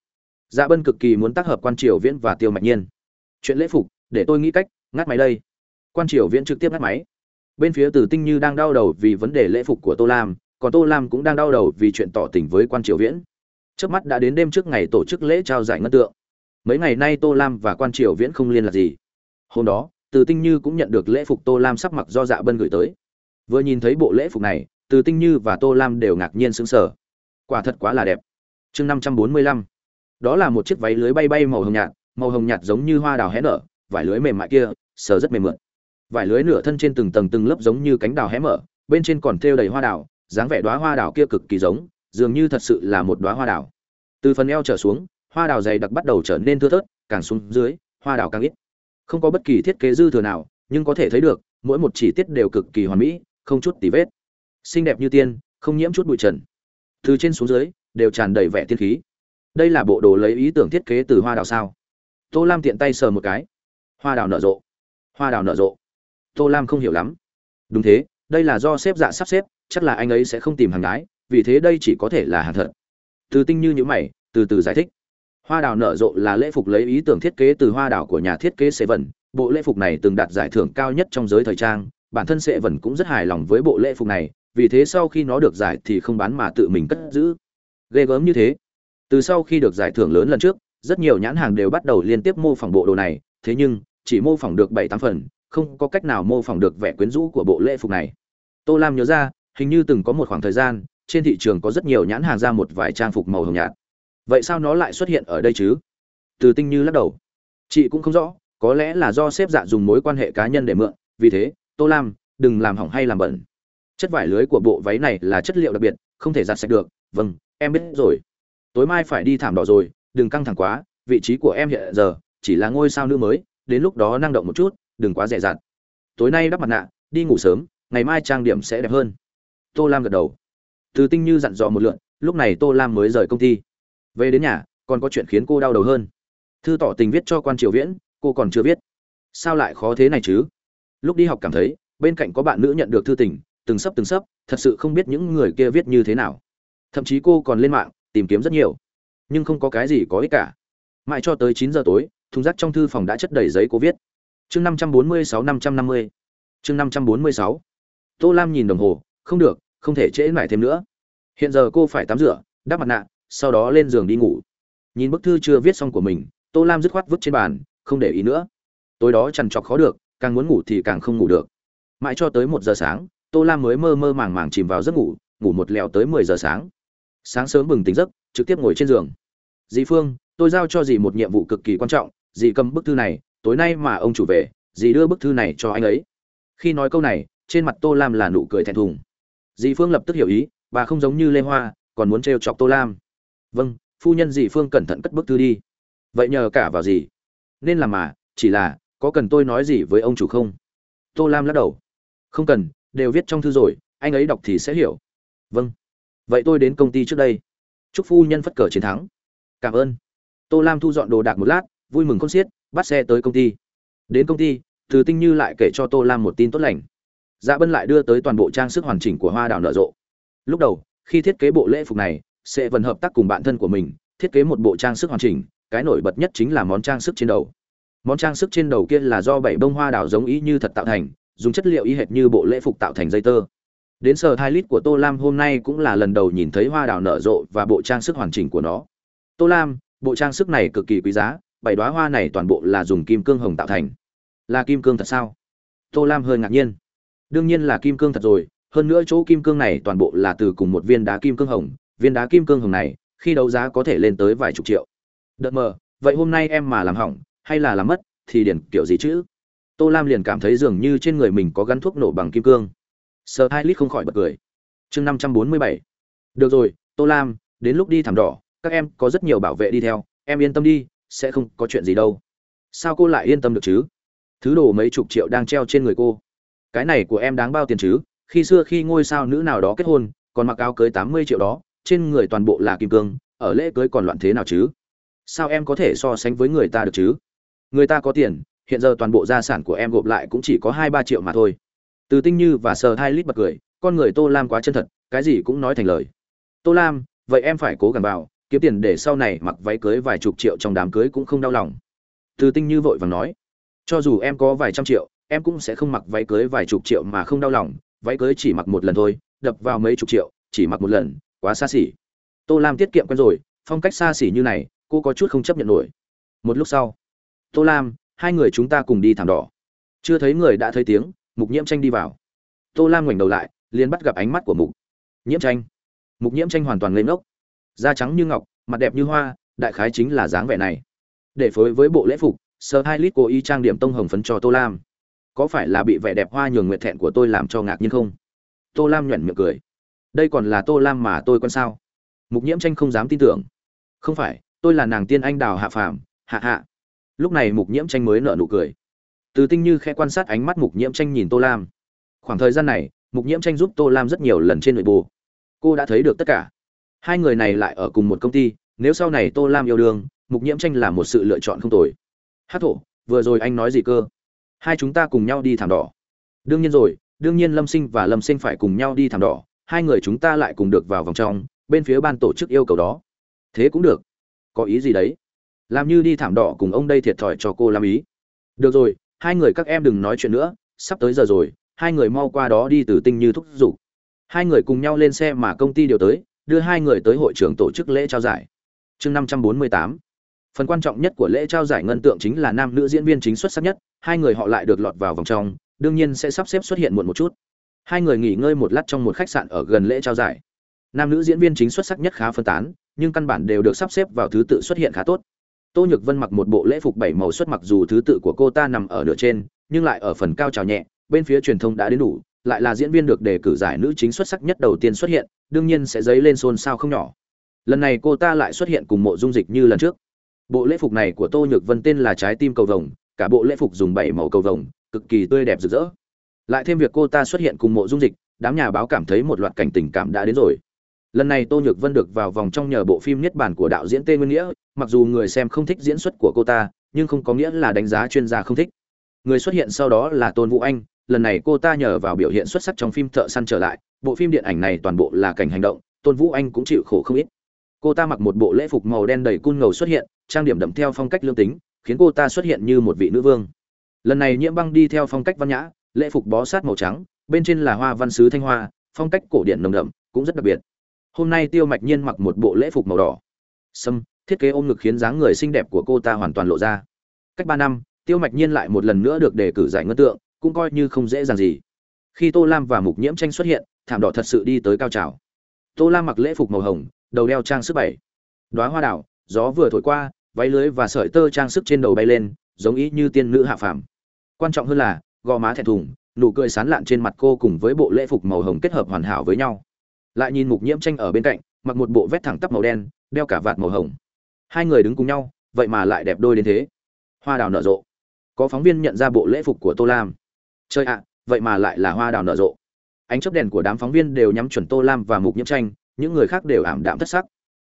Dạ bân cực kỳ muốn tác hợp quan triều viễn và tiêu mạch nhiên. Chuyện lễ phục, để tôi nghĩ cách, ngắt máy đây. Quan triều viễn trực tiếp ngắt máy. Bên phía từ tinh như đang đau đầu vì vấn đề lễ phục của tô lam, còn tô lam cũng đang đau đầu vì chuyện tỏ tình với quan triều viễn. Trước mắt đã đến đêm trước ngày tổ chức lễ trao giải ngân tượng. Mấy ngày nay tô lam và quan triều viễn không liên lạc gì. Hôm đó từ tinh như cũng nhận được lễ phục tô lam sắc mặc do dạ bân gửi tới. Vừa nhìn thấy bộ lễ phục này, từ tinh như và tô lam đều ngạc nhiên sững sờ. Quả thật quá là đẹp. Chương năm trăm bốn mươi lăm. Đó là một chiếc váy lưới bay bay màu hồng nhạt, màu hồng nhạt giống như hoa đào hé nở, vải lưới mềm mại kia, sờ rất mềm mượt. Vải lưới nửa thân trên từng tầng từng lớp giống như cánh đào hé mở, bên trên còn thêu đầy hoa đào, dáng vẻ đóa hoa đào kia cực kỳ giống, dường như thật sự là một đóa hoa đào. Từ phần eo trở xuống, hoa đào dày đặc bắt đầu trở nên thưa thớt, càng xuống dưới, hoa đào càng ít không có bất kỳ thiết kế dư thừa nào, nhưng có thể thấy được, mỗi một chi tiết đều cực kỳ hoàn mỹ, không chút tì vết. Xinh đẹp như tiên, không nhiễm chút bụi trần. Từ trên xuống dưới, đều tràn đầy vẻ tiên khí. Đây là bộ đồ lấy ý tưởng thiết kế từ hoa đào sao? Tô lam tiện tay sờ một cái. Hoa đào nở rộ. Hoa đào nở rộ. Tô lam không hiểu lắm. Đúng thế, đây là do xếp dạ sắp xếp, chắc là anh ấy sẽ không tìm hàng gái, vì thế đây chỉ có thể là hàng thật. Từ tinh như những mày, từ từ giải thích hoa đào nở rộ là lễ phục lấy ý tưởng thiết kế từ hoa đào của nhà thiết kế sệ vần bộ lễ phục này từng đạt giải thưởng cao nhất trong giới thời trang. Bản thân sệ vần cũng rất hài lòng với bộ lễ phục này, vì thế sau khi nó được giải thì không bán mà tự mình cất giữ. Ghê gớm như thế. Từ sau khi được giải thưởng lớn lần trước, rất nhiều nhãn hàng đều bắt đầu liên tiếp mô phỏng bộ đồ này. Thế nhưng, chỉ mô phỏng được bảy tám phần, không có cách nào mô phỏng được vẻ quyến rũ của bộ lễ phục này. Tô lam nhớ ra, hình như từng có một khoảng thời gian, trên thị trường có rất nhiều nhãn hàng ra một vài trang phục màu hồng nhạt vậy sao nó lại xuất hiện ở đây chứ? Từ tinh như lắc đầu. Chị cũng không rõ, có lẽ là do xếp dạ dùng mối quan hệ cá nhân để mượn, vì thế, tô lam, đừng làm hỏng hay làm bẩn. Chất vải lưới của bộ váy này là chất liệu đặc biệt, không thể giặt sạch được. Vâng em biết rồi. Tối mai phải đi thảm đỏ rồi, đừng căng thẳng quá, vị trí của em hiện giờ chỉ là ngôi sao nữ mới, đến lúc đó năng động một chút, đừng quá dè dặt. Tối nay đắp mặt nạ, đi ngủ sớm, ngày mai trang điểm sẽ đẹp hơn. Tô lam gật đầu. Từ tinh như dặn dò một lượn, lúc này tô lam mới rời công ty về đến nhà, còn có chuyện khiến cô đau đầu hơn. Thư tỏ tình viết cho quan triều viễn, cô còn chưa viết. Sao lại khó thế này chứ? Lúc đi học cảm thấy, bên cạnh có bạn nữ nhận được thư tình, từng sấp từng sấp, thật sự không biết những người kia viết như thế nào. Thậm chí cô còn lên mạng, tìm kiếm rất nhiều. Nhưng không có cái gì có ích cả. Mãi cho tới chín giờ tối, thùng rác trong thư phòng đã chất đầy giấy cô viết. Chương năm trăm bốn mươi sáu, năm trăm năm mươi. Chương năm trăm bốn mươi sáu. Tô lam nhìn đồng hồ, không được, không thể trễ mãi thêm nữa. Hiện giờ cô phải tắm rửa, đắp mặt nạ sau đó lên giường đi ngủ. Nhìn bức thư chưa viết xong của mình, tô lam dứt khoát vứt trên bàn, không để ý nữa. Tối đó chằn trọc khó được, càng muốn ngủ thì càng không ngủ được. Mãi cho tới một giờ sáng, tô lam mới mơ mơ màng màng chìm vào giấc ngủ ngủ một lèo tới mười giờ sáng. Sáng sớm bừng tỉnh giấc, trực tiếp ngồi trên giường. Dì phương, tôi giao cho dì một nhiệm vụ cực kỳ quan trọng, dì cầm bức thư này, tối nay mà ông chủ về, dì đưa bức thư này cho anh ấy. Khi nói câu này, trên mặt tô lam là nụ cười thẹn thùng. Dì phương lập tức hiểu ý, bà không giống như lê hoa, còn muốn trêu chọc tô lam vâng phu nhân dì phương cẩn thận cất bức thư đi. Vậy nhờ cả vào gì? nên làm mà, chỉ là, có cần tôi nói gì với ông chủ không? Tô lam lắc đầu. Không cần, đều viết trong thư rồi, anh ấy đọc thì sẽ hiểu. Vâng. Vậy tôi đến công ty trước đây. Chúc phu nhân phất cờ chiến thắng. Cảm ơn. Tô lam thu dọn đồ đạc một lát, vui mừng không xiết, bắt xe tới công ty. Đến công ty, từ tinh như lại kể cho tô lam một tin tốt lành. Dạ bân lại đưa tới toàn bộ trang sức hoàn chỉnh của hoa đào nở rộ. Lúc đầu, khi thiết kế bộ lễ phục này sẽ vẫn hợp tác cùng bạn thân của mình, thiết kế một bộ trang sức hoàn chỉnh, cái nổi bật nhất chính là món trang sức trên đầu. Món trang sức trên đầu kia là do bảy bông hoa đào giống ý như thật tạo thành, dùng chất liệu y hệt như bộ lễ phục tạo thành dây tơ. Đến sở hai lít của tô lam hôm nay cũng là lần đầu nhìn thấy hoa đào nở rộ và bộ trang sức hoàn chỉnh của nó. Tô lam, bộ trang sức này cực kỳ quý giá, bảy đoá hoa này toàn bộ là dùng kim cương hồng tạo thành. Là kim cương thật sao? Tô lam hơi ngạc nhiên. Đương nhiên là kim cương thật rồi, hơn nữa chỗ kim cương này toàn bộ là từ cùng một viên đá kim cương hồng viên đá kim cương hồng này, khi đấu giá có thể lên tới vài chục triệu. Đợt mờ, vậy hôm nay em mà làm hỏng, hay là làm mất, thì điển kiểu gì chứ? Tô lam liền cảm thấy dường như trên người mình có gắn thuốc nổ bằng kim cương. Sợ hai lít không khỏi bật cười. Chương năm trăm bốn mươi bảy. Được rồi, tô lam, đến lúc đi thảm đỏ, các em có rất nhiều bảo vệ đi theo, em yên tâm đi, sẽ không có chuyện gì đâu. Sao cô lại yên tâm được chứ? Thứ đồ mấy chục triệu đang treo trên người cô. Cái này của em đáng bao tiền chứ? Khi xưa khi ngôi sao nữ nào đó kết hôn, còn mặc áo cưới tám mươi triệu đó trên người toàn bộ là kim cương, ở lễ cưới còn loạn thế nào chứ? Sao em có thể so sánh với người ta được chứ? Người ta có tiền, hiện giờ toàn bộ gia sản của em gộp lại cũng chỉ có hai ba triệu mà thôi. Từ tinh như và sờ hai lít bật cười, con người tô lam quá chân thật, cái gì cũng nói thành lời. Tô lam, vậy em phải cố gắng vào, kiếm tiền để sau này mặc váy cưới vài chục triệu trong đám cưới cũng không đau lòng. Từ tinh như vội vàng nói, cho dù em có vài trăm triệu, em cũng sẽ không mặc váy cưới vài chục triệu mà không đau lòng, váy cưới chỉ mặc một lần thôi, đập vào mấy chục triệu, chỉ mặc một lần quá xa xỉ. Tô lam tiết kiệm quen rồi, phong cách xa xỉ như này, cô có chút không chấp nhận nổi. Một lúc sau, tô lam, hai người chúng ta cùng đi thảm đỏ. Chưa thấy người đã thấy tiếng, mục nhiễm tranh đi vào. Tô lam ngoảnh đầu lại, liền bắt gặp ánh mắt của mục nhiễm tranh. Mục nhiễm tranh hoàn toàn lên ngốc. Da trắng như ngọc, mặt đẹp như hoa, đại khái chính là dáng vẻ này. Để phối với bộ lễ phục sơ hai lít cố ý trang điểm tông hồng phấn cho tô lam. Có phải là bị vẻ đẹp hoa nhường nguyệt thẹn của tôi làm cho ngạc nhiên không? Tô lam nhuẩn miệng cười đây còn là tô lam mà tôi quan sao? Mục nhiễm tranh không dám tin tưởng. Không phải, tôi là nàng tiên anh đào hạ phàm, hạ hạ. Lúc này mục nhiễm tranh mới nở nụ cười. Từ tinh như khẽ quan sát ánh mắt mục nhiễm tranh nhìn tô lam. Khoảng thời gian này, mục nhiễm tranh giúp tô lam rất nhiều lần trên nội bộ. Cô đã thấy được tất cả. Hai người này lại ở cùng một công ty, nếu sau này tô lam yêu đương, mục nhiễm tranh là một sự lựa chọn không tồi. Hát thổ, vừa rồi anh nói gì cơ? Hai chúng ta cùng nhau đi thảm đỏ. Đương nhiên rồi, đương nhiên lâm sinh và lâm sinh phải cùng nhau đi thảm đỏ hai người chúng ta lại cùng được vào vòng trong, bên phía ban tổ chức yêu cầu đó. Thế cũng được. Có ý gì đấy? Làm như đi thảm đỏ cùng ông đây thiệt thòi cho cô làm ý. Được rồi, hai người các em đừng nói chuyện nữa, sắp tới giờ rồi, hai người mau qua đó đi từ tinh như thúc giục. Hai người cùng nhau lên xe mà công ty điều tới, đưa hai người tới hội trường tổ chức lễ trao giải. Chương năm trăm bốn mươi tám. Phần quan trọng nhất của lễ trao giải ngân tượng chính là nam nữ diễn viên chính xuất sắc nhất, hai người họ lại được lọt vào vòng trong, đương nhiên sẽ sắp xếp xuất hiện muộn một chút hai người nghỉ ngơi một lát trong một khách sạn ở gần lễ trao giải. Nam nữ diễn viên chính xuất sắc nhất khá phân tán, nhưng căn bản đều được sắp xếp vào thứ tự xuất hiện khá tốt. Tô nhược vân mặc một bộ lễ phục bảy màu xuất mặc dù thứ tự của cô ta nằm ở nửa trên, nhưng lại ở phần cao trào nhẹ, bên phía truyền thông đã đến đủ, lại là diễn viên được đề cử giải nữ chính xuất sắc nhất đầu tiên xuất hiện, đương nhiên sẽ dấy lên xôn xao không nhỏ. Lần này cô ta lại xuất hiện cùng mộ dung dịch như lần trước. Bộ lễ phục này của tô nhược vân tên là trái tim cầu vồng, cả bộ lễ phục dùng bảy màu cầu vồng, cực kỳ tươi đẹp rực rỡ lại thêm việc cô ta xuất hiện cùng mộ dung dịch, đám nhà báo cảm thấy một loạt cảnh tình cảm đã đến rồi. Lần này tô nhược vân được vào vòng trong nhờ bộ phim nhất bản của đạo diễn tê nguyên nghĩa, mặc dù người xem không thích diễn xuất của cô ta, nhưng không có nghĩa là đánh giá chuyên gia không thích. Người xuất hiện sau đó là tôn vũ anh, lần này cô ta nhờ vào biểu hiện xuất sắc trong phim thợ săn trở lại, bộ phim điện ảnh này toàn bộ là cảnh hành động, tôn vũ anh cũng chịu khổ không ít. Cô ta mặc một bộ lễ phục màu đen đầy cun ngầu xuất hiện, trang điểm đậm theo phong cách lương tính, khiến cô ta xuất hiện như một vị nữ vương. Lần này nhiễm băng đi theo phong cách văn nhã lễ phục bó sát màu trắng, bên trên là hoa văn sứ thanh hoa, phong cách cổ điển nồng đậm, cũng rất đặc biệt. Hôm nay tiêu mạch nhiên mặc một bộ lễ phục màu đỏ. Sâm, thiết kế ôm ngực khiến dáng người xinh đẹp của cô ta hoàn toàn lộ ra. Cách ba năm, tiêu mạch nhiên lại một lần nữa được đề cử giải ngân tượng, cũng coi như không dễ dàng gì. Khi tô lam và mục nhiễm tranh xuất hiện, thảm đỏ thật sự đi tới cao trào. Tô lam mặc lễ phục màu hồng, đầu đeo trang sức bảy. Đoá hoa đảo, gió vừa thổi qua, váy lưới và sợi tơ trang sức trên đầu bay lên, giống ý như tiên nữ hạ phàm. Quan trọng hơn là gò má thẹn thùng, nụ cười sán lạn trên mặt cô cùng với bộ lễ phục màu hồng kết hợp hoàn hảo với nhau. Lại nhìn mục nhiễm tranh ở bên cạnh, mặc một bộ vét thẳng tắp màu đen, đeo cả vạt màu hồng. Hai người đứng cùng nhau, vậy mà lại đẹp đôi đến thế. Hoa đào nở rộ. Có phóng viên nhận ra bộ lễ phục của tô lam. Chơi ạ, vậy mà lại là hoa đào nở rộ. Ánh chớp đèn của đám phóng viên đều nhắm chuẩn tô lam và mục nhiễm tranh, những người khác đều ảm đạm thất sắc.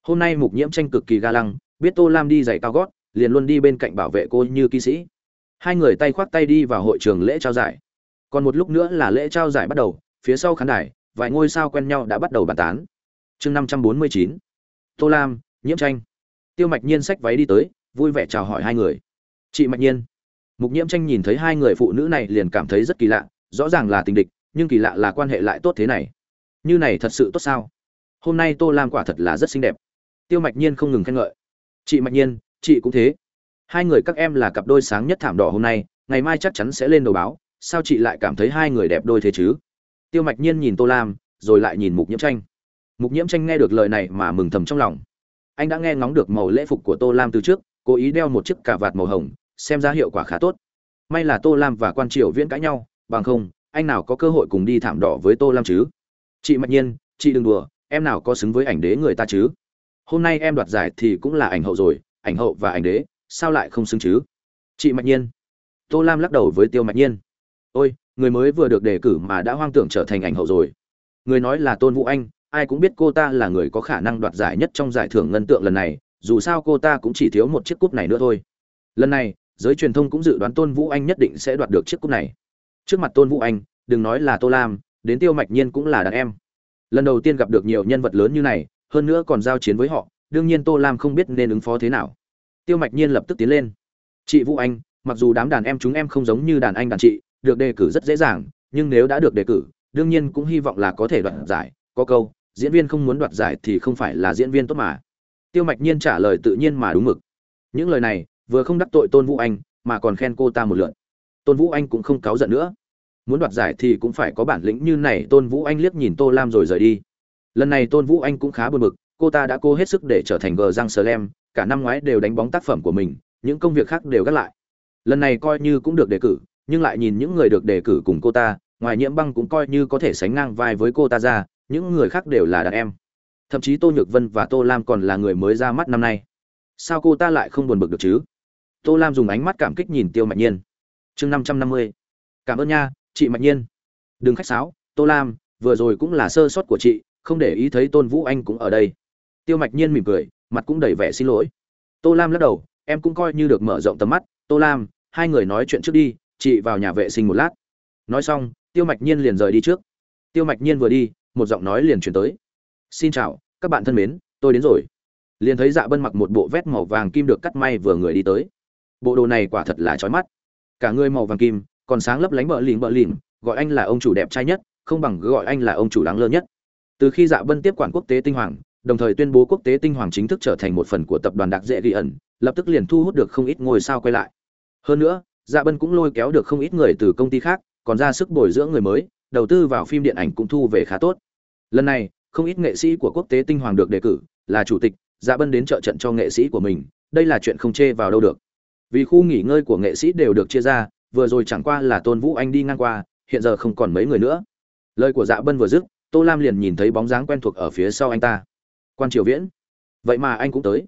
Hôm nay mục nhiễm tranh cực kỳ ga lăng, biết tô lam đi giày cao gót, liền luôn đi bên cạnh bảo vệ cô như kỹ sĩ hai người tay khoác tay đi vào hội trường lễ trao giải. Còn một lúc nữa là lễ trao giải bắt đầu, phía sau khán đài, vài ngôi sao quen nhau đã bắt đầu bàn tán. Chương năm trăm bốn mươi chín. Tô lam, nhiễm tranh. Tiêu mạch nhiên xách váy đi tới, vui vẻ chào hỏi hai người. Chị mạch nhiên. Mục nhiễm tranh nhìn thấy hai người phụ nữ này liền cảm thấy rất kỳ lạ, rõ ràng là tình địch, nhưng kỳ lạ là quan hệ lại tốt thế này. Như này thật sự tốt sao? Hôm nay tô lam quả thật là rất xinh đẹp. Tiêu mạch nhiên không ngừng khen ngợi. Chị mạch nhiên, chị cũng thế hai người các em là cặp đôi sáng nhất thảm đỏ hôm nay, ngày mai chắc chắn sẽ lên đầu báo, sao chị lại cảm thấy hai người đẹp đôi thế chứ? Tiêu mạch nhiên nhìn tô lam, rồi lại nhìn mục nhiễm tranh. Mục nhiễm tranh nghe được lời này mà mừng thầm trong lòng. Anh đã nghe ngóng được màu lễ phục của tô lam từ trước, cố ý đeo một chiếc cà vạt màu hồng, xem ra hiệu quả khá tốt. May là tô lam và quan triều viễn cãi nhau, bằng không, anh nào có cơ hội cùng đi thảm đỏ với tô lam chứ? Chị mạch nhiên, chị đừng đùa, em nào có xứng với ảnh đế người ta chứ? Hôm nay em đoạt giải thì cũng là ảnh hậu rồi, ảnh hậu và ảnh đế sao lại không xứng chứ? Chị mạnh nhiên. Tô lam lắc đầu với tiêu mạnh nhiên. Ôi, người mới vừa được đề cử mà đã hoang tưởng trở thành ảnh hậu rồi. Người nói là tôn vũ anh, ai cũng biết cô ta là người có khả năng đoạt giải nhất trong giải thưởng ngân tượng lần này, dù sao cô ta cũng chỉ thiếu một chiếc cúp này nữa thôi. Lần này, giới truyền thông cũng dự đoán tôn vũ anh nhất định sẽ đoạt được chiếc cúp này. Trước mặt tôn vũ anh, đừng nói là tô lam, đến tiêu mạch nhiên cũng là đàn em. Lần đầu tiên gặp được nhiều nhân vật lớn như này, hơn nữa còn giao chiến với họ, đương nhiên tô lam không biết nên ứng phó thế nào tiêu mạch nhiên lập tức tiến lên. Chị vũ anh, mặc dù đám đàn em chúng em không giống như đàn anh đàn chị, được đề cử rất dễ dàng, nhưng nếu đã được đề cử, đương nhiên cũng hy vọng là có thể đoạt giải. Có câu, diễn viên không muốn đoạt giải thì không phải là diễn viên tốt mà. Tiêu mạch nhiên trả lời tự nhiên mà đúng mực. Những lời này vừa không đắc tội tôn vũ anh, mà còn khen cô ta một lượn tôn vũ anh cũng không cáu giận nữa. Muốn đoạt giải thì cũng phải có bản lĩnh như này, tôn vũ anh liếc nhìn tô lam rồi rời đi. Lần này tôn vũ anh cũng khá buồn bực, cô ta đã cố hết sức để trở thành gờ răng sờ lem cả năm ngoái đều đánh bóng tác phẩm của mình, những công việc khác đều gác lại. Lần này coi như cũng được đề cử, nhưng lại nhìn những người được đề cử cùng cô ta, ngoài nhiễm băng cũng coi như có thể sánh ngang vai với cô ta ra, những người khác đều là đàn em. Thậm chí tô nhược vân và tô lam còn là người mới ra mắt năm nay. Sao cô ta lại không buồn bực được chứ? Tô lam dùng ánh mắt cảm kích nhìn tiêu mạch nhiên. Chương năm trăm năm mươi. Cảm ơn nha, chị mạch nhiên. Đừng khách sáo, tô lam, vừa rồi cũng là sơ sót của chị, không để ý thấy tôn vũ anh cũng ở đây. Tiêu mạch nhiên mỉm cười mặt cũng đầy vẻ xin lỗi. Tô lam lắc đầu, em cũng coi như được mở rộng tầm mắt. Tô lam, hai người nói chuyện trước đi, chị vào nhà vệ sinh một lát. Nói xong, tiêu mạch nhiên liền rời đi trước. Tiêu mạch nhiên vừa đi, một giọng nói liền chuyển tới. Xin chào, các bạn thân mến, tôi đến rồi. Liền thấy dạ bân mặc một bộ vét màu vàng kim được cắt may vừa người đi tới. Bộ đồ này quả thật là trói mắt. Cả người màu vàng kim, còn sáng lấp lánh bờ lìm bờ lìm gọi anh là ông chủ đẹp trai nhất, không bằng gọi anh là ông chủ đáng lơ nhất. Từ khi dạ bân tiếp quản quốc tế tinh hoàng đồng thời tuyên bố quốc tế tinh hoàng chính thức trở thành một phần của tập đoàn đặc dễ ghi ẩn, lập tức liền thu hút được không ít ngôi sao quay lại. Hơn nữa dạ bân cũng lôi kéo được không ít người từ công ty khác, còn ra sức bồi dưỡng người mới, đầu tư vào phim điện ảnh cũng thu về khá tốt. Lần này, không ít nghệ sĩ của quốc tế tinh hoàng được đề cử, là chủ tịch dạ bân đến trợ trận cho nghệ sĩ của mình, đây là chuyện không chê vào đâu được. Vì khu nghỉ ngơi của nghệ sĩ đều được chia ra, vừa rồi chẳng qua là tôn vũ anh đi ngang qua, hiện giờ không còn mấy người nữa. Lời của dạ bân vừa dứt, tô lam liền nhìn thấy bóng dáng quen thuộc ở phía sau anh ta quan triều viễn. Vậy mà anh cũng tới.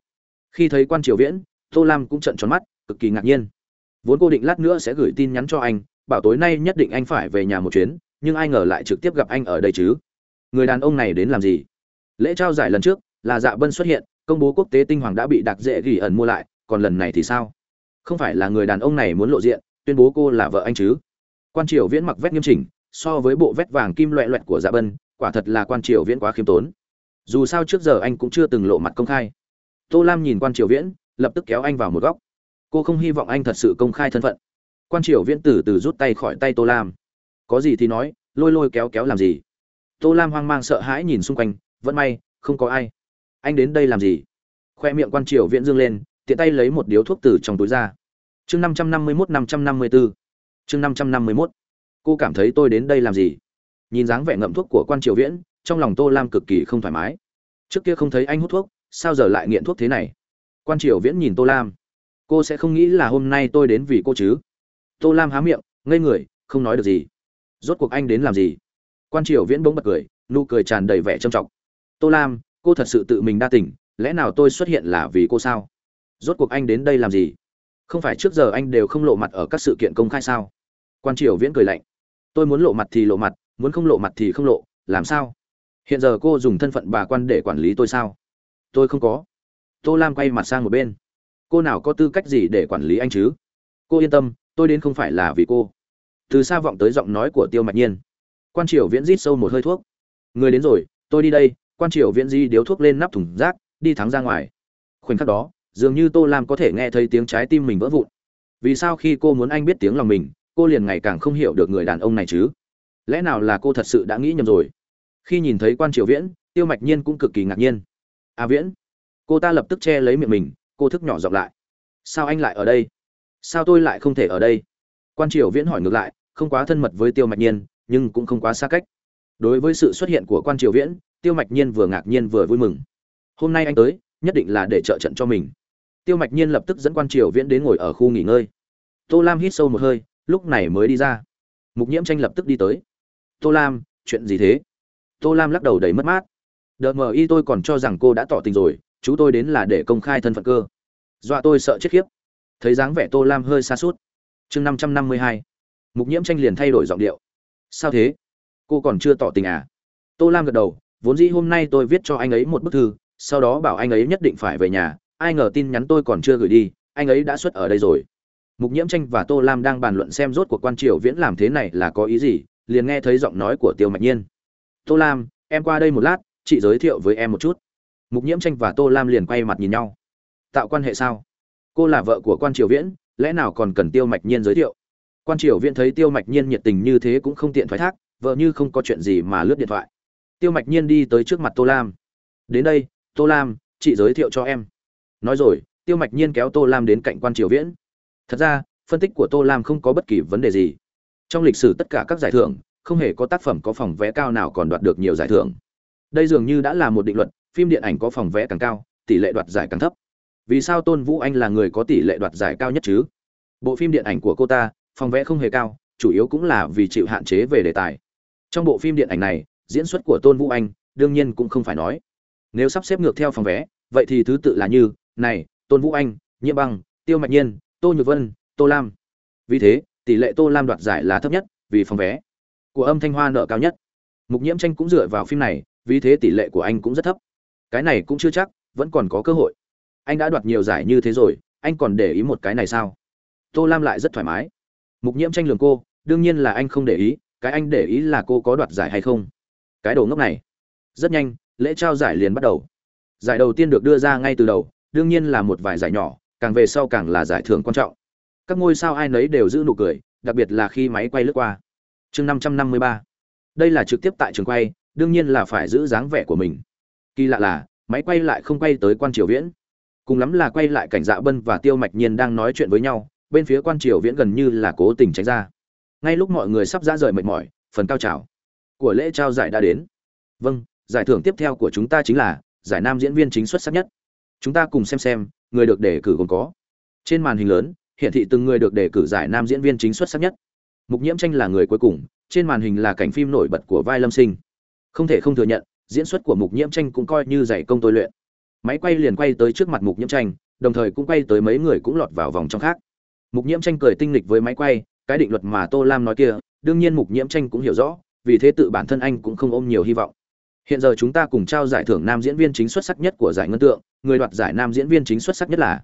Khi thấy quan triều viễn, tô lam cũng trận tròn mắt, cực kỳ ngạc nhiên. Vốn cô định lát nữa sẽ gửi tin nhắn cho anh, bảo tối nay nhất định anh phải về nhà một chuyến, nhưng ai ngờ lại trực tiếp gặp anh ở đây chứ. Người đàn ông này đến làm gì? Lễ trao giải lần trước, là dạ bân xuất hiện, công bố quốc tế tinh hoàng đã bị đặc dễ gỉ ẩn mua lại, còn lần này thì sao? Không phải là người đàn ông này muốn lộ diện, tuyên bố cô là vợ anh chứ? Quan triều viễn mặc vét nghiêm chỉnh, so với bộ vét vàng kim loẹ loẹt của dạ bân, quả thật là quan triều viễn quá khiêm tốn dù sao trước giờ anh cũng chưa từng lộ mặt công khai. Tô lam nhìn quan triều viễn, lập tức kéo anh vào một góc. Cô không hy vọng anh thật sự công khai thân phận. Quan triều viễn từ từ rút tay khỏi tay tô lam. Có gì thì nói, lôi lôi kéo kéo làm gì? Tô lam hoang mang sợ hãi nhìn xung quanh, vẫn may, không có ai. Anh đến đây làm gì? Khoe miệng quan triều viễn dương lên, tiện tay lấy một điếu thuốc từ trong túi ra. Chương năm trăm năm mươi mốt, năm trăm năm mươi bốn chương năm trăm năm mươi mốt. Cô cảm thấy tôi đến đây làm gì? Nhìn dáng vẻ ngậm thuốc của quan triều viễn trong lòng tô lam cực kỳ không thoải mái. Trước kia không thấy anh hút thuốc, sao giờ lại nghiện thuốc thế này? Quan triều viễn nhìn tô lam. Cô sẽ không nghĩ là hôm nay tôi đến vì cô chứ? Tô lam há miệng, ngây người, không nói được gì. Rốt cuộc anh đến làm gì? Quan triều viễn bỗng bật cười, nụ cười tràn đầy vẻ trầm trọng. Tô lam, cô thật sự tự mình đa tình, lẽ nào tôi xuất hiện là vì cô sao? Rốt cuộc anh đến đây làm gì? Không phải trước giờ anh đều không lộ mặt ở các sự kiện công khai sao? Quan triều viễn cười lạnh. Tôi muốn lộ mặt thì lộ mặt, muốn không lộ mặt thì không lộ, làm sao? Hiện giờ cô dùng thân phận bà quan để quản lý tôi sao? Tôi không có. Tô lam quay mặt sang một bên. Cô nào có tư cách gì để quản lý anh chứ? Cô yên tâm, tôi đến không phải là vì cô. Từ xa vọng tới giọng nói của tiêu mạch nhiên. Quan triều viễn rít sâu một hơi thuốc. Người đến rồi, tôi đi đây. Quan triều viễn di điếu thuốc lên nắp thùng rác, đi thắng ra ngoài. Khoảnh khắc đó, dường như tô lam có thể nghe thấy tiếng trái tim mình vỡ vụn. Vì sao khi cô muốn anh biết tiếng lòng mình, cô liền ngày càng không hiểu được người đàn ông này chứ? Lẽ nào là cô thật sự đã nghĩ nhầm rồi? Khi nhìn thấy quan triều viễn, tiêu mạch nhiên cũng cực kỳ ngạc nhiên. À viễn, cô ta lập tức che lấy miệng mình, cô thức nhỏ giọng lại. Sao anh lại ở đây? Sao tôi lại không thể ở đây? Quan triều viễn hỏi ngược lại, không quá thân mật với tiêu mạch nhiên, nhưng cũng không quá xa cách. Đối với sự xuất hiện của quan triều viễn, tiêu mạch nhiên vừa ngạc nhiên vừa vui mừng. Hôm nay anh tới, nhất định là để trợ trận cho mình. Tiêu mạch nhiên lập tức dẫn quan triều viễn đến ngồi ở khu nghỉ ngơi. Tô lam hít sâu một hơi, lúc này mới đi ra. Mục nhiễm tranh lập tức đi tới. Tô lam, chuyện gì thế? Tô lam lắc đầu đầy mất mát. Đợt mờ y tôi còn cho rằng cô đã tỏ tình rồi, chú tôi đến là để công khai thân phận cơ. Dọa tôi sợ chết khiếp. Thấy dáng vẻ tô lam hơi xa suốt chương năm trăm năm mươi hai. Mục nhiễm tranh liền thay đổi giọng điệu. Sao thế? Cô còn chưa tỏ tình à? Tô lam gật đầu, vốn dĩ hôm nay tôi viết cho anh ấy một bức thư, sau đó bảo anh ấy nhất định phải về nhà, ai ngờ tin nhắn tôi còn chưa gửi đi, anh ấy đã xuất ở đây rồi. Mục nhiễm tranh và tô lam đang bàn luận xem rốt cuộc quan triều viễn làm thế này là có ý gì, liền nghe thấy giọng nói của tiêu mạch nhiên tô lam, em qua đây một lát, chị giới thiệu với em một chút. Mục nhiễm tranh và tô lam liền quay mặt nhìn nhau. Tạo quan hệ sao? Cô là vợ của quan triều viễn, lẽ nào còn cần tiêu mạch nhiên giới thiệu? Quan triều viễn thấy tiêu mạch nhiên nhiệt tình như thế cũng không tiện thoái thác, vợ như không có chuyện gì mà lướt điện thoại. Tiêu mạch nhiên đi tới trước mặt tô lam. Đến đây, tô lam, chị giới thiệu cho em. Nói rồi, tiêu mạch nhiên kéo tô lam đến cạnh quan triều viễn. Thật ra, phân tích của tô lam không có bất kỳ vấn đề gì. Trong lịch sử tất cả các giải thưởng không hề có tác phẩm có phòng vé cao nào còn đoạt được nhiều giải thưởng. Đây dường như đã là một định luật, phim điện ảnh có phòng vé càng cao, tỷ lệ đoạt giải càng thấp. Vì sao tôn vũ anh là người có tỷ lệ đoạt giải cao nhất chứ? Bộ phim điện ảnh của cô ta, phòng vé không hề cao, chủ yếu cũng là vì chịu hạn chế về đề tài. Trong bộ phim điện ảnh này, diễn xuất của tôn vũ anh, đương nhiên cũng không phải nói. Nếu sắp xếp ngược theo phòng vé, vậy thì thứ tự là như, này, tôn vũ anh nhiễm băng, tiêu mạch nhiên, tô nhược vân, tô lam. Vì thế, tỷ lệ tô lam đoạt giải là thấp nhất vì phòng vé của âm thanh hoa nợ cao nhất. Mục nhiễm tranh cũng dựa vào phim này, vì thế tỷ lệ của anh cũng rất thấp. Cái này cũng chưa chắc, vẫn còn có cơ hội. Anh đã đoạt nhiều giải như thế rồi, anh còn để ý một cái này sao? Tô lam lại rất thoải mái. Mục nhiễm tranh lường cô, đương nhiên là anh không để ý, cái anh để ý là cô có đoạt giải hay không. Cái đồ ngốc này. Rất nhanh, lễ trao giải liền bắt đầu. Giải đầu tiên được đưa ra ngay từ đầu, đương nhiên là một vài giải nhỏ, càng về sau càng là giải thưởng quan trọng. Các ngôi sao ai nấy đều giữ nụ cười, đặc biệt là khi máy quay lướt qua chương năm trăm năm mươi ba. Đây là trực tiếp tại trường quay, đương nhiên là phải giữ dáng vẻ của mình. Kỳ lạ là, máy quay lại không quay tới quan triều viễn. Cùng lắm là quay lại cảnh dạ bân và tiêu mạch nhiên đang nói chuyện với nhau, bên phía quan triều viễn gần như là cố tình tránh ra. Ngay lúc mọi người sắp ra rời mệt mỏi, phần cao trào của lễ trao giải đã đến. Vâng giải thưởng tiếp theo của chúng ta chính là giải nam diễn viên chính xuất sắc nhất. Chúng ta cùng xem xem, người được đề cử gồm có. Trên màn hình lớn hiện thị từng người được đề cử giải nam diễn viên chính xuất sắc nhất mục nhiễm tranh là người cuối cùng, trên màn hình là cảnh phim nổi bật của vai lâm sinh. Không thể không thừa nhận, diễn xuất của mục nhiễm tranh cũng coi như giải công tôi luyện. Máy quay liền quay tới trước mặt mục nhiễm tranh, đồng thời cũng quay tới mấy người cũng lọt vào vòng trong khác. Mục nhiễm tranh cười tinh lịch với máy quay, cái định luật mà tô lam nói kia, đương nhiên mục nhiễm tranh cũng hiểu rõ, vì thế tự bản thân anh cũng không ôm nhiều hy vọng. Hiện giờ chúng ta cùng trao giải thưởng nam diễn viên chính xuất sắc nhất của giải ngân tượng, người đoạt giải nam diễn viên chính xuất sắc nhất là.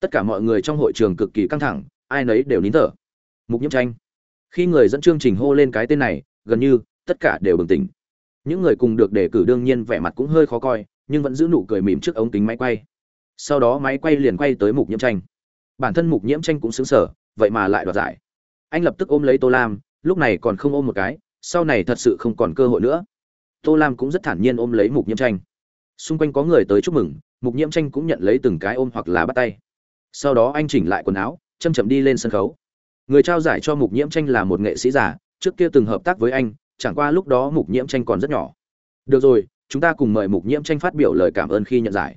Tất cả mọi người trong hội trường cực kỳ căng thẳng, ai nấy đều nín thở. Mục nhiễm tranh khi người dẫn chương trình hô lên cái tên này, gần như tất cả đều bừng tỉnh. Những người cùng được đề cử đương nhiên vẻ mặt cũng hơi khó coi, nhưng vẫn giữ nụ cười mỉm trước ống kính máy quay. Sau đó máy quay liền quay tới mục nhiễm tranh. Bản thân mục nhiễm tranh cũng xứng sở vậy mà lại đoạt giải. Anh lập tức ôm lấy tô lam, lúc này còn không ôm một cái, sau này thật sự không còn cơ hội nữa. Tô lam cũng rất thản nhiên ôm lấy mục nhiễm tranh. Xung quanh có người tới chúc mừng, mục nhiễm tranh cũng nhận lấy từng cái ôm hoặc là bắt tay. Sau đó anh chỉnh lại quần áo, châm chậm đi lên sân khấu người trao giải cho mục nhiễm tranh là một nghệ sĩ già, trước kia từng hợp tác với anh, chẳng qua lúc đó mục nhiễm tranh còn rất nhỏ. Được rồi, chúng ta cùng mời mục nhiễm tranh phát biểu lời cảm ơn khi nhận giải.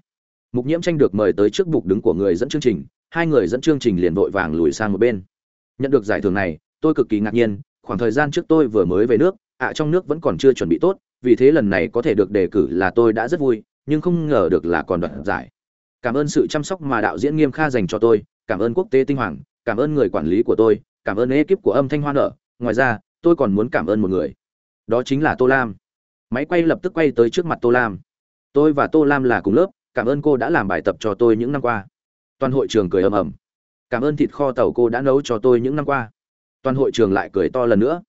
Mục nhiễm tranh được mời tới trước bục đứng của người dẫn chương trình, hai người dẫn chương trình liền vội vàng lùi sang một bên. Nhận được giải thưởng này, tôi cực kỳ ngạc nhiên, khoảng thời gian trước tôi vừa mới về nước, ạ à, trong nước vẫn còn chưa chuẩn bị tốt, vì thế lần này có thể được đề cử là tôi đã rất vui, nhưng không ngờ được là còn đoạt giải. Cảm ơn sự chăm sóc mà đạo diễn nghiêm kha dành cho tôi, cảm ơn quốc tế tinh hoàng cảm ơn người quản lý của tôi, cảm ơn ekip của âm thanh hoa nợ ngoài ra, tôi còn muốn cảm ơn một người. Đó chính là tô lam. Máy quay lập tức quay tới trước mặt tô lam. Tôi và tô lam là cùng lớp, cảm ơn cô đã làm bài tập cho tôi những năm qua. Toàn hội trường cười ầm ầm. Cảm ơn thịt kho tàu cô đã nấu cho tôi những năm qua. Toàn hội trường lại cười to lần nữa.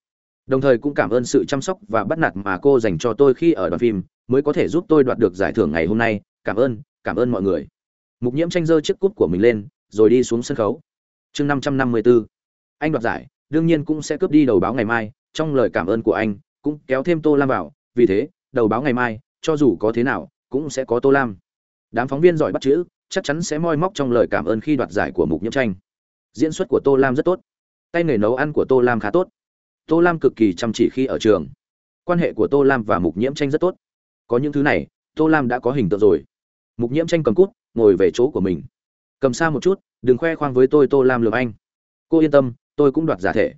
Đồng thời cũng cảm ơn sự chăm sóc và bắt nạt mà cô dành cho tôi khi ở đoàn phim, mới có thể giúp tôi đoạt được giải thưởng ngày hôm nay. Cảm ơn cảm ơn mọi người. Mục nhiễm tranh giơ chiếc cúp của mình lên, rồi đi xuống sân khấu chương năm trăm năm mươi bốn anh đoạt giải, đương nhiên cũng sẽ cướp đi đầu báo ngày mai, trong lời cảm ơn của anh, cũng kéo thêm tô lam vào, vì thế, đầu báo ngày mai, cho dù có thế nào, cũng sẽ có tô lam. Đám phóng viên giỏi bắt chữ, chắc chắn sẽ moi móc trong lời cảm ơn khi đoạt giải của mục nhiễm tranh. Diễn xuất của tô lam rất tốt. Tay nghề nấu ăn của tô lam khá tốt. Tô lam cực kỳ chăm chỉ khi ở trường. Quan hệ của tô lam và mục nhiễm tranh rất tốt. Có những thứ này, tô lam đã có hình tượng rồi. Mục nhiễm tranh cầm cút, ngồi về chỗ của mình cầm xa một chút, đừng khoe khoang với tôi tô lam lường anh. Cô yên tâm, tôi cũng đoạt giả thể.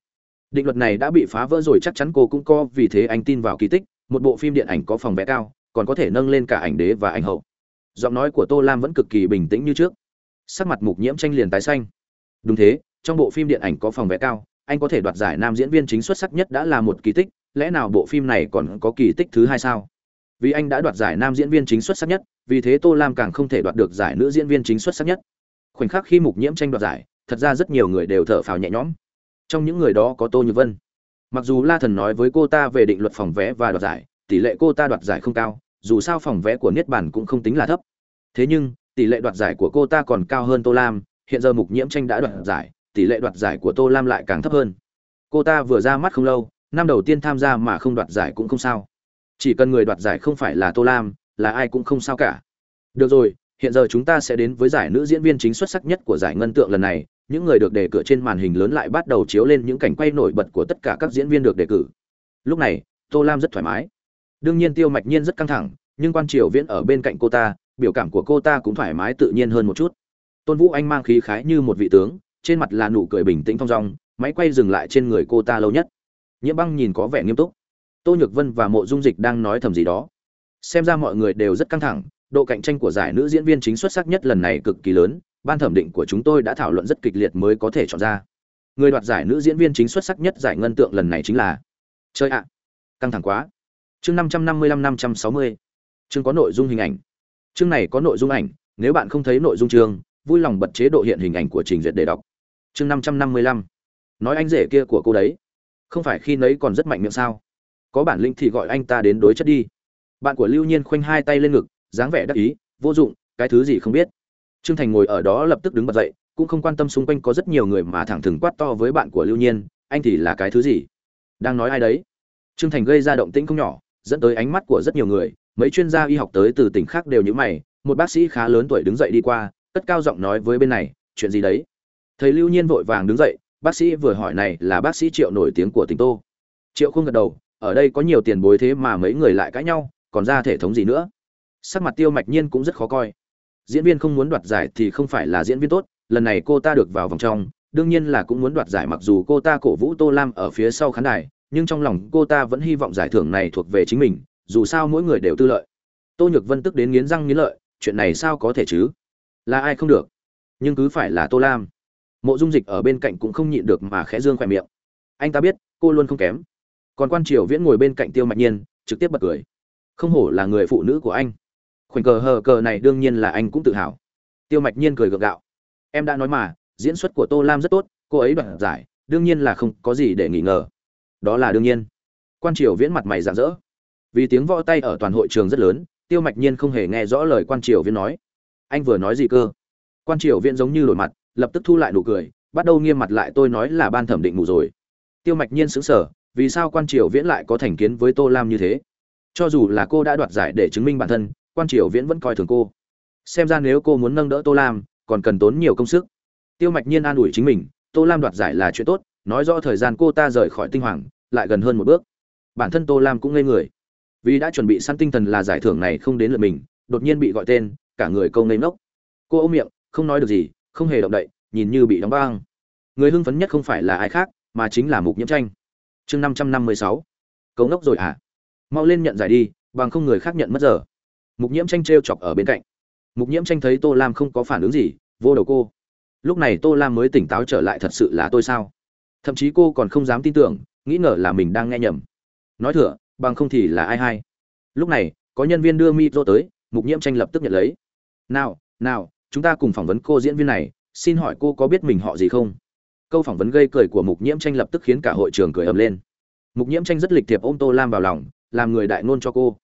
Định luật này đã bị phá vỡ rồi, chắc chắn cô cũng có vì thế anh tin vào kỳ tích. Một bộ phim điện ảnh có phòng vé cao, còn có thể nâng lên cả ảnh đế và ảnh hậu. Giọng nói của tô lam vẫn cực kỳ bình tĩnh như trước. Sắc mặt mục nhiễm tranh liền tái xanh. Đúng thế, trong bộ phim điện ảnh có phòng vé cao, anh có thể đoạt giải nam diễn viên chính xuất sắc nhất đã là một kỳ tích. Lẽ nào bộ phim này còn có kỳ tích thứ hai sao? Vì anh đã đoạt giải nam diễn viên chính xuất sắc nhất, vì thế tô lam càng không thể đoạt được giải nữ diễn viên chính xuất sắc nhất khoảnh khắc khi mục nhiễm tranh đoạt giải, thật ra rất nhiều người đều thở phào nhẹ nhõm. Trong những người đó có tô như vân. Mặc dù la thần nói với cô ta về định luật phòng vé và đoạt giải, tỷ lệ cô ta đoạt giải không cao, dù sao phòng vé của niết bản cũng không tính là thấp. Thế nhưng, tỷ lệ đoạt giải của cô ta còn cao hơn tô lam, hiện giờ mục nhiễm tranh đã đoạt giải, tỷ lệ đoạt giải của tô lam lại càng thấp hơn. Cô ta vừa ra mắt không lâu, năm đầu tiên tham gia mà không đoạt giải cũng không sao. Chỉ cần người đoạt giải không phải là tô lam, là ai cũng không sao cả. Được rồi hiện giờ chúng ta sẽ đến với giải nữ diễn viên chính xuất sắc nhất của giải ngân tượng lần này. Những người được đề cử trên màn hình lớn lại bắt đầu chiếu lên những cảnh quay nổi bật của tất cả các diễn viên được đề cử. Lúc này, tô lam rất thoải mái. Đương nhiên tiêu mạch nhiên rất căng thẳng, nhưng quan triều viễn ở bên cạnh cô ta, biểu cảm của cô ta cũng thoải mái tự nhiên hơn một chút. Tôn vũ anh mang khí khái như một vị tướng, trên mặt là nụ cười bình tĩnh thong dong, máy quay dừng lại trên người cô ta lâu nhất. Nhiễm băng nhìn có vẻ nghiêm túc. Tô nhược vân và mộ dung dịch đang nói thầm gì đó. Xem ra mọi người đều rất căng thẳng độ cạnh tranh của giải nữ diễn viên chính xuất sắc nhất lần này cực kỳ lớn, ban thẩm định của chúng tôi đã thảo luận rất kịch liệt mới có thể chọn ra. Người đoạt giải nữ diễn viên chính xuất sắc nhất giải ngân tượng lần này chính là chơi ạ. Căng thẳng quá. Chương năm trăm năm mươi lăm năm trăm sáu mươi. Chương có nội dung hình ảnh. Chương này có nội dung ảnh, nếu bạn không thấy nội dung chương, vui lòng bật chế độ hiện hình ảnh của trình duyệt để đọc. Chương năm trăm năm mươi lăm. Nói anh rể kia của cô đấy. Không phải khi nấy còn rất mạnh miệng sao? Có bản lĩnh thì gọi anh ta đến đối chất đi. Bạn của lưu nhiên khoanh hai tay lên ngực dáng vẻ đắc ý, vô dụng, cái thứ gì không biết. Trương thành ngồi ở đó lập tức đứng bật dậy, cũng không quan tâm xung quanh có rất nhiều người mà thẳng thừng quát to với bạn của lưu nhiên, anh thì là cái thứ gì? Đang nói ai đấy? Trương thành gây ra động tĩnh không nhỏ, dẫn tới ánh mắt của rất nhiều người, mấy chuyên gia y học tới từ tỉnh khác đều nhữ mày, một bác sĩ khá lớn tuổi đứng dậy đi qua, cất cao giọng nói với bên này, chuyện gì đấy? Thầy lưu nhiên vội vàng đứng dậy, bác sĩ vừa hỏi này là bác sĩ triệu nổi tiếng của tỉnh tô. Triệu không gật đầu, ở đây có nhiều tiền bối thế mà mấy người lại cãi nhau, còn ra thể thống gì nữa? Sắc mặt tiêu mạch nhiên cũng rất khó coi. Diễn viên không muốn đoạt giải thì không phải là diễn viên tốt, lần này cô ta được vào vòng trong, đương nhiên là cũng muốn đoạt giải mặc dù cô ta cổ vũ tô lam ở phía sau khán đài, nhưng trong lòng cô ta vẫn hy vọng giải thưởng này thuộc về chính mình, dù sao mỗi người đều tư lợi. Tô nhược vân tức đến nghiến răng nghiến lợi, chuyện này sao có thể chứ? Là ai không được? Nhưng cứ phải là tô lam. Mộ dung dịch ở bên cạnh cũng không nhịn được mà khẽ dương khỏe miệng. Anh ta biết, cô luôn không kém. Còn quan triều viễn ngồi bên cạnh tiêu mạch nhiên, trực tiếp bật cười. Không hổ là người phụ nữ của anh khoảnh cờ hờ cờ này đương nhiên là anh cũng tự hào. Tiêu mạch nhiên cười gượng gạo. Em đã nói mà, diễn xuất của tô lam rất tốt, cô ấy đoạt giải, đương nhiên là không có gì để nghi ngờ. Đó là đương nhiên. Quan triều viễn mặt mày rạng rỡ. Vì tiếng võ tay ở toàn hội trường rất lớn, tiêu mạch nhiên không hề nghe rõ lời quan triều viễn nói. Anh vừa nói gì cơ? Quan triều viễn giống như đổi mặt, lập tức thu lại nụ cười, bắt đầu nghiêm mặt lại tôi nói là ban thẩm định ngủ rồi. Tiêu mạch nhiên sững sờ, vì sao quan triều viễn lại có thành kiến với tô lam như thế? Cho dù là cô đã đoạt giải để chứng minh bản thân quan triều viễn vẫn coi thường cô. Xem ra nếu cô muốn nâng đỡ tô lam, còn cần tốn nhiều công sức. Tiêu mạch nhiên an ủi chính mình, tô lam đoạt giải là chuyện tốt, nói rõ thời gian cô ta rời khỏi tinh hoàng, lại gần hơn một bước. Bản thân tô lam cũng ngây người. Vì đã chuẩn bị săn tinh thần là giải thưởng này không đến lượt mình, đột nhiên bị gọi tên, cả người câu ngây ngốc. Cô ôm miệng, không nói được gì, không hề động đậy, nhìn như bị đóng băng. Người hưng phấn nhất không phải là ai khác, mà chính là mục nhiễm tranh. Chương năm trăm năm mươi sáu. Cấu ngốc rồi à mau lên nhận giải đi, bằng không người khác nhận mất giờ mục nhiễm tranh t chọc ở bên cạnh. Mục nhiễm tranh thấy tô lam không có phản ứng gì, vô đầu cô. Lúc này tô lam mới tỉnh táo trở lại thật sự là tôi sao? Thậm chí cô còn không dám tin tưởng, nghĩ ngờ là mình đang nghe nhầm. Nói thửa, bằng không thì là ai hay? Lúc này, có nhân viên đưa micro tới, mục nhiễm tranh lập tức nhận lấy. Nào nào, chúng ta cùng phỏng vấn cô diễn viên này, xin hỏi cô có biết mình họ gì không? Câu phỏng vấn gây cười của mục nhiễm tranh lập tức khiến cả hội trường cười ầm lên. Mục nhiễm tranh rất lịch thiệp ôm tô lam vào lòng, làm người đại ngôn cho cô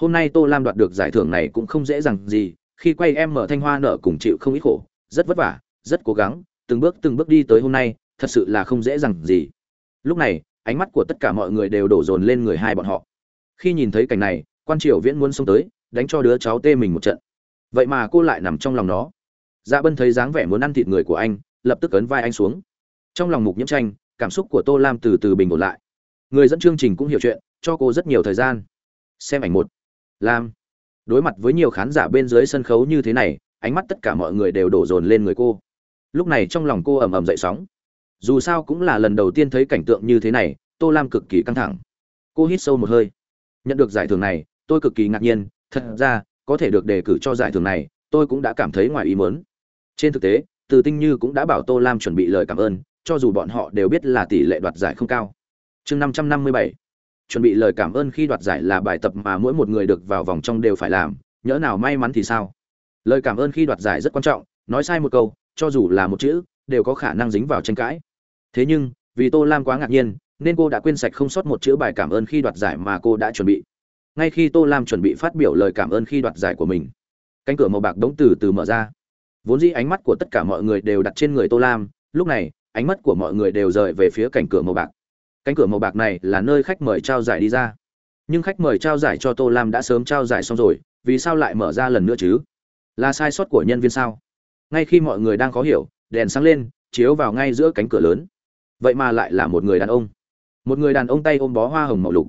hôm nay tô lam đoạt được giải thưởng này cũng không dễ dàng gì, khi quay em mở thanh hoa nợ cùng chịu không ít khổ, rất vất vả, rất cố gắng, từng bước từng bước đi tới hôm nay, thật sự là không dễ dàng gì. Lúc này, ánh mắt của tất cả mọi người đều đổ dồn lên người hai bọn họ. Khi nhìn thấy cảnh này, quan triều viễn muốn xông tới, đánh cho đứa cháu tê mình một trận. Vậy mà cô lại nằm trong lòng nó. Dạ bân thấy dáng vẻ muốn ăn thịt người của anh, lập tức ấn vai anh xuống. Trong lòng mục nhiễm tranh, cảm xúc của tô lam từ từ bình ổn lại. Người dẫn chương trình cũng hiểu chuyện, cho cô rất nhiều thời gian. Xem ảnh một. Lam. Đối mặt với nhiều khán giả bên dưới sân khấu như thế này, ánh mắt tất cả mọi người đều đổ dồn lên người cô. Lúc này trong lòng cô ầm ầm dậy sóng. Dù sao cũng là lần đầu tiên thấy cảnh tượng như thế này, Tô Lam cực kỳ căng thẳng. Cô hít sâu một hơi. Nhận được giải thưởng này, tôi cực kỳ ngạc nhiên, thật ra, có thể được đề cử cho giải thưởng này, tôi cũng đã cảm thấy ngoài ý muốn. Trên thực tế, Từ Tinh Như cũng đã bảo Tô Lam chuẩn bị lời cảm ơn, cho dù bọn họ đều biết là tỷ lệ đoạt giải không cao. Chương 557 chuẩn bị lời cảm ơn khi đoạt giải là bài tập mà mỗi một người được vào vòng trong đều phải làm, nhỡ nào may mắn thì sao? Lời cảm ơn khi đoạt giải rất quan trọng, nói sai một câu, cho dù là một chữ, đều có khả năng dính vào tranh cãi. Thế nhưng, vì tô lam quá ngạc nhiên, nên cô đã quên sạch không sót một chữ bài cảm ơn khi đoạt giải mà cô đã chuẩn bị. Ngay khi tô lam chuẩn bị phát biểu lời cảm ơn khi đoạt giải của mình, cánh cửa màu bạc đống từ từ mở ra. Vốn dĩ ánh mắt của tất cả mọi người đều đặt trên người tô lam, lúc này, ánh mắt của mọi người đều rời về phía cánh cửa màu bạc cánh cửa màu bạc này là nơi khách mời trao giải đi ra. Nhưng khách mời trao giải cho tô lam đã sớm trao giải xong rồi, vì sao lại mở ra lần nữa chứ? Là sai sót của nhân viên sao? Ngay khi mọi người đang khó hiểu, đèn sáng lên, chiếu vào ngay giữa cánh cửa lớn. Vậy mà lại là một người đàn ông. Một người đàn ông tay ôm bó hoa hồng màu lục.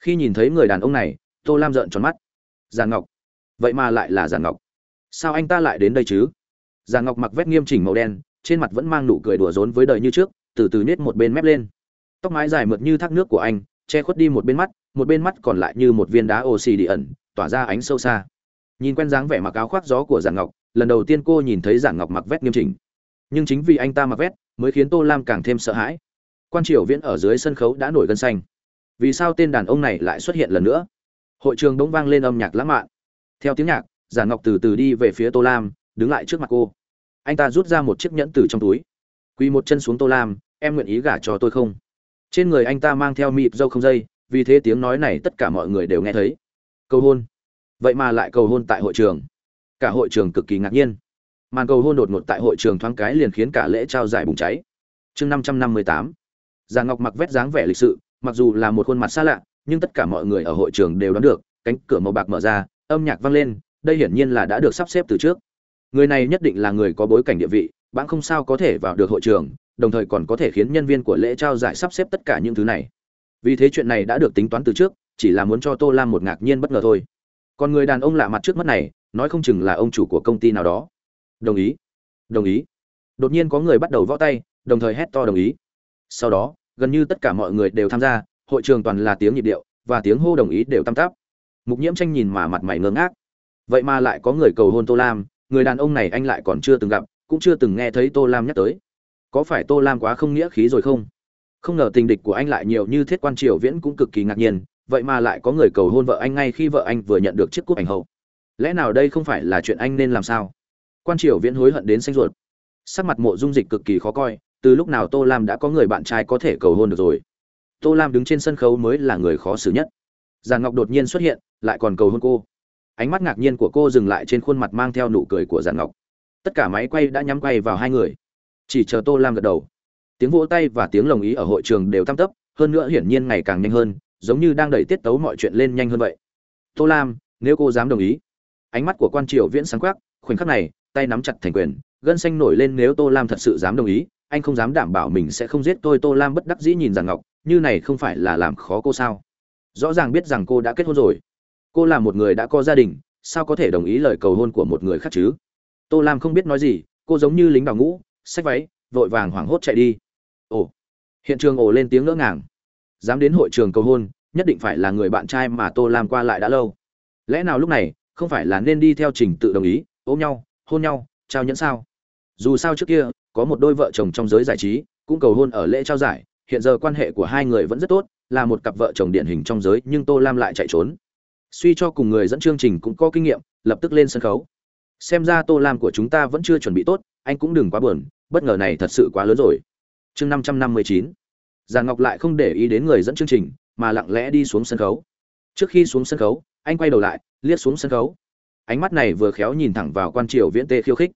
Khi nhìn thấy người đàn ông này, tô lam rợn tròn mắt. Giàn ngọc. Vậy mà lại là giàn ngọc. Sao anh ta lại đến đây chứ? Giàn ngọc mặc vét nghiêm chỉnh màu đen, trên mặt vẫn mang nụ cười đùa rốn với đời như trước, từ từ nết một bên mép lên tóc mái dài mượt như thác nước của anh, che khuất đi một bên mắt, một bên mắt còn lại như một viên đá oxy đi ẩn, tỏa ra ánh sâu xa. Nhìn quen dáng vẻ mặc áo khoác gió của giản ngọc, lần đầu tiên cô nhìn thấy giản ngọc mặc vét nghiêm chỉnh. Nhưng chính vì anh ta mặc vét mới khiến tô lam càng thêm sợ hãi. Quan triều viễn ở dưới sân khấu đã nổi gân xanh. Vì sao tên đàn ông này lại xuất hiện lần nữa? Hội trường bỗng vang lên âm nhạc lãng mạn. Theo tiếng nhạc, giản ngọc từ từ đi về phía tô lam, đứng lại trước mặt cô. Anh ta rút ra một chiếc nhẫn từ trong túi. Quỳ một chân xuống tô lam, em nguyện ý gả cho tôi không? Trên người anh ta mang theo mịp dâu không dây, vì thế tiếng nói này tất cả mọi người đều nghe thấy. Cầu hôn. Vậy mà lại cầu hôn tại hội trường. Cả hội trường cực kỳ ngạc nhiên. Màn cầu hôn đột ngột tại hội trường thoáng cái liền khiến cả lễ trao giải bùng cháy. Chương năm trăm năm mươi tám. Già ngọc mặc vét dáng vẻ lịch sự, mặc dù là một khuôn mặt xa lạ, nhưng tất cả mọi người ở hội trường đều đoán được, cánh cửa màu bạc mở ra, âm nhạc vang lên, đây hiển nhiên là đã được sắp xếp từ trước. Người này nhất định là người có bối cảnh địa vị bạn không sao có thể vào được hội trường, đồng thời còn có thể khiến nhân viên của lễ trao giải sắp xếp tất cả những thứ này. Vì thế chuyện này đã được tính toán từ trước, chỉ là muốn cho tô lam một ngạc nhiên bất ngờ thôi. Còn người đàn ông lạ mặt trước mắt này, nói không chừng là ông chủ của công ty nào đó. Đồng ý. Đồng ý. Đột nhiên có người bắt đầu võ tay, đồng thời hét to đồng ý. Sau đó, gần như tất cả mọi người đều tham gia, hội trường toàn là tiếng nhịp điệu, và tiếng hô đồng ý đều tăng tắp. Mục nhiễm tranh nhìn mà mặt mày ngơ ngác. Vậy mà lại có người cầu hôn tô lam, người đàn ông này anh lại còn chưa từng gặp cũng chưa từng nghe thấy tô lam nhắc tới. Có phải tô lam quá không nghĩa khí rồi không? Không ngờ tình địch của anh lại nhiều như thiết quan triều viễn cũng cực kỳ ngạc nhiên, vậy mà lại có người cầu hôn vợ anh ngay khi vợ anh vừa nhận được chiếc cúp ảnh hậu. Lẽ nào đây không phải là chuyện anh nên làm sao? Quan triều viễn hối hận đến xanh ruột. Sắc mặt mộ dung dịch cực kỳ khó coi, từ lúc nào tô lam đã có người bạn trai có thể cầu hôn được rồi? Tô lam đứng trên sân khấu mới là người khó xử nhất. Giàn ngọc đột nhiên xuất hiện, lại còn cầu hôn cô. Ánh mắt ngạc nhiên của cô dừng lại trên khuôn mặt mang theo nụ cười của giàn ngọc tất cả máy quay đã nhắm quay vào hai người. Chỉ chờ tô lam gật đầu. Tiếng vỗ tay và tiếng lồng ý ở hội trường đều tăng tấp hơn nữa hiển nhiên ngày càng nhanh hơn, giống như đang đẩy tiết tấu mọi chuyện lên nhanh hơn vậy. Tô lam, nếu cô dám đồng ý. Ánh mắt của quan triều viễn sáng quắc, khoảnh khắc này, tay nắm chặt thành quyền, gân xanh nổi lên nếu tô lam thật sự dám đồng ý, anh không dám đảm bảo mình sẽ không giết tôi. Tô lam bất đắc dĩ nhìn rằng ngọc, như này không phải là làm khó cô sao? Rõ ràng biết rằng cô đã kết hôn rồi. Cô là một người đã có gia đình, sao có thể đồng ý lời cầu hôn của một người khác chứ? Tô lam không biết nói gì, cô giống như lính đào ngũ, xách váy, vội vàng hoảng hốt chạy đi. Ồ, hiện trường ồ lên tiếng ngỡ ngàng. Dám đến hội trường cầu hôn, nhất định phải là người bạn trai mà tô lam qua lại đã lâu. Lẽ nào lúc này, không phải là nên đi theo trình tự đồng ý, ôm nhau, hôn nhau, trao nhẫn sao? Dù sao trước kia, có một đôi vợ chồng trong giới giải trí, cũng cầu hôn ở lễ trao giải, hiện giờ quan hệ của hai người vẫn rất tốt, là một cặp vợ chồng điển hình trong giới, nhưng tô lam lại chạy trốn. Suy cho cùng người dẫn chương trình cũng có kinh nghiệm, lập tức lên sân khấu xem ra tô lam của chúng ta vẫn chưa chuẩn bị tốt, anh cũng đừng quá buồn, bất ngờ này thật sự quá lớn rồi. Chương năm trăm năm mươi chín. Giàn ngọc lại không để ý đến người dẫn chương trình, mà lặng lẽ đi xuống sân khấu. Trước khi xuống sân khấu, anh quay đầu lại, liếc xuống sân khấu. Ánh mắt này vừa khéo nhìn thẳng vào quan triều viễn tê khiêu khích.